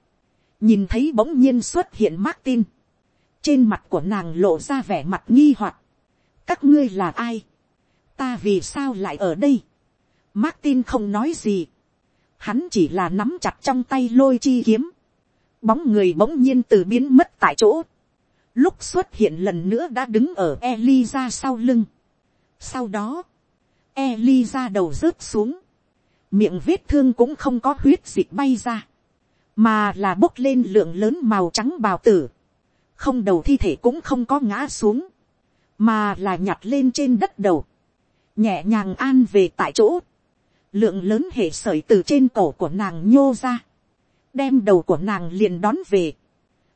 nhìn thấy bỗng nhiên xuất hiện Martin, trên mặt của nàng lộ ra vẻ mặt nghi hoặc, các ngươi là ai, ta vì sao lại ở đây, Martin không nói gì, hắn chỉ là nắm chặt trong tay lôi chi kiếm, bóng người bỗng nhiên từ biến mất tại chỗ, lúc xuất hiện lần nữa đã đứng ở Eliza sau lưng. Sau đó, Eliza đầu rớt xuống. Miệng vết thương cũng không có huyết dịch bay ra. Mà là bốc lên lượng lớn màu trắng bào tử. Không đầu thi thể cũng không có ngã xuống. Mà là nhặt lên trên đất đầu. Nhẹ nhàng an về tại chỗ. Lượng lớn hệ sởi từ trên cổ của nàng nhô ra. Đem đầu của nàng liền đón về.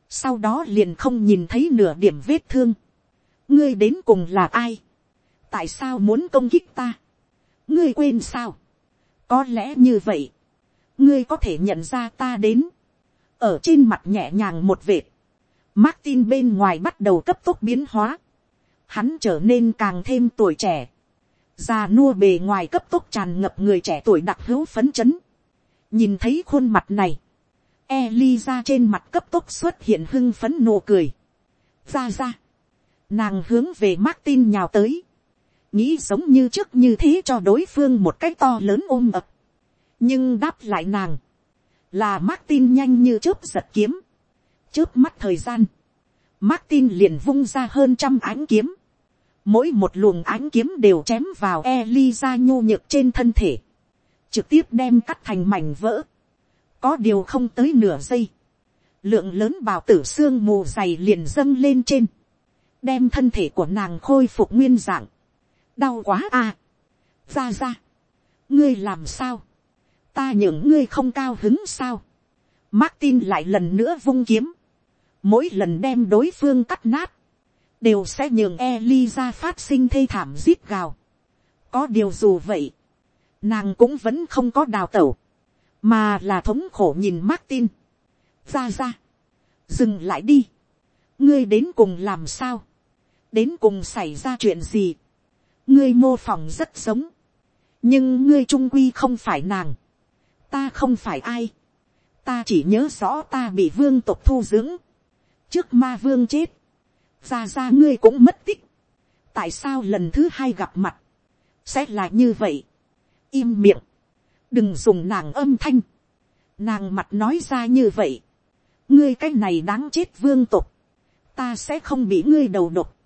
Sau đó liền không nhìn thấy nửa điểm vết thương. Ngươi đến cùng là ai? Tại sao muốn công kích ta? ngươi quên sao, có lẽ như vậy, ngươi có thể nhận ra ta đến, ở trên mặt nhẹ nhàng một vệt, Martin bên ngoài bắt đầu cấp tốc biến hóa, hắn trở nên càng thêm tuổi trẻ, già nua bề ngoài cấp tốc tràn ngập người trẻ tuổi đặc hữu phấn chấn, nhìn thấy khuôn mặt này, Eliza trên mặt cấp tốc xuất hiện hưng phấn nụ cười, ra ra, nàng hướng về Martin nhào tới, nghĩ giống như trước như thế cho đối phương một cách to lớn ôm ập, nhưng đáp lại nàng, là Martin nhanh như chớp giật kiếm, chớp mắt thời gian, Martin liền vung ra hơn trăm ánh kiếm, mỗi một luồng ánh kiếm đều chém vào Eliza nhô nhược trên thân thể, trực tiếp đem cắt thành mảnh vỡ, có điều không tới nửa giây, lượng lớn bào tử xương mù dày liền dâng lên trên, đem thân thể của nàng khôi phục nguyên dạng, đau quá à, ra ra, ngươi làm sao, ta những ngươi không cao hứng sao, Martin lại lần nữa vung kiếm, mỗi lần đem đối phương cắt nát, đều sẽ nhường Eliza phát sinh thê thảm giết gào. Có điều dù vậy, nàng cũng vẫn không có đào tẩu, mà là thống khổ nhìn Martin. Ra ra, dừng lại đi. ngươi đến cùng làm sao, đến cùng xảy ra chuyện gì. ngươi mô phỏng rất giống, nhưng ngươi trung quy không phải nàng, ta không phải ai, ta chỉ nhớ rõ ta bị vương tộc thu dưỡng, trước ma vương chết, ra ra ngươi cũng mất tích, tại sao lần thứ hai gặp mặt, sẽ là như vậy, im miệng, đừng dùng nàng âm thanh, nàng mặt nói ra như vậy, ngươi cái này đáng chết vương tục, ta sẽ không bị ngươi đầu độc,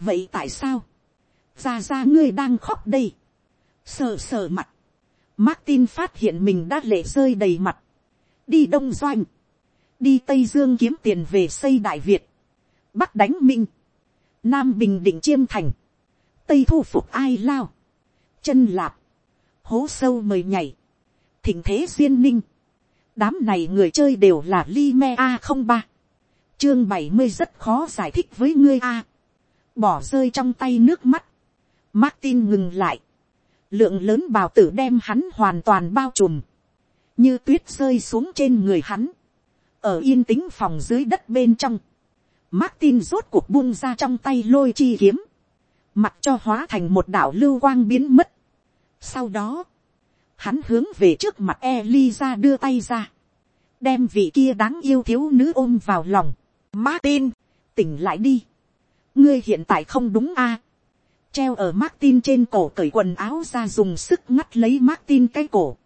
vậy tại sao, ra ra ngươi đang khóc đây, sờ sờ mặt, Martin phát hiện mình đã lệ rơi đầy mặt, đi đông doanh, đi tây dương kiếm tiền về xây đại việt, bắc đánh minh, nam bình định chiêm thành, tây thu phục ai lao, chân lạp, hố sâu mời nhảy, thỉnh thế duyên ninh, đám này người chơi đều là li me a không ba, chương bảy mươi rất khó giải thích với ngươi a, bỏ rơi trong tay nước mắt, Martin ngừng lại, lượng lớn bào tử đem hắn hoàn toàn bao trùm, như tuyết rơi xuống trên người hắn, ở yên tĩnh phòng dưới đất bên trong, Martin rốt cuộc buông ra trong tay lôi chi kiếm, mặt cho hóa thành một đảo lưu quang biến mất. Sau đó, hắn hướng về trước mặt Eliza đưa tay ra, đem vị kia đáng yêu thiếu nữ ôm vào lòng. Martin, tỉnh lại đi. ngươi hiện tại không đúng a treo ở Martin trên cổ cởi quần áo ra dùng sức ngắt lấy Martin cái cổ.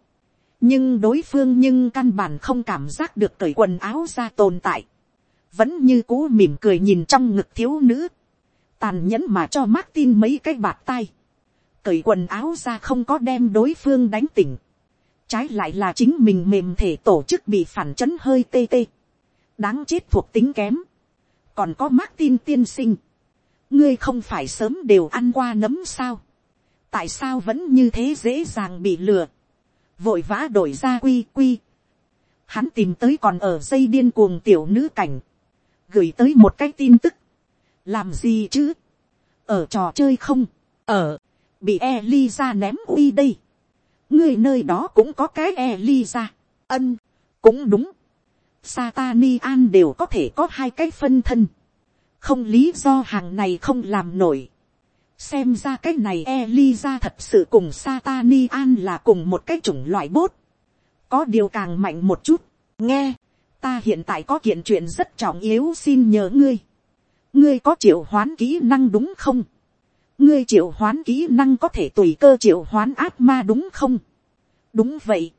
nhưng đối phương nhưng căn bản không cảm giác được cởi quần áo ra tồn tại. vẫn như cũ mỉm cười nhìn trong ngực thiếu nữ. tàn nhẫn mà cho Martin mấy cái bạt tay cởi quần áo ra không có đem đối phương đánh tỉnh. Trái lại là chính mình mềm thể tổ chức bị phản chấn hơi tê tê. Đáng chết thuộc tính kém. Còn có Martin tiên sinh. Ngươi không phải sớm đều ăn qua nấm sao. Tại sao vẫn như thế dễ dàng bị lừa. Vội vã đổi ra quy quy. Hắn tìm tới còn ở dây điên cuồng tiểu nữ cảnh. Gửi tới một cái tin tức. Làm gì chứ? Ở trò chơi không? Ở bị Eliza ném uy đây. Người nơi đó cũng có cái Eliza. Ân, cũng đúng. Satanian đều có thể có hai cái phân thân. Không lý do hàng này không làm nổi. Xem ra cái này Eliza thật sự cùng Satanian là cùng một cái chủng loại bốt. Có điều càng mạnh một chút. Nghe, ta hiện tại có kiện chuyện rất trọng yếu xin nhờ ngươi. Ngươi có triệu hoán kỹ năng đúng không? ngươi triệu hoán kỹ năng có thể tùy cơ triệu hoán ác ma đúng không? đúng vậy.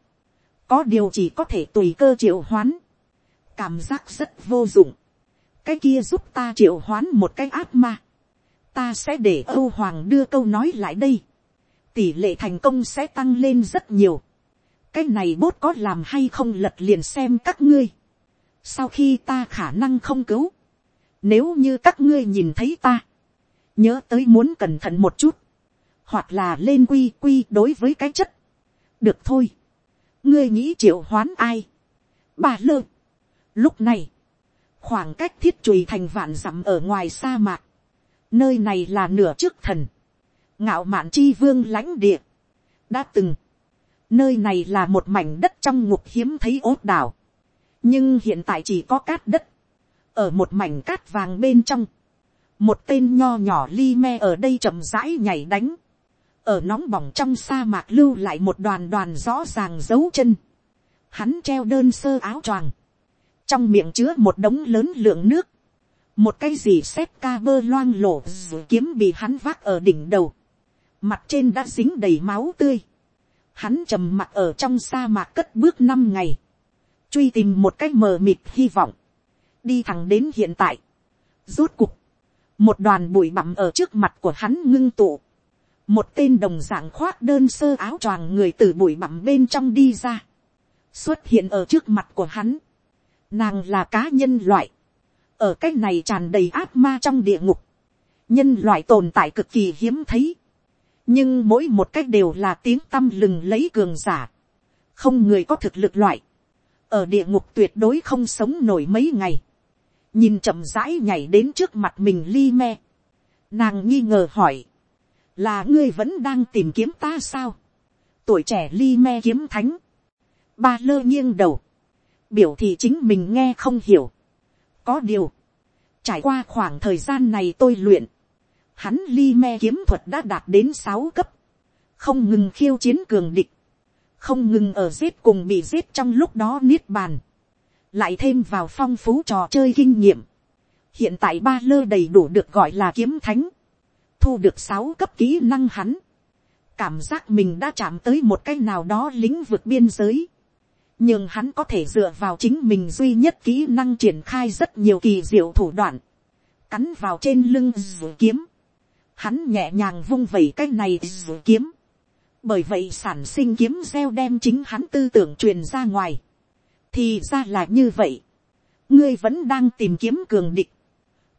có điều chỉ có thể tùy cơ triệu hoán. cảm giác rất vô dụng cái kia giúp ta triệu hoán một cái ác ma. ta sẽ để âu hoàng đưa câu nói lại đây. tỷ lệ thành công sẽ tăng lên rất nhiều. cái này bốt có làm hay không lật liền xem các ngươi. sau khi ta khả năng không cứu. nếu như các ngươi nhìn thấy ta nhớ tới muốn cẩn thận một chút, hoặc là lên quy quy đối với cái chất. được thôi, ngươi nghĩ triệu hoán ai. bà lơ. lúc này, khoảng cách thiết chùi thành vạn dặm ở ngoài sa mạc, nơi này là nửa trước thần, ngạo mạn chi vương lãnh địa, đã từng, Nơi này là một mảnh đất trong ngục hiếm thấy ốt đảo. Nhưng hiện tại chỉ có cát đất. Ở một mảnh cát vàng bên trong. Một tên nho nhỏ li me ở đây chậm rãi nhảy đánh. Ở nóng bỏng trong sa mạc lưu lại một đoàn đoàn rõ ràng dấu chân. Hắn treo đơn sơ áo choàng. Trong miệng chứa một đống lớn lượng nước. Một cái gì xếp ca bơ loang lổ kiếm bị hắn vác ở đỉnh đầu. Mặt trên đã dính đầy máu tươi hắn trầm mặc ở trong sa mạc cất bước năm ngày, truy tìm một cách mờ mịt hy vọng, đi thẳng đến hiện tại. Rốt cục, một đoàn bụi bặm ở trước mặt của hắn ngưng tụ, một tên đồng dạng khoác đơn sơ áo choàng người từ bụi bặm bên trong đi ra, xuất hiện ở trước mặt của hắn. Nàng là cá nhân loại, ở cái này tràn đầy ác ma trong địa ngục, nhân loại tồn tại cực kỳ hiếm thấy, nhưng mỗi một cách đều là tiếng tâm lừng lấy cường giả, không người có thực lực loại, ở địa ngục tuyệt đối không sống nổi mấy ngày, nhìn chậm rãi nhảy đến trước mặt mình li me, nàng nghi ngờ hỏi, là ngươi vẫn đang tìm kiếm ta sao, tuổi trẻ li me kiếm thánh, ba lơ nghiêng đầu, biểu thì chính mình nghe không hiểu, có điều, trải qua khoảng thời gian này tôi luyện, hắn li me kiếm thuật đã đạt đến sáu cấp, không ngừng khiêu chiến cường địch, không ngừng ở giết cùng bị giết trong lúc đó niết bàn, lại thêm vào phong phú trò chơi kinh nghiệm, hiện tại ba lơ đầy đủ được gọi là kiếm thánh, thu được sáu cấp kỹ năng hắn, cảm giác mình đã chạm tới một cái nào đó lĩnh vực biên giới, nhưng hắn có thể dựa vào chính mình duy nhất kỹ năng triển khai rất nhiều kỳ diệu thủ đoạn, cắn vào trên lưng dù kiếm, hắn nhẹ nhàng vung vẩy cái này dù kiếm, bởi vậy sản sinh kiếm gieo đem chính hắn tư tưởng truyền ra ngoài, thì ra là như vậy, ngươi vẫn đang tìm kiếm cường địch,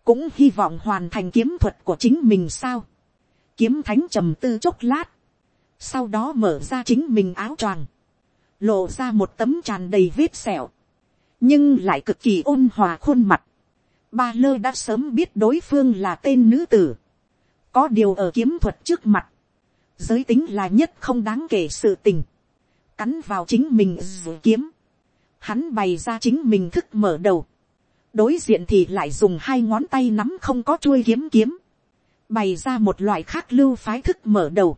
cũng hy vọng hoàn thành kiếm thuật của chính mình sao, kiếm thánh trầm tư chốc lát, sau đó mở ra chính mình áo choàng, lộ ra một tấm tràn đầy vết sẹo, nhưng lại cực kỳ ôn hòa khuôn mặt. Ba lơ đã sớm biết đối phương là tên nữ tử, có điều ở kiếm thuật trước mặt, giới tính là nhất không đáng kể sự tình, cắn vào chính mình dù kiếm, hắn bày ra chính mình thức mở đầu, đối diện thì lại dùng hai ngón tay nắm không có chuôi kiếm kiếm, bày ra một loại khác lưu phái thức mở đầu,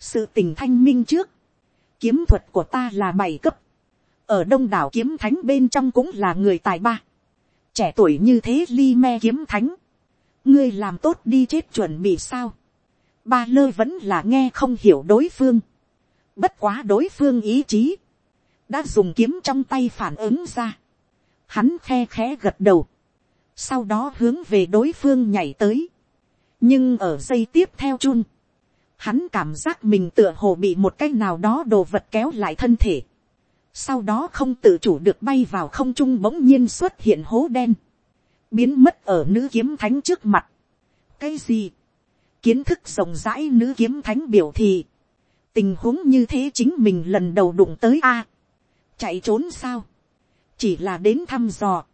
sự tình thanh minh trước, kiếm thuật của ta là bảy cấp, ở đông đảo kiếm thánh bên trong cũng là người tài ba, trẻ tuổi như thế ly me kiếm thánh, ngươi làm tốt đi chết chuẩn bị sao. ba lơ vẫn là nghe không hiểu đối phương. bất quá đối phương ý chí. đã dùng kiếm trong tay phản ứng ra. hắn khe khẽ gật đầu. sau đó hướng về đối phương nhảy tới. nhưng ở giây tiếp theo chun hắn cảm giác mình tựa hồ bị một cái nào đó đồ vật kéo lại thân thể. sau đó không tự chủ được bay vào không trung bỗng nhiên xuất hiện hố đen. Biến mất ở nữ kiếm thánh trước mặt. cái gì, kiến thức rộng rãi nữ kiếm thánh biểu thị, tình huống như thế chính mình lần đầu đụng tới a, chạy trốn sao, chỉ là đến thăm dò,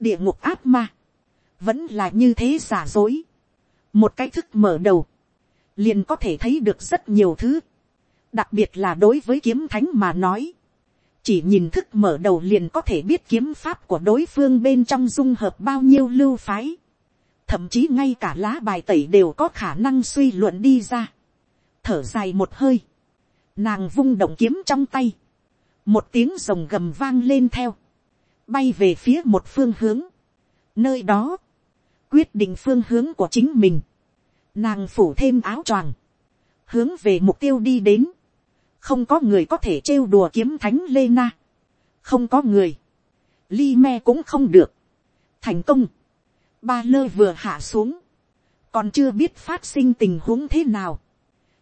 địa ngục áp ma, vẫn là như thế giả dối, một cái thức mở đầu, liền có thể thấy được rất nhiều thứ, đặc biệt là đối với kiếm thánh mà nói, chỉ nhìn thức mở đầu liền có thể biết kiếm pháp của đối phương bên trong dung hợp bao nhiêu lưu phái, thậm chí ngay cả lá bài tẩy đều có khả năng suy luận đi ra, thở dài một hơi, nàng vung động kiếm trong tay, một tiếng rồng gầm vang lên theo, bay về phía một phương hướng, nơi đó, quyết định phương hướng của chính mình, nàng phủ thêm áo choàng, hướng về mục tiêu đi đến, không có người có thể trêu đùa kiếm thánh lê na, không có người, li me cũng không được, thành công, ba lơ vừa hạ xuống, còn chưa biết phát sinh tình huống thế nào,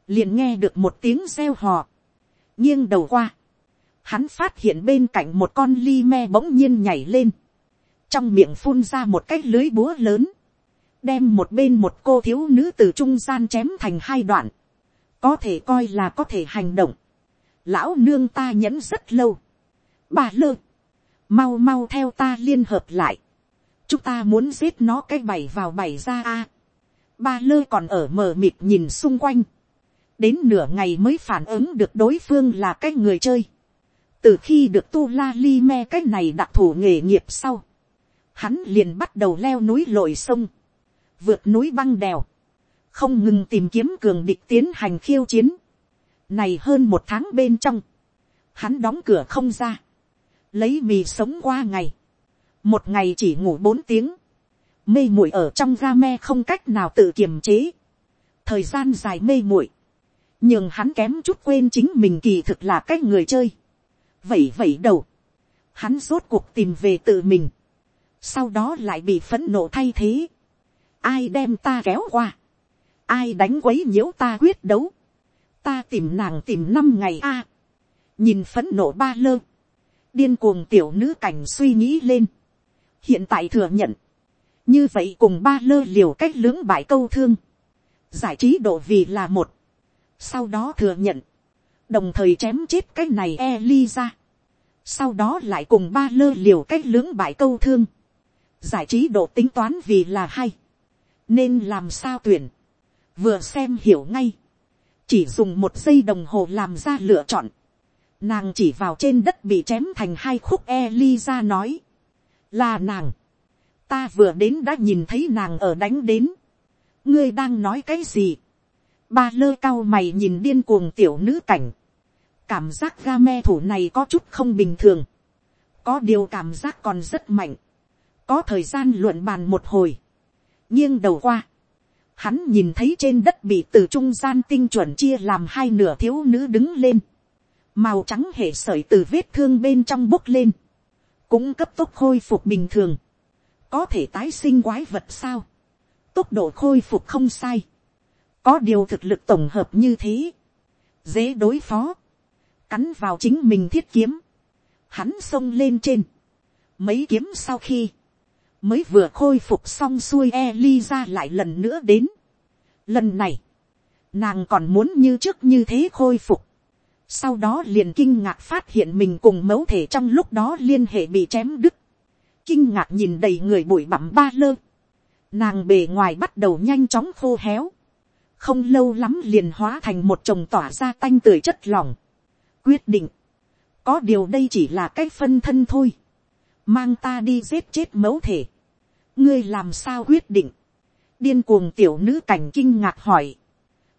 liền nghe được một tiếng reo hò, nghiêng đầu qua, hắn phát hiện bên cạnh một con li me bỗng nhiên nhảy lên, trong miệng phun ra một cái lưới búa lớn, đem một bên một cô thiếu nữ từ trung gian chém thành hai đoạn, có thể coi là có thể hành động, lão nương ta nhẫn rất lâu. bà lơ, mau mau theo ta liên hợp lại. chúng ta muốn giết nó cái bảy vào bảy ra a. ba lơ còn ở mờ mịt nhìn xung quanh. đến nửa ngày mới phản ứng được đối phương là cái người chơi. từ khi được tu la li me cái này đặc thù nghề nghiệp sau, hắn liền bắt đầu leo núi lội sông, vượt núi băng đèo, không ngừng tìm kiếm cường địch tiến hành khiêu chiến. này hơn một tháng bên trong, hắn đóng cửa không ra, lấy mì sống qua ngày, một ngày chỉ ngủ bốn tiếng, mê muội ở trong ga me không cách nào tự kiềm chế, thời gian dài mê muội, nhưng hắn kém chút quên chính mình kỳ thực là cái người chơi, vậy vậy đầu, hắn rốt cuộc tìm về tự mình, sau đó lại bị phẫn nộ thay thế, ai đem ta kéo qua, ai đánh quấy nhiễu ta quyết đấu, ta tìm nàng tìm năm ngày a, nhìn phẫn nộ ba lơ, điên cuồng tiểu nữ cảnh suy nghĩ lên, hiện tại thừa nhận, như vậy cùng ba lơ liều cách lưỡng bại câu thương, giải trí độ vì là một, sau đó thừa nhận, đồng thời chém chết cái này e ly ra, sau đó lại cùng ba lơ liều cách lưỡng bại câu thương, giải trí độ tính toán vì là hay nên làm sao tuyển, vừa xem hiểu ngay, chỉ dùng một giây đồng hồ làm ra lựa chọn, nàng chỉ vào trên đất bị chém thành hai khúc e ra nói, là nàng, ta vừa đến đã nhìn thấy nàng ở đánh đến, ngươi đang nói cái gì, ba lơ cao mày nhìn điên cuồng tiểu nữ cảnh, cảm giác ga me thủ này có chút không bình thường, có điều cảm giác còn rất mạnh, có thời gian luận bàn một hồi, nghiêng đầu qua, hắn nhìn thấy trên đất bị từ trung gian tinh chuẩn chia làm hai nửa thiếu nữ đứng lên, màu trắng hệ sởi từ vết thương bên trong bốc lên, cũng cấp tốc khôi phục bình thường, có thể tái sinh quái vật sao, tốc độ khôi phục không sai, có điều thực lực tổng hợp như thế, dễ đối phó, cắn vào chính mình thiết kiếm, hắn xông lên trên, mấy kiếm sau khi, mới vừa khôi phục xong xuôi Eliza lại lần nữa đến. Lần này, nàng còn muốn như trước như thế khôi phục. Sau đó liền kinh ngạc phát hiện mình cùng mẫu thể trong lúc đó liên hệ bị chém đứt. Kinh ngạc nhìn đầy người bụi bặm ba lơ. Nàng bề ngoài bắt đầu nhanh chóng khô héo. Không lâu lắm liền hóa thành một chồng tỏa ra tanh tưởi chất lỏng. Quyết định. Có điều đây chỉ là cái phân thân thôi mang ta đi giết chết mẫu thể. ngươi làm sao quyết định. điên cuồng tiểu nữ cảnh kinh ngạc hỏi.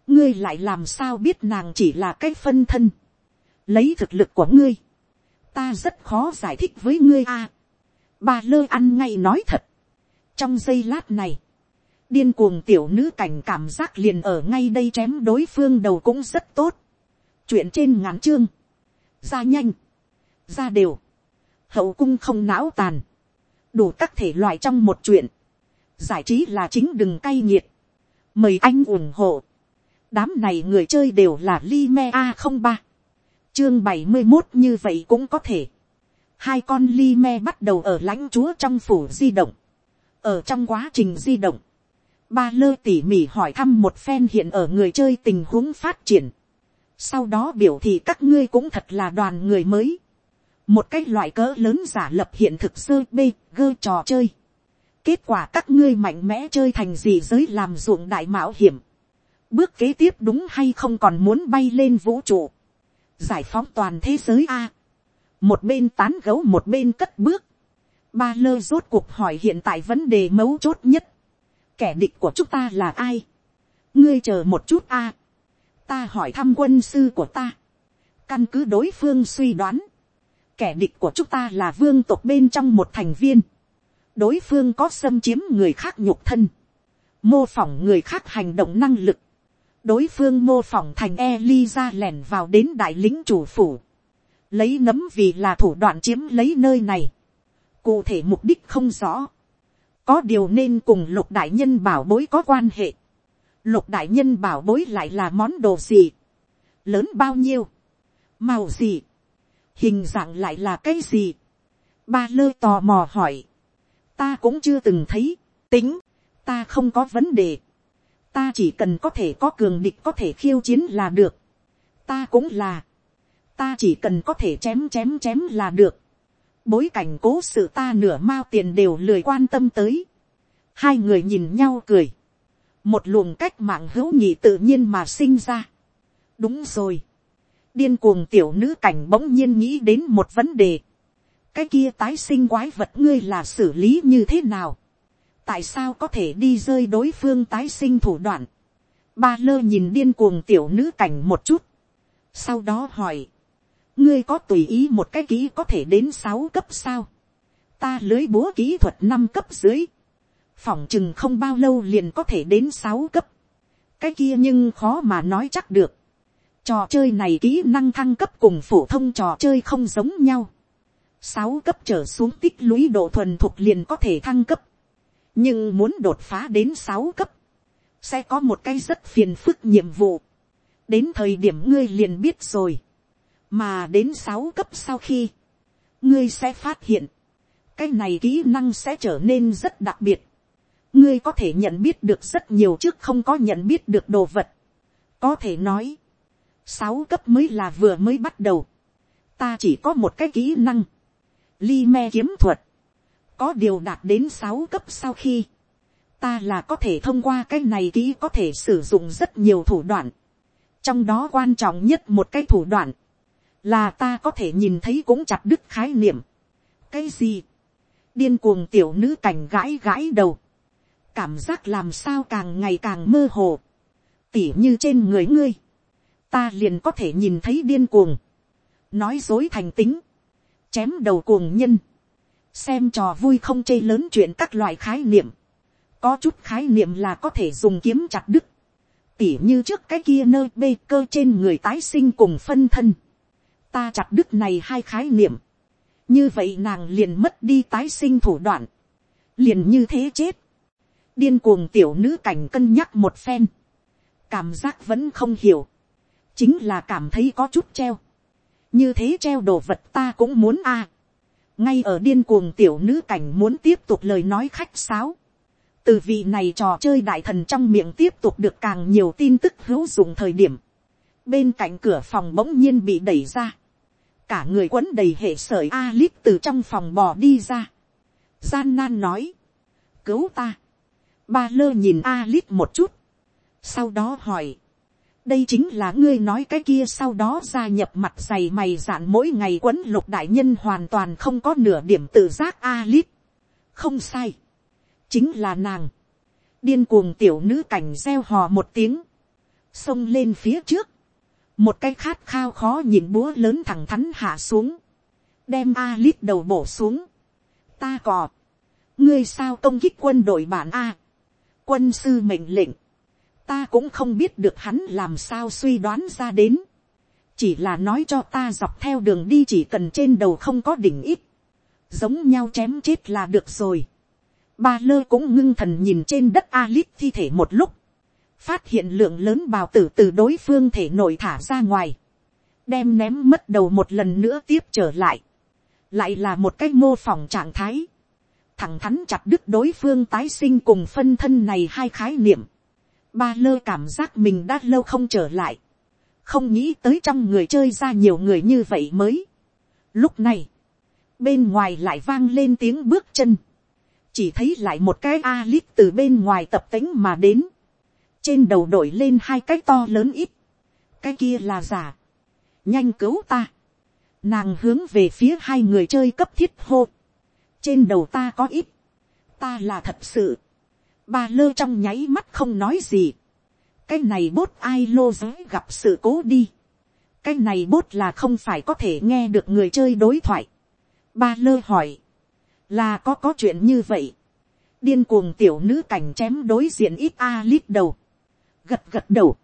ngươi lại làm sao biết nàng chỉ là cái phân thân. lấy thực lực của ngươi. ta rất khó giải thích với ngươi a. À, bà lơ ăn ngay nói thật. trong giây lát này, điên cuồng tiểu nữ cảnh cảm giác liền ở ngay đây chém đối phương đầu cũng rất tốt. chuyện trên ngắn chương. ra nhanh. ra đều hậu cung không não tàn, đủ các thể loại trong một chuyện, giải trí là chính đừng cay nghiệt, mời anh ủng hộ, đám này người chơi đều là li me a không ba, chương bảy mươi một như vậy cũng có thể, hai con li me bắt đầu ở lãnh chúa trong phủ di động, ở trong quá trình di động, ba lơ tỉ mỉ hỏi thăm một phen hiện ở người chơi tình huống phát triển, sau đó biểu thị các ngươi cũng thật là đoàn người mới, một cái loại cỡ lớn giả lập hiện thực sơ bê, gơ trò chơi. kết quả các ngươi mạnh mẽ chơi thành gì giới làm ruộng đại mạo hiểm. bước kế tiếp đúng hay không còn muốn bay lên vũ trụ. giải phóng toàn thế giới a. một bên tán gấu một bên cất bước. ba lơ rốt cuộc hỏi hiện tại vấn đề mấu chốt nhất. kẻ địch của chúng ta là ai. ngươi chờ một chút a. ta hỏi thăm quân sư của ta. căn cứ đối phương suy đoán kẻ địch của chúng ta là vương tộc bên trong một thành viên. đối phương có xâm chiếm người khác nhục thân. mô phỏng người khác hành động năng lực. đối phương mô phỏng thành Eliza lẻn vào đến đại lính chủ phủ. lấy nấm vì là thủ đoạn chiếm lấy nơi này. cụ thể mục đích không rõ. có điều nên cùng lục đại nhân bảo bối có quan hệ. lục đại nhân bảo bối lại là món đồ gì. lớn bao nhiêu. màu gì hình dạng lại là cái gì. ba lơ tò mò hỏi. ta cũng chưa từng thấy, tính, ta không có vấn đề. ta chỉ cần có thể có cường địch có thể khiêu chiến là được. ta cũng là, ta chỉ cần có thể chém chém chém là được. bối cảnh cố sự ta nửa mao tiền đều lười quan tâm tới. hai người nhìn nhau cười. một luồng cách mạng hữu nhị tự nhiên mà sinh ra. đúng rồi điên cuồng tiểu nữ cảnh bỗng nhiên nghĩ đến một vấn đề. cái kia tái sinh quái vật ngươi là xử lý như thế nào. tại sao có thể đi rơi đối phương tái sinh thủ đoạn. ba lơ nhìn điên cuồng tiểu nữ cảnh một chút. sau đó hỏi. ngươi có tùy ý một cái kỹ có thể đến sáu cấp sao. ta lưới búa kỹ thuật năm cấp dưới. phỏng chừng không bao lâu liền có thể đến sáu cấp cái kia nhưng khó mà nói chắc được. Trò chơi này kỹ năng thăng cấp cùng phổ thông trò chơi không giống nhau. Sáu cấp trở xuống tích lũy độ thuần thục liền có thể thăng cấp. Nhưng muốn đột phá đến sáu cấp. Sẽ có một cái rất phiền phức nhiệm vụ. Đến thời điểm ngươi liền biết rồi. Mà đến sáu cấp sau khi. Ngươi sẽ phát hiện. Cái này kỹ năng sẽ trở nên rất đặc biệt ngươi có thể nhận biết được rất nhiều trước không có nhận biết được đồ vật. có thể nói, sáu cấp mới là vừa mới bắt đầu. ta chỉ có một cái kỹ năng, li me kiếm thuật, có điều đạt đến sáu cấp sau khi, ta là có thể thông qua cái này kỹ có thể sử dụng rất nhiều thủ đoạn. trong đó quan trọng nhất một cái thủ đoạn, là ta có thể nhìn thấy cũng chặt đứt khái niệm. cái gì, điên cuồng tiểu nữ cảnh gãi gãi đầu, cảm giác làm sao càng ngày càng mơ hồ, tỉ như trên người ngươi, ta liền có thể nhìn thấy điên cuồng, nói dối thành tính, chém đầu cuồng nhân, xem trò vui không chê lớn chuyện các loại khái niệm, có chút khái niệm là có thể dùng kiếm chặt đứt, tỉ như trước cái kia nơi bê cơ trên người tái sinh cùng phân thân, ta chặt đứt này hai khái niệm, như vậy nàng liền mất đi tái sinh thủ đoạn, liền như thế chết, điên cuồng tiểu nữ cảnh cân nhắc một phen, cảm giác vẫn không hiểu, chính là cảm thấy có chút treo, như thế treo đồ vật ta cũng muốn a, à, ngay ở điên cuồng tiểu nữ cảnh muốn tiếp tục lời nói khách sáo, từ vị này trò chơi đại thần trong miệng tiếp tục được càng nhiều tin tức hữu dụng thời điểm, bên cạnh cửa phòng bỗng nhiên bị đẩy ra, cả người quấn đầy hệ sởi a lít từ trong phòng bò đi ra, gian nan nói, cứu ta, Ba lơ nhìn a lít một chút. Sau đó hỏi. Đây chính là ngươi nói cái kia sau đó gia nhập mặt dày mày dạn mỗi ngày quấn lục đại nhân hoàn toàn không có nửa điểm tự giác a lít Không sai. Chính là nàng. Điên cuồng tiểu nữ cảnh gieo hò một tiếng. Xông lên phía trước. Một cái khát khao khó nhìn búa lớn thẳng thắn hạ xuống. Đem a lít đầu bổ xuống. Ta cò. Ngươi sao công kích quân đội bản A quân sư mệnh lệnh, ta cũng không biết được hắn làm sao suy đoán ra đến, chỉ là nói cho ta dọc theo đường đi chỉ cần trên đầu không có đỉnh ít, giống nhau chém chết là được rồi. Ba lơ cũng ngưng thần nhìn trên đất Alip thi thể một lúc, phát hiện lượng lớn bào tử từ đối phương thể nội thả ra ngoài, đem ném mất đầu một lần nữa tiếp trở lại, lại là một cái mô phỏng trạng thái, thẳng thắn chặt đứt đối phương tái sinh cùng phân thân này hai khái niệm. Ba lơ cảm giác mình đã lâu không trở lại. Không nghĩ tới trong người chơi ra nhiều người như vậy mới. Lúc này, bên ngoài lại vang lên tiếng bước chân. Chỉ thấy lại một cái a lít từ bên ngoài tập tính mà đến. Trên đầu đổi lên hai cái to lớn ít. Cái kia là giả. Nhanh cứu ta. Nàng hướng về phía hai người chơi cấp thiết hô trên đầu ta có ít, ta là thật sự, ba lơ trong nháy mắt không nói gì, cái này bốt ai lô giới gặp sự cố đi, cái này bốt là không phải có thể nghe được người chơi đối thoại, ba lơ hỏi, là có có chuyện như vậy, điên cuồng tiểu nữ cảnh chém đối diện ít a lít đầu, gật gật đầu,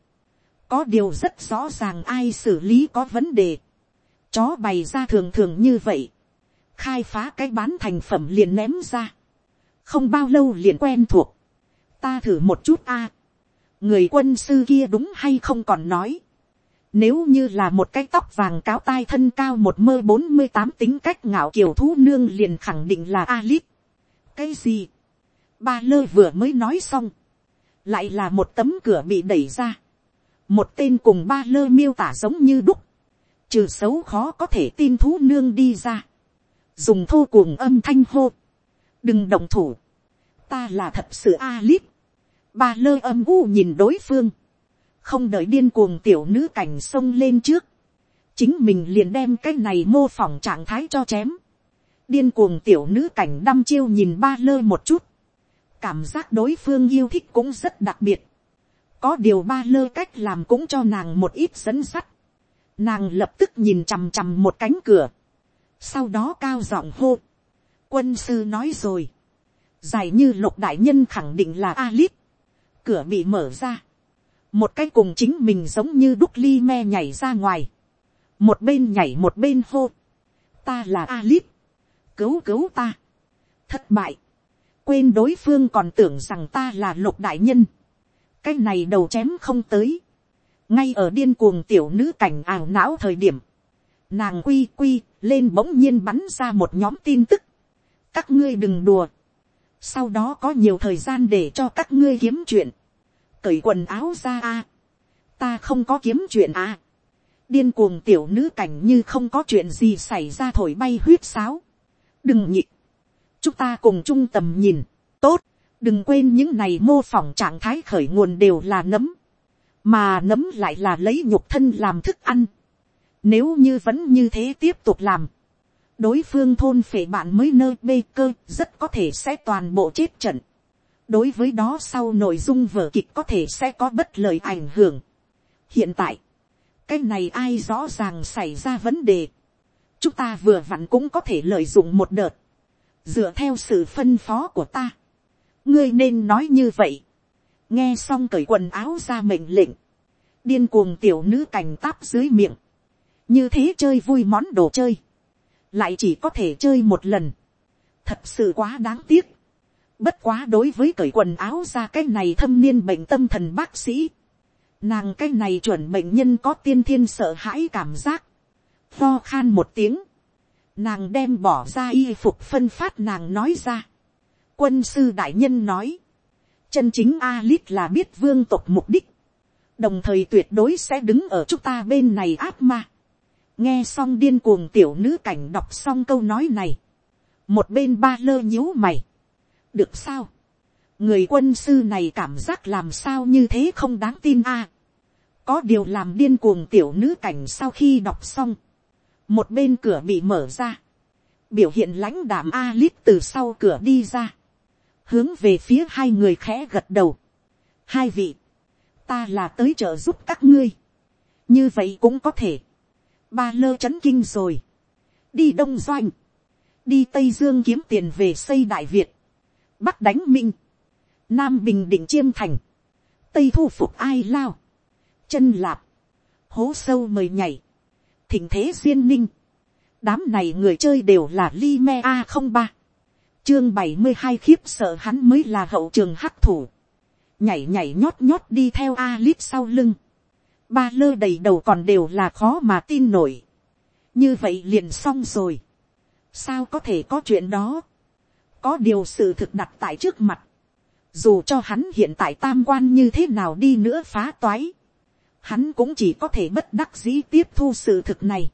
có điều rất rõ ràng ai xử lý có vấn đề, chó bày ra thường thường như vậy, khai phá cái bán thành phẩm liền ném ra, không bao lâu liền quen thuộc, ta thử một chút a, người quân sư kia đúng hay không còn nói, nếu như là một cái tóc vàng cáo tai thân cao một mơ bốn mươi tám tính cách ngạo kiểu thú nương liền khẳng định là Alip. Cái gì? Ba lơ vừa mới nói xong. Lại là một tấm cửa bị đẩy ra. Một tên cùng ba lơ miêu tả giống như đúc. Trừ xấu khó có thể tin thú nương đi ra dùng thô cuồng âm thanh hô, đừng động thủ, ta là thật sự a lít, ba lơ âm u nhìn đối phương, không đợi điên cuồng tiểu nữ cảnh sông lên trước, chính mình liền đem cái này mô phỏng trạng thái cho chém, điên cuồng tiểu nữ cảnh đăm chiêu nhìn ba lơ một chút, cảm giác đối phương yêu thích cũng rất đặc biệt, có điều ba lơ cách làm cũng cho nàng một ít dẫn sắt, nàng lập tức nhìn chằm chằm một cánh cửa, sau đó cao giọng hô, quân sư nói rồi, dài như lục đại nhân khẳng định là Alip, cửa bị mở ra, một cái cùng chính mình giống như đúc ly me nhảy ra ngoài, một bên nhảy một bên hô, ta là Alip, cứu cứu ta, thất bại, quên đối phương còn tưởng rằng ta là lục đại nhân, cái này đầu chém không tới, ngay ở điên cuồng tiểu nữ cảnh ảo não thời điểm, nàng quy quy lên bỗng nhiên bắn ra một nhóm tin tức, các ngươi đừng đùa, sau đó có nhiều thời gian để cho các ngươi kiếm chuyện, cởi quần áo ra a, ta không có kiếm chuyện a, điên cuồng tiểu nữ cảnh như không có chuyện gì xảy ra thổi bay huyết sáo, đừng nhịp, chúng ta cùng chung tầm nhìn, tốt, đừng quên những này mô phỏng trạng thái khởi nguồn đều là nấm, mà nấm lại là lấy nhục thân làm thức ăn. Nếu như vẫn như thế tiếp tục làm, đối phương thôn phệ bạn mới nơ bê cơ rất có thể sẽ toàn bộ chết trận. đối với đó sau nội dung vở kịch có thể sẽ có bất lời ảnh hưởng. hiện tại, cái này ai rõ ràng xảy ra vấn đề. chúng ta vừa vặn cũng có thể lợi dụng một đợt, dựa theo sự phân phó của ta. ngươi nên nói như vậy nghe xong cởi quần áo ra mệnh lệnh, điên cuồng tiểu nữ cảnh táp dưới miệng, như thế chơi vui món đồ chơi, lại chỉ có thể chơi một lần, thật sự quá đáng tiếc, bất quá đối với cởi quần áo ra cái này thâm niên bệnh tâm thần bác sĩ, nàng cái này chuẩn bệnh nhân có tiên thiên sợ hãi cảm giác, pho khan một tiếng, nàng đem bỏ ra y phục phân phát nàng nói ra, quân sư đại nhân nói, chân chính Alit là biết vương tộc mục đích, đồng thời tuyệt đối sẽ đứng ở chúng ta bên này áp ma nghe xong điên cuồng tiểu nữ cảnh đọc xong câu nói này, một bên ba lơ nhíu mày, được sao, người quân sư này cảm giác làm sao như thế không đáng tin a. có điều làm điên cuồng tiểu nữ cảnh sau khi đọc xong, một bên cửa bị mở ra, biểu hiện lãnh đảm a lít từ sau cửa đi ra, hướng về phía hai người khẽ gật đầu. hai vị, ta là tới trợ giúp các ngươi. như vậy cũng có thể ba lơ c h ấ n kinh rồi. đi đông doanh, đi tây dương kiếm tiền về xây đại việt, bắc đánh minh, nam bình định chiêm thành, tây thu phục ai lao, chân lạp, hố sâu mời nhảy, thỉnh thế duyên ninh, đám này người chơi đều là li me a không ba chương bảy mươi hai khiếp sợ hắn mới là hậu trường hắc thủ. Nhảy nhảy nhót nhót đi theo a lít sau lưng. Ba lơ đầy đầu còn đều là khó mà tin nổi. Như vậy liền xong rồi. Sao có thể có chuyện đó? Có điều sự thực đặt tại trước mặt. Dù cho hắn hiện tại tam quan như thế nào đi nữa phá toái. Hắn cũng chỉ có thể bất đắc dĩ tiếp thu sự thực này.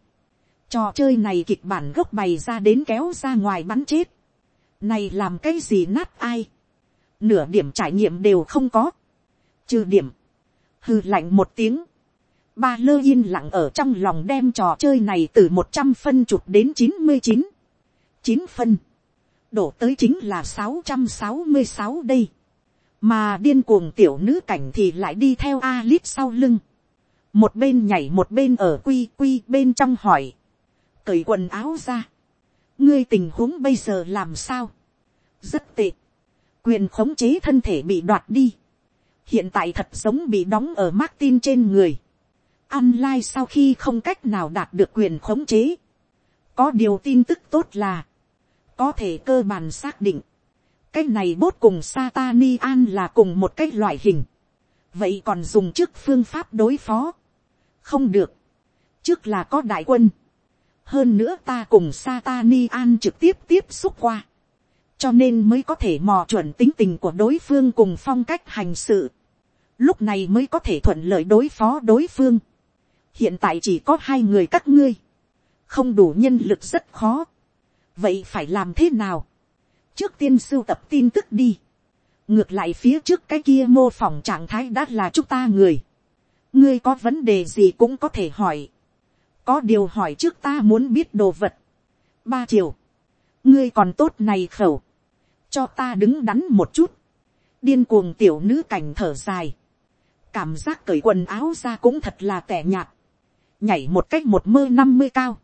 Trò chơi này kịch bản gốc bày ra đến kéo ra ngoài bắn chết này làm cái gì nát ai. Nửa điểm trải nghiệm đều không có. Trừ điểm. hư lạnh một tiếng. Ba lơ yên lặng ở trong lòng đem trò chơi này từ một trăm phân chụp đến chín mươi chín. Chín phân. Đổ tới chính là sáu trăm sáu mươi sáu đây. Mà điên cuồng tiểu nữ cảnh thì lại đi theo a lít sau lưng. Một bên nhảy một bên ở quy quy bên trong hỏi. Cởi quần áo ra ngươi tình huống bây giờ làm sao, rất tệ, quyền khống chế thân thể bị đoạt đi, hiện tại thật giống bị đóng ở Martin trên người, ăn lai sau khi không cách nào đạt được quyền khống chế, có điều tin tức tốt là, có thể cơ bản xác định, cái này bốt cùng Satani An là cùng một cái loại hình, vậy còn dùng trước phương pháp đối phó, không được, trước là có đại quân, hơn nữa ta cùng Satani An trực tiếp tiếp xúc qua, cho nên mới có thể mò chuẩn tính tình của đối phương cùng phong cách hành sự, lúc này mới có thể thuận lợi đối phó đối phương hiện tại chỉ có hai người các ngươi, không đủ nhân lực rất khó, vậy phải làm thế nào, trước tiên sưu tập tin tức đi, ngược lại phía trước cái kia mô phỏng trạng thái đã là chúng ta người, ngươi có vấn đề gì cũng có thể hỏi, có điều hỏi trước ta muốn biết đồ vật, ba chiều, ngươi còn tốt này khẩu, cho ta đứng đắn một chút, điên cuồng tiểu nữ cảnh thở dài, cảm giác cởi quần áo ra cũng thật là tẻ nhạt, nhảy một cách một mơ năm mươi cao,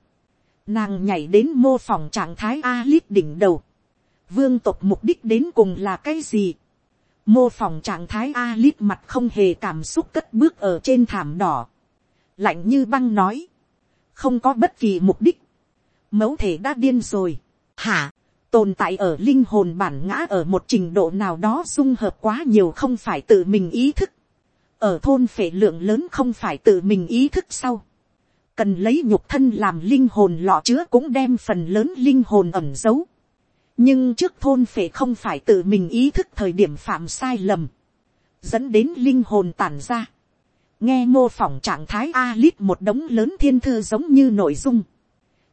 nàng nhảy đến mô phỏng trạng thái a lít đỉnh đầu, vương tộc mục đích đến cùng là cái gì, mô phỏng trạng thái a lít mặt không hề cảm xúc cất bước ở trên thảm đỏ, lạnh như băng nói, không có bất kỳ mục đích, mẫu thể đã điên rồi, hả, tồn tại ở linh hồn bản ngã ở một trình độ nào đó dung hợp quá nhiều không phải tự mình ý thức, ở thôn phệ lượng lớn không phải tự mình ý thức sau, cần lấy nhục thân làm linh hồn lọ chứa cũng đem phần lớn linh hồn ẩm giấu, nhưng trước thôn phệ không phải tự mình ý thức thời điểm phạm sai lầm, dẫn đến linh hồn tàn ra, nghe mô phỏng trạng thái a lít một đống lớn thiên thư giống như nội dung,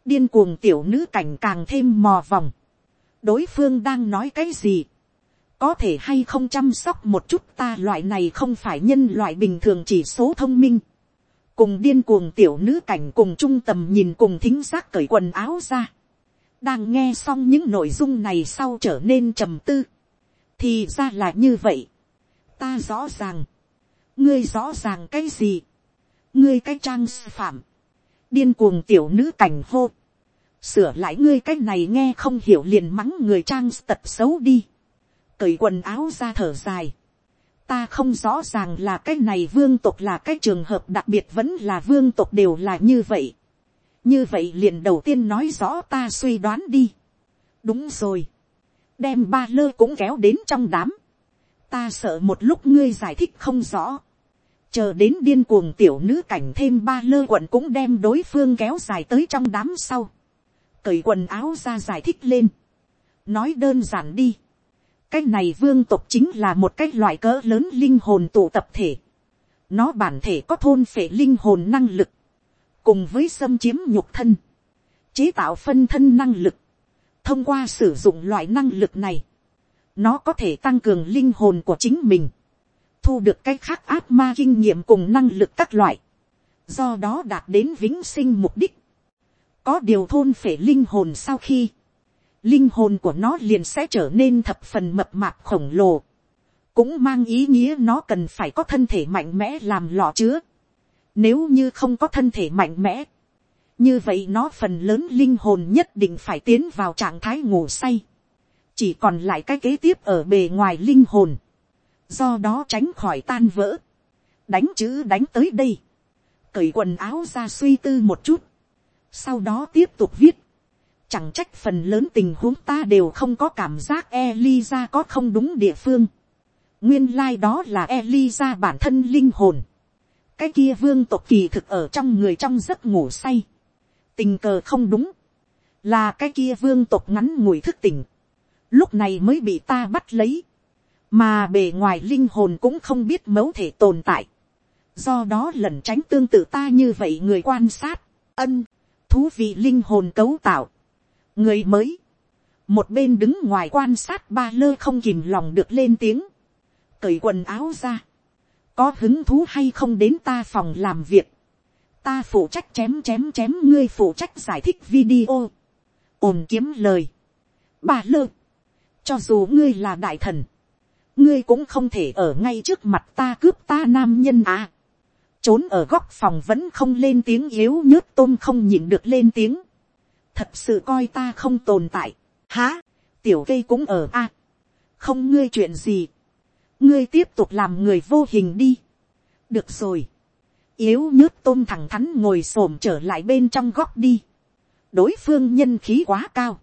điên cuồng tiểu nữ cảnh càng thêm mò vòng, đối phương đang nói cái gì, có thể hay không chăm sóc một chút ta loại này không phải nhân loại bình thường chỉ số thông minh, cùng điên cuồng tiểu nữ cảnh cùng trung tầm nhìn cùng thính giác cởi quần áo ra, đang nghe xong những nội dung này sau trở nên trầm tư, thì ra là như vậy, ta rõ ràng, ngươi rõ ràng cái gì, ngươi cái trang phạm, điên cuồng tiểu nữ cảnh hô, sửa lại ngươi cái này nghe không hiểu liền mắng người trang tật xấu đi, cởi quần áo ra thở dài, ta không rõ ràng là cái này vương tộc là cái trường hợp đặc biệt vẫn là vương tộc đều là như vậy. như vậy liền đầu tiên nói rõ ta suy đoán đi. đúng rồi. đem ba lơ cũng kéo đến trong đám. ta sợ một lúc ngươi giải thích không rõ. chờ đến điên cuồng tiểu nữ cảnh thêm ba lơ quận cũng đem đối phương kéo dài tới trong đám sau. cởi quần áo ra giải thích lên. nói đơn giản đi cái này vương tộc chính là một cái loại cỡ lớn linh hồn tụ tập thể. nó bản thể có thôn phệ linh hồn năng lực, cùng với xâm chiếm nhục thân, chế tạo phân thân năng lực. thông qua sử dụng loại năng lực này, nó có thể tăng cường linh hồn của chính mình, thu được cái khác ác ma kinh nghiệm cùng năng lực các loại, do đó đạt đến vĩnh sinh mục đích. có điều thôn phệ linh hồn sau khi, linh hồn của nó liền sẽ trở nên thập phần mập mạp khổng lồ, cũng mang ý nghĩa nó cần phải có thân thể mạnh mẽ làm lọ chứa. Nếu như không có thân thể mạnh mẽ, như vậy nó phần lớn linh hồn nhất định phải tiến vào trạng thái ngủ say, chỉ còn lại cái kế tiếp ở bề ngoài linh hồn, do đó tránh khỏi tan vỡ, đánh chữ đánh tới đây, cởi quần áo ra suy tư một chút, sau đó tiếp tục viết, Chẳng trách phần lớn tình huống ta đều không có cảm giác Eliza có không đúng địa phương. Nguyên lai like đó là Eliza bản thân linh hồn. Cái kia vương tộc kỳ thực ở trong người trong giấc ngủ say. Tình cờ không đúng. Là cái kia vương tộc ngắn ngủi thức tỉnh. Lúc này mới bị ta bắt lấy. Mà bề ngoài linh hồn cũng không biết mấu thể tồn tại. Do đó lẩn tránh tương tự ta như vậy người quan sát. Ân. Thú vị linh hồn cấu tạo người mới, một bên đứng ngoài quan sát ba lơ không kìm lòng được lên tiếng, cởi quần áo ra, có hứng thú hay không đến ta phòng làm việc, ta phụ trách chém chém chém ngươi phụ trách giải thích video, ồn kiếm lời, ba lơ, cho dù ngươi là đại thần, ngươi cũng không thể ở ngay trước mặt ta cướp ta nam nhân à. trốn ở góc phòng vẫn không lên tiếng yếu nhớt tôm không nhịn được lên tiếng thật sự coi ta không tồn tại. Há, tiểu cây cũng ở a. không ngươi chuyện gì. ngươi tiếp tục làm người vô hình đi. được rồi. yếu nhớt tôm thẳng thắn ngồi s ổ m trở lại bên trong góc đi. đối phương nhân khí quá cao.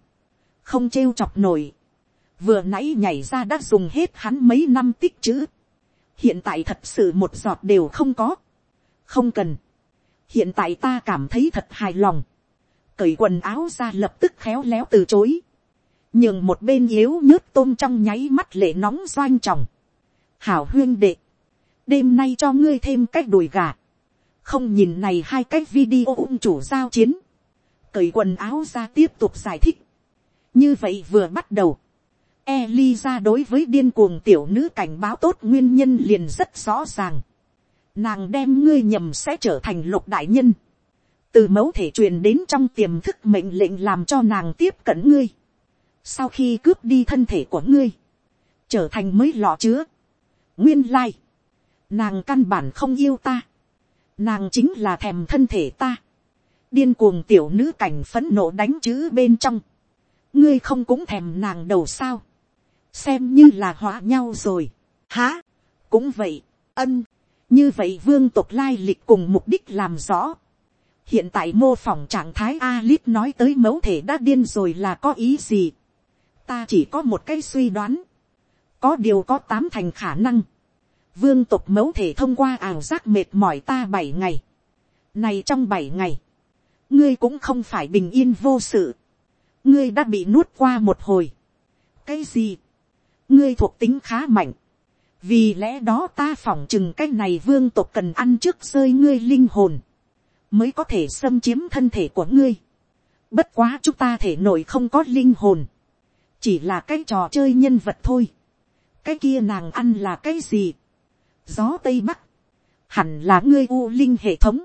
không trêu chọc nổi. vừa nãy nhảy ra đã dùng hết hắn mấy năm tích chữ. hiện tại thật sự một giọt đều không có. không cần. hiện tại ta cảm thấy thật hài lòng cởi quần áo ra lập tức khéo léo từ chối. nhường một bên yếu nhớt tôm trong nháy mắt lệ nóng doanh tròng. hảo huyên đệ, đêm nay cho ngươi thêm cách đùi gà. không nhìn này hai cách video ung chủ giao chiến. cởi quần áo ra tiếp tục giải thích. như vậy vừa bắt đầu. Eliza đối với điên cuồng tiểu nữ cảnh báo tốt nguyên nhân liền rất rõ ràng. nàng đem ngươi nhầm sẽ trở thành lục đại nhân, từ mẫu thể truyền đến trong tiềm thức mệnh lệnh làm cho nàng tiếp cận ngươi, sau khi cướp đi thân thể của ngươi, trở thành mới lọ chứa, nguyên lai, nàng căn bản không yêu ta, nàng chính là thèm thân thể ta, điên cuồng tiểu nữ cảnh phấn nộ đánh chữ bên trong, ngươi không cũng thèm nàng đầu sao, xem như là hóa nhau rồi, há, cũng vậy, ân, như vậy vương tộc lai lịch cùng mục đích làm rõ, hiện tại mô phỏng trạng thái Alice nói tới mẫu thể đã điên rồi là có ý gì. ta chỉ có một cái suy đoán. có điều có tám thành khả năng. vương tộc mẫu thể thông qua ảo giác mệt mỏi ta bảy ngày. này trong bảy ngày, ngươi cũng không phải bình yên vô sự. ngươi đã bị nuốt qua một hồi. cái gì. ngươi thuộc tính khá mạnh. vì lẽ đó ta phỏng chừng cái này vương tộc cần ăn trước rơi ngươi linh hồn mới có thể xâm chiếm thân thể của ngươi. Bất quá chúng ta thể nội không có linh hồn. Chỉ là cái trò chơi nhân vật thôi. Cái kia nàng ăn là cái gì? Gió Tây Bắc. Hẳn là ngươi u linh hệ thống.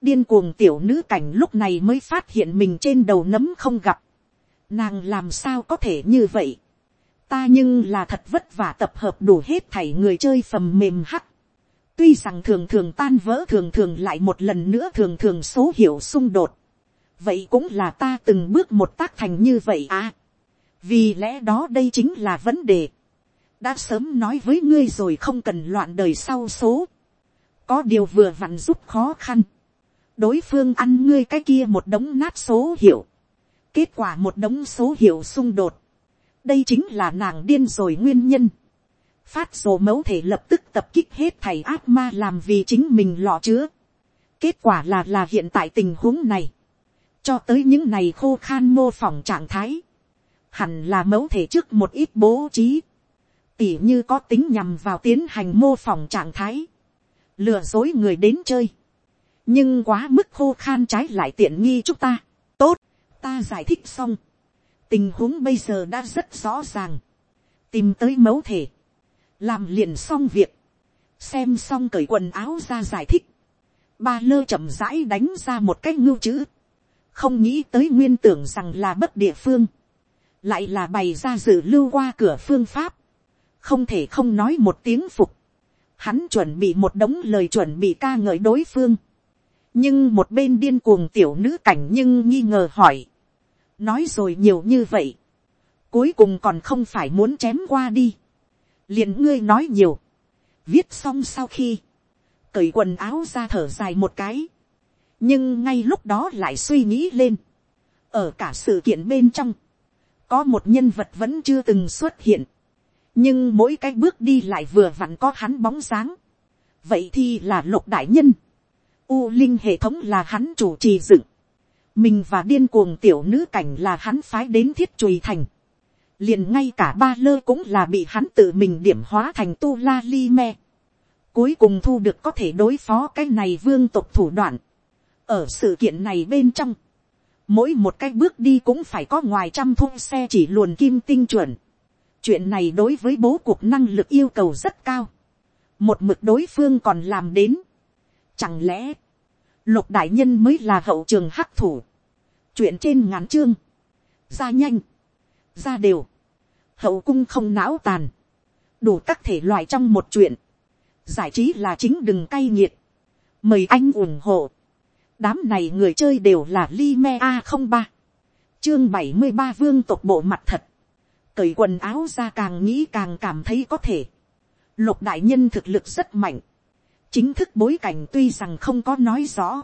Điên cuồng tiểu nữ cảnh lúc này mới phát hiện mình trên đầu nấm không gặp. Nàng làm sao có thể như vậy? Ta nhưng là thật vất vả tập hợp đủ hết thảy người chơi phẩm mềm hắc tuy rằng thường thường tan vỡ thường thường lại một lần nữa thường thường số hiệu xung đột, vậy cũng là ta từng bước một tác thành như vậy à. vì lẽ đó đây chính là vấn đề. đã sớm nói với ngươi rồi không cần loạn đời sau số. có điều vừa vặn giúp khó khăn. đối phương ăn ngươi cái kia một đống nát số hiệu. kết quả một đống số hiệu xung đột. đây chính là nàng điên rồi nguyên nhân phát rồ mẫu thể lập tức tập kích hết thầy ác ma làm vì chính mình lọ chứa. kết quả là là hiện tại tình huống này, cho tới những này khô khan mô phỏng trạng thái, hẳn là mẫu thể trước một ít bố trí, tỉ như có tính nhằm vào tiến hành mô phỏng trạng thái, lừa dối người đến chơi, nhưng quá mức khô khan trái lại tiện nghi chúng ta, tốt, ta giải thích xong, tình huống bây giờ đã rất rõ ràng, tìm tới mẫu thể, làm liền xong việc, xem xong cởi quần áo ra giải thích, ba lơ chậm rãi đánh ra một cái ngưu chữ, không nghĩ tới nguyên tưởng rằng là bất địa phương, lại là bày ra dự lưu qua cửa phương pháp, không thể không nói một tiếng phục, hắn chuẩn bị một đống lời chuẩn bị ca ngợi đối phương, nhưng một bên điên cuồng tiểu nữ cảnh nhưng nghi ngờ hỏi, nói rồi nhiều như vậy, cuối cùng còn không phải muốn chém qua đi, liền ngươi nói nhiều, viết xong sau khi, cởi quần áo ra thở dài một cái, nhưng ngay lúc đó lại suy nghĩ lên, ở cả sự kiện bên trong, có một nhân vật vẫn chưa từng xuất hiện, nhưng mỗi cái bước đi lại vừa vặn có hắn bóng dáng, vậy thì là lục đại nhân, u linh hệ thống là hắn chủ trì dựng, mình và điên cuồng tiểu nữ cảnh là hắn phái đến thiết trùy thành, liền ngay cả ba lơ cũng là bị hắn tự mình điểm hóa thành tu la li me. cuối cùng thu được có thể đối phó cái này vương tộc thủ đoạn. ở sự kiện này bên trong, mỗi một cái bước đi cũng phải có ngoài trăm thung xe chỉ luồn kim tinh chuẩn. chuyện này đối với bố cuộc năng lực yêu cầu rất cao. một mực đối phương còn làm đến. chẳng lẽ, lục đại nhân mới là hậu trường hắc thủ. chuyện trên ngắn chương. ra nhanh ra đều, hậu cung không não tàn, đủ các thể loại trong một chuyện, giải trí là chính đừng cay nghiệt, mời anh ủng hộ, đám này người chơi đều là li me a không ba, chương bảy mươi ba vương tộc bộ mặt thật, cởi quần áo ra càng nghĩ càng cảm thấy có thể, lục đại nhân thực lực rất mạnh, chính thức bối cảnh tuy rằng không có nói rõ,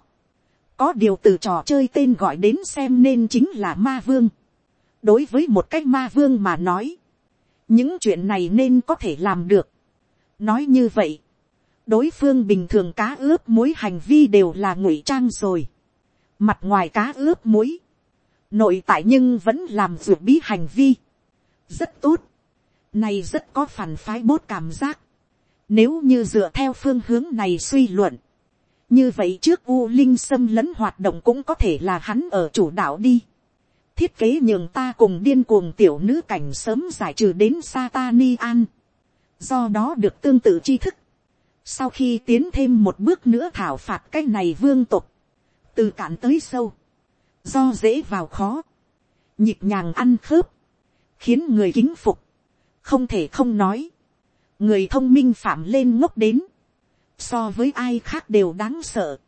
có điều từ trò chơi tên gọi đến xem nên chính là ma vương đối với một cái ma vương mà nói, những chuyện này nên có thể làm được. nói như vậy, đối phương bình thường cá ướp muối hành vi đều là ngụy trang rồi. mặt ngoài cá ướp muối, nội tại nhưng vẫn làm ruột bí hành vi. rất tốt. này rất có phản phái bốt cảm giác. nếu như dựa theo phương hướng này suy luận, như vậy trước u linh xâm lấn hoạt động cũng có thể là hắn ở chủ đạo đi thiết kế nhường ta cùng điên cuồng tiểu nữ cảnh sớm giải trừ đến Satani An. Do đó được tương tự tri thức. sau khi tiến thêm một bước nữa thảo phạt cái này vương tục, từ cạn tới sâu, do dễ vào khó, nhịp nhàng ăn khớp, khiến người kính phục, không thể không nói, người thông minh phạm lên ngốc đến, so với ai khác đều đáng sợ,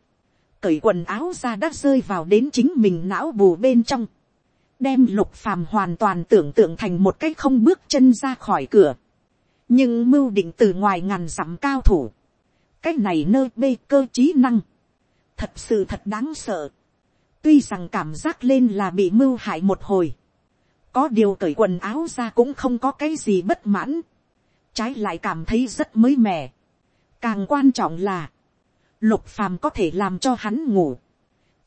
cởi quần áo ra đã rơi vào đến chính mình não bù bên trong, đem lục phàm hoàn toàn tưởng tượng thành một cái không bước chân ra khỏi cửa, nhưng mưu định từ ngoài ngàn dặm cao thủ, cái này nơi bê cơ trí năng, thật sự thật đáng sợ, tuy rằng cảm giác lên là bị mưu hại một hồi, có điều cởi quần áo ra cũng không có cái gì bất mãn, trái lại cảm thấy rất mới mẻ. càng quan trọng là, lục phàm có thể làm cho hắn ngủ,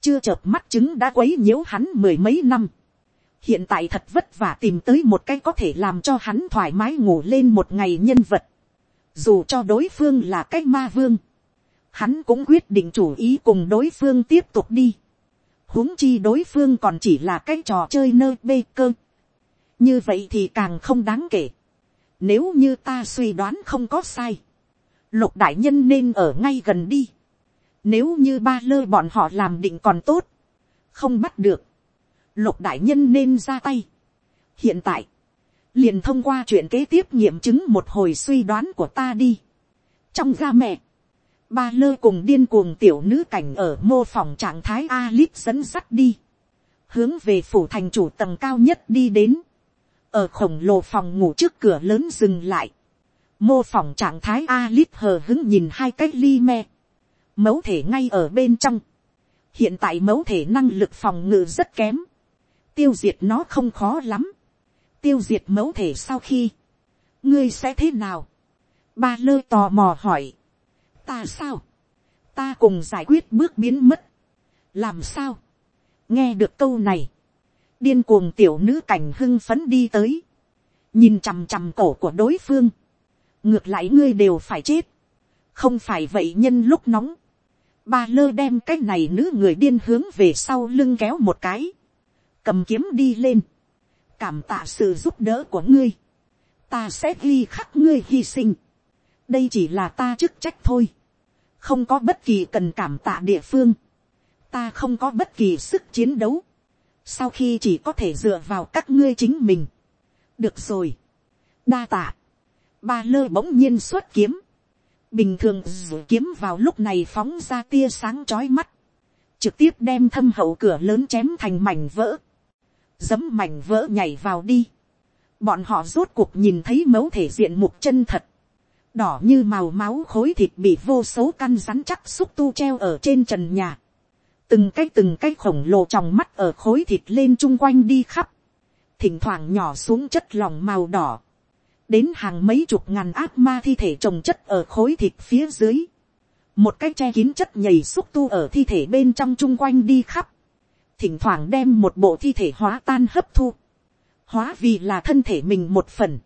chưa chợp mắt chứng đã quấy nhiễu hắn mười mấy năm, hiện tại thật vất vả tìm tới một cái có thể làm cho hắn thoải mái ngủ lên một ngày nhân vật, dù cho đối phương là cái ma vương, hắn cũng quyết định chủ ý cùng đối phương tiếp tục đi, huống chi đối phương còn chỉ là cái trò chơi nơi bê cơ, như vậy thì càng không đáng kể. Nếu như ta suy đoán không có sai, lục đại nhân nên ở ngay gần đi. Nếu như ba lơ bọn họ làm định còn tốt, không bắt được, lục đại nhân nên ra tay. hiện tại, liền thông qua chuyện kế tiếp nghiệm chứng một hồi suy đoán của ta đi. trong ga mẹ, ba lơ cùng điên cuồng tiểu nữ cảnh ở mô phòng trạng thái Alip dẫn sắt đi, hướng về phủ thành chủ tầng cao nhất đi đến. Ở khổng lồ phòng ngủ trước cửa lớn dừng lại, mô phỏng trạng thái Alip hờ hứng nhìn hai cái ly me, mẫu thể ngay ở bên trong, hiện tại mẫu thể năng lực phòng ngự rất kém, tiêu diệt nó không khó lắm, tiêu diệt mẫu thể sau khi, ngươi sẽ thế nào, ba lơ tò mò hỏi, ta sao, ta cùng giải quyết bước biến mất, làm sao, nghe được câu này, điên cuồng tiểu nữ cảnh hưng phấn đi tới, nhìn chằm chằm cổ của đối phương, ngược lại ngươi đều phải chết, không phải vậy nhân lúc nóng, ba lơ đem cái này nữ người điên hướng về sau lưng kéo một cái, cầm kiếm đi lên, cảm tạ sự giúp đỡ của ngươi, ta sẽ ghi khắc ngươi hy sinh, đây chỉ là ta chức trách thôi, không có bất kỳ cần cảm tạ địa phương, ta không có bất kỳ sức chiến đấu, sau khi chỉ có thể dựa vào các ngươi chính mình. được rồi, đa tạ, ba lơ bỗng nhiên xuất kiếm, bình thường dù kiếm vào lúc này phóng ra tia sáng trói mắt, trực tiếp đem thâm hậu cửa lớn chém thành mảnh vỡ, dấm mảnh vỡ nhảy vào đi, bọn họ rốt cuộc nhìn thấy mẫu thể diện mục chân thật, đỏ như màu máu khối thịt bị vô số căn rắn chắc xúc tu treo ở trên trần nhà, từng cái từng cái khổng lồ trong mắt ở khối thịt lên chung quanh đi khắp, thỉnh thoảng nhỏ xuống chất lòng màu đỏ, đến hàng mấy chục ngàn ác ma thi thể trồng chất ở khối thịt phía dưới, một cái che kín chất nhầy xúc tu ở thi thể bên trong chung quanh đi khắp, thỉnh thoảng đem một bộ thi thể hóa tan hấp thu, hóa vì là thân thể mình một phần,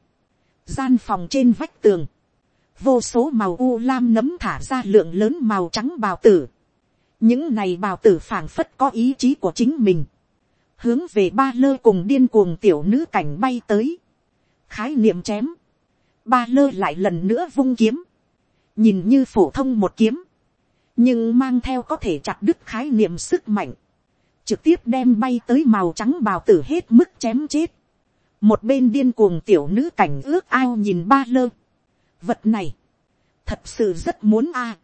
gian phòng trên vách tường, vô số màu u lam nấm thả ra lượng lớn màu trắng bào tử, những này bào tử phảng phất có ý chí của chính mình, hướng về ba lơ cùng điên cuồng tiểu nữ cảnh bay tới, khái niệm chém, ba lơ lại lần nữa vung kiếm, nhìn như phổ thông một kiếm, nhưng mang theo có thể chặt đứt khái niệm sức mạnh, trực tiếp đem bay tới màu trắng bào tử hết mức chém chết, một bên điên cuồng tiểu nữ cảnh ước ao nhìn ba lơ, vật này, thật sự rất muốn a,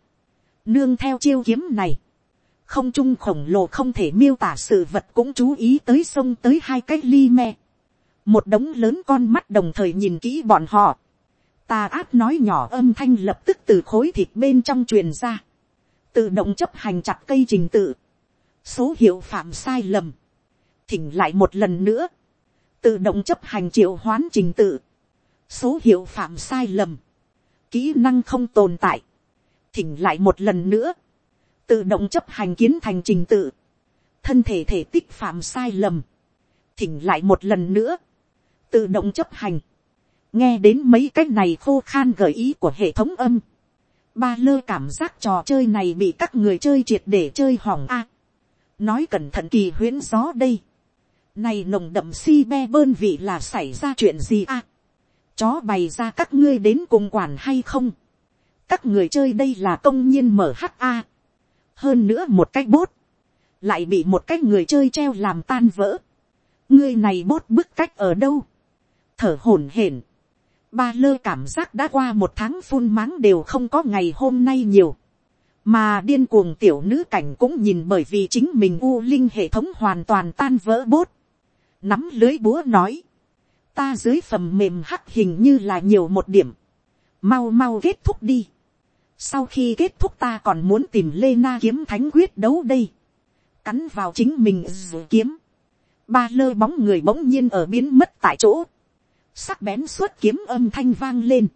nương theo chiêu kiếm này, không trung khổng lồ không thể miêu tả sự vật cũng chú ý tới sông tới hai cái ly me. một đống lớn con mắt đồng thời nhìn kỹ bọn họ. tà áp nói nhỏ âm thanh lập tức từ khối thịt bên trong truyền ra. tự động chấp hành chặt cây trình tự số hiệu phạm sai lầm. thỉnh lại một lần nữa. tự động chấp hành triệu hoán trình tự. số hiệu phạm sai lầm. kỹ năng không tồn tại. thỉnh lại một lần nữa tự động chấp hành kiến thành trình tự, thân thể thể tích phạm sai lầm, thỉnh lại một lần nữa, tự động chấp hành, nghe đến mấy cái này khô khan gợi ý của hệ thống âm, ba lơ cảm giác trò chơi này bị các người chơi triệt để chơi hỏng a, nói cẩn thận kỳ huyễn gió đây, này nồng đậm si be bơn vị là xảy ra chuyện gì a, chó bày ra các ngươi đến cùng quản hay không, các người chơi đây là công nhiên mở ha hơn nữa một cái bốt. Lại bị một cái người chơi treo làm tan vỡ. Ngươi này bốt bức cách ở đâu? Thở hổn hển. Ba lơ cảm giác đã qua một tháng phun máng đều không có ngày hôm nay nhiều mà điên cuồng tiểu nữ cảnh cũng nhìn bởi vì chính mình u linh hệ thống hoàn toàn tan vỡ bốt. Nắm lưới búa nói. Ta dưới phẩm mềm hắc hình như là nhiều một điểm. Mau mau kết thúc đi. Sau khi kết thúc ta còn muốn tìm lê na kiếm thánh quyết đấu đây. Cắn vào chính mình dù kiếm. Ba lơ bóng người bỗng nhiên ở biến mất tại chỗ. Sắc bén suốt kiếm âm thanh vang lên.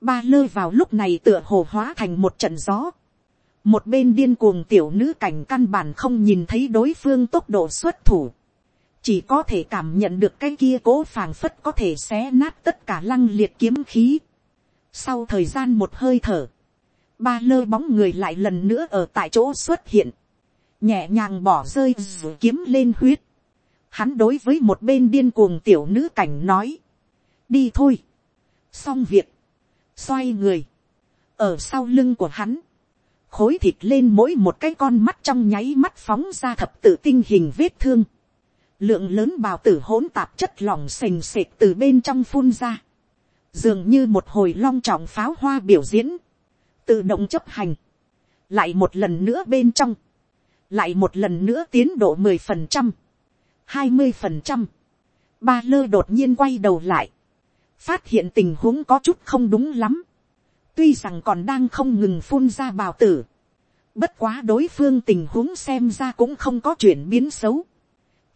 Ba lơ vào lúc này tựa hồ hóa thành một trận gió một bên điên cuồng tiểu nữ cảnh căn bản không nhìn thấy đối phương tốc độ xuất thủ chỉ có thể cảm nhận được cái kia cố phảng phất có thể xé nát tất cả lăng liệt kiếm khí. Sau thời gian một hơi thở, ba lơ bóng người lại lần nữa ở tại chỗ xuất hiện, nhẹ nhàng bỏ rơi dù kiếm lên huyết. Hắn đối với một bên điên cuồng tiểu nữ cảnh nói, đi thôi, xong việc, xoay người, ở sau lưng của hắn, khối thịt lên mỗi một cái con mắt trong nháy mắt phóng ra thập tự tinh hình vết thương. Lượng lớn bào tử hỗn tạp chất lỏng sềnh sệt từ bên trong phun ra, dường như một hồi long trọng pháo hoa biểu diễn, tự động chấp hành, lại một lần nữa bên trong, lại một lần nữa tiến độ mười phần trăm, hai mươi phần trăm, ba lơ đột nhiên quay đầu lại, phát hiện tình huống có chút không đúng lắm, tuy rằng còn đang không ngừng phun ra bào tử, bất quá đối phương tình huống xem ra cũng không có chuyển biến xấu,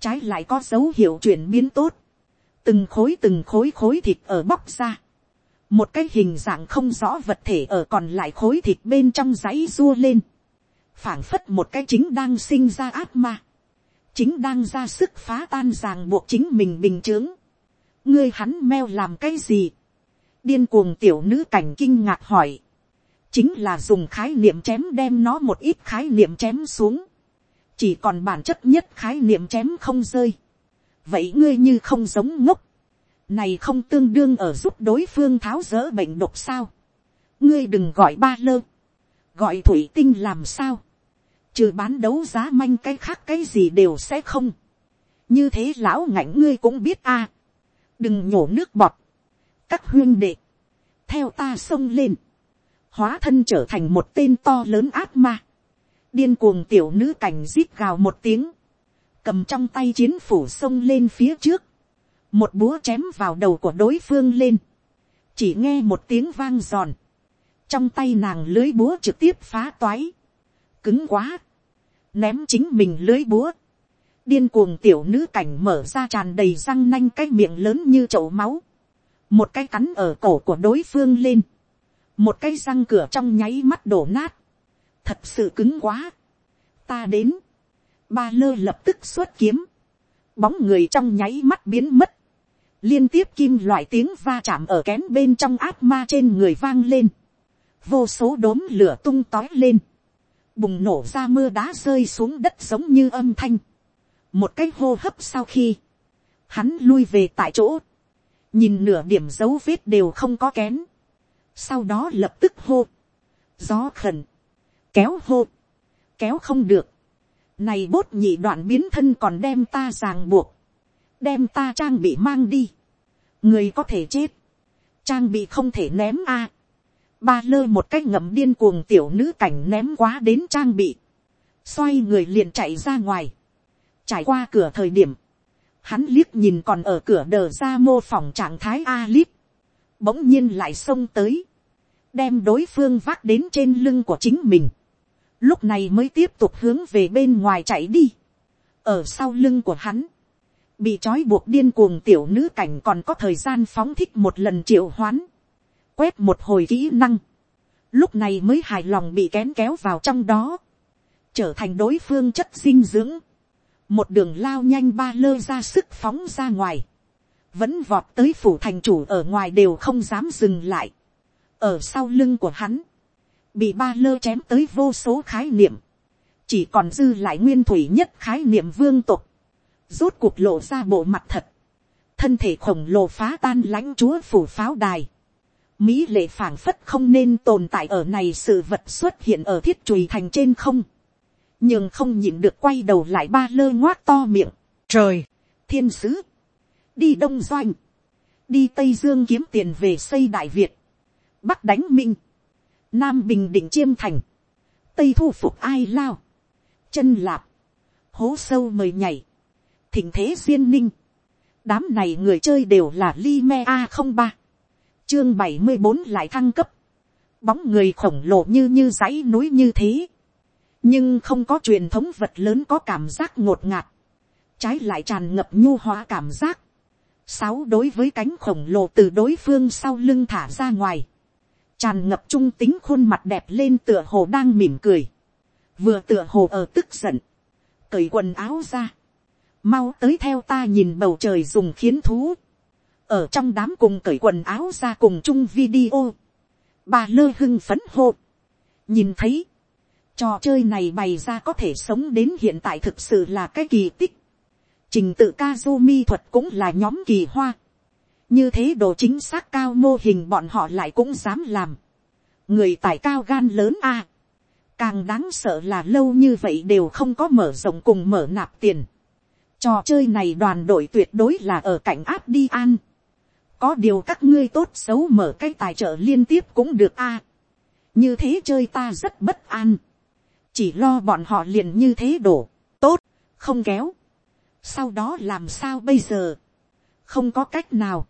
trái lại có dấu hiệu chuyển biến tốt, từng khối từng khối khối thịt ở bóc ra, một cái hình dạng không rõ vật thể ở còn lại khối thịt bên trong giấy rua lên, phảng phất một cái chính đang sinh ra ác ma, chính đang ra sức phá tan ràng buộc chính mình bình t ngươi hắn meo làm cái gì, điên cuồng tiểu nữ cảnh kinh ngạc hỏi, chính là dùng khái niệm chém đem nó một ít khái niệm chém xuống, chỉ còn bản chất nhất khái niệm chém không rơi. vậy ngươi như không giống ngốc, này không tương đương ở giúp đối phương tháo rỡ bệnh độc sao. ngươi đừng gọi ba lơ, gọi thủy tinh làm sao, trừ bán đấu giá manh cái khác cái gì đều sẽ không. như thế lão ngạnh ngươi cũng biết a, à, đừng nhổ nước bọt, các huyên đệ, theo ta xông lên, hóa thân trở thành một tên to lớn ác ma. Điên cuồng tiểu nữ cảnh rít gào một tiếng, cầm trong tay chiến phủ xông lên phía trước, một búa chém vào đầu của đối phương lên, chỉ nghe một tiếng vang giòn, trong tay nàng lưới búa trực tiếp phá toái, cứng quá, ném chính mình lưới búa, điên cuồng tiểu nữ cảnh mở ra tràn đầy răng nanh cái miệng lớn như chậu máu, một cái cắn ở cổ của đối phương lên, một cái răng cửa trong nháy mắt đổ nát, thật sự cứng quá. ta đến, ba lơ lập tức xuất kiếm, bóng người trong nháy mắt biến mất, liên tiếp kim loại tiếng va chạm ở kén bên trong ác ma trên người vang lên, vô số đốm lửa tung tói lên, bùng nổ ra mưa đá rơi xuống đất giống như âm thanh, một cái hô hấp sau khi, hắn lui về tại chỗ, nhìn nửa điểm dấu vết đều không có kén, sau đó lập tức hô, gió khẩn, kéo hô, kéo không được, này bốt nhị đoạn biến thân còn đem ta ràng buộc, đem ta trang bị mang đi, người có thể chết, trang bị không thể ném a, ba lơ một cách ngậm điên cuồng tiểu nữ cảnh ném quá đến trang bị, xoay người liền chạy ra ngoài, trải qua cửa thời điểm, hắn liếc nhìn còn ở cửa đờ ra mô phỏng trạng thái a lip, bỗng nhiên lại xông tới, đem đối phương vác đến trên lưng của chính mình, lúc này mới tiếp tục hướng về bên ngoài chạy đi, ở sau lưng của hắn, bị trói buộc điên cuồng tiểu nữ cảnh còn có thời gian phóng thích một lần triệu hoán, quét một hồi kỹ năng, lúc này mới hài lòng bị kén kéo vào trong đó, trở thành đối phương chất dinh dưỡng, một đường lao nhanh ba lơ ra sức phóng ra ngoài, vẫn vọt tới phủ thành chủ ở ngoài đều không dám dừng lại, ở sau lưng của hắn, bị ba lơ chém tới vô số khái niệm, chỉ còn dư lại nguyên thủy nhất khái niệm vương tục, rốt cuộc lộ ra bộ mặt thật, thân thể khổng lồ phá tan lãnh chúa phủ pháo đài, Mỹ lệ phảng phất không nên tồn tại ở này sự vật xuất hiện ở thiết chùy thành trên không. Nhưng không nhịn được quay đầu lại ba lơ ngoác to miệng. Trời, thiên sứ, đi đông doanh, đi tây dương kiếm tiền về xây đại việt, bắc đánh minh, nam bình định chiêm thành, tây thu phục ai lao, chân lạp, hố sâu mời nhảy, thỉnh thế duyên ninh, đám này người chơi đều là li me a không ba, chương bảy mươi bốn lại thăng cấp, bóng người khổng lồ như như dãy núi như thế, nhưng không có truyền thống vật lớn có cảm giác ngột ngạt, trái lại tràn ngập nhu hóa cảm giác, sáu đối với cánh khổng lồ từ đối phương sau lưng thả ra ngoài, tràn ngập trung tính khuôn mặt đẹp lên tựa hồ đang mỉm cười, vừa tựa hồ ở tức giận, cởi quần áo ra, mau tới theo ta nhìn bầu trời dùng khiến thú, ở trong đám cùng cởi quần áo ra cùng chung video, bà lơ hưng phấn hô, nhìn thấy, trò chơi này bày ra có thể sống đến hiện tại thực sự là cái kỳ tích, trình tự Kazumi thuật cũng là nhóm kỳ hoa, như thế độ chính xác cao mô hình bọn họ lại cũng dám làm, người tài cao gan lớn a, càng đáng sợ là lâu như vậy đều không có mở rộng cùng mở nạp tiền, trò chơi này đoàn đội tuyệt đối là ở cạnh áp đi an, có điều các ngươi tốt xấu mở cái tài trợ liên tiếp cũng được a, như thế chơi ta rất bất an, chỉ lo bọn họ liền như thế đổ, tốt, không kéo, sau đó làm sao bây giờ, không có cách nào,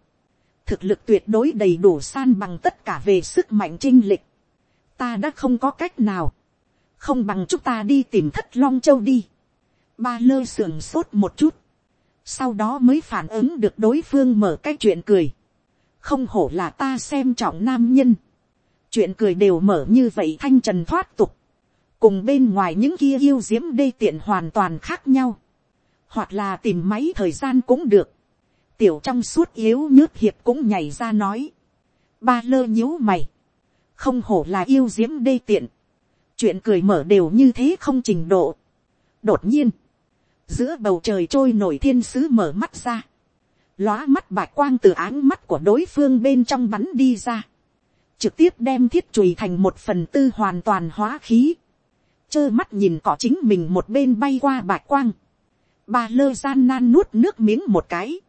thực lực tuyệt đối đầy đủ san bằng tất cả về sức mạnh chinh lịch, ta đã không có cách nào, không bằng chúng ta đi tìm thất long châu đi, ba lơ sườn sốt một chút, sau đó mới phản ứng được đối phương mở cái chuyện cười, không hổ là ta xem trọng nam nhân, chuyện cười đều mở như vậy thanh trần thoát tục, cùng bên ngoài những kia yêu diễm đê tiện hoàn toàn khác nhau, hoặc là tìm máy thời gian cũng được, tiểu trong suốt yếu nhớt hiệp cũng nhảy ra nói, ba lơ nhíu mày, không hổ là yêu diễm đê tiện, chuyện cười mở đều như thế không trình độ. đột nhiên, giữa bầu trời trôi nổi thiên sứ mở mắt ra, lóa mắt bạch quang từ áng mắt của đối phương bên trong bắn đi ra, trực tiếp đem thiết chùi thành một phần tư hoàn toàn hóa khí, trơ mắt nhìn cỏ chính mình một bên bay qua bạch quang, ba lơ gian nan nuốt nước miếng một cái,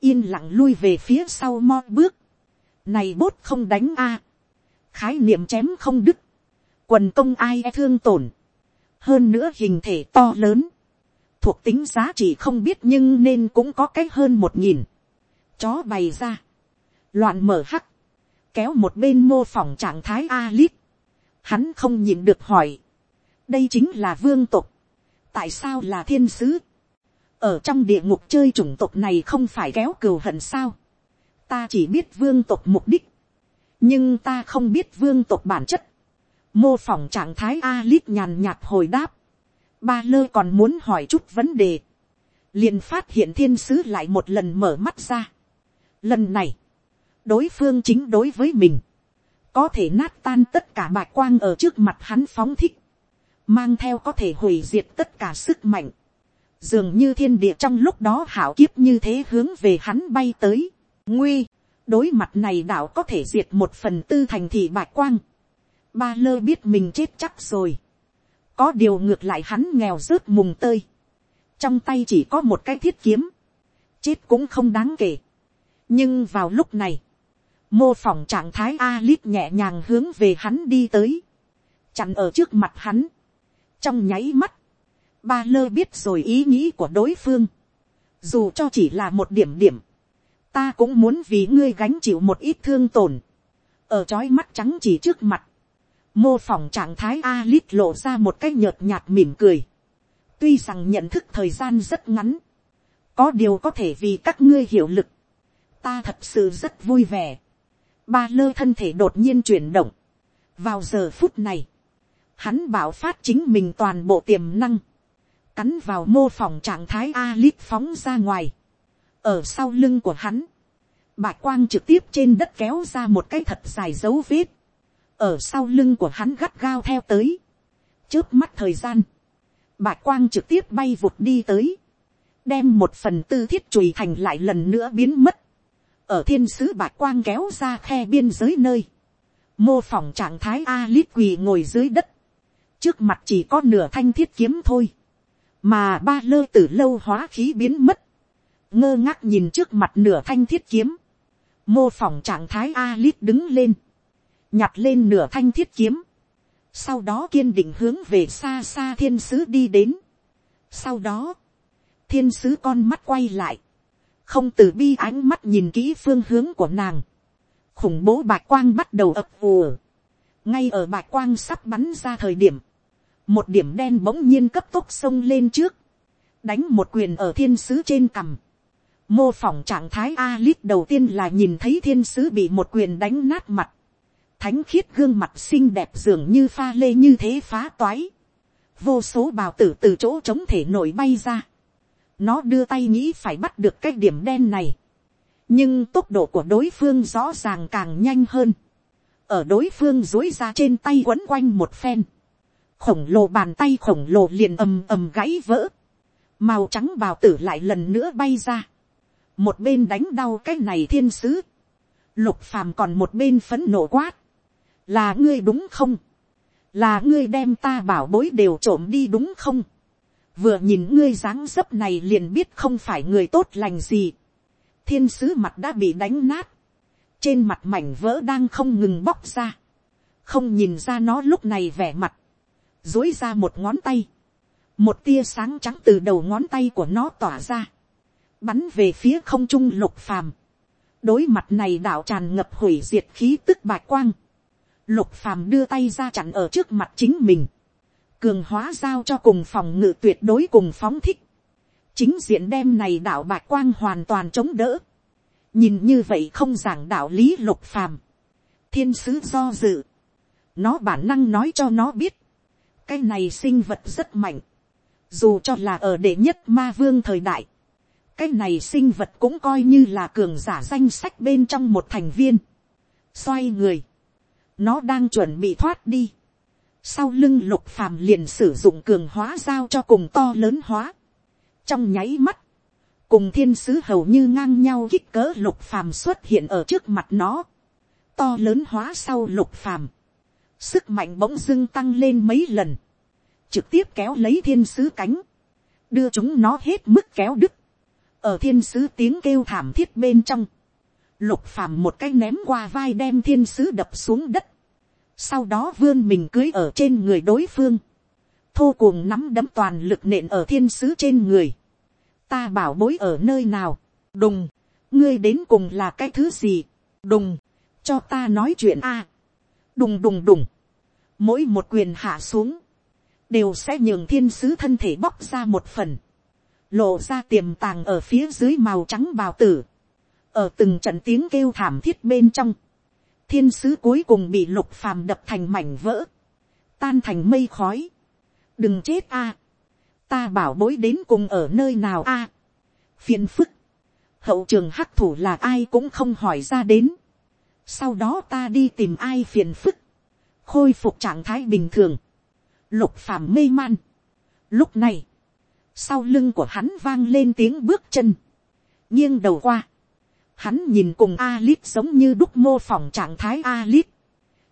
yên lặng lui về phía sau mo bước, này bốt không đánh a, khái niệm chém không đứt, quần công ai e thương tổn, hơn nữa hình thể to lớn, thuộc tính giá trị không biết nhưng nên cũng có cái hơn một nghìn, chó bày ra, loạn mở hắc, kéo một bên mô phỏng trạng thái a lít, hắn không nhìn được hỏi, đây chính là vương tộc. tại sao là thiên sứ, ở trong địa ngục chơi chủng tộc này không phải kéo cừu hận sao, ta chỉ biết vương tộc mục đích, nhưng ta không biết vương tộc bản chất, mô phỏng trạng thái a lít nhàn nhạt hồi đáp, ba lơ còn muốn hỏi chút vấn đề, liền phát hiện thiên sứ lại một lần mở mắt ra. Lần này, đối phương chính đối với mình, có thể nát tan tất cả bạch quang ở trước mặt hắn phóng thích, mang theo có thể hủy diệt tất cả sức mạnh, dường như thiên địa trong lúc đó hảo kiếp như thế hướng về hắn bay tới. nguy, đối mặt này đạo có thể diệt một phần tư thành thị bạch quang. ba lơ biết mình chết chắc rồi. có điều ngược lại hắn nghèo rớt mùng tơi. trong tay chỉ có một cái thiết kiếm. chết cũng không đáng kể. nhưng vào lúc này, mô phỏng trạng thái Alip nhẹ nhàng hướng về hắn đi tới. chặn ở trước mặt hắn trong nháy mắt, ba lơ biết rồi ý nghĩ của đối phương. dù cho chỉ là một điểm điểm, ta cũng muốn vì ngươi gánh chịu một ít thương tổn. ở trói mắt trắng chỉ trước mặt, mô phỏng trạng thái a lít lộ ra một cái nhợt nhạt mỉm cười. tuy rằng nhận thức thời gian rất ngắn, có điều có thể vì các ngươi hiểu lực, ta thật sự rất vui vẻ. ba lơ thân thể đột nhiên chuyển động. vào giờ phút này, hắn bảo phát chính mình toàn bộ tiềm năng cắn vào mô phỏng trạng thái a lít phóng ra ngoài. ở sau lưng của hắn, bạch quang trực tiếp trên đất kéo ra một cái thật dài dấu vết. ở sau lưng của hắn gắt gao theo tới. trước mắt thời gian, bạch quang trực tiếp bay vụt đi tới. đem một phần tư thiết chùi thành lại lần nữa biến mất. ở thiên sứ bạc quang kéo ra khe biên giới nơi, mô phỏng trạng thái a lít quỳ ngồi dưới đất, trước mặt chỉ có nửa thanh thiết kiếm thôi, mà ba lơ từ lâu hóa khí biến mất, ngơ ngác nhìn trước mặt nửa thanh thiết kiếm, mô phỏng trạng thái a lít đứng lên, nhặt lên nửa thanh thiết kiếm, sau đó kiên định hướng về xa xa thiên sứ đi đến. sau đó, thiên sứ con mắt quay lại, không từ bi ánh mắt nhìn kỹ phương hướng của nàng, khủng bố bạch quang bắt đầu ập ùa, ngay ở bạch quang sắp bắn ra thời điểm, một điểm đen bỗng nhiên cấp tốc xông lên trước, đánh một quyền ở thiên sứ trên cằm, mô phỏng trạng thái a lít đầu tiên là nhìn thấy thiên sứ bị một quyền đánh nát mặt, thánh khiết gương mặt xinh đẹp dường như pha lê như thế phá toái, vô số bào tử từ chỗ trống thể nổi bay ra, nó đưa tay nghĩ phải bắt được cái điểm đen này, nhưng tốc độ của đối phương rõ ràng càng nhanh hơn, ở đối phương dối ra trên tay quấn quanh một phen, khổng lồ bàn tay khổng lồ liền ầm ầm gãy vỡ, màu trắng bào tử lại lần nữa bay ra, một bên đánh đau cái này thiên sứ, lục phàm còn một bên phấn nộ quát, là ngươi đúng không, là ngươi đem ta bảo bối đều trộm đi đúng không, vừa nhìn ngươi dáng dấp này liền biết không phải người tốt lành gì, thiên sứ mặt đã bị đánh nát, trên mặt mảnh vỡ đang không ngừng bóc ra, không nhìn ra nó lúc này vẻ mặt, dối ra một ngón tay, một tia sáng trắng từ đầu ngón tay của nó tỏa ra, bắn về phía không trung lục phàm, đối mặt này đạo tràn ngập hủy diệt khí tức bạch quang, lục phàm đưa tay ra chặn ở trước mặt chính mình, cường hóa giao cho cùng phòng ngự tuyệt đối cùng phóng thích, chính diện đem này đạo bạch quang hoàn toàn chống đỡ, nhìn như vậy không giảng đạo lý lục phàm, thiên sứ do dự, nó bản năng nói cho nó biết, cái này sinh vật rất mạnh, dù cho là ở đệ nhất ma vương thời đại, cái này sinh vật cũng coi như là cường giả danh sách bên trong một thành viên. xoay người, nó đang chuẩn bị thoát đi. sau lưng lục phàm liền sử dụng cường hóa giao cho cùng to lớn hóa. trong nháy mắt, cùng thiên sứ hầu như ngang nhau kích cỡ lục phàm xuất hiện ở trước mặt nó. to lớn hóa sau lục phàm sức mạnh bỗng dưng tăng lên mấy lần. trực tiếp kéo lấy thiên sứ cánh. đưa chúng nó hết mức kéo đứt. ở thiên sứ tiếng kêu thảm thiết bên trong. Lục phàm một cái ném qua vai đem thiên sứ đập xuống đất. Sau đó vươn mình cưới ở trên người đối phương, thô cuồng nắm đấm toàn lực nện ở thiên sứ trên người, ta bảo bối ở nơi nào, đùng, ngươi đến cùng là cái thứ gì, đùng, cho ta nói chuyện a, đùng đùng đùng, mỗi một quyền hạ xuống, đều sẽ nhường thiên sứ thân thể bóc ra một phần, lộ ra tiềm tàng ở phía dưới màu trắng bào tử, ở từng trận tiếng kêu thảm thiết bên trong, thiên sứ cuối cùng bị lục phàm đập thành mảnh vỡ, tan thành mây khói. đừng chết a, ta bảo bối đến cùng ở nơi nào a, phiền phức, hậu trường hắc thủ là ai cũng không hỏi ra đến, sau đó ta đi tìm ai phiền phức, khôi phục trạng thái bình thường, lục phàm mê man. lúc này, sau lưng của hắn vang lên tiếng bước chân, nghiêng đầu qua, Hắn nhìn cùng Alip giống như đúc mô phỏng trạng thái Alip.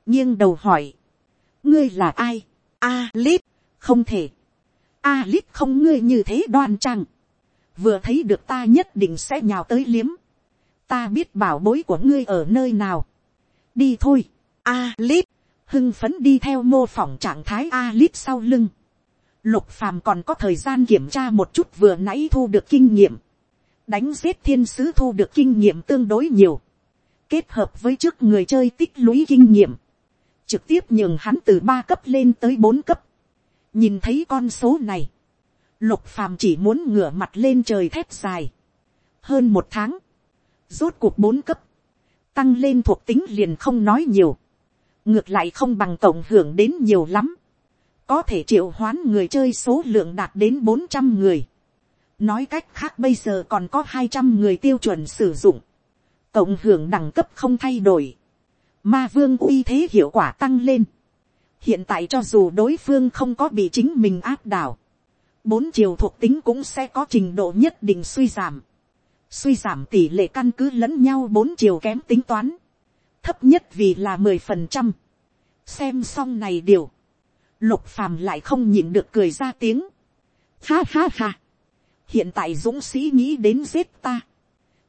nghiêng đầu hỏi. Ngươi là ai? Alip, không thể. Alip không ngươi như thế đoan trang. Vừa thấy được ta nhất định sẽ nhào tới liếm. Ta biết bảo bối của ngươi ở nơi nào. Đi thôi. Alip, hưng phấn đi theo mô phỏng trạng thái Alip sau lưng. Lục phàm còn có thời gian kiểm tra một chút vừa nãy thu được kinh nghiệm đánh giết thiên sứ thu được kinh nghiệm tương đối nhiều, kết hợp với trước người chơi tích lũy kinh nghiệm, trực tiếp nhường hắn từ ba cấp lên tới bốn cấp. nhìn thấy con số này, lục phàm chỉ muốn ngửa mặt lên trời thép dài. hơn một tháng, rốt cuộc bốn cấp, tăng lên thuộc tính liền không nói nhiều, ngược lại không bằng tổng hưởng đến nhiều lắm, có thể triệu hoán người chơi số lượng đạt đến bốn trăm người, nói cách khác bây giờ còn có hai trăm người tiêu chuẩn sử dụng, cộng hưởng đẳng cấp không thay đổi, ma vương uy thế hiệu quả tăng lên, hiện tại cho dù đối phương không có bị chính mình áp đảo, bốn chiều thuộc tính cũng sẽ có trình độ nhất định suy giảm, suy giảm tỷ lệ căn cứ lẫn nhau bốn chiều kém tính toán, thấp nhất vì là mười phần trăm, xem xong này điều, lục phàm lại không nhịn được cười ra tiếng, ha ha ha, hiện tại dũng sĩ nghĩ đến giết ta,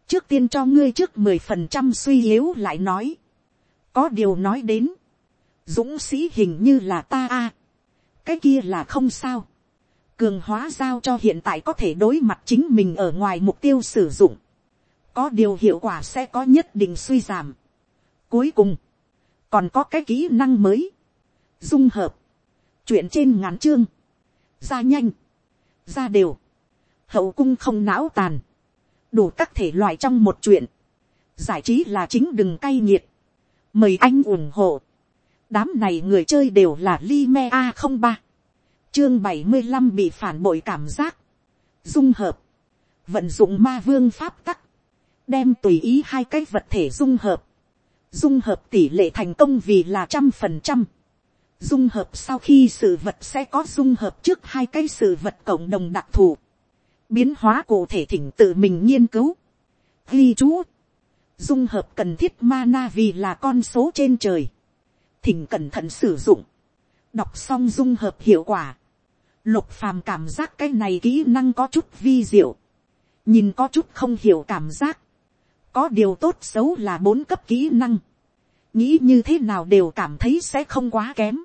trước tiên cho ngươi trước mười phần trăm suy yếu lại nói, có điều nói đến, dũng sĩ hình như là ta a, cái kia là không sao, cường hóa giao cho hiện tại có thể đối mặt chính mình ở ngoài mục tiêu sử dụng, có điều hiệu quả sẽ có nhất định suy giảm. Cuối cùng, còn có cái kỹ năng mới, dung hợp, chuyện trên ngắn chương, ra nhanh, ra đều, hậu cung không não tàn, đủ các thể loại trong một chuyện, giải trí là chính đừng cay nghiệt, mời anh ủng hộ, đám này người chơi đều là li me a không ba, chương bảy mươi năm bị phản bội cảm giác, dung hợp, vận dụng ma vương pháp tắc, đem tùy ý hai cái vật thể dung hợp, dung hợp tỷ lệ thành công vì là trăm phần trăm, dung hợp sau khi sự vật sẽ có dung hợp trước hai cái sự vật cộng đồng đặc thù, biến hóa cụ thể thỉnh tự mình nghiên cứu, ghi chú, dung hợp cần thiết mana vì là con số trên trời, thỉnh cẩn thận sử dụng, đọc xong dung hợp hiệu quả, lục phàm cảm giác cái này kỹ năng có chút vi diệu, nhìn có chút không hiểu cảm giác, có điều tốt xấu là bốn cấp kỹ năng, nghĩ như thế nào đều cảm thấy sẽ không quá kém,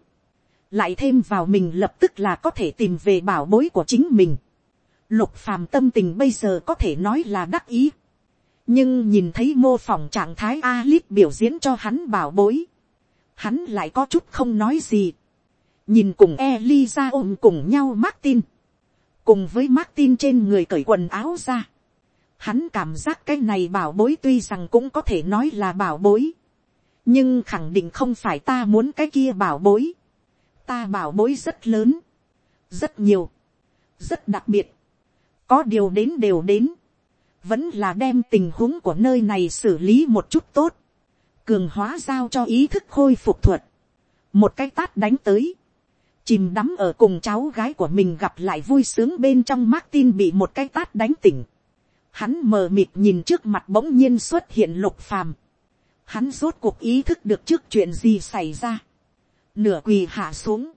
lại thêm vào mình lập tức là có thể tìm về bảo bối của chính mình, lục phàm tâm tình bây giờ có thể nói là đắc ý, nhưng nhìn thấy mô phỏng trạng thái Alip biểu diễn cho hắn bảo bối, hắn lại có chút không nói gì, nhìn cùng Eliza ôm cùng nhau Martin, cùng với Martin trên người cởi quần áo ra, hắn cảm giác cái này bảo bối tuy rằng cũng có thể nói là bảo bối, nhưng khẳng định không phải ta muốn cái kia bảo bối, ta bảo bối rất lớn, rất nhiều, rất đặc biệt, có điều đến đều đến, vẫn là đem tình huống của nơi này xử lý một chút tốt, cường hóa giao cho ý thức khôi phục thuật, một cái tát đánh tới, chìm đắm ở cùng cháu gái của mình gặp lại vui sướng bên trong Martin bị một cái tát đánh tỉnh. Hắn mờ mịt nhìn trước mặt bỗng nhiên xuất hiện lục phàm. Hắn rốt cuộc ý thức được trước chuyện gì xảy ra. Nửa quỳ hạ xuống.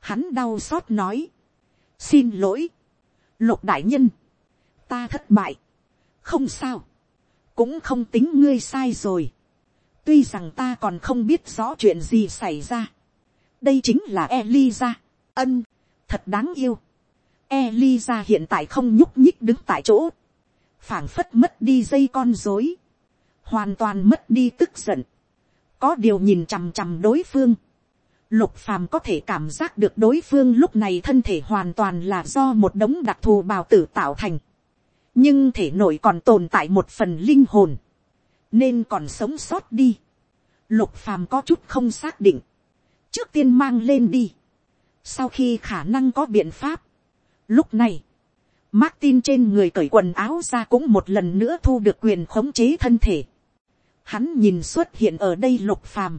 Hắn đau xót nói. Xin lỗi. Lục đại nhân. Ta thất bại. Không sao. Cũng không tính ngươi sai rồi. Tuy rằng ta còn không biết rõ chuyện gì xảy ra đây chính là Eliza. Ân, thật đáng yêu. Eliza hiện tại không nhúc nhích đứng tại chỗ. phảng phất mất đi dây con dối. Hoàn toàn mất đi tức giận. Có điều nhìn chằm chằm đối phương. Lục phàm có thể cảm giác được đối phương lúc này thân thể hoàn toàn là do một đống đặc thù bào tử tạo thành. Nhưng thể nội còn tồn tại một phần linh hồn. Nên còn sống sót đi. Lục phàm có chút không xác định trước tiên mang lên đi. Sau khi khả năng có biện pháp. Lúc này, Martin trên người cởi quần áo ra cũng một lần nữa thu được quyền khống chế thân thể. Hắn nhìn xuất hiện ở đây lục phàm.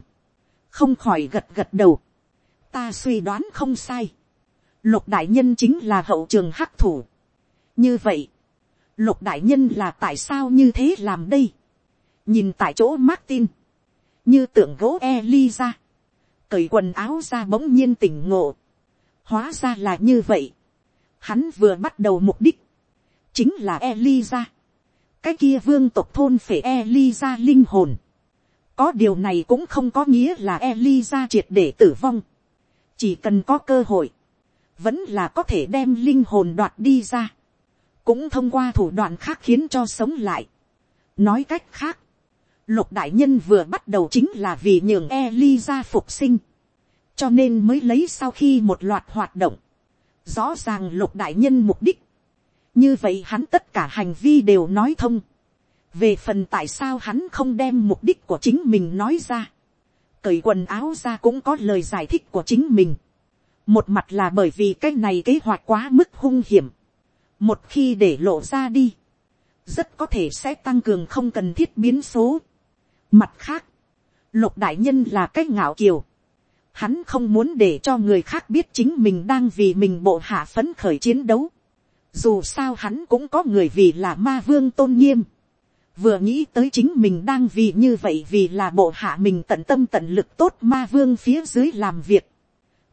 Không khỏi gật gật đầu. Ta suy đoán không sai. Lục đại nhân chính là hậu trường hắc thủ. Như vậy, lục đại nhân là tại sao như thế làm đây? Nhìn tại chỗ Martin. Như tượng gỗ Eliza cởi quần áo ra bỗng nhiên tỉnh ngộ. Hóa ra là như vậy. Hắn vừa bắt đầu mục đích. Chính là Eliza. Cái kia vương tộc thôn phải Eliza linh hồn. Có điều này cũng không có nghĩa là Eliza triệt để tử vong. Chỉ cần có cơ hội. Vẫn là có thể đem linh hồn đoạt đi ra. Cũng thông qua thủ đoạn khác khiến cho sống lại. Nói cách khác Lục đại nhân vừa bắt đầu chính là vì nhường Eliza phục sinh. Cho nên mới lấy sau khi một loạt hoạt động. Rõ ràng lục đại nhân mục đích. Như vậy hắn tất cả hành vi đều nói thông. Về phần tại sao hắn không đem mục đích của chính mình nói ra. Cởi quần áo ra cũng có lời giải thích của chính mình. Một mặt là bởi vì cái này kế hoạch quá mức hung hiểm. Một khi để lộ ra đi. Rất có thể sẽ tăng cường không cần thiết biến số Mặt khác, lục đại nhân là cách ngạo kiều. Hắn không muốn để cho người khác biết chính mình đang vì mình bộ hạ phấn khởi chiến đấu. dù sao hắn cũng có người vì là ma vương tôn nghiêm, vừa nghĩ tới chính mình đang vì như vậy vì là bộ hạ mình tận tâm tận lực tốt ma vương phía dưới làm việc,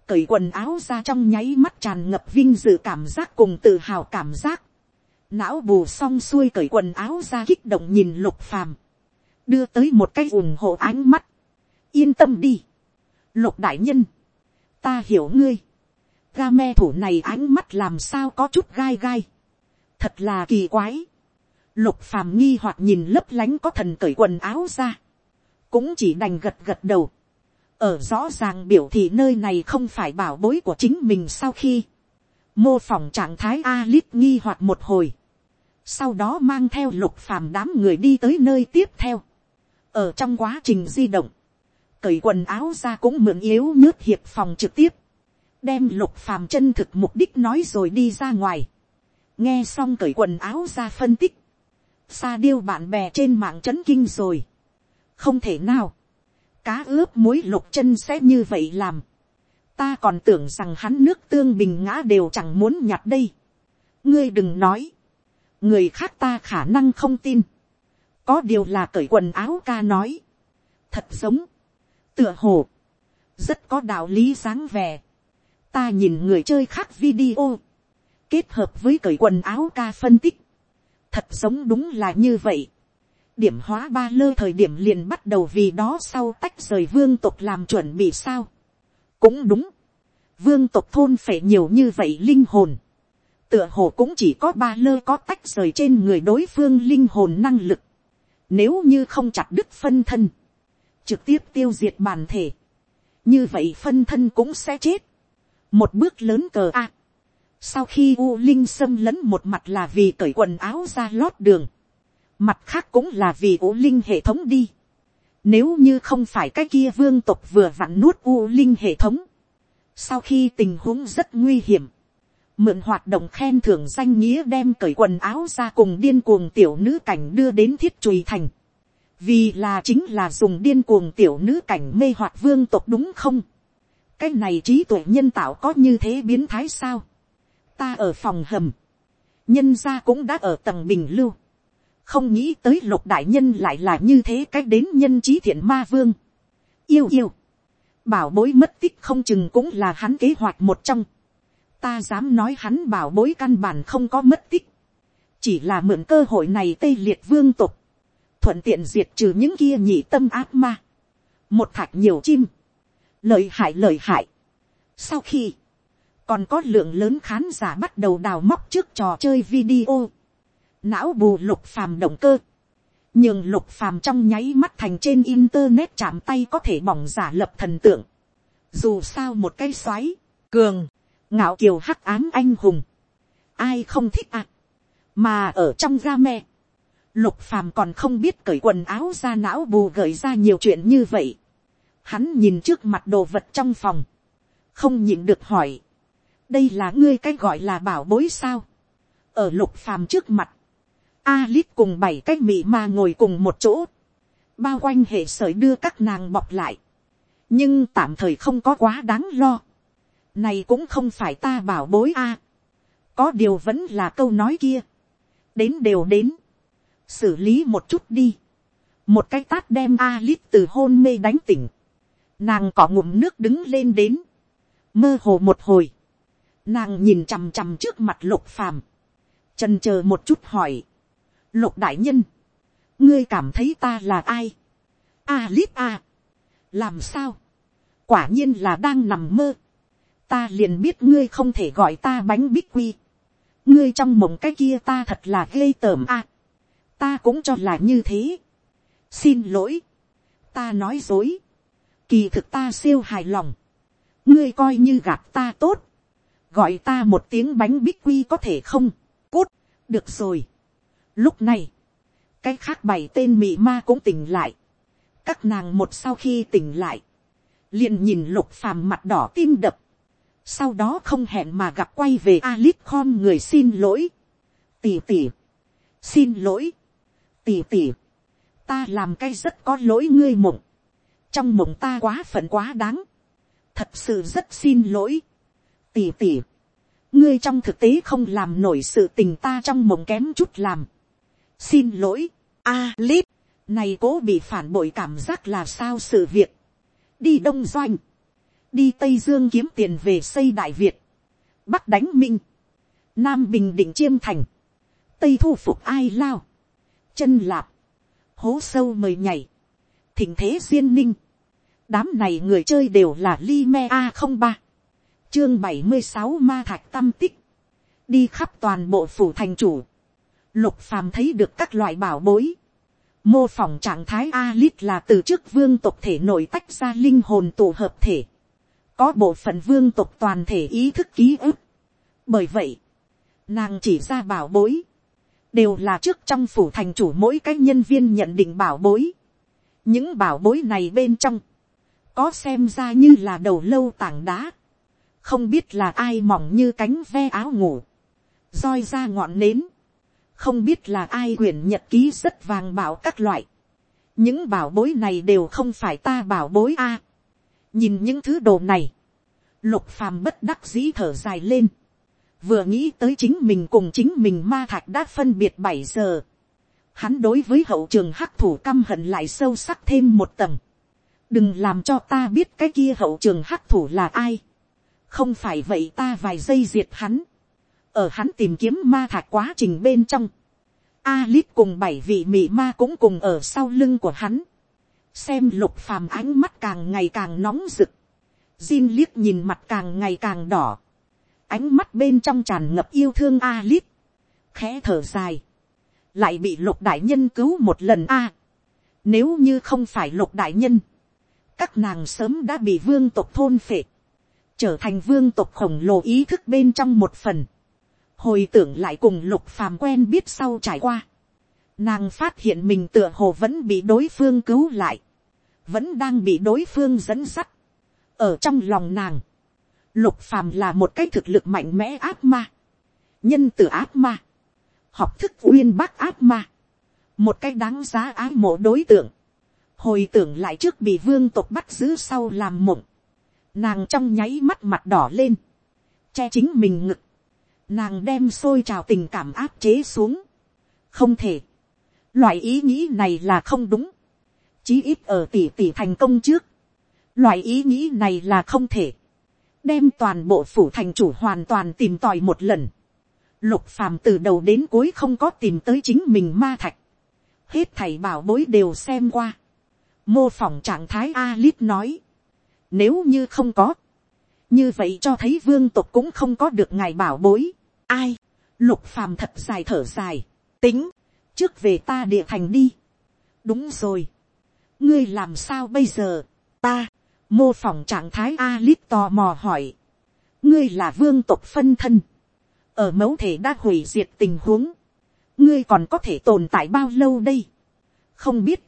cởi quần áo ra trong nháy mắt tràn ngập vinh dự cảm giác cùng tự hào cảm giác, não bù xong xuôi cởi quần áo ra kích động nhìn lục phàm, đưa tới một cái ủng hộ ánh mắt, yên tâm đi, lục đại nhân, ta hiểu ngươi, ga me thủ này ánh mắt làm sao có chút gai gai, thật là kỳ quái, lục phàm nghi hoặc nhìn lấp lánh có thần cởi quần áo ra, cũng chỉ đành gật gật đầu, ở rõ ràng biểu thị nơi này không phải bảo bối của chính mình sau khi. Mô phỏng trạng thái Alip nghi hoặc một hồi, sau đó mang theo lục phàm đám người đi tới nơi tiếp theo, ở trong quá trình di động, cởi quần áo ra cũng mượn yếu nhớt hiệp phòng trực tiếp, đem lục phàm chân thực mục đích nói rồi đi ra ngoài, nghe xong cởi quần áo ra phân tích, xa điêu bạn bè trên mạng c h ấ n kinh rồi, không thể nào, cá ướp muối lục chân sẽ như vậy làm, ta còn tưởng rằng hắn nước tương bình ngã đều chẳng muốn nhặt đây, ngươi đừng nói, người khác ta khả năng không tin, có điều là cởi quần áo ca nói, thật giống, tựa hồ, rất có đạo lý dáng vẻ, ta nhìn người chơi khác video, kết hợp với cởi quần áo ca phân tích, thật giống đúng là như vậy. điểm hóa ba lơ thời điểm liền bắt đầu vì đó sau tách rời vương tộc làm chuẩn bị sao. cũng đúng. vương tộc thôn phải nhiều như vậy linh hồn. tựa hồ cũng chỉ có ba lơ có tách rời trên người đối phương linh hồn năng lực nếu như không chặt đứt phân thân, trực tiếp tiêu diệt bản thể, như vậy phân thân cũng sẽ chết. một bước lớn cờ a sau khi U Linh xâm lấn một mặt là vì cởi quần áo ra lót đường. Mặt khác cũng là vì U Linh hệ thống đi. Nếu như không phải cái kia vương tộc vừa vặn nuốt U Linh hệ thống. Sau khi tình huống rất nguy hiểm. Mượn hoạt động khen thưởng danh nghĩa đem cởi quần áo ra cùng điên cuồng tiểu nữ cảnh đưa đến thiết trùy thành. Vì là chính là dùng điên cuồng tiểu nữ cảnh mê hoạt vương tộc đúng không? Cái này trí tuệ nhân tạo có như thế biến thái sao? ta ở phòng hầm, nhân gia cũng đã ở tầng bình lưu, không nghĩ tới lục đại nhân lại là như thế cách đến nhân trí thiện ma vương. yêu yêu, bảo bối mất tích không chừng cũng là hắn kế hoạch một trong ta dám nói hắn bảo bối căn bản không có mất tích, chỉ là mượn cơ hội này tây liệt vương tục, thuận tiện diệt trừ những kia nhị tâm ác ma, một thạch nhiều chim, lợi hại lợi hại. sau khi, còn có lượng lớn khán giả bắt đầu đào móc trước trò chơi video, não bù lục phàm động cơ, nhưng lục phàm trong nháy mắt thành trên internet chạm tay có thể bỏng giả lập thần tượng, dù sao một cái xoáy, cường, ngạo kiều hắc ám anh hùng, ai không thích à, mà ở trong ga me, lục phàm còn không biết cởi quần áo ra não bù gợi ra nhiều chuyện như vậy, hắn nhìn trước mặt đồ vật trong phòng, không nhịn được hỏi, đây là ngươi cái gọi là bảo bối sao. ở lục phàm trước mặt, Alip cùng bảy cái mị ma ngồi cùng một chỗ, bao quanh hệ sởi đưa các nàng bọc lại, nhưng tạm thời không có quá đáng lo này cũng không phải ta bảo bối a, có điều vẫn là câu nói kia, đến đều đến, xử lý một chút đi, một cái tát đem a lít từ hôn mê đánh tỉnh, nàng cỏ ngụm nước đứng lên đến, mơ hồ một hồi, Nàng nhìn chằm chằm trước mặt lục phàm. Trần chờ một chút hỏi. Lục đại nhân. Ngươi cảm thấy ta là ai? A lít a. Làm sao? Quả nhiên là đang nằm mơ. Ta liền biết ngươi không thể gọi ta bánh bích quy. Ngươi trong mộng cái kia ta thật là ghê tởm a. ta cũng cho là như thế. Xin lỗi. Ta nói dối. Kỳ thực ta siêu hài lòng. Ngươi coi như gạt ta tốt gọi ta một tiếng bánh bích quy có thể không, cút, được rồi. Lúc này, cái khác bảy tên mị ma cũng tỉnh lại, các nàng một sau khi tỉnh lại, liền nhìn lục phàm mặt đỏ tim đập, sau đó không hẹn mà gặp quay về Alip khom người xin lỗi, tỉ tỉ, xin lỗi, tỉ tỉ, ta làm cái rất có lỗi ngươi mộng, trong mộng ta quá phận quá đáng, thật sự rất xin lỗi, tỉ tỉ, ngươi trong thực tế không làm nổi sự tình ta trong mộng kém chút làm. xin lỗi, a này cố bị phản bội cảm giác là sao sự việc. đi đông doanh, đi tây dương kiếm tiền về xây đại việt, bắc đánh minh, nam bình định chiêm thành, tây thu phục ai lao, chân lạp, hố sâu mời nhảy, thỉnh thế duyên ninh, đám này người chơi đều là li me a không ba, chương bảy mươi sáu ma thạch tâm tích, đi khắp toàn bộ phủ thành chủ, lục phàm thấy được các loại bảo bối, mô phỏng trạng thái a lít là từ trước vương tộc thể nội tách ra linh hồn tổ hợp thể, có bộ phận vương tộc toàn thể ý thức ký ức, bởi vậy, nàng chỉ ra bảo bối, đều là trước trong phủ thành chủ mỗi cái nhân viên nhận định bảo bối. những bảo bối này bên trong, có xem ra như là đầu lâu tảng đá, không biết là ai mỏng như cánh ve áo ngủ, roi ra ngọn nến, không biết là ai quyển nhật ký rất vàng bảo các loại, những bảo bối này đều không phải ta bảo bối a nhìn những thứ đồ này, lục phàm bất đắc dĩ thở dài lên, vừa nghĩ tới chính mình cùng chính mình ma thạch đã phân biệt bảy giờ, hắn đối với hậu trường hắc thủ căm hận lại sâu sắc thêm một tầng, đừng làm cho ta biết cái kia hậu trường hắc thủ là ai, không phải vậy ta vài giây diệt hắn, ở hắn tìm kiếm ma thạch quá trình bên trong, Alip cùng bảy vị mị ma cũng cùng ở sau lưng của hắn, xem lục phàm ánh mắt càng ngày càng nóng rực, Jin liếc nhìn mặt càng ngày càng đỏ, ánh mắt bên trong tràn ngập yêu thương a lít, khẽ thở dài, lại bị lục đại nhân cứu một lần a. nếu như không phải lục đại nhân, các nàng sớm đã bị vương tộc thôn phệ, trở thành vương tộc khổng lồ ý thức bên trong một phần, hồi tưởng lại cùng lục phàm quen biết sau trải qua, nàng phát hiện mình tựa hồ vẫn bị đối phương cứu lại, vẫn đang bị đối phương dẫn sắt, ở trong lòng nàng, Lục phàm là một cái thực lực mạnh mẽ ác ma. Nhân từ ác ma. Học thức uyên bác ác ma. Một cái đáng giá ái mộ đối tượng. Hồi tưởng lại trước bị vương tộc bắt giữ sau làm mộng. Nàng trong nháy mắt mặt đỏ lên. Che chính mình ngực. Nàng đem sôi trào tình cảm áp chế xuống. Không thể. Loại ý nghĩ này là không đúng. Chí ít ở tỷ tỷ thành công trước. Loại ý nghĩ này là không thể đem toàn bộ phủ thành chủ hoàn toàn tìm tòi một lần. Lục phàm từ đầu đến cuối không có tìm tới chính mình ma thạch. Hết thầy bảo bối đều xem qua. Mô phỏng trạng thái Alip nói. Nếu như không có. Như vậy cho thấy vương tộc cũng không có được ngài bảo bối. Ai? Lục phàm thật dài thở dài. Tính. Trước về ta địa thành đi. Đúng rồi. Ngươi làm sao bây giờ? Ta, mô phỏng trạng thái Alip tò mò hỏi. ngươi là vương tộc phân thân. ở mẫu thể đã hủy diệt tình huống. ngươi còn có thể tồn tại bao lâu đây. không biết.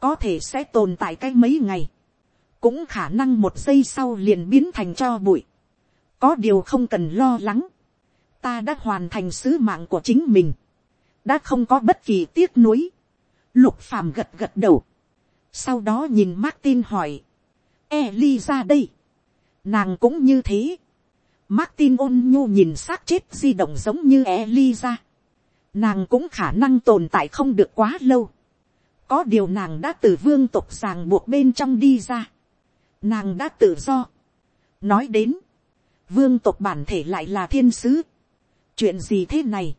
có thể sẽ tồn tại cái mấy ngày. cũng khả năng một giây sau liền biến thành cho bụi. có điều không cần lo lắng. ta đã hoàn thành sứ mạng của chính mình đã không có bất kỳ tiếc nuối. lục phàm gật gật đầu. sau đó nhìn Martin hỏi Eli ra đây. Nàng cũng như thế. Martin ôn nhu nhìn xác chết di động giống như Eli ra. Nàng cũng khả năng tồn tại không được quá lâu. Có điều nàng đã từ vương tộc ràng buộc bên trong đi ra. Nàng đã tự do. Nói đến. Vương tộc bản thể lại là thiên sứ. Chuyện gì thế này?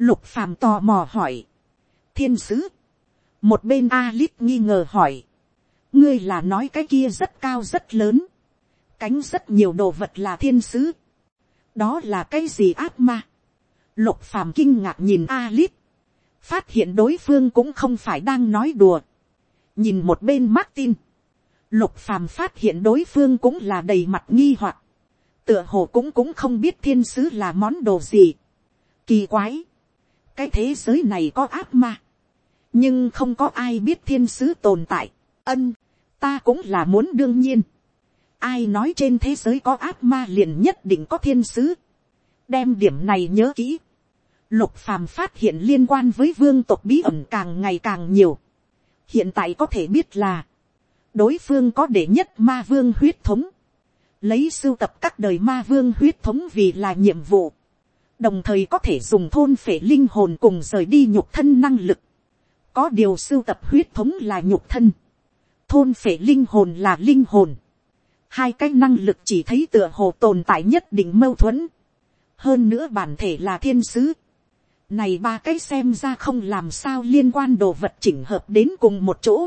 Lục phàm tò mò hỏi. Thiên sứ. Một bên Alip nghi ngờ hỏi. Ngươi là nói cái kia rất cao rất lớn, cánh rất nhiều đồ vật là thiên sứ, đó là cái gì ác ma, lục phàm kinh ngạc nhìn Alip, phát hiện đối phương cũng không phải đang nói đùa, nhìn một bên Martin, lục phàm phát hiện đối phương cũng là đầy mặt nghi hoặc, tựa hồ cũng cũng không biết thiên sứ là món đồ gì, kỳ quái, cái thế giới này có ác ma, nhưng không có ai biết thiên sứ tồn tại, ân, ta cũng là muốn đương nhiên. ai nói trên thế giới có ác ma liền nhất định có thiên sứ. đem điểm này nhớ kỹ. lục phàm phát hiện liên quan với vương tộc bí ẩn càng ngày càng nhiều. hiện tại có thể biết là, đối phương có để nhất ma vương huyết thống. lấy sưu tập các đời ma vương huyết thống vì là nhiệm vụ, đồng thời có thể dùng thôn phệ linh hồn cùng rời đi nhục thân năng lực, có điều sưu tập huyết thống là nhục thân, thôn phệ linh hồn là linh hồn, hai cái năng lực chỉ thấy tựa hồ tồn tại nhất định mâu thuẫn, hơn nữa bản thể là thiên sứ, này ba cái xem ra không làm sao liên quan đồ vật chỉnh hợp đến cùng một chỗ,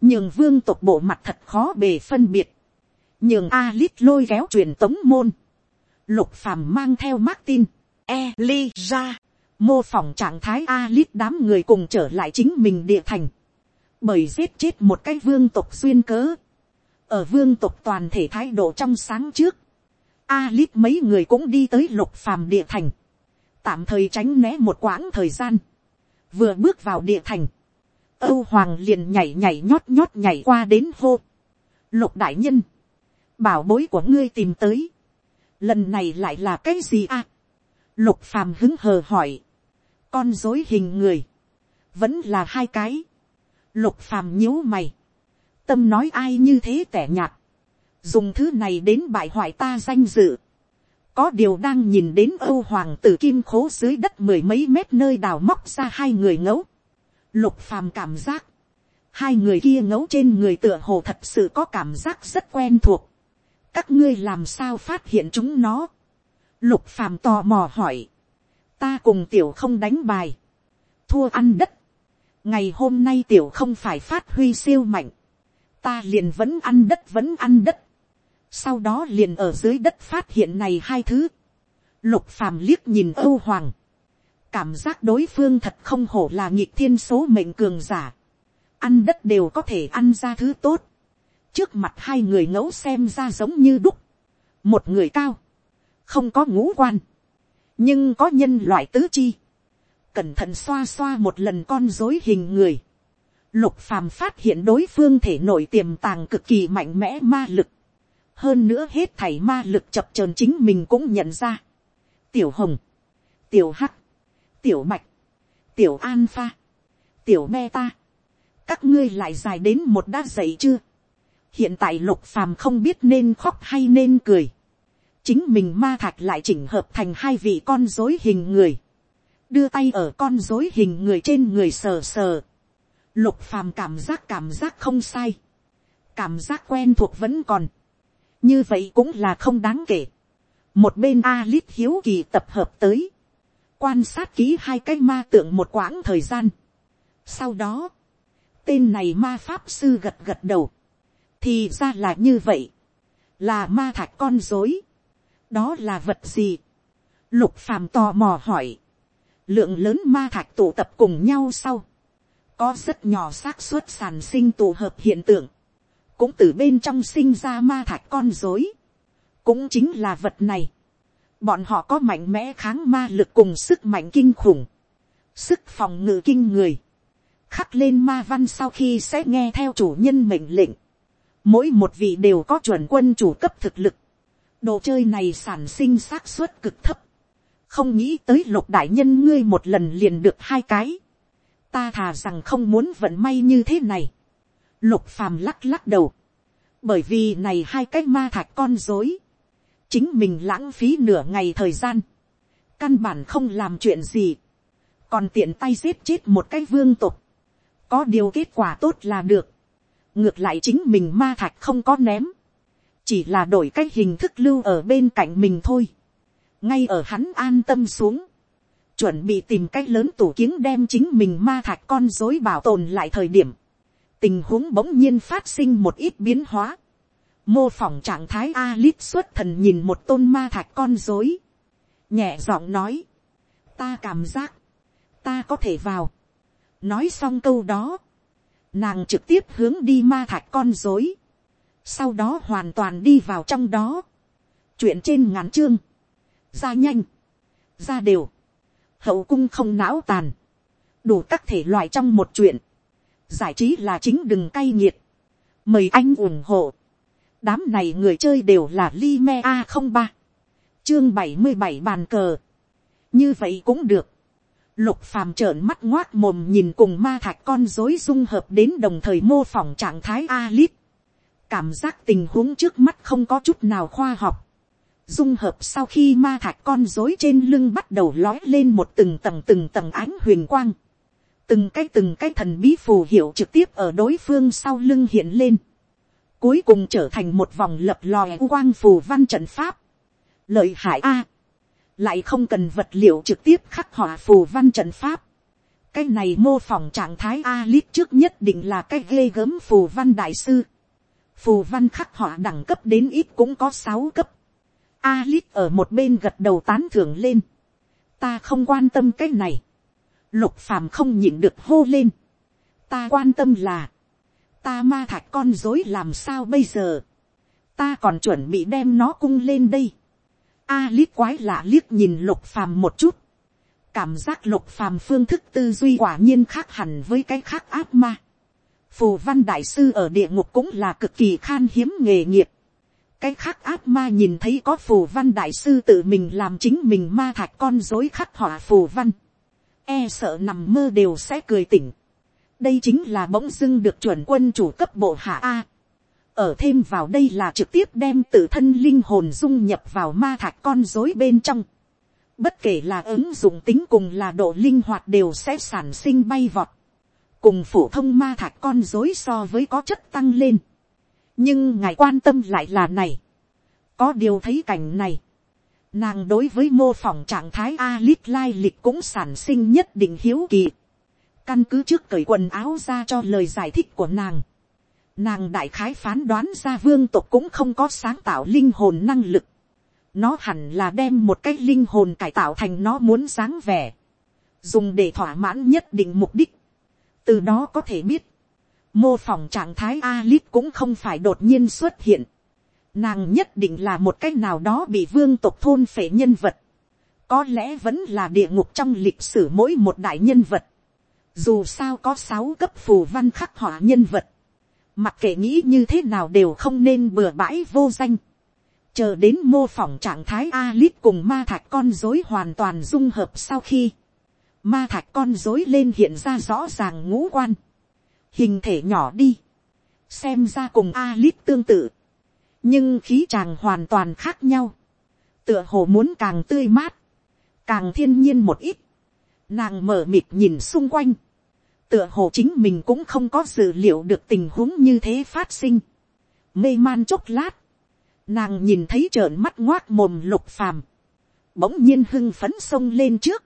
nhường vương tộc bộ mặt thật khó bề phân biệt, nhường a lít lôi kéo truyền tống môn, lục phàm mang theo martin, e ra, mô phỏng trạng thái a đám người cùng trở lại chính mình địa thành, bởi giết chết một cái vương tộc xuyên cớ, ở vương tộc toàn thể thái độ trong sáng trước, a mấy người cũng đi tới lục phàm địa thành, tạm thời tránh né một quãng thời gian, vừa bước vào địa thành, âu hoàng liền nhảy nhảy nhót nhót nhảy qua đến hô, lục đại nhân, bảo bối của ngươi tìm tới, lần này lại là cái gì à, lục phàm hứng hờ hỏi, con dối hình người, vẫn là hai cái, lục phàm nhíu mày, tâm nói ai như thế tẻ nhạt, dùng thứ này đến bại hoại ta danh dự, có điều đang nhìn đến âu hoàng tử kim khố dưới đất mười mấy mét nơi đào móc ra hai người ngẫu, lục phàm cảm giác, hai người kia ngẫu trên người tựa hồ thật sự có cảm giác rất quen thuộc, các ngươi làm sao phát hiện chúng nó, lục phàm tò mò hỏi, ta cùng tiểu không đánh bài, thua ăn đất, ngày hôm nay tiểu không phải phát huy siêu mạnh, ta liền vẫn ăn đất vẫn ăn đất, sau đó liền ở dưới đất phát hiện này hai thứ, lục phàm liếc nhìn âu hoàng, cảm giác đối phương thật không hổ là nhịp thiên số mệnh cường giả, ăn đất đều có thể ăn ra thứ tốt, trước mặt hai người ngẫu xem ra giống như đúc, một người cao, không có ngũ quan, nhưng có nhân loại tứ chi, cẩn thận xoa xoa một lần con dối hình người, lục phàm phát hiện đối phương thể nội tiềm tàng cực kỳ mạnh mẽ ma lực, hơn nữa hết thảy ma lực chập trờn chính mình cũng nhận ra, tiểu hồng, tiểu hắc, tiểu bạch, tiểu an pha, tiểu beta, các ngươi lại dài đến một đã dậy chưa, hiện tại lục phàm không biết nên khóc hay nên cười, chính mình ma thạch lại chỉnh hợp thành hai vị con dối hình người, đưa tay ở con dối hình người trên người sờ sờ, lục phàm cảm giác cảm giác không sai, cảm giác quen thuộc vẫn còn, như vậy cũng là không đáng kể, một bên Alip hiếu kỳ tập hợp tới, quan sát kỹ hai cái ma tượng một quãng thời gian. Sau đó, tên này ma pháp sư gật gật đầu, thì ra là như vậy, là ma thạch con dối, đó là vật gì, lục phàm tò mò hỏi, lượng lớn ma thạch tụ tập cùng nhau sau, có rất nhỏ xác suất sản sinh tụ hợp hiện tượng, cũng từ bên trong sinh ra ma thạch con dối, cũng chính là vật này, bọn họ có mạnh mẽ kháng ma lực cùng sức mạnh kinh khủng, sức phòng ngự kinh người, khắc lên ma văn sau khi sẽ nghe theo chủ nhân mệnh lệnh, mỗi một vị đều có chuẩn quân chủ cấp thực lực, đồ chơi này sản sinh xác suất cực thấp, không nghĩ tới lục đại nhân ngươi một lần liền được hai cái, ta thà rằng không muốn vận may như thế này, lục phàm lắc lắc đầu, bởi vì này hai cái ma thạch con dối, chính mình lãng phí nửa ngày thời gian, căn bản không làm chuyện gì, còn tiện tay giết chết một cái vương tục, có điều kết quả tốt là được, ngược lại chính mình ma thạch không có ném, chỉ là đổi cái hình thức lưu ở bên cạnh mình thôi, ngay ở hắn an tâm xuống, chuẩn bị tìm cách lớn tủ kiếng đem chính mình ma thạch con dối bảo tồn lại thời điểm, tình huống bỗng nhiên phát sinh một ít biến hóa, mô phỏng trạng thái a lít xuất thần nhìn một tôn ma thạch con dối, nhẹ giọng nói, ta cảm giác, ta có thể vào, nói xong câu đó, nàng trực tiếp hướng đi ma thạch con dối, sau đó hoàn toàn đi vào trong đó, chuyện trên ngắn chương, ra nhanh, ra đều, hậu cung không não tàn, đủ các thể loại trong một chuyện, giải trí là chính đừng cay nghiệt, mời anh ủng hộ, đám này người chơi đều là Lime a không ba. Chương bảy mươi bảy bàn cờ. Như vậy cũng được. Lục phàm trợn mắt ngoác mồm nhìn cùng ma thạch con dối dung hợp đến đồng thời mô phỏng trạng thái a Alip cảm giác tình huống trước mắt không có chút nào khoa học, dung hợp sau khi ma thạch con rối trên lưng bắt đầu lói lên một từng tầng từng tầng ánh huyền quang, từng cái từng cái thần bí phù hiệu trực tiếp ở đối phương sau lưng hiện lên, cuối cùng trở thành một vòng lập lòe quang phù văn trận pháp, lợi hại a, lại không cần vật liệu trực tiếp khắc họa phù văn trận pháp, cái này mô phỏng trạng thái a lít trước nhất định là cái ghê gớm phù văn đại sư, phù văn khắc họa đẳng cấp đến ít cũng có sáu cấp, a lít ở một bên gật đầu tán thưởng lên, ta không quan tâm cái này, lục phàm không nhịn được hô lên, ta quan tâm là, ta ma thạch con dối làm sao bây giờ, ta còn chuẩn bị đem nó cung lên đây, a lít quái lạ liếc nhìn lục phàm một chút, cảm giác lục phàm phương thức tư duy quả nhiên khác hẳn với cái khác ác ma phù văn đại sư ở địa ngục cũng là cực kỳ khan hiếm nghề nghiệp. cái khác ác ma nhìn thấy có phù văn đại sư tự mình làm chính mình ma thạch con dối khắc họa phù văn. e sợ nằm mơ đều sẽ cười tỉnh. đây chính là bỗng dưng được chuẩn quân chủ cấp bộ hạ a. ở thêm vào đây là trực tiếp đem tự thân linh hồn dung nhập vào ma thạch con dối bên trong bất kể là ứng dụng tính cùng là độ linh hoạt đều sẽ sản sinh bay vọt, cùng phổ thông ma thạch con dối so với có chất tăng lên. nhưng ngài quan tâm lại là này, có điều thấy cảnh này, nàng đối với mô phỏng trạng thái Alit lai lịch cũng sản sinh nhất định hiếu kỳ, căn cứ trước cởi quần áo ra cho lời giải thích của nàng, nàng đại khái phán đoán ra vương tộc cũng không có sáng tạo linh hồn năng lực, nó hẳn là đem một cái linh hồn cải tạo thành nó muốn dáng vẻ, dùng để thỏa mãn nhất định mục đích từ đó có thể biết, mô phỏng trạng thái Alice cũng không phải đột nhiên xuất hiện. Nàng nhất định là một cách nào đó bị vương tộc thôn phệ nhân vật. Có lẽ vẫn là địa ngục trong lịch sử mỗi một đại nhân vật. Dù sao có sáu cấp phù văn khắc họa nhân vật. Mặc kệ nghĩ như thế nào đều không nên bừa bãi vô danh chờ đến mô phỏng trạng thái Alice cùng ma thạch con dối hoàn toàn dung hợp sau khi, ma thạch con dối lên hiện ra rõ ràng ngũ quan, hình thể nhỏ đi, xem ra cùng a lít tương tự, nhưng khí chàng hoàn toàn khác nhau, tựa hồ muốn càng tươi mát, càng thiên nhiên một ít, nàng mở mịt nhìn xung quanh, tựa hồ chính mình cũng không có dự liệu được tình huống như thế phát sinh, mê man chốc lát, Nàng nhìn thấy trợn mắt ngoác mồm lục phàm. Bỗng nhiên hưng phấn sông lên trước.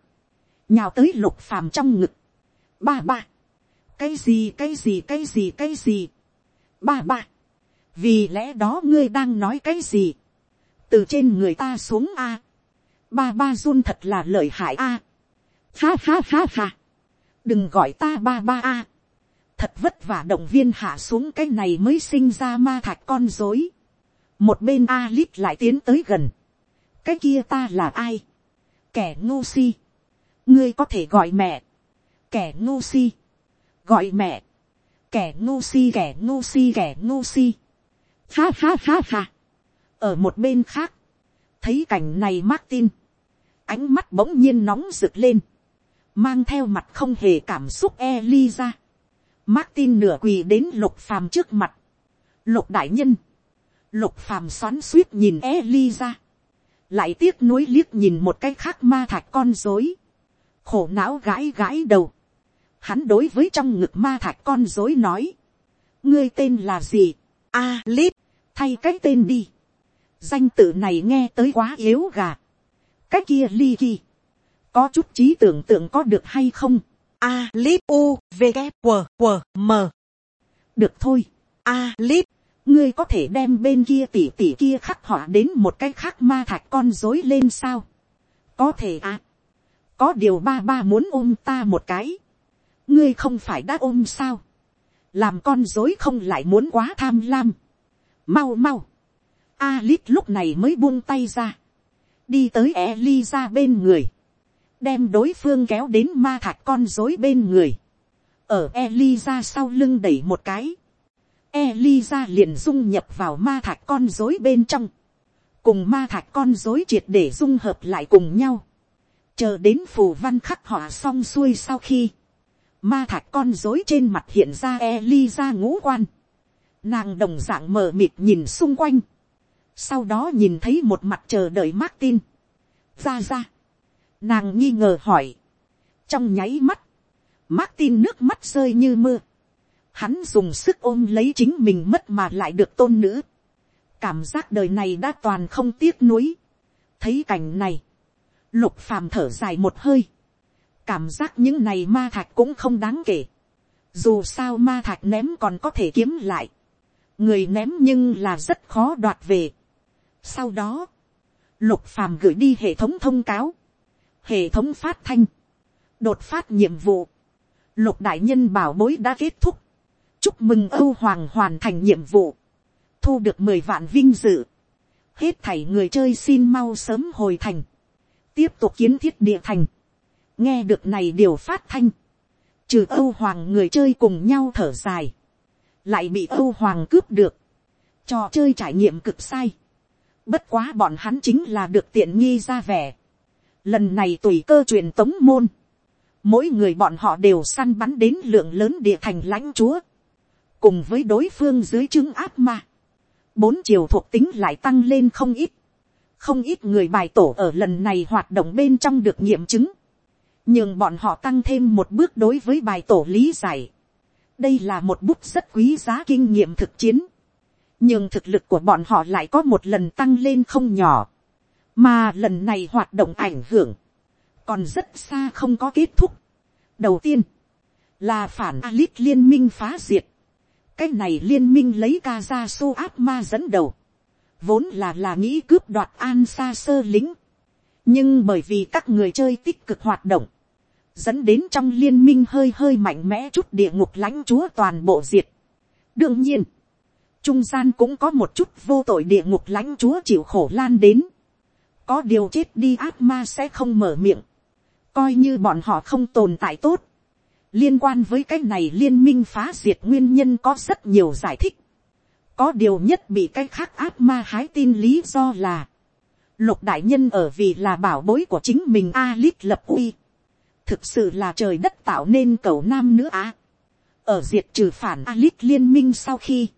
Nhào tới lục phàm trong ngực. Ba ba. Cái gì cái gì cái gì cái gì. Ba ba. Vì lẽ đó ngươi đang nói cái gì. Từ trên người ta xuống A. Ba ba run thật là lợi hại A. Ha ha ha ha. Đừng gọi ta ba ba A. Thật vất vả động viên hạ xuống cái này mới sinh ra ma thạch con dối một bên a lít lại tiến tới gần. cái kia ta là ai. kẻ ngu si ngươi có thể gọi mẹ. kẻ ngu si. gọi mẹ. kẻ ngu si kẻ ngu si kẻ ngu si. ha ha ha ha. ở một bên khác, thấy cảnh này Martin, ánh mắt bỗng nhiên nóng rực lên, mang theo mặt không hề cảm xúc Eliza. Martin nửa quỳ đến lục phàm trước mặt. Lục đại nhân, Lục phàm xoắn suýt nhìn Eliza. Lại tiếc nuối liếc nhìn một cái khác ma thạch con dối. Khổ não gãi gãi đầu. Hắn đối với trong ngực ma thạch con dối nói. Ngươi tên là gì? A, Lít. Thay cái tên đi. Danh tự này nghe tới quá yếu gà. Cái kia ly kỳ. Có chút trí tưởng tượng có được hay không? A, Lít U, V K W W, M. Được thôi. A, Lít ngươi có thể đem bên kia tỉ tỉ kia khắc họa đến một cái khác ma thạch con dối lên sao. có thể à có điều ba ba muốn ôm ta một cái. ngươi không phải đã ôm sao. làm con dối không lại muốn quá tham lam. mau mau. Alit lúc này mới buông tay ra. đi tới eliza bên người. đem đối phương kéo đến ma thạch con dối bên người. ở eliza sau lưng đẩy một cái Eliza liền dung nhập vào ma thạch con rối bên trong. Cùng ma thạch con rối triệt để dung hợp lại cùng nhau. Chờ đến phù văn khắc họa xong xuôi sau khi. Ma thạch con rối trên mặt hiện ra Eliza ngũ quan. Nàng đồng dạng mờ mịt nhìn xung quanh. Sau đó nhìn thấy một mặt chờ đợi Martin. Ra ra. Nàng nghi ngờ hỏi. Trong nháy mắt. Martin nước mắt rơi như mưa. Hắn dùng sức ôm lấy chính mình mất mà lại được tôn nữ. Cảm giác đời này đã toàn không tiếc nuối. Thấy cảnh này. Lục phàm thở dài một hơi. Cảm giác những này ma thạch cũng không đáng kể. Dù sao ma thạch ném còn có thể kiếm lại. Người ném nhưng là rất khó đoạt về. Sau đó. Lục phàm gửi đi hệ thống thông cáo. Hệ thống phát thanh. Đột phát nhiệm vụ. Lục đại nhân bảo bối đã kết thúc. Chúc mừng Âu Hoàng hoàn thành nhiệm vụ. Thu được mười vạn vinh dự. Hết thảy người chơi xin mau sớm hồi thành. Tiếp tục kiến thiết địa thành. Nghe được này điều phát thanh. Trừ Âu Hoàng người chơi cùng nhau thở dài. Lại bị Âu Hoàng cướp được. Trò chơi trải nghiệm cực sai. Bất quá bọn hắn chính là được tiện nghi ra vẻ. Lần này tùy cơ truyền tống môn. Mỗi người bọn họ đều săn bắn đến lượng lớn địa thành lãnh chúa. Cùng với đối phương dưới chứng áp ma. Bốn chiều thuộc tính lại tăng lên không ít. Không ít người bài tổ ở lần này hoạt động bên trong được nghiệm chứng. Nhưng bọn họ tăng thêm một bước đối với bài tổ lý giải. Đây là một bút rất quý giá kinh nghiệm thực chiến nhưng thực lực của bọn họ lại có một lần tăng lên không nhỏ, mà lần này hoạt động ảnh hưởng, còn rất xa không có kết thúc. đầu tiên, là phản Alit liên minh phá diệt, cái này liên minh lấy kazasu ra áp ma dẫn đầu, vốn là là nghĩ cướp đoạt an xa sơ lính, nhưng bởi vì các người chơi tích cực hoạt động, dẫn đến trong liên minh hơi hơi mạnh mẽ chút địa ngục lãnh chúa toàn bộ diệt. đương nhiên, trung gian cũng có một chút vô tội địa ngục lãnh chúa chịu khổ lan đến. có điều chết đi ác ma sẽ không mở miệng. coi như bọn họ không tồn tại tốt. liên quan với cái này liên minh phá diệt nguyên nhân có rất nhiều giải thích có điều nhất bị cái khác ác ma hái tin lý do là, lục đại nhân ở vì là bảo bối của chính mình a lít lập uy. thực sự là trời đất tạo nên cầu nam nữa á. ở diệt trừ phản a lít liên minh sau khi,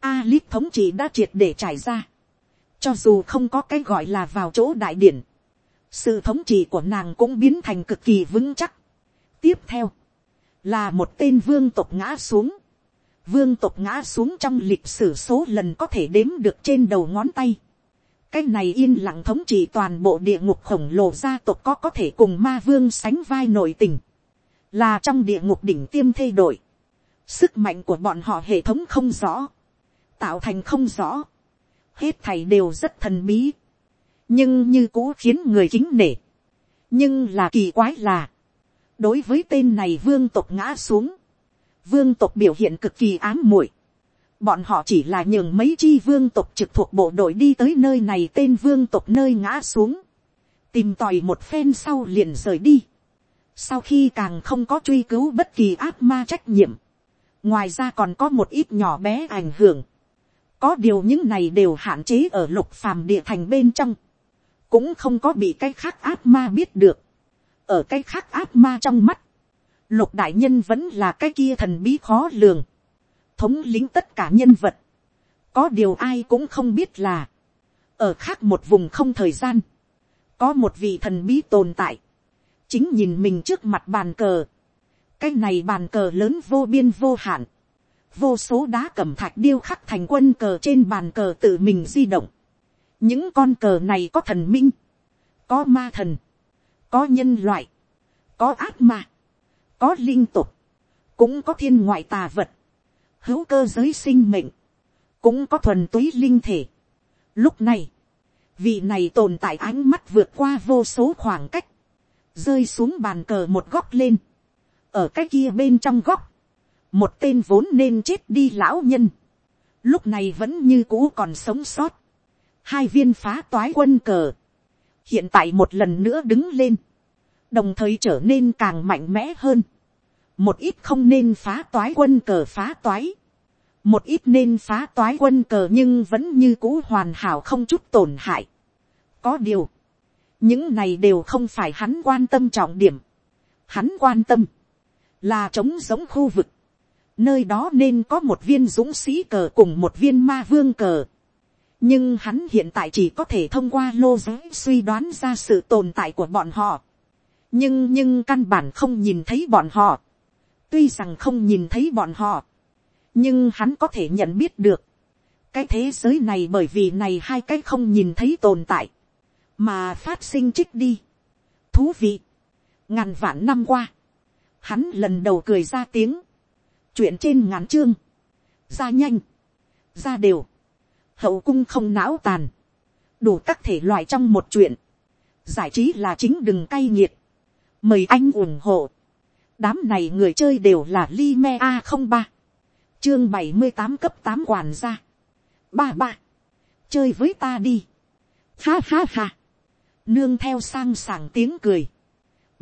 a lít thống trị đã triệt để trải ra. Cho dù không có cái gọi là vào chỗ đại điển. Sự thống trị của nàng cũng biến thành cực kỳ vững chắc. Tiếp theo. Là một tên vương tộc ngã xuống. Vương tộc ngã xuống trong lịch sử số lần có thể đếm được trên đầu ngón tay. Cái này yên lặng thống trị toàn bộ địa ngục khổng lồ gia tộc có có thể cùng ma vương sánh vai nội tình. Là trong địa ngục đỉnh tiêm thay đổi. Sức mạnh của bọn họ hệ thống không rõ tạo thành không rõ, hết thầy đều rất thần bí, nhưng như cũ khiến người kính nể. nhưng là kỳ quái là, đối với tên này vương tộc ngã xuống, vương tộc biểu hiện cực kỳ ám muội, bọn họ chỉ là nhường mấy chi vương tộc trực thuộc bộ đội đi tới nơi này tên vương tộc nơi ngã xuống, tìm tòi một phen sau liền rời đi, sau khi càng không có truy cứu bất kỳ ác ma trách nhiệm, ngoài ra còn có một ít nhỏ bé ảnh hưởng, có điều những này đều hạn chế ở lục phàm địa thành bên trong. Cũng không có bị cái khác ác ma biết được. Ở cái khác ác ma trong mắt. Lục đại nhân vẫn là cái kia thần bí khó lường. Thống lĩnh tất cả nhân vật. Có điều ai cũng không biết là. Ở khác một vùng không thời gian. Có một vị thần bí tồn tại. Chính nhìn mình trước mặt bàn cờ. Cái này bàn cờ lớn vô biên vô hạn vô số đá cẩm thạch điêu khắc thành quân cờ trên bàn cờ tự mình di động. những con cờ này có thần minh, có ma thần, có nhân loại, có ác ma, có linh tục, cũng có thiên ngoại tà vật, hữu cơ giới sinh mệnh, cũng có thuần túy linh thể. Lúc này, vị này tồn tại ánh mắt vượt qua vô số khoảng cách, rơi xuống bàn cờ một góc lên, ở cái kia bên trong góc, một tên vốn nên chết đi lão nhân, lúc này vẫn như cũ còn sống sót, hai viên phá toái quân cờ, hiện tại một lần nữa đứng lên, đồng thời trở nên càng mạnh mẽ hơn, một ít không nên phá toái quân cờ phá toái, một ít nên phá toái quân cờ nhưng vẫn như cũ hoàn hảo không chút tổn hại. có điều, những này đều không phải hắn quan tâm trọng điểm, hắn quan tâm, là trống giống khu vực, nơi đó nên có một viên dũng sĩ cờ cùng một viên ma vương cờ. nhưng hắn hiện tại chỉ có thể thông qua lô giới suy đoán ra sự tồn tại của bọn họ. nhưng nhưng căn bản không nhìn thấy bọn họ tuy rằng không nhìn thấy bọn họ, nhưng hắn có thể nhận biết được. cái thế giới này bởi vì này hai cái không nhìn thấy tồn tại, mà phát sinh trích đi. thú vị, ngàn vạn năm qua, hắn lần đầu cười ra tiếng, chuyện trên ngàn chương, ra nhanh, ra đều, hậu cung không não tàn, đủ các thể loại trong một chuyện, giải trí là chính đừng cay nghiệt, mời anh ủng hộ, đám này người chơi đều là li a không ba, chương bảy mươi tám cấp 8 quản gia, ba ba, chơi với ta đi, ha ha ha, nương theo sang sảng tiếng cười,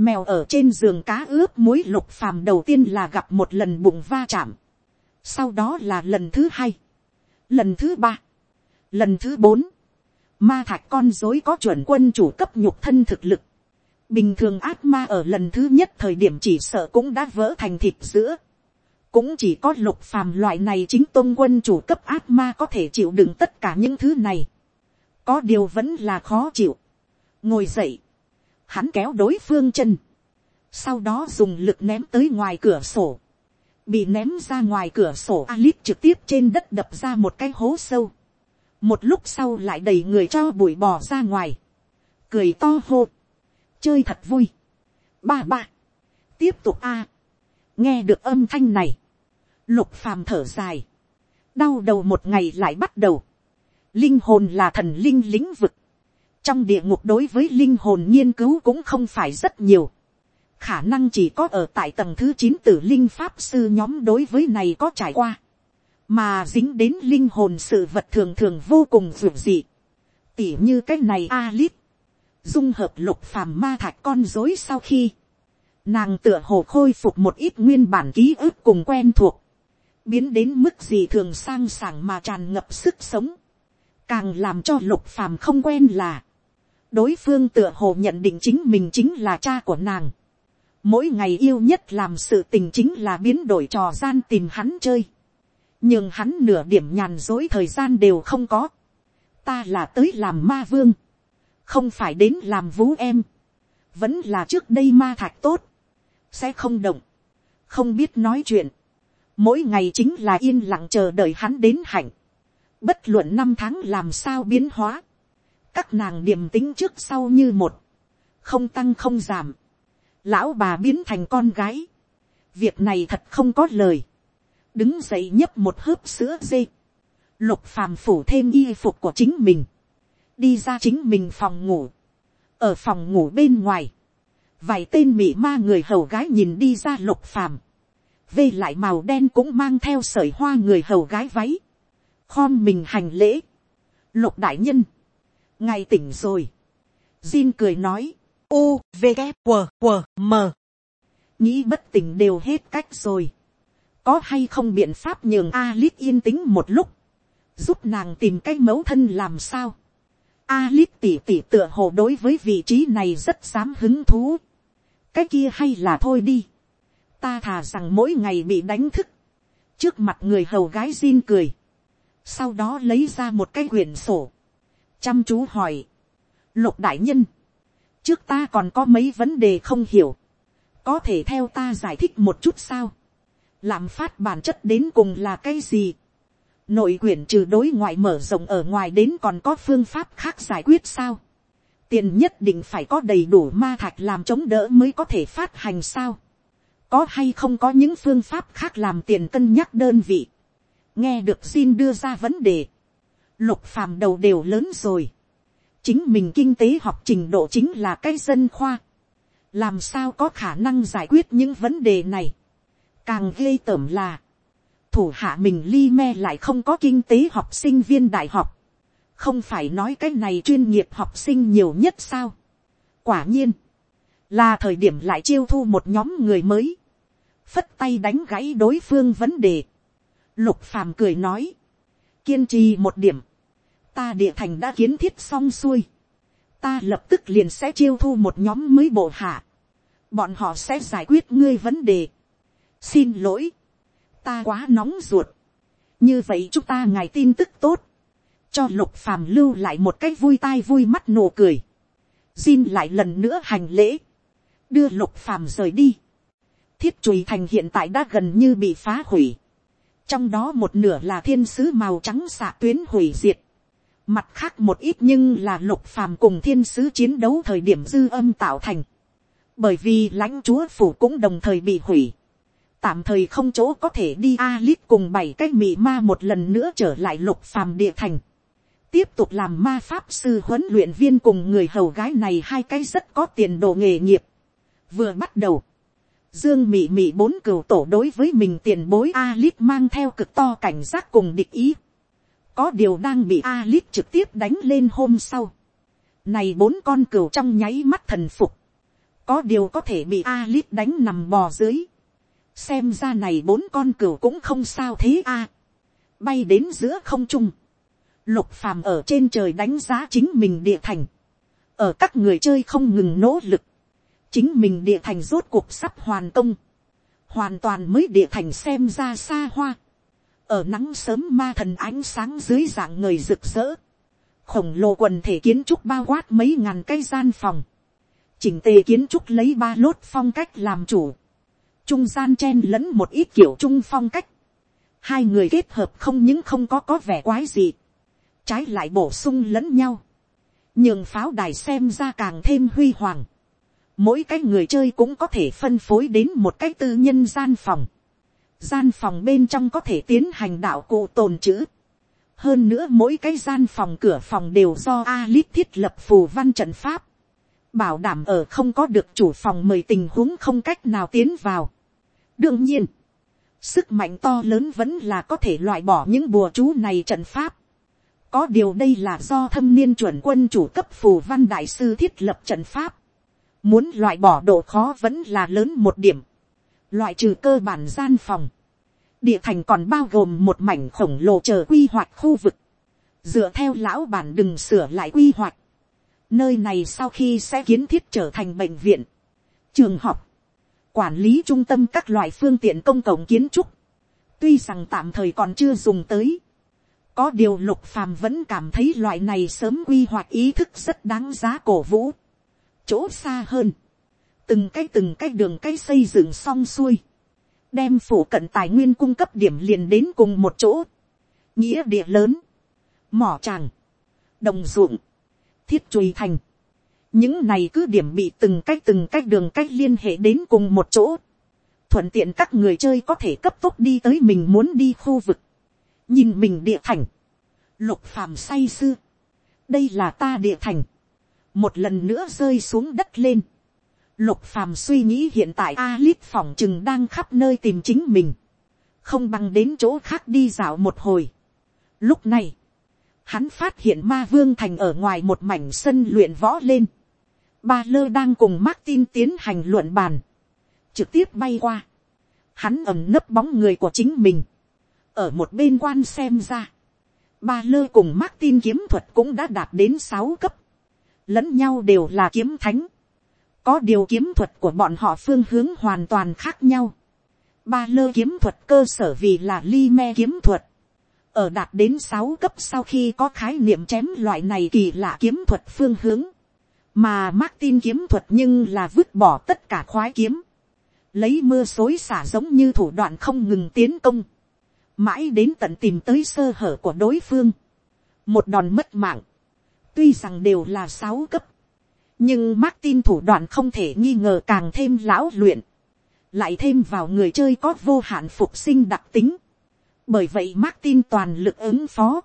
Mèo ở trên giường cá ướp muối lục phàm đầu tiên là gặp một lần bụng va chạm. Sau đó là lần thứ hai. Lần thứ ba. Lần thứ bốn. Ma thạch con dối có chuẩn quân chủ cấp nhục thân thực lực. Bình thường ác ma ở lần thứ nhất thời điểm chỉ sợ cũng đã vỡ thành thịt giữa. Cũng chỉ có lục phàm loại này chính tôn quân chủ cấp ác ma có thể chịu đựng tất cả những thứ này. Có điều vẫn là khó chịu. Ngồi dậy hắn kéo đối phương chân, sau đó dùng lực ném tới ngoài cửa sổ, bị ném ra ngoài cửa sổ alip trực tiếp trên đất đập ra một cái hố sâu, một lúc sau lại đẩy người cho bụi bò ra ngoài, cười to hô, chơi thật vui, ba ba, tiếp tục a, nghe được âm thanh này, lục phàm thở dài, đau đầu một ngày lại bắt đầu, linh hồn là thần linh lĩnh vực, trong địa ngục đối với linh hồn nghiên cứu cũng không phải rất nhiều. khả năng chỉ có ở tại tầng thứ chín tử linh pháp sư nhóm đối với này có trải qua. mà dính đến linh hồn sự vật thường thường vô cùng ruột dị. tỉ như cái này Alice dung hợp lục phàm ma thạch con dối sau khi. nàng tựa hồ khôi phục một ít nguyên bản ký ức cùng quen thuộc. biến đến mức gì thường sang sảng mà tràn ngập sức sống càng làm cho lục phàm không quen là, đối phương tựa hồ nhận định chính mình chính là cha của nàng. mỗi ngày yêu nhất làm sự tình chính là biến đổi trò gian tìm hắn chơi. nhưng hắn nửa điểm nhàn dối thời gian đều không có. ta là tới làm ma vương, không phải đến làm vú em. vẫn là trước đây ma thạch tốt, sẽ không động, không biết nói chuyện. mỗi ngày chính là yên lặng chờ đợi hắn đến hạnh. bất luận năm tháng làm sao biến hóa các nàng điềm tính trước sau như một, không tăng không giảm, lão bà biến thành con gái, việc này thật không có lời, đứng dậy nhấp một hớp sữa dê, lục phàm phủ thêm y phục của chính mình, đi ra chính mình phòng ngủ, ở phòng ngủ bên ngoài, vài tên mị ma người hầu gái nhìn đi ra lục phàm, vê lại màu đen cũng mang theo sợi hoa người hầu gái váy, khom mình hành lễ, lục đại nhân, ngài tỉnh rồi. Jin cười nói, u, v, K, W, W, m. nghĩ bất tỉnh đều hết cách rồi. có hay không biện pháp nhường Alice yên tĩnh một lúc, giúp nàng tìm cái mẫu thân làm sao. Alip tỉ tỉ tựa hồ đối với vị trí này rất dám hứng thú. cái kia hay là thôi đi. ta thà rằng mỗi ngày bị đánh thức. trước mặt người hầu gái Jin cười. sau đó lấy ra một cái quyển sổ chăm chú hỏi, lục đại nhân, trước ta còn có mấy vấn đề không hiểu, có thể theo ta giải thích một chút sao, làm phát bản chất đến cùng là cái gì, nội quyển trừ đối ngoại mở rộng ở ngoài đến còn có phương pháp khác giải quyết sao, tiền nhất định phải có đầy đủ ma thạch làm chống đỡ mới có thể phát hành sao, có hay không có những phương pháp khác làm tiền cân nhắc đơn vị, nghe được xin đưa ra vấn đề, lục phàm đầu đều lớn rồi. chính mình kinh tế học trình độ chính là cái dân khoa. làm sao có khả năng giải quyết những vấn đề này. càng ghê tởm là, thủ hạ mình li me lại không có kinh tế học sinh viên đại học. không phải nói cái này chuyên nghiệp học sinh nhiều nhất sao. quả nhiên, là thời điểm lại chiêu thu một nhóm người mới. phất tay đánh gãy đối phương vấn đề. lục phàm cười nói, kiên trì một điểm, ta địa thành đã kiến thiết xong xuôi, ta lập tức liền sẽ chiêu thu một nhóm mới bộ hạ, bọn họ sẽ giải quyết ngươi vấn đề. xin lỗi, ta quá nóng ruột, như vậy chúng ta ngài tin tức tốt, cho lục phàm lưu lại một cách vui tai vui mắt nổ cười, xin lại lần nữa hành lễ, đưa lục phàm rời đi, thiết chùi thành hiện tại đã gần như bị phá hủy, trong đó một nửa là thiên sứ màu trắng xạ tuyến hủy diệt, mặt khác một ít nhưng là lục phàm cùng thiên sứ chiến đấu thời điểm dư âm tạo thành, bởi vì lãnh chúa phủ cũng đồng thời bị hủy, tạm thời không chỗ có thể đi a lít cùng bảy cái mị ma một lần nữa trở lại lục phàm địa thành. Tiếp tục làm ma pháp sư huấn luyện viên cùng người hầu gái này hai cái rất có tiền đồ nghề nghiệp. Vừa bắt đầu, Dương mị mị bốn cừu tổ đối với mình tiền bối a lít mang theo cực to cảnh giác cùng địch ý. Có điều đang bị a lít trực tiếp đánh lên hôm sau. Này bốn con cừu trong nháy mắt thần phục. Có điều có thể bị a lít đánh nằm bò dưới xem ra này bốn con cừu cũng không sao thế a. bay đến giữa không trung, lục phàm ở trên trời đánh giá chính mình địa thành, ở các người chơi không ngừng nỗ lực, chính mình địa thành rốt cuộc sắp hoàn công, hoàn toàn mới địa thành xem ra xa hoa, ở nắng sớm ma thần ánh sáng dưới dạng người rực rỡ, khổng lồ quần thể kiến trúc bao quát mấy ngàn cây gian phòng, chỉnh tề kiến trúc lấy ba lốt phong cách làm chủ, trung gian chen lẫn một ít kiểu trung phong cách, hai người kết hợp không những không có có vẻ quái gì, trái lại bổ sung lẫn nhau, nhường pháo đài xem ra càng thêm huy hoàng, mỗi cái người chơi cũng có thể phân phối đến một cái tư nhân gian phòng, gian phòng bên trong có thể tiến hành đạo cụ tồn chữ, hơn nữa mỗi cái gian phòng cửa phòng đều do Alip thiết lập phù văn trận pháp, bảo đảm ở không có được chủ phòng mời tình huống không cách nào tiến vào đương nhiên, sức mạnh to lớn vẫn là có thể loại bỏ những bùa chú này trận pháp. có điều đây là do thâm niên chuẩn quân chủ cấp phù văn đại sư thiết lập trận pháp. muốn loại bỏ độ khó vẫn là lớn một điểm. loại trừ cơ bản gian phòng. địa thành còn bao gồm một mảnh khổng lồ chờ quy hoạch khu vực. dựa theo lão bản đừng sửa lại quy hoạch nơi này sau khi sẽ kiến thiết trở thành bệnh viện, trường học, quản lý trung tâm các loại phương tiện công cộng kiến trúc, tuy rằng tạm thời còn chưa dùng tới, có điều lục phàm vẫn cảm thấy loại này sớm quy hoạch ý thức rất đáng giá cổ vũ, chỗ xa hơn, từng cái từng cái đường cái xây dựng xong xuôi, đem phủ cận tài nguyên cung cấp điểm liền đến cùng một chỗ, nghĩa địa lớn, mỏ tràng, đồng ruộng, thiết chùi thành, những này cứ điểm bị từng cách từng cách đường cách liên hệ đến cùng một chỗ, thuận tiện các người chơi có thể cấp tốc đi tới mình muốn đi khu vực, nhìn mình địa thành, lục phàm say sưa, đây là ta địa thành, một lần nữa rơi xuống đất lên, lục phàm suy nghĩ hiện tại Alip phòng chừng đang khắp nơi tìm chính mình, không bằng đến chỗ khác đi dạo một hồi. Lúc này, hắn phát hiện ma vương thành ở ngoài một mảnh sân luyện võ lên, Ba lơ đang cùng Martin tiến hành luận bàn. Trực tiếp bay qua. Hắn ẩm nấp bóng người của chính mình. Ở một bên quan xem ra. Ba lơ cùng Martin kiếm thuật cũng đã đạt đến sáu cấp. Lẫn nhau đều là kiếm thánh. Có điều kiếm thuật của bọn họ phương hướng hoàn toàn khác nhau. Ba lơ kiếm thuật cơ sở vì là ly me kiếm thuật. Ở đạt đến sáu cấp sau khi có khái niệm chém loại này kỳ lạ kiếm thuật phương hướng. Mà Martin kiếm thuật nhưng là vứt bỏ tất cả khoái kiếm, lấy mưa xối xả giống như thủ đoạn không ngừng tiến công, mãi đến tận tìm tới sơ hở của đối phương, một đòn mất mạng, tuy rằng đều là sáu cấp, nhưng Martin thủ đoạn không thể nghi ngờ càng thêm lão luyện, lại thêm vào người chơi có vô hạn phục sinh đặc tính, bởi vậy Martin toàn lực ứng phó,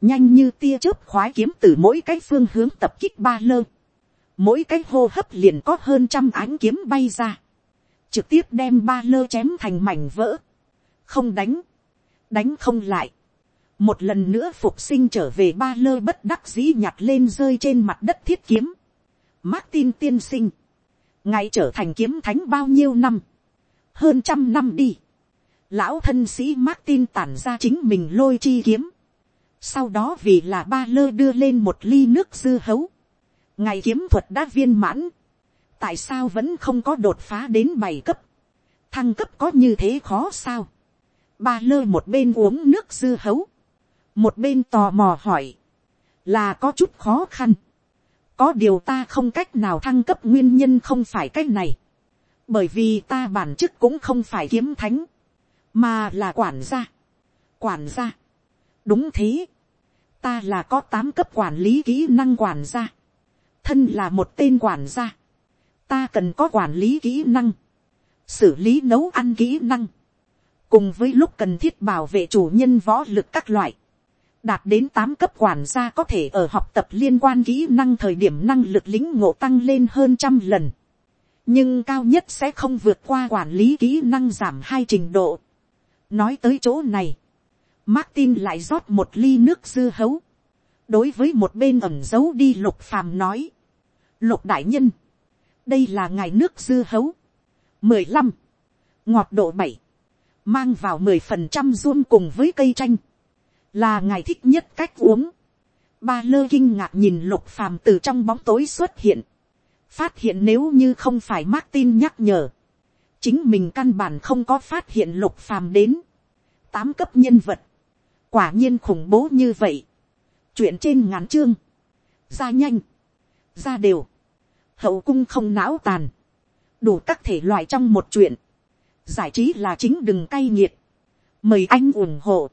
nhanh như tia chớp khoái kiếm từ mỗi cái phương hướng tập kích ba lơ, mỗi cái hô hấp liền có hơn trăm ánh kiếm bay ra, trực tiếp đem ba lơ chém thành mảnh vỡ, không đánh, đánh không lại, một lần nữa phục sinh trở về ba lơ bất đắc dĩ nhặt lên rơi trên mặt đất thiết kiếm, Martin tiên sinh, ngài trở thành kiếm thánh bao nhiêu năm, hơn trăm năm đi, lão thân sĩ Martin tản ra chính mình lôi chi kiếm, sau đó vì là ba lơ đưa lên một ly nước dư hấu, ngày kiếm thuật đã viên mãn, tại sao vẫn không có đột phá đến bảy cấp, thăng cấp có như thế khó sao, ba lơ một bên uống nước dư hấu, một bên tò mò hỏi, là có chút khó khăn, có điều ta không cách nào thăng cấp nguyên nhân không phải cách này, bởi vì ta bản chức cũng không phải kiếm thánh, mà là quản gia, quản gia, đúng thế, ta là có tám cấp quản lý kỹ năng quản gia, thân là một tên quản gia, ta cần có quản lý kỹ năng, xử lý nấu ăn kỹ năng, cùng với lúc cần thiết bảo vệ chủ nhân võ lực các loại, đạt đến tám cấp quản gia có thể ở học tập liên quan kỹ năng thời điểm năng lực lính ngộ tăng lên hơn trăm lần, nhưng cao nhất sẽ không vượt qua quản lý kỹ năng giảm hai trình độ nói tới chỗ này, Martin lại rót một ly nước dưa hấu, đối với một bên ẩm giấu đi lục phàm nói, lục đại nhân, đây là ngày nước dưa hấu, mười lăm, ngọt độ bảy, mang vào mười phần trăm run cùng với cây chanh, là ngài thích nhất cách uống. Ba lơ kinh ngạc nhìn lục phàm từ trong bóng tối xuất hiện, phát hiện nếu như không phải Martin nhắc nhở, chính mình căn bản không có phát hiện lục phàm đến. Tám cấp nhân vật, quả nhiên khủng bố như vậy. Chuyện trên ngắn chương, ra nhanh, ra đều, hậu cung không não tàn, đủ các thể loại trong một chuyện, giải trí là chính đừng cay nghiệt, mời anh ủng hộ,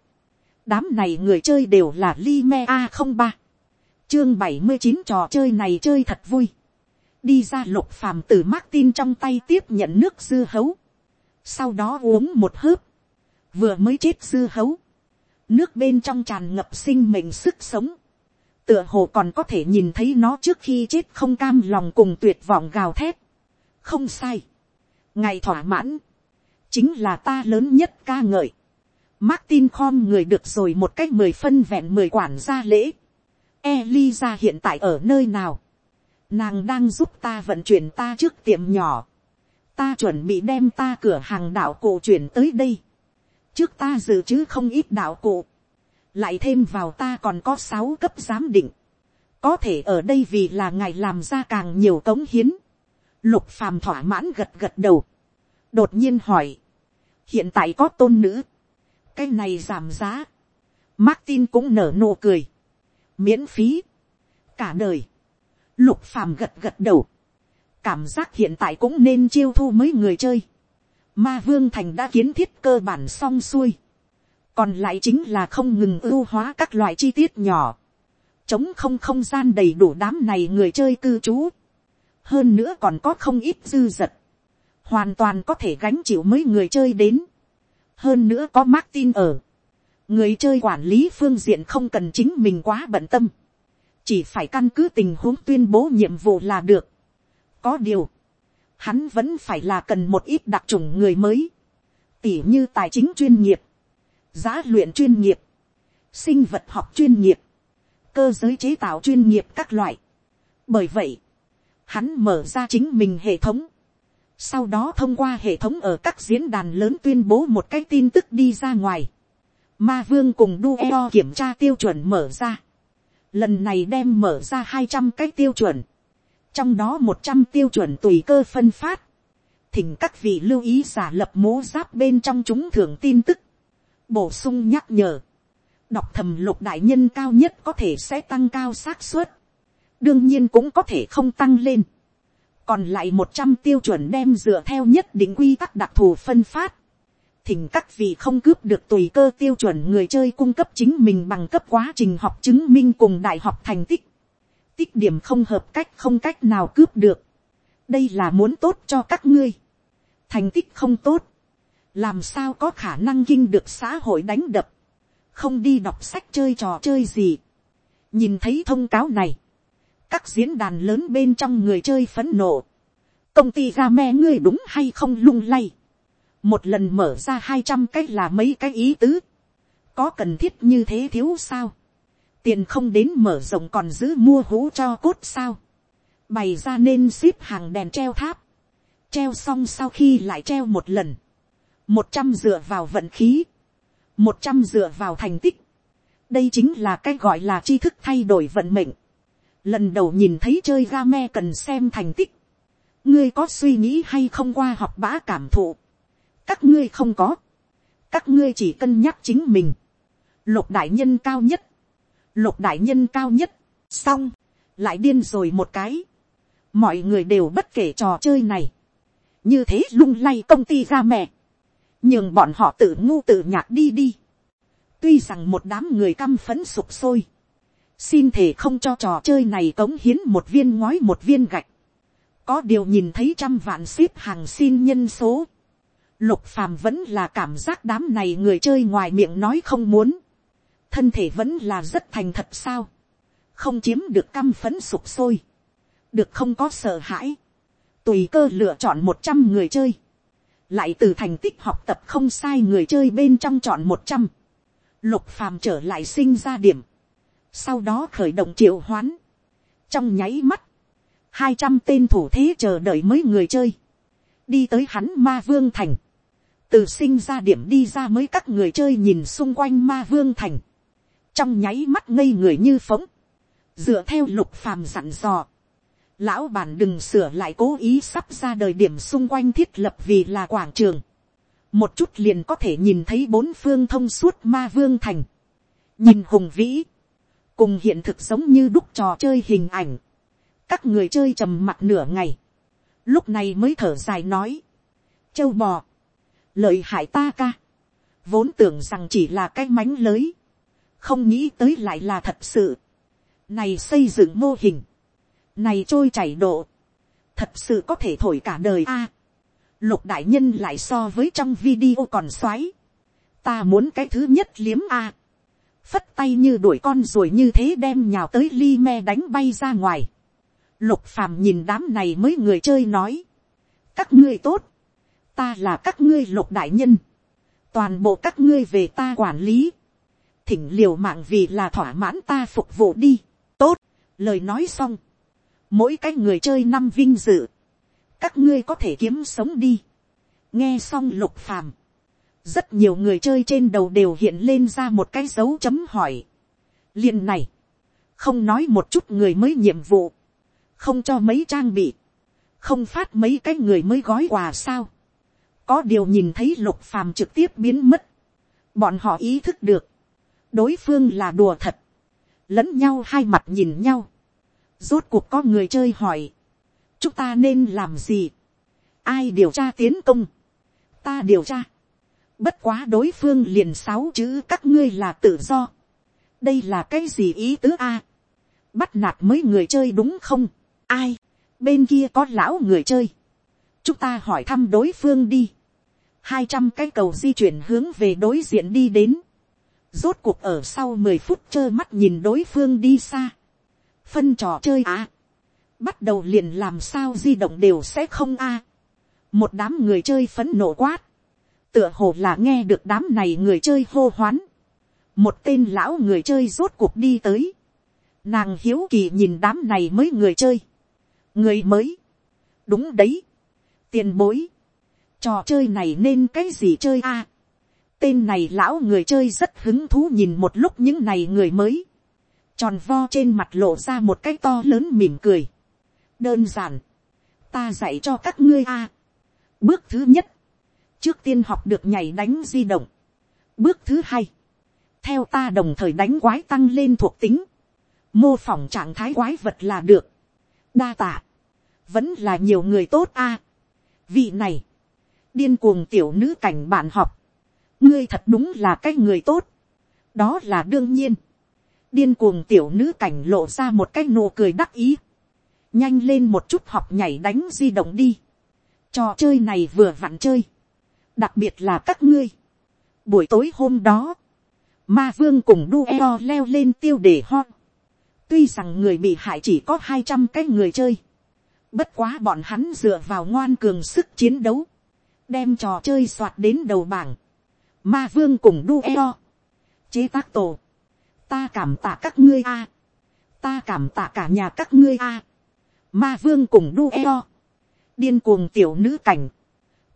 đám này người chơi đều là Lime a không ba. Chương bảy mươi chín trò chơi này chơi thật vui, đi ra lục phàm từ Martin trong tay tiếp nhận nước dư hấu, sau đó uống một hớp, vừa mới chết dư hấu, nước bên trong tràn ngập sinh mệnh sức sống, tựa hồ còn có thể nhìn thấy nó trước khi chết không cam lòng cùng tuyệt vọng gào thét. không sai, ngày thỏa mãn, chính là ta lớn nhất ca ngợi. Martin khom người được rồi một cách mười phân vẹn mười quản gia lễ. Eliza hiện tại ở nơi nào? Nàng đang giúp ta vận chuyển ta trước tiệm nhỏ. Ta chuẩn bị đem ta cửa hàng đạo cụ chuyển tới đây. Trước ta dự trữ không ít đạo cụ. Lại thêm vào ta còn có sáu cấp giám định, có thể ở đây vì là ngài làm ra càng nhiều cống hiến, lục phàm thỏa mãn gật gật đầu, đột nhiên hỏi, hiện tại có tôn nữ, cái này giảm giá, Martin cũng nở nụ cười, miễn phí, cả đời, lục phàm gật gật đầu, cảm giác hiện tại cũng nên chiêu thu mấy người chơi, ma vương thành đã kiến thiết cơ bản xong xuôi, còn lại chính là không ngừng ưu hóa các loại chi tiết nhỏ, chống không không gian đầy đủ đám này người chơi cư trú, hơn nữa còn có không ít dư dật, hoàn toàn có thể gánh chịu mấy người chơi đến, hơn nữa có Martin ở, người chơi quản lý phương diện không cần chính mình quá bận tâm, chỉ phải căn cứ tình huống tuyên bố nhiệm vụ là được. có điều, hắn vẫn phải là cần một ít đặc trùng người mới, tỉ như tài chính chuyên nghiệp, giá luyện chuyên nghiệp, sinh vật học chuyên nghiệp, cơ giới chế tạo chuyên nghiệp các loại. Bởi vậy, hắn mở ra chính mình hệ thống, sau đó thông qua hệ thống ở các diễn đàn lớn tuyên bố một cái tin tức đi ra ngoài. Ma vương cùng đu eo kiểm tra tiêu chuẩn mở ra. Lần này đem mở ra hai trăm cái tiêu chuẩn. Trong đó một trăm tiêu chuẩn tùy cơ phân phát. Thỉnh các vị lưu ý giả lập mố giáp bên trong chúng thường tin tức. Bổ sung nhắc nhở, đọc thầm lục đại nhân cao nhất có thể sẽ tăng cao xác suất, đương nhiên cũng có thể không tăng lên, còn lại một trăm tiêu chuẩn đem dựa theo nhất định quy tắc đặc thù phân phát, thỉnh các vị không cướp được tùy cơ tiêu chuẩn người chơi cung cấp chính mình bằng cấp quá trình học chứng minh cùng đại học thành tích, tích điểm không hợp cách không cách nào cướp được, đây là muốn tốt cho các ngươi, thành tích không tốt, làm sao có khả năng kinh được xã hội đánh đập, không đi đọc sách chơi trò chơi gì. nhìn thấy thông cáo này, các diễn đàn lớn bên trong người chơi phấn nộ, công ty ra me ngươi đúng hay không lung lay, một lần mở ra hai trăm cái là mấy cái ý tứ, có cần thiết như thế thiếu sao, tiền không đến mở rộng còn giữ mua hũ cho cốt sao, bày ra nên ship hàng đèn treo tháp, treo xong sau khi lại treo một lần, một trăm dựa vào vận khí, một trăm dựa vào thành tích, đây chính là cái gọi là tri thức thay đổi vận mệnh. Lần đầu nhìn thấy chơi ga me cần xem thành tích. Ngươi có suy nghĩ hay không qua học bã cảm thụ. Các ngươi không có. các ngươi chỉ cân nhắc chính mình, lục đại nhân cao nhất, lục đại nhân cao nhất, xong, lại điên rồi một cái, mọi người đều bất kể trò chơi này, như thế lung lay công ty ra mẹ, nhưng bọn họ tự ngu tự nhạc đi đi, tuy rằng một đám người căm phấn sụp sôi, xin thể không cho trò chơi này cống hiến một viên ngói một viên gạch, có điều nhìn thấy trăm vạn ship hàng xin nhân số, lục phàm vẫn là cảm giác đám này người chơi ngoài miệng nói không muốn, thân thể vẫn là rất thành thật sao, không chiếm được căm phấn sụp sôi, được không có sợ hãi, tùy cơ lựa chọn một trăm người chơi, lại từ thành tích học tập không sai người chơi bên trong chọn một trăm, lục phàm trở lại sinh ra điểm, sau đó khởi động triệu hoán, trong nháy mắt, hai trăm tên thủ thế chờ đợi mấy người chơi, đi tới hắn ma vương thành, từ sinh ra điểm đi ra mới các người chơi nhìn xung quanh ma vương thành, trong nháy mắt ngây người như phóng, dựa theo lục phàm dặn dò, lão bản đừng sửa lại cố ý sắp ra đời điểm xung quanh thiết lập vì là quảng trường, một chút liền có thể nhìn thấy bốn phương thông suốt ma vương thành, nhìn hùng vĩ, cùng hiện thực giống như đúc trò chơi hình ảnh, các người chơi trầm mặt nửa ngày, lúc này mới thở dài nói, châu bò, lợi hại ta ca, vốn tưởng rằng chỉ là cái mánh lới, không nghĩ tới lại là thật sự, này xây dựng mô hình, này trôi chảy độ, thật sự có thể thổi cả đời a, lục đại nhân lại so với trong video còn xoáy, ta muốn cái thứ nhất liếm a, phất tay như đuổi con rồi như thế đem nhào tới ly me đánh bay ra ngoài, lục phàm nhìn đám này mới người chơi nói, các ngươi tốt, ta là các ngươi lục đại nhân, toàn bộ các ngươi về ta quản lý, thỉnh liều mạng vì là thỏa mãn ta phục vụ đi, tốt, lời nói xong, mỗi cái người chơi năm vinh dự, các ngươi có thể kiếm sống đi, nghe xong lục phàm, rất nhiều người chơi trên đầu đều hiện lên ra một cái dấu chấm hỏi, liền này, không nói một chút người mới nhiệm vụ, không cho mấy trang bị, không phát mấy cái người mới gói quà sao, có điều nhìn thấy lục phàm trực tiếp biến mất, bọn họ ý thức được, đối phương là đùa thật, lẫn nhau hai mặt nhìn nhau, rốt cuộc có người chơi hỏi, chúng ta nên làm gì, ai điều tra tiến công, ta điều tra, bất quá đối phương liền sáu chữ các ngươi là tự do, đây là cái gì ý tứ a, bắt nạt mấy người chơi đúng không, ai, bên kia có lão người chơi, chúng ta hỏi thăm đối phương đi, hai trăm cái cầu di chuyển hướng về đối diện đi đến, rốt cuộc ở sau mười phút trơ mắt nhìn đối phương đi xa, phân trò chơi à, bắt đầu liền làm sao di động đều sẽ không a, một đám người chơi phấn nộ quát, tựa hồ là nghe được đám này người chơi hô hoán, một tên lão người chơi rốt cuộc đi tới, nàng hiếu kỳ nhìn đám này mới người chơi, người mới, đúng đấy, tiền bối, trò chơi này nên cái gì chơi a, tên này lão người chơi rất hứng thú nhìn một lúc những này người mới, tròn vo trên mặt lộ ra một cái to lớn mỉm cười, đơn giản, ta dạy cho các ngươi a, bước thứ nhất, trước tiên học được nhảy đánh di động. bước thứ hai, theo ta đồng thời đánh quái tăng lên thuộc tính, mô phỏng trạng thái quái vật là được. đa tạ, vẫn là nhiều người tốt a. vị này, điên cuồng tiểu nữ cảnh bạn học, ngươi thật đúng là cái người tốt, đó là đương nhiên, điên cuồng tiểu nữ cảnh lộ ra một cái nụ cười đắc ý, nhanh lên một chút học nhảy đánh di động đi, trò chơi này vừa vặn chơi, đặc biệt là các ngươi. Buổi tối hôm đó, ma vương cùng đu eo leo lên tiêu đề ho. tuy rằng người bị hại chỉ có hai trăm cái người chơi, bất quá bọn hắn dựa vào ngoan cường sức chiến đấu, đem trò chơi soạt đến đầu bảng. ma vương cùng đu eo, chế tác tổ, ta cảm tạ các ngươi a, ta cảm tạ cả nhà các ngươi a, ma vương cùng đu eo, điên cuồng tiểu nữ cảnh,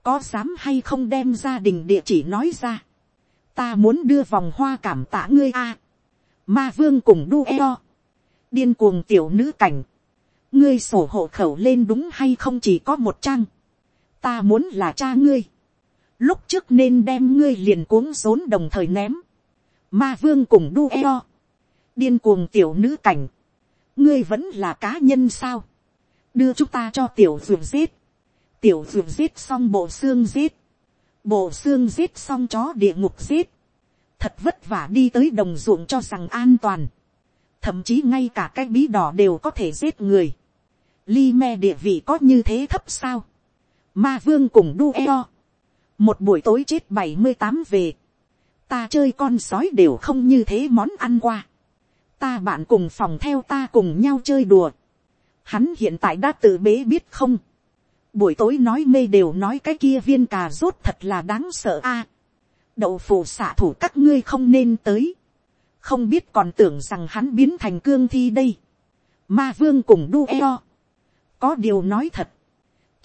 có dám hay không đem gia đình địa chỉ nói ra, ta muốn đưa vòng hoa cảm tạ ngươi a, ma vương cùng đu eo, điên cuồng tiểu nữ cảnh, ngươi sổ hộ khẩu lên đúng hay không chỉ có một trang, ta muốn là cha ngươi, lúc trước nên đem ngươi liền cuống rốn đồng thời ném, ma vương cùng đu eo, điên cuồng tiểu nữ cảnh, ngươi vẫn là cá nhân sao, đưa chúng ta cho tiểu ruột giết, tiểu ruột giết xong bộ xương giết, bộ xương giết xong chó địa ngục giết, thật vất vả đi tới đồng ruộng cho rằng an toàn, thậm chí ngay cả cái bí đỏ đều có thể giết người, ly me địa vị có như thế thấp sao, ma vương cùng đu eo, một buổi tối chết bảy mươi tám về, ta chơi con sói đều không như thế món ăn qua, ta bạn cùng phòng theo ta cùng nhau chơi đùa, hắn hiện tại đã tự bế biết không, buổi tối nói mê đều nói cái kia viên cà rốt thật là đáng sợ a, đậu phụ xạ thủ các ngươi không nên tới, không biết còn tưởng rằng hắn biến thành cương thi đây, ma vương cùng đu eo, có điều nói thật,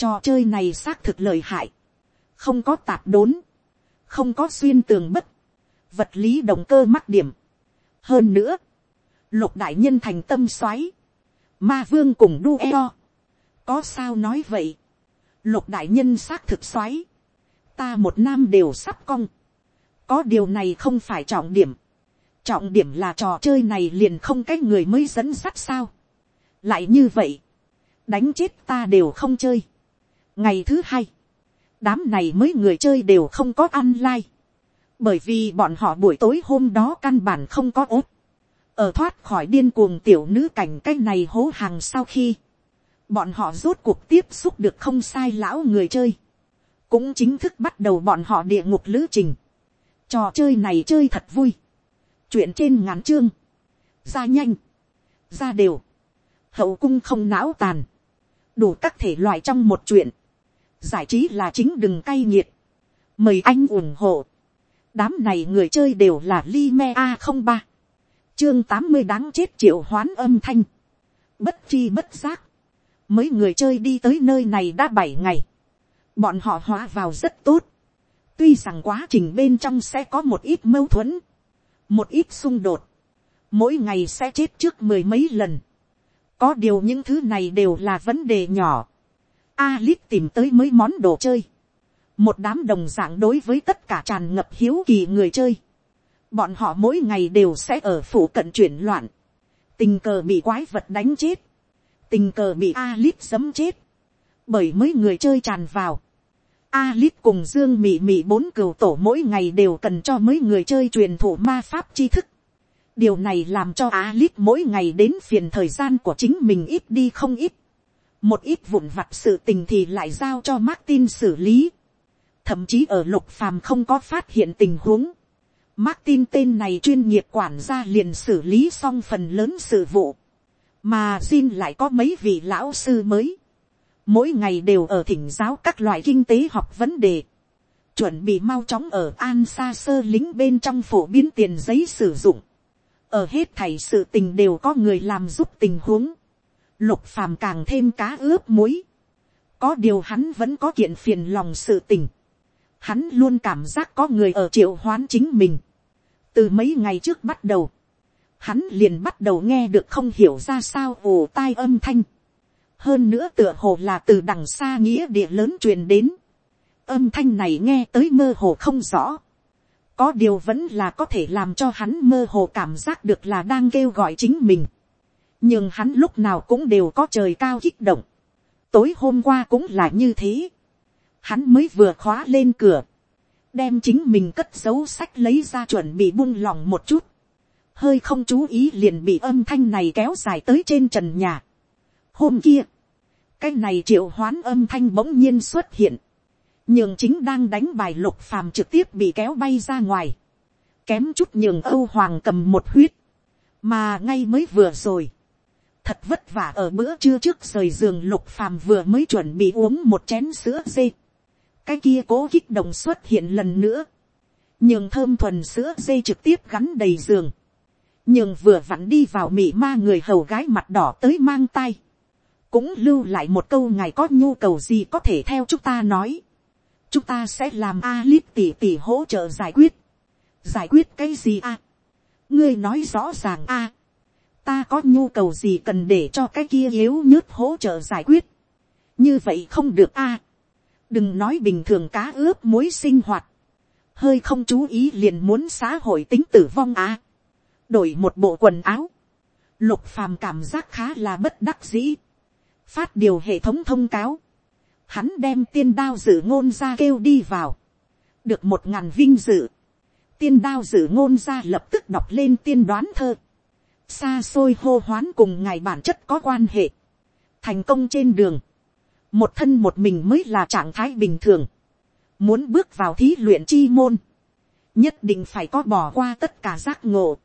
trò chơi này xác thực lợi hại, không có tạp đốn, không có xuyên tường bất, vật lý động cơ mắc điểm. hơn nữa, lục đại nhân thành tâm xoáy, ma vương cùng đu eo, có sao nói vậy, lục đại nhân xác thực xoáy, ta một nam đều sắp cong, có điều này không phải trọng điểm, trọng điểm là trò chơi này liền không cái người mới dẫn sắt sao, lại như vậy, đánh chết ta đều không chơi ngày thứ hai, đám này mới người chơi đều không có ăn lai, bởi vì bọn họ buổi tối hôm đó căn bản không có ốt, ở thoát khỏi điên cuồng tiểu nữ cảnh cái này hố hàng sau khi, bọn họ rốt cuộc tiếp xúc được không sai lão người chơi, cũng chính thức bắt đầu bọn họ địa ngục lữ trình, trò chơi này chơi thật vui, chuyện trên ngắn chương, ra nhanh, ra đều, hậu cung không não tàn, đủ các thể loại trong một chuyện, giải trí là chính đừng cay nghiệt, mời anh ủng hộ, đám này người chơi đều là li me a không ba, chương tám mươi đáng chết triệu hoán âm thanh, bất chi bất giác, mấy người chơi đi tới nơi này đã bảy ngày, bọn họ hóa vào rất tốt, tuy rằng quá trình bên trong sẽ có một ít mâu thuẫn, một ít xung đột, mỗi ngày sẽ chết trước mười mấy lần, có điều những thứ này đều là vấn đề nhỏ. Alice tìm tới mấy món đồ chơi. Một đám đồng dạng đối với tất cả tràn ngập hiếu kỳ người chơi. Bọn họ mỗi ngày đều sẽ ở phủ cận chuyển loạn. Tình cờ bị quái vật đánh chết. Tình cờ bị Alice giấm chết. Bởi mấy người chơi tràn vào. Alice cùng Dương Mị Mị bốn cừu tổ mỗi ngày đều cần cho mấy người chơi truyền thụ ma pháp tri thức điều này làm cho Alip mỗi ngày đến phiền thời gian của chính mình ít đi không ít một ít vụn vặt sự tình thì lại giao cho Martin xử lý. thậm chí ở lục phàm không có phát hiện tình huống. Martin tên này chuyên nghiệp quản gia liền xử lý xong phần lớn sự vụ. mà Jin lại có mấy vị lão sư mới. mỗi ngày đều ở thỉnh giáo các loại kinh tế học vấn đề chuẩn bị mau chóng ở an xa sơ lính bên trong phổ biến tiền giấy sử dụng ở hết thảy sự tình đều có người làm giúp tình huống, lục phàm càng thêm cá ướp muối, có điều hắn vẫn có kiện phiền lòng sự tình, hắn luôn cảm giác có người ở triệu hoán chính mình, từ mấy ngày trước bắt đầu, hắn liền bắt đầu nghe được không hiểu ra sao ồ tai âm thanh, hơn nữa tựa hồ là từ đằng xa nghĩa địa lớn truyền đến, âm thanh này nghe tới mơ hồ không rõ, có điều vẫn là có thể làm cho hắn mơ hồ cảm giác được là đang kêu gọi chính mình nhưng hắn lúc nào cũng đều có trời cao kích động. tối hôm qua cũng là như thế. hắn mới vừa khóa lên cửa, đem chính mình cất dấu sách lấy ra chuẩn bị buông lỏng một chút. hơi không chú ý liền bị âm thanh này kéo dài tới trên trần nhà. hôm kia, cái này triệu hoán âm thanh bỗng nhiên xuất hiện nhường chính đang đánh bài lục phàm trực tiếp bị kéo bay ra ngoài, kém chút nhường âu hoàng cầm một huyết, mà ngay mới vừa rồi, thật vất vả ở bữa trưa trước rời giường lục phàm vừa mới chuẩn bị uống một chén sữa dê, cái kia cố kích động xuất hiện lần nữa, nhường thơm thuần sữa dê trực tiếp gắn đầy giường, nhường vừa vặn đi vào mị ma người hầu gái mặt đỏ tới mang tay, cũng lưu lại một câu ngài có nhu cầu gì có thể theo chúng ta nói chúng ta sẽ làm a Alip tỉ tỉ hỗ trợ giải quyết. giải quyết cái gì a? ngươi nói rõ ràng a ta có nhu cầu gì cần để cho cái kia yếu nhớt hỗ trợ giải quyết. như vậy không được a. đừng nói bình thường cá ướp muối sinh hoạt, hơi không chú ý liền muốn xã hội tính tử vong à. đổi một bộ quần áo, lục phàm cảm giác khá là bất đắc dĩ, phát điều hệ thống thông cáo, hắn đem tiên đao dự ngôn ra kêu đi vào, được một ngàn vinh dự, tiên đao dự ngôn ra lập tức đọc lên tiên đoán thơ, xa xôi hô hoán cùng ngài bản chất có quan hệ, thành công trên đường, một thân một mình mới là trạng thái bình thường, muốn bước vào thí luyện chi môn, nhất định phải có bỏ qua tất cả giác ngộ,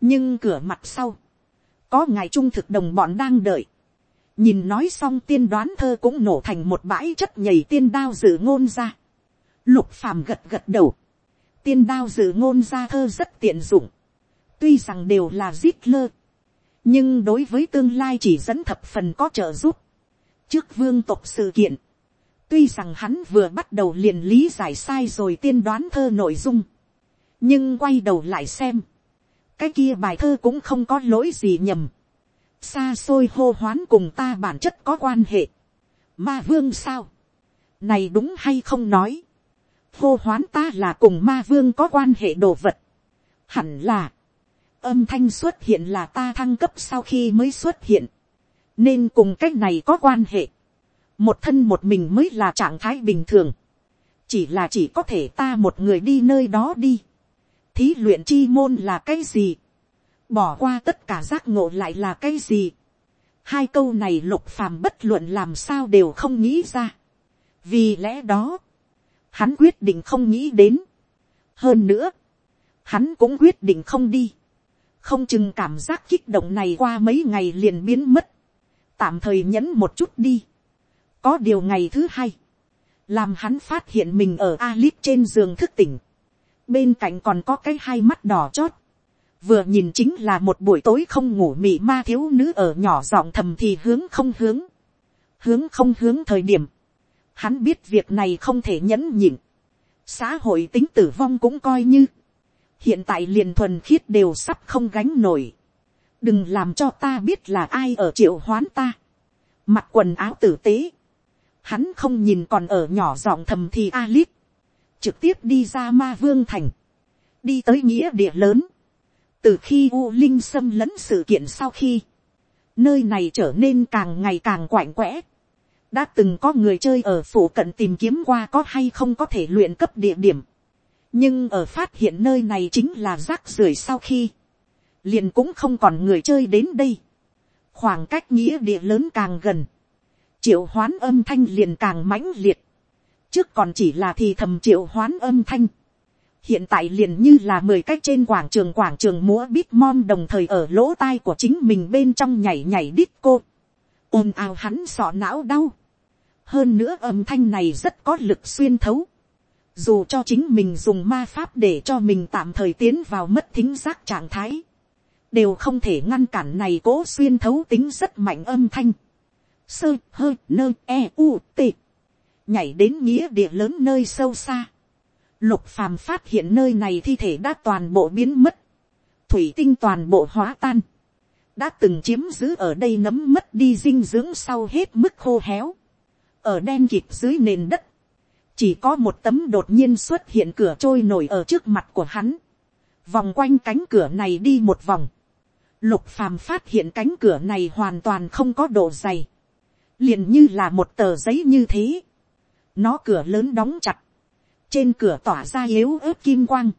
nhưng cửa mặt sau, có ngài trung thực đồng bọn đang đợi, nhìn nói xong tiên đoán thơ cũng nổ thành một bãi chất nhầy tiên đao dự ngôn ra, lục phàm gật gật đầu, tiên đao dự ngôn ra thơ rất tiện dụng, tuy rằng đều là giết lơ, nhưng đối với tương lai chỉ dẫn thập phần có trợ giúp. trước vương tộc sự kiện, tuy rằng hắn vừa bắt đầu liền lý giải sai rồi tiên đoán thơ nội dung, nhưng quay đầu lại xem, cái kia bài thơ cũng không có lỗi gì nhầm, xa xôi hô hoán cùng ta bản chất có quan hệ, ma vương sao, này đúng hay không nói, hô hoán ta là cùng ma vương có quan hệ đồ vật, hẳn là, âm thanh xuất hiện là ta thăng cấp sau khi mới xuất hiện, nên cùng cái này có quan hệ, một thân một mình mới là trạng thái bình thường, chỉ là chỉ có thể ta một người đi nơi đó đi, thí luyện chi môn là cái gì, bỏ qua tất cả giác ngộ lại là cái gì, hai câu này lục phàm bất luận làm sao đều không nghĩ ra, vì lẽ đó, hắn quyết định không nghĩ đến, hơn nữa, hắn cũng quyết định không đi, không chừng cảm giác kích động này qua mấy ngày liền biến mất, tạm thời nhẫn một chút đi. có điều ngày thứ hai, làm hắn phát hiện mình ở Alip trên giường thức tỉnh, bên cạnh còn có cái hai mắt đỏ chót, vừa nhìn chính là một buổi tối không ngủ mị ma thiếu nữ ở nhỏ giọng thầm thì hướng không hướng, hướng không hướng thời điểm, hắn biết việc này không thể nhẫn nhịn, xã hội tính tử vong cũng coi như, hiện tại liền thuần khiết đều sắp không gánh nổi. đừng làm cho ta biết là ai ở triệu hoán ta. mặc quần áo tử tế. hắn không nhìn còn ở nhỏ giọng thầm thì Alip. trực tiếp đi ra ma vương thành. đi tới nghĩa địa lớn. từ khi u linh xâm lấn sự kiện sau khi, nơi này trở nên càng ngày càng quạnh quẽ. đã từng có người chơi ở phủ cận tìm kiếm qua có hay không có thể luyện cấp địa điểm nhưng ở phát hiện nơi này chính là rác rưởi sau khi, liền cũng không còn người chơi đến đây, khoảng cách nghĩa địa lớn càng gần, triệu hoán âm thanh liền càng mãnh liệt, trước còn chỉ là thì thầm triệu hoán âm thanh, hiện tại liền như là mười cách trên quảng trường quảng trường múa bít mon đồng thời ở lỗ tai của chính mình bên trong nhảy nhảy đít cô, ồn ào hắn sọ não đau, hơn nữa âm thanh này rất có lực xuyên thấu, dù cho chính mình dùng ma pháp để cho mình tạm thời tiến vào mất thính giác trạng thái, đều không thể ngăn cản này cố xuyên thấu tính rất mạnh âm thanh. Sơ hơi nơ e u t. Nhảy đến nghĩa địa lớn nơi sâu xa. Lục phàm phát hiện nơi này thi thể đã toàn bộ biến mất. Thủy tinh toàn bộ hóa tan. Đã từng chiếm giữ ở đây nấm mất đi dinh dưỡng sau hết mức khô héo. Ở đen kịp dưới nền đất chỉ có một tấm đột nhiên xuất hiện cửa trôi nổi ở trước mặt của hắn, vòng quanh cánh cửa này đi một vòng, lục phàm phát hiện cánh cửa này hoàn toàn không có độ dày, liền như là một tờ giấy như thế, nó cửa lớn đóng chặt, trên cửa tỏa ra yếu ớt kim quang,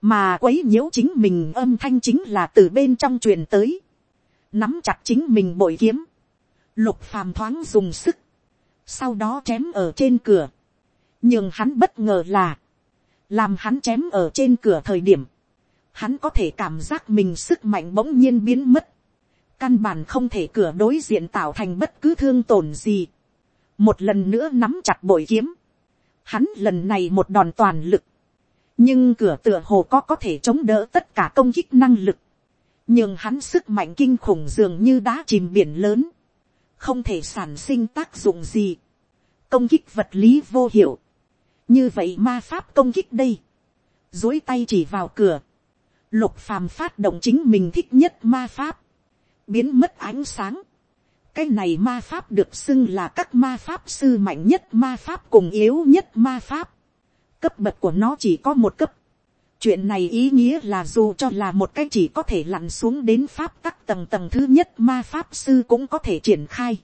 mà quấy nhiễu chính mình âm thanh chính là từ bên trong truyền tới, nắm chặt chính mình bội kiếm, lục phàm thoáng dùng sức, sau đó chém ở trên cửa, nhưng hắn bất ngờ là, làm hắn chém ở trên cửa thời điểm, hắn có thể cảm giác mình sức mạnh bỗng nhiên biến mất, căn bản không thể cửa đối diện tạo thành bất cứ thương tổn gì, một lần nữa nắm chặt bội kiếm, hắn lần này một đòn toàn lực, nhưng cửa tựa hồ có có thể chống đỡ tất cả công kích năng lực, nhưng hắn sức mạnh kinh khủng dường như đá chìm biển lớn, không thể sản sinh tác dụng gì, công kích vật lý vô hiệu, như vậy ma pháp công kích đây, dối tay chỉ vào cửa, lục phàm phát động chính mình thích nhất ma pháp, biến mất ánh sáng, cái này ma pháp được xưng là các ma pháp sư mạnh nhất ma pháp cùng yếu nhất ma pháp. cấp bậc của nó chỉ có một cấp. chuyện này ý nghĩa là dù cho là một cái chỉ có thể lặn xuống đến pháp tắc tầng tầng thứ nhất ma pháp sư cũng có thể triển khai.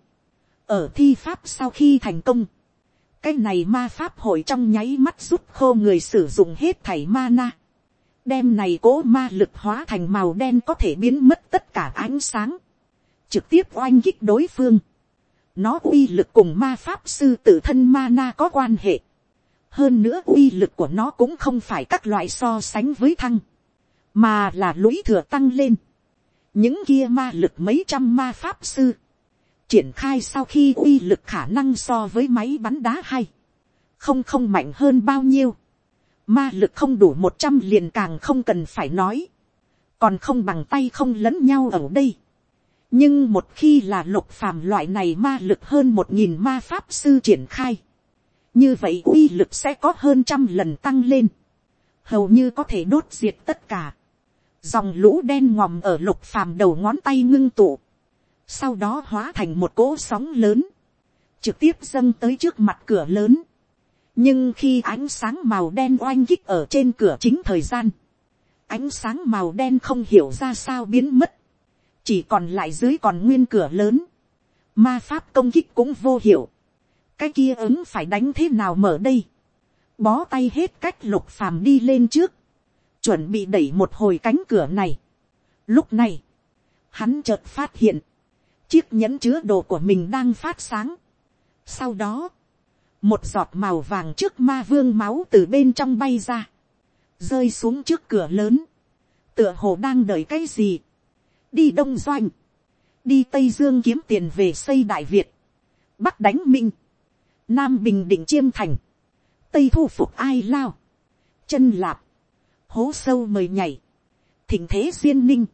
ở thi pháp sau khi thành công, cái này ma pháp hội trong nháy mắt rút khô người sử dụng hết thảy ma na. đem này cố ma lực hóa thành màu đen có thể biến mất tất cả ánh sáng trực tiếp oanh kích đối phương. Nó uy lực cùng ma pháp sư tự thân ma na có quan hệ. Hơn nữa uy lực của nó cũng không phải các loại so sánh với thăng. Mà là lũy thừa tăng lên. Những kia ma lực mấy trăm ma pháp sư. Triển khai sau khi uy lực khả năng so với máy bắn đá hay. Không không mạnh hơn bao nhiêu. Ma lực không đủ một trăm liền càng không cần phải nói. Còn không bằng tay không lẫn nhau ở đây nhưng một khi là lục phàm loại này ma lực hơn một nghìn ma pháp sư triển khai, như vậy uy lực sẽ có hơn trăm lần tăng lên, hầu như có thể đốt diệt tất cả, dòng lũ đen ngòm ở lục phàm đầu ngón tay ngưng tụ, sau đó hóa thành một cỗ sóng lớn, trực tiếp dâng tới trước mặt cửa lớn, nhưng khi ánh sáng màu đen oanh kích ở trên cửa chính thời gian, ánh sáng màu đen không hiểu ra sao biến mất, chỉ còn lại dưới còn nguyên cửa lớn, ma pháp công kích cũng vô hiệu, cái kia ứng phải đánh thế nào mở đây, bó tay hết cách lục phàm đi lên trước, chuẩn bị đẩy một hồi cánh cửa này. Lúc này, hắn chợt phát hiện, chiếc nhẫn chứa đồ của mình đang phát sáng. Sau đó, một giọt màu vàng trước ma vương máu từ bên trong bay ra, rơi xuống trước cửa lớn, tựa hồ đang đợi cái gì đi đông doanh, đi tây dương kiếm tiền về xây đại việt, bắc đánh minh, nam bình định chiêm thành, tây thu phục ai lao, chân lạp, hố sâu mời nhảy, thỉnh thế duyên ninh,